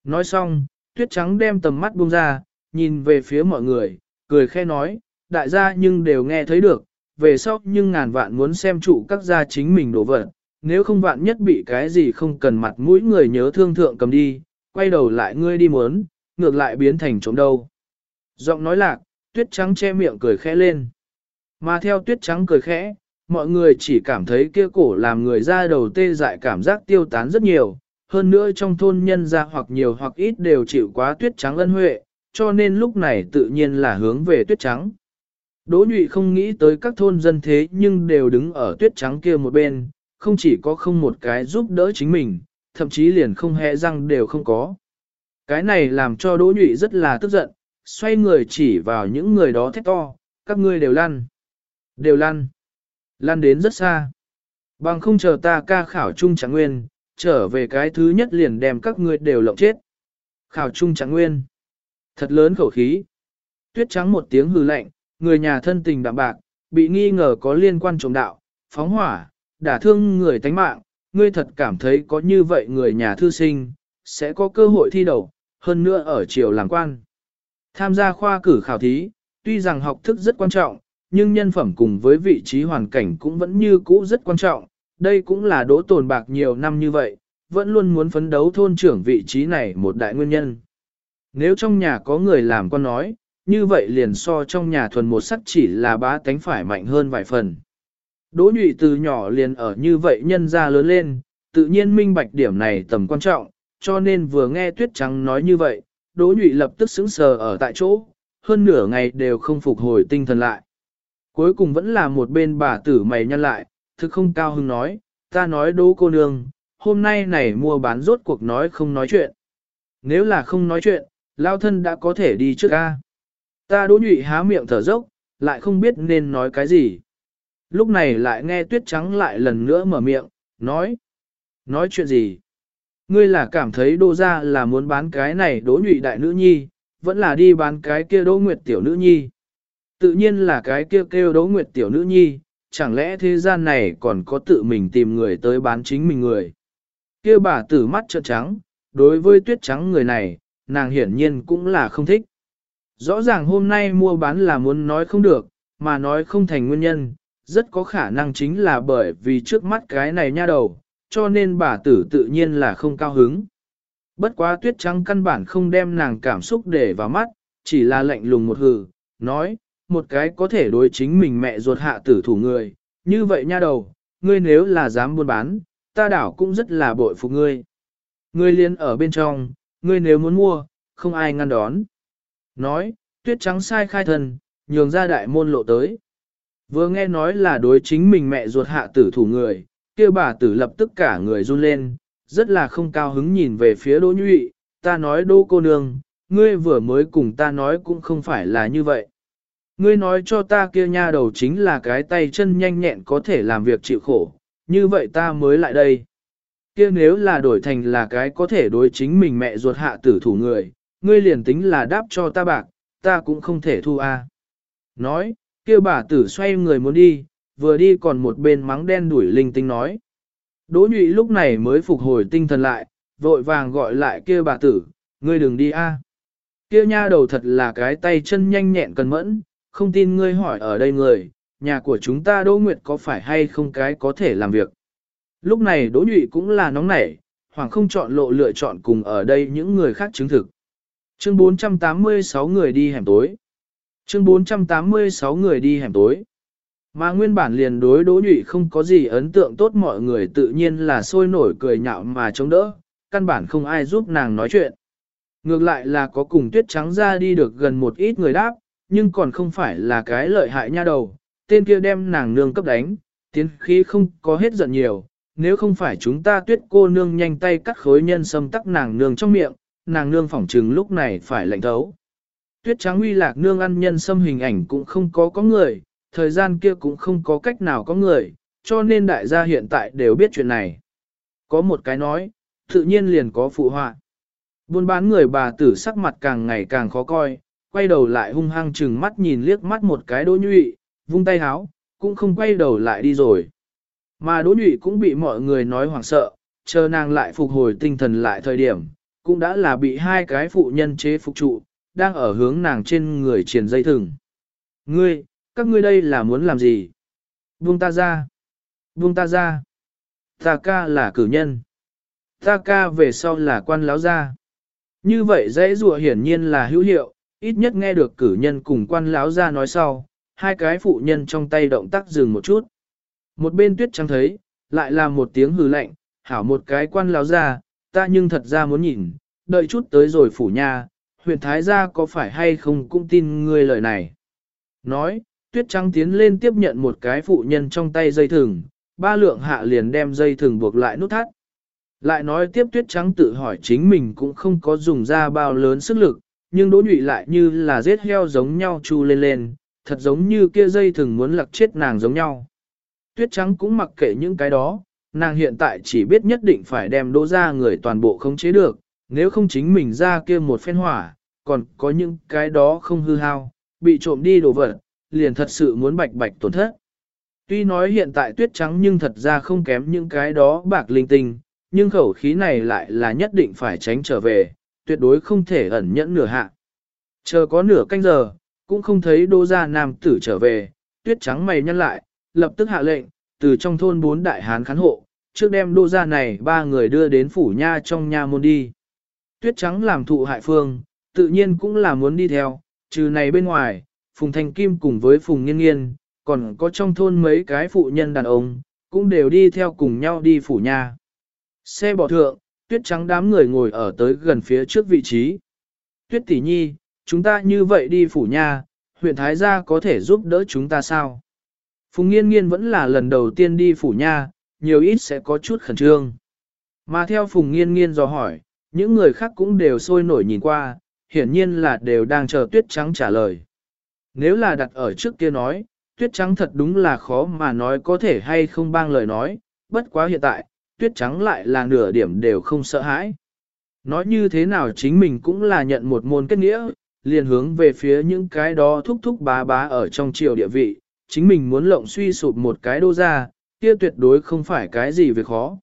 Nói xong, tuyết trắng đem tầm mắt buông ra, nhìn về phía mọi người, cười khe nói, đại gia nhưng đều nghe thấy được, về sau nhưng ngàn vạn muốn xem trụ các gia chính mình đổ vật, nếu không vạn nhất bị cái gì không cần mặt mũi người nhớ thương thượng cầm đi, quay đầu lại ngươi đi muốn, ngược lại biến thành trộm đâu. Giọng nói lạc, tuyết trắng che miệng cười khẽ lên. Mà theo tuyết trắng cười khẽ, mọi người chỉ cảm thấy kia cổ làm người ra đầu tê dại cảm giác tiêu tán rất nhiều, hơn nữa trong thôn nhân gia hoặc nhiều hoặc ít đều chịu quá tuyết trắng ân huệ, cho nên lúc này tự nhiên là hướng về tuyết trắng. Đỗ nhụy không nghĩ tới các thôn dân thế nhưng đều đứng ở tuyết trắng kia một bên, không chỉ có không một cái giúp đỡ chính mình, thậm chí liền không hề răng đều không có. Cái này làm cho Đỗ Nhụy rất là tức giận, xoay người chỉ vào những người đó thét to, các ngươi đều lăn. Đều lăn. lăn đến rất xa. Bằng không chờ ta ca khảo trung chẳng nguyên, trở về cái thứ nhất liền đem các ngươi đều lộng chết. Khảo trung trạng nguyên. Thật lớn khẩu khí. Tuyết trắng một tiếng hừ lạnh, người nhà thân tình đạm bạc, bị nghi ngờ có liên quan trộm đạo, phóng hỏa, đả thương người tánh mạng, ngươi thật cảm thấy có như vậy người nhà thư sinh, sẽ có cơ hội thi đầu, hơn nữa ở triều làng quan. Tham gia khoa cử khảo thí, tuy rằng học thức rất quan trọng, nhưng nhân phẩm cùng với vị trí hoàn cảnh cũng vẫn như cũ rất quan trọng, đây cũng là đỗ tồn bạc nhiều năm như vậy, vẫn luôn muốn phấn đấu thôn trưởng vị trí này một đại nguyên nhân. Nếu trong nhà có người làm con nói, như vậy liền so trong nhà thuần một sắc chỉ là bá tánh phải mạnh hơn vài phần. Đỗ nhụy từ nhỏ liền ở như vậy nhân ra lớn lên, tự nhiên minh bạch điểm này tầm quan trọng, cho nên vừa nghe tuyết trắng nói như vậy, đỗ nhụy lập tức sững sờ ở tại chỗ, hơn nửa ngày đều không phục hồi tinh thần lại. Cuối cùng vẫn là một bên bà tử mày nhăn lại, thực không cao hứng nói, ta nói đố cô nương, hôm nay này mua bán rốt cuộc nói không nói chuyện. Nếu là không nói chuyện, lao thân đã có thể đi trước ca. Ta đỗ nhụy há miệng thở dốc, lại không biết nên nói cái gì. Lúc này lại nghe tuyết trắng lại lần nữa mở miệng, nói. Nói chuyện gì? Ngươi là cảm thấy đô ra là muốn bán cái này đỗ nhụy đại nữ nhi, vẫn là đi bán cái kia đỗ nguyệt tiểu nữ nhi. Tự nhiên là cái kia kêu đỗ nguyệt tiểu nữ nhi, chẳng lẽ thế gian này còn có tự mình tìm người tới bán chính mình người. Kia bà tử mắt trợn trắng, đối với tuyết trắng người này, nàng hiển nhiên cũng là không thích. Rõ ràng hôm nay mua bán là muốn nói không được, mà nói không thành nguyên nhân, rất có khả năng chính là bởi vì trước mắt cái này nha đầu, cho nên bà tử tự nhiên là không cao hứng. Bất quá tuyết trắng căn bản không đem nàng cảm xúc để vào mắt, chỉ là lạnh lùng một hừ, nói, một cái có thể đối chính mình mẹ ruột hạ tử thủ người, như vậy nha đầu, ngươi nếu là dám buôn bán, ta đảo cũng rất là bội phục ngươi. Ngươi liên ở bên trong, ngươi nếu muốn mua, không ai ngăn đón. Nói, tuyết trắng sai khai thần, nhường ra đại môn lộ tới. Vừa nghe nói là đối chính mình mẹ ruột hạ tử thủ người, kia bà tử lập tức cả người run lên, rất là không cao hứng nhìn về phía đỗ nhụy, ta nói đỗ cô nương, ngươi vừa mới cùng ta nói cũng không phải là như vậy. Ngươi nói cho ta kia nha đầu chính là cái tay chân nhanh nhẹn có thể làm việc chịu khổ, như vậy ta mới lại đây. Kia nếu là đổi thành là cái có thể đối chính mình mẹ ruột hạ tử thủ người, ngươi liền tính là đáp cho ta bạc, ta cũng không thể thu a. Nói, kia bà tử xoay người muốn đi, vừa đi còn một bên mắng đen đuổi linh tinh nói. Đỗ nhụy lúc này mới phục hồi tinh thần lại, vội vàng gọi lại kia bà tử, ngươi đừng đi a. Kia nha đầu thật là cái tay chân nhanh nhẹn cần mẫn, không tin ngươi hỏi ở đây người, nhà của chúng ta Đỗ Nguyệt có phải hay không cái có thể làm việc. Lúc này Đỗ Nhụy cũng là nóng nảy, hoàng không chọn lộ lựa chọn cùng ở đây những người khác chứng thực. Chương 486 người đi hẻm tối. Chương 486 người đi hẻm tối. Mà nguyên bản liền đối đỗ nhụy không có gì ấn tượng tốt mọi người tự nhiên là sôi nổi cười nhạo mà chống đỡ, căn bản không ai giúp nàng nói chuyện. Ngược lại là có cùng tuyết trắng ra đi được gần một ít người đáp, nhưng còn không phải là cái lợi hại nha đầu, tên kia đem nàng nương cấp đánh, tiến khí không có hết giận nhiều, nếu không phải chúng ta tuyết cô nương nhanh tay cắt khối nhân sâm tắc nàng nương trong miệng, nàng nương phỏng trừng lúc này phải lạnh thấu. Tuyết trắng uy lạc nương ăn nhân sâm hình ảnh cũng không có có người, thời gian kia cũng không có cách nào có người, cho nên đại gia hiện tại đều biết chuyện này. Có một cái nói, tự nhiên liền có phụ họa. Buôn bán người bà tử sắc mặt càng ngày càng khó coi, quay đầu lại hung hăng chừng mắt nhìn liếc mắt một cái đỗ nhụy, vung tay háo, cũng không quay đầu lại đi rồi. Mà đỗ nhụy cũng bị mọi người nói hoảng sợ, chờ nàng lại phục hồi tinh thần lại thời điểm, cũng đã là bị hai cái phụ nhân chế phục trụ, đang ở hướng nàng trên người triển dây thừng. Ngươi, các ngươi đây là muốn làm gì? Buông ta ra. Buông ta ra. Ta ca là cử nhân. Ta ca về sau là quan láo gia. Như vậy dễ dụa hiển nhiên là hữu hiệu, ít nhất nghe được cử nhân cùng quan lão gia nói sau, hai cái phụ nhân trong tay động tác dừng một chút. Một bên tuyết trắng thấy, lại là một tiếng hừ lạnh, hảo một cái quan lão gia, ta nhưng thật ra muốn nhìn, đợi chút tới rồi phủ nha, huyện Thái gia có phải hay không cũng tin ngươi lời này. Nói, tuyết trắng tiến lên tiếp nhận một cái phụ nhân trong tay dây thừng, ba lượng hạ liền đem dây thừng buộc lại nút thắt. Lại nói tiếp tuyết trắng tự hỏi chính mình cũng không có dùng ra bao lớn sức lực, nhưng đỗ nhụy lại như là giết heo giống nhau chu lên lên, thật giống như kia dây thường muốn lặc chết nàng giống nhau. tuyết trắng cũng mặc kệ những cái đó, nàng hiện tại chỉ biết nhất định phải đem đỗ ra người toàn bộ khống chế được, nếu không chính mình ra kia một phen hỏa, còn có những cái đó không hư hao, bị trộm đi đồ vật, liền thật sự muốn bạch bạch tổn thất. Tuy nói hiện tại tuyết trắng nhưng thật ra không kém những cái đó bạc linh tinh, nhưng khẩu khí này lại là nhất định phải tránh trở về, tuyệt đối không thể ẩn nhẫn nửa hạ. Chờ có nửa canh giờ, cũng không thấy đô gia nam tử trở về, tuyết trắng mày nhăn lại, lập tức hạ lệnh, từ trong thôn bốn đại hán khán hộ, trước đem đô gia này ba người đưa đến phủ nha trong nha môn đi. Tuyết trắng làm thụ hại phương, tự nhiên cũng là muốn đi theo, trừ này bên ngoài, Phùng Thanh Kim cùng với Phùng Nghiên Nghiên, còn có trong thôn mấy cái phụ nhân đàn ông, cũng đều đi theo cùng nhau đi phủ nha. Xe bỏ thượng, tuyết trắng đám người ngồi ở tới gần phía trước vị trí. Tuyết tỷ nhi, chúng ta như vậy đi phủ nha, huyện Thái Gia có thể giúp đỡ chúng ta sao? Phùng nghiên nghiên vẫn là lần đầu tiên đi phủ nha, nhiều ít sẽ có chút khẩn trương. Mà theo Phùng nghiên nghiên dò hỏi, những người khác cũng đều sôi nổi nhìn qua, hiển nhiên là đều đang chờ tuyết trắng trả lời. Nếu là đặt ở trước kia nói, tuyết trắng thật đúng là khó mà nói có thể hay không bang lời nói, bất quá hiện tại, tuyết trắng lại là nửa điểm đều không sợ hãi. Nói như thế nào chính mình cũng là nhận một môn kết nghĩa, liền hướng về phía những cái đó thúc thúc bá bá ở trong triều địa vị, chính mình muốn lộng suy sụp một cái đô ra, kia tuyệt đối không phải cái gì việc khó.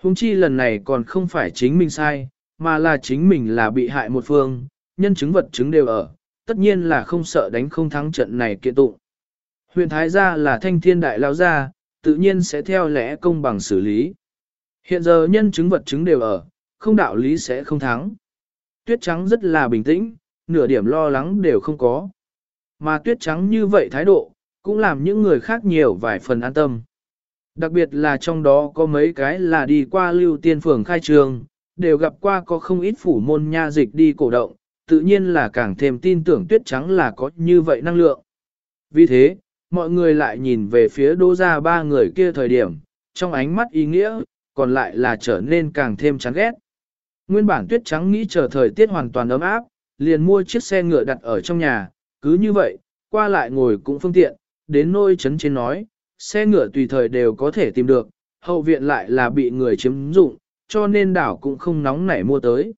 Hùng chi lần này còn không phải chính mình sai, mà là chính mình là bị hại một phương, nhân chứng vật chứng đều ở, tất nhiên là không sợ đánh không thắng trận này kiện tụng. Huyền Thái gia là thanh thiên đại lao gia, tự nhiên sẽ theo lẽ công bằng xử lý. Hiện giờ nhân chứng vật chứng đều ở, không đạo lý sẽ không thắng. Tuyết trắng rất là bình tĩnh, nửa điểm lo lắng đều không có. Mà tuyết trắng như vậy thái độ, cũng làm những người khác nhiều vài phần an tâm. Đặc biệt là trong đó có mấy cái là đi qua lưu tiên phường khai trường, đều gặp qua có không ít phủ môn nha dịch đi cổ động, tự nhiên là càng thêm tin tưởng tuyết trắng là có như vậy năng lượng. Vì thế, mọi người lại nhìn về phía đô ra ba người kia thời điểm, trong ánh mắt ý nghĩa, còn lại là trở nên càng thêm chán ghét. Nguyên bản tuyết trắng nghĩ chờ thời tiết hoàn toàn ấm áp, liền mua chiếc xe ngựa đặt ở trong nhà, cứ như vậy, qua lại ngồi cũng phương tiện, đến nôi chấn trên nói, xe ngựa tùy thời đều có thể tìm được, hậu viện lại là bị người chiếm dụng, cho nên đảo cũng không nóng nảy mua tới.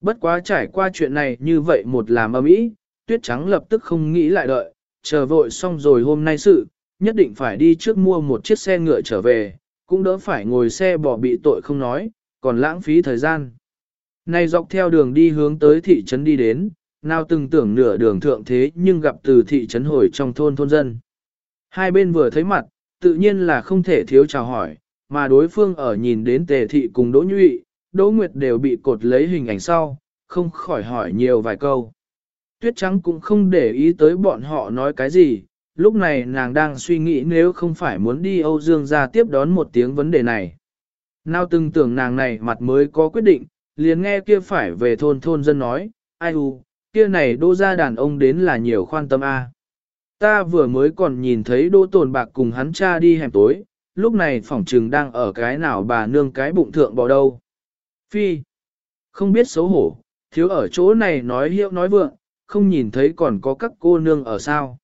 Bất quá trải qua chuyện này như vậy một làm âm ý, tuyết trắng lập tức không nghĩ lại đợi, chờ vội xong rồi hôm nay sự, nhất định phải đi trước mua một chiếc xe ngựa trở về, cũng đỡ phải ngồi xe bỏ bị tội không nói, còn lãng phí thời gian. Này dọc theo đường đi hướng tới thị trấn đi đến, nào từng tưởng nửa đường thượng thế nhưng gặp từ thị trấn hồi trong thôn thôn dân. Hai bên vừa thấy mặt, tự nhiên là không thể thiếu chào hỏi, mà đối phương ở nhìn đến tề thị cùng Đỗ Nhụy, Đỗ Nguyệt đều bị cột lấy hình ảnh sau, không khỏi hỏi nhiều vài câu. Tuyết Trắng cũng không để ý tới bọn họ nói cái gì, lúc này nàng đang suy nghĩ nếu không phải muốn đi Âu Dương ra tiếp đón một tiếng vấn đề này. Nào từng tưởng nàng này mặt mới có quyết định, liền nghe kia phải về thôn thôn dân nói, ai u, kia này đô ra đàn ông đến là nhiều khoan tâm a. Ta vừa mới còn nhìn thấy đô tồn bạc cùng hắn cha đi hẻm tối, lúc này phỏng trừng đang ở cái nào bà nương cái bụng thượng bò đâu. Phi, không biết xấu hổ, thiếu ở chỗ này nói hiệu nói vượng, không nhìn thấy còn có các cô nương ở sao.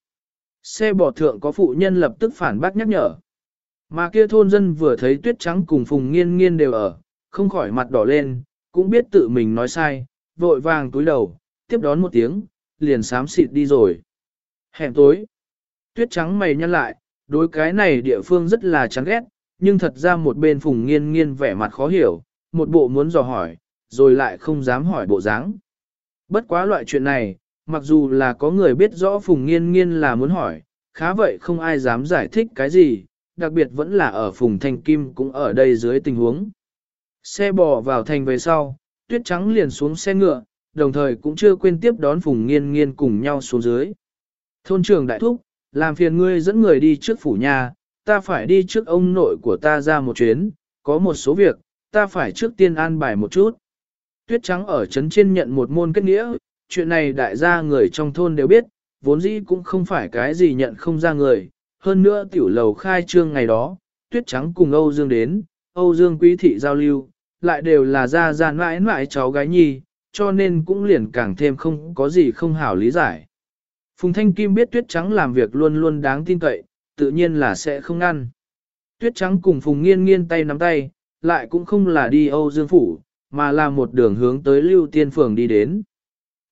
Xe bò thượng có phụ nhân lập tức phản bác nhắc nhở. Mà kia thôn dân vừa thấy tuyết trắng cùng phùng nghiên nghiên đều ở, không khỏi mặt đỏ lên, cũng biết tự mình nói sai, vội vàng túi đầu, tiếp đón một tiếng, liền sám xịt đi rồi. Hẻm tối, tuyết trắng mày nhăn lại, đối cái này địa phương rất là chán ghét, nhưng thật ra một bên phùng nghiên nghiên vẻ mặt khó hiểu, một bộ muốn dò hỏi, rồi lại không dám hỏi bộ dáng. Bất quá loại chuyện này, mặc dù là có người biết rõ phùng nghiên nghiên là muốn hỏi, khá vậy không ai dám giải thích cái gì, đặc biệt vẫn là ở phùng thanh kim cũng ở đây dưới tình huống. Xe bò vào thành về sau, tuyết trắng liền xuống xe ngựa, đồng thời cũng chưa quên tiếp đón Phùng Nghiên Nghiên cùng nhau xuống dưới. Thôn trưởng đại thúc, làm phiền ngươi dẫn người đi trước phủ nhà, ta phải đi trước ông nội của ta ra một chuyến, có một số việc, ta phải trước tiên an bài một chút. Tuyết trắng ở trấn trên nhận một môn kết nghĩa, chuyện này đại gia người trong thôn đều biết, vốn dĩ cũng không phải cái gì nhận không ra người, hơn nữa tiểu lầu khai trương ngày đó, tuyết trắng cùng Âu Dương đến, Âu Dương quý thị giao lưu, lại đều là gia gia mãi mãi cháu gái nhi, cho nên cũng liền càng thêm không có gì không hảo lý giải. Phùng Thanh Kim biết tuyết trắng làm việc luôn luôn đáng tin cậy, tự nhiên là sẽ không ngăn. Tuyết trắng cùng Phùng Nghiên Nghiên tay nắm tay, lại cũng không là đi Âu Dương Phủ, mà là một đường hướng tới Lưu Tiên Phường đi đến.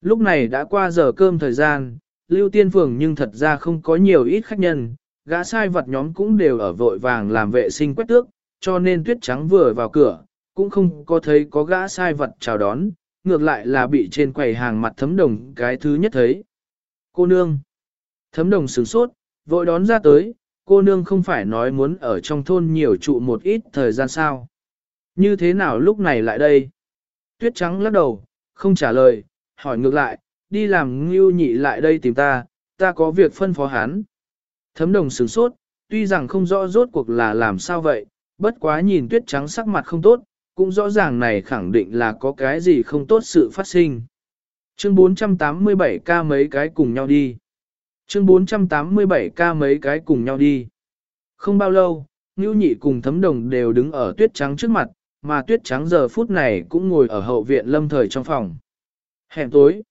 Lúc này đã qua giờ cơm thời gian, Lưu Tiên Phường nhưng thật ra không có nhiều ít khách nhân, gã sai vật nhóm cũng đều ở vội vàng làm vệ sinh quét tước, cho nên tuyết trắng vừa vào cửa, cũng không có thấy có gã sai vật chào đón, ngược lại là bị trên quầy hàng mặt thấm đồng cái thứ nhất thấy. Cô nương. Thấm đồng sửng sốt, vội đón ra tới, cô nương không phải nói muốn ở trong thôn nhiều trụ một ít thời gian sao. Như thế nào lúc này lại đây? Tuyết trắng lắc đầu, không trả lời, hỏi ngược lại, đi làm ngưu nhị lại đây tìm ta, ta có việc phân phó hắn. Thấm đồng sửng sốt, tuy rằng không rõ rốt cuộc là làm sao vậy, bất quá nhìn tuyết trắng sắc mặt không tốt, cũng rõ ràng này khẳng định là có cái gì không tốt sự phát sinh. Chương 487 ca mấy cái cùng nhau đi. Chương 487 ca mấy cái cùng nhau đi. Không bao lâu, Ngưu Nhị cùng thấm đồng đều đứng ở tuyết trắng trước mặt, mà tuyết trắng giờ phút này cũng ngồi ở hậu viện lâm thời trong phòng. Hẻm tối.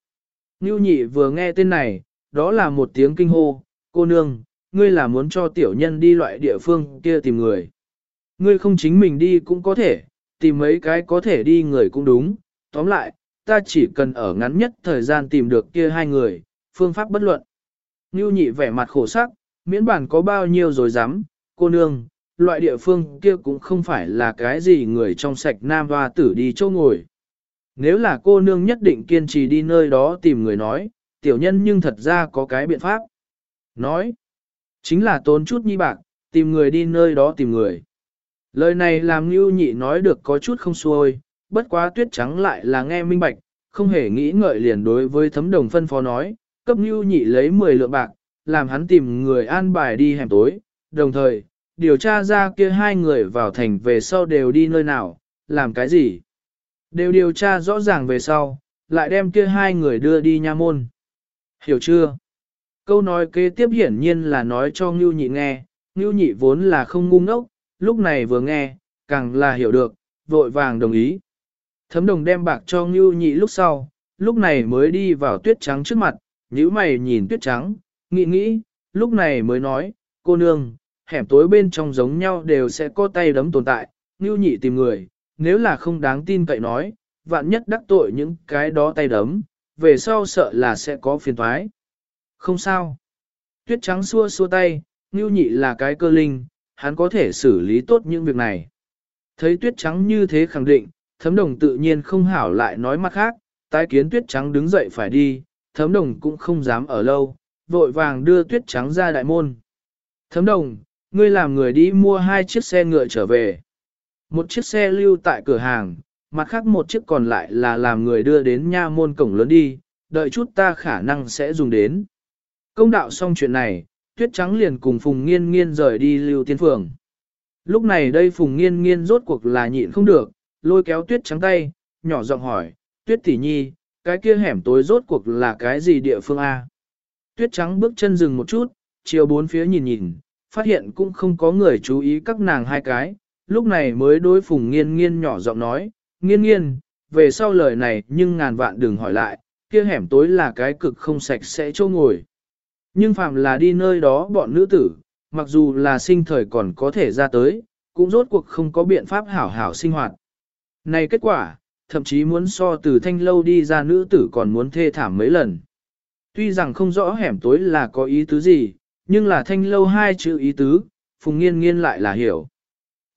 Ngưu Nhị vừa nghe tên này, đó là một tiếng kinh hô, cô nương, ngươi là muốn cho tiểu nhân đi loại địa phương kia tìm người. Ngươi không chính mình đi cũng có thể, tìm mấy cái có thể đi người cũng đúng, tóm lại, ta chỉ cần ở ngắn nhất thời gian tìm được kia hai người, phương pháp bất luận. Ngưu nhị vẻ mặt khổ sắc, miễn bản có bao nhiêu rồi dám, cô nương, loại địa phương kia cũng không phải là cái gì người trong sạch nam hoa tử đi châu ngồi. Nếu là cô nương nhất định kiên trì đi nơi đó tìm người nói, tiểu nhân nhưng thật ra có cái biện pháp. Nói, chính là tốn chút nhi bạc, tìm người đi nơi đó tìm người. Lời này làm Ngưu nhị nói được có chút không xuôi, bất quá tuyết trắng lại là nghe minh bạch, không hề nghĩ ngợi liền đối với thấm đồng phân phó nói, cấp Ngưu nhị lấy 10 lượng bạc, làm hắn tìm người an bài đi hẻm tối, đồng thời, điều tra ra kia hai người vào thành về sau đều đi nơi nào, làm cái gì. Đều điều tra rõ ràng về sau, lại đem kia hai người đưa đi nha môn. Hiểu chưa? Câu nói kế tiếp hiển nhiên là nói cho Ngưu nhị nghe, Ngưu nhị vốn là không ngu ngốc, lúc này vừa nghe, càng là hiểu được, vội vàng đồng ý. Thấm đồng đem bạc cho Ngưu nhị lúc sau, lúc này mới đi vào tuyết trắng trước mặt, nhíu mày nhìn tuyết trắng, nghĩ nghĩ, lúc này mới nói, cô nương, hẻm tối bên trong giống nhau đều sẽ có tay đấm tồn tại, Ngưu nhị tìm người, nếu là không đáng tin cậy nói, vạn nhất đắc tội những cái đó tay đấm, về sau sợ là sẽ có phiền thoái. Không sao. Tuyết trắng xua xua tay, Ngưu nhị là cái cơ linh, hắn có thể xử lý tốt những việc này. Thấy tuyết trắng như thế khẳng định, thấm đồng tự nhiên không hảo lại nói mặt khác, tái kiến tuyết trắng đứng dậy phải đi, thấm đồng cũng không dám ở lâu, vội vàng đưa tuyết trắng ra đại môn. Thấm đồng, ngươi làm người đi mua hai chiếc xe ngựa trở về. Một chiếc xe lưu tại cửa hàng, mặt khác một chiếc còn lại là làm người đưa đến nha môn cổng lớn đi, đợi chút ta khả năng sẽ dùng đến. Công đạo xong chuyện này, tuyết trắng liền cùng Phùng Nghiên Nghiên rời đi lưu tiên phường. Lúc này đây Phùng Nghiên Nghiên rốt cuộc là nhịn không được, lôi kéo tuyết trắng tay, nhỏ giọng hỏi, tuyết tỷ nhi, cái kia hẻm tối rốt cuộc là cái gì địa phương A? Tuyết trắng bước chân dừng một chút, chiều bốn phía nhìn nhìn, phát hiện cũng không có người chú ý các nàng hai cái, lúc này mới đối Phùng Nghiên Nghiên nhỏ giọng nói, Nghiên Nghiên, về sau lời này nhưng ngàn vạn đừng hỏi lại, kia hẻm tối là cái cực không sạch sẽ chỗ ngồi. Nhưng phạm là đi nơi đó bọn nữ tử, mặc dù là sinh thời còn có thể ra tới, cũng rốt cuộc không có biện pháp hảo hảo sinh hoạt. Này kết quả, thậm chí muốn so từ thanh lâu đi ra nữ tử còn muốn thê thảm mấy lần. Tuy rằng không rõ hẻm tối là có ý tứ gì, nhưng là thanh lâu hai chữ ý tứ, phùng nghiên nghiên lại là hiểu.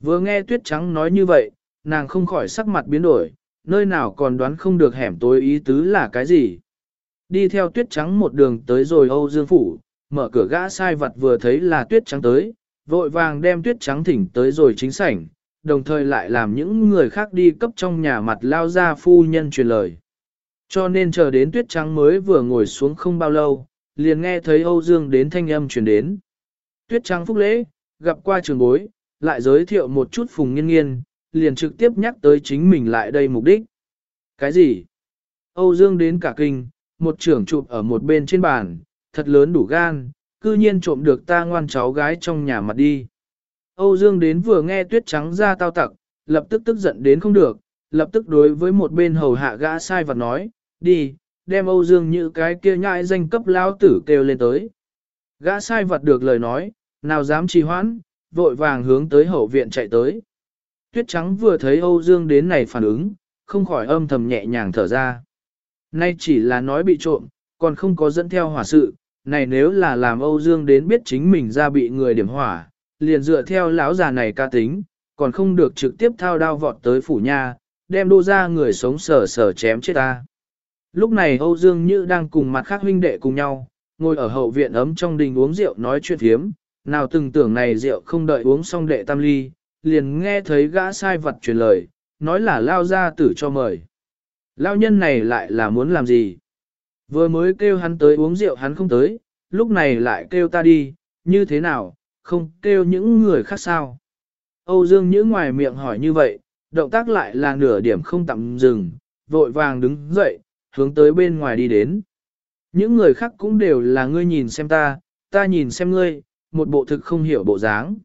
Vừa nghe tuyết trắng nói như vậy, nàng không khỏi sắc mặt biến đổi, nơi nào còn đoán không được hẻm tối ý tứ là cái gì. Đi theo tuyết trắng một đường tới rồi Âu Dương Phủ, mở cửa gã sai vật vừa thấy là tuyết trắng tới, vội vàng đem tuyết trắng thỉnh tới rồi chính sảnh, đồng thời lại làm những người khác đi cấp trong nhà mặt lao ra phu nhân truyền lời. Cho nên chờ đến tuyết trắng mới vừa ngồi xuống không bao lâu, liền nghe thấy Âu Dương đến thanh âm truyền đến. Tuyết trắng phúc lễ, gặp qua trường bối, lại giới thiệu một chút phùng nghiên nghiên, liền trực tiếp nhắc tới chính mình lại đây mục đích. Cái gì? Âu Dương đến cả kinh, một trưởng chụp ở một bên trên bàn, thật lớn đủ gan, cư nhiên trộm được ta ngoan cháu gái trong nhà mặt đi. Âu Dương đến vừa nghe tuyết trắng ra tao tặc, lập tức tức giận đến không được, lập tức đối với một bên hầu hạ gã sai vật nói, đi, đem Âu Dương như cái kia nhãi danh cấp lao tử kêu lên tới. Gã sai vật được lời nói, nào dám trì hoãn, vội vàng hướng tới hậu viện chạy tới. Tuyết trắng vừa thấy Âu Dương đến này phản ứng, không khỏi âm thầm nhẹ nhàng thở ra. Nay chỉ là nói bị trộm, còn không có dẫn theo hỏa sự, này nếu là làm Âu Dương đến biết chính mình ra bị người điểm hỏa, liền dựa theo lão già này ca tính, còn không được trực tiếp thao đao vọt tới phủ nha, đem đô ra người sống sờ sờ chém chết ta. Lúc này Âu Dương Như đang cùng mặt khác huynh đệ cùng nhau, ngồi ở hậu viện ấm trong đình uống rượu nói chuyện thiếm, nào từng tưởng này rượu không đợi uống xong đệ tam ly, liền nghe thấy gã sai vật truyền lời, nói là lao ra tử cho mời. Lao nhân này lại là muốn làm gì? Vừa mới kêu hắn tới uống rượu hắn không tới, lúc này lại kêu ta đi, như thế nào, không kêu những người khác sao? Âu Dương Nhữ ngoài miệng hỏi như vậy, động tác lại là nửa điểm không tạm dừng, vội vàng đứng dậy, hướng tới bên ngoài đi đến. Những người khác cũng đều là ngươi nhìn xem ta, ta nhìn xem ngươi, một bộ thực không hiểu bộ dáng.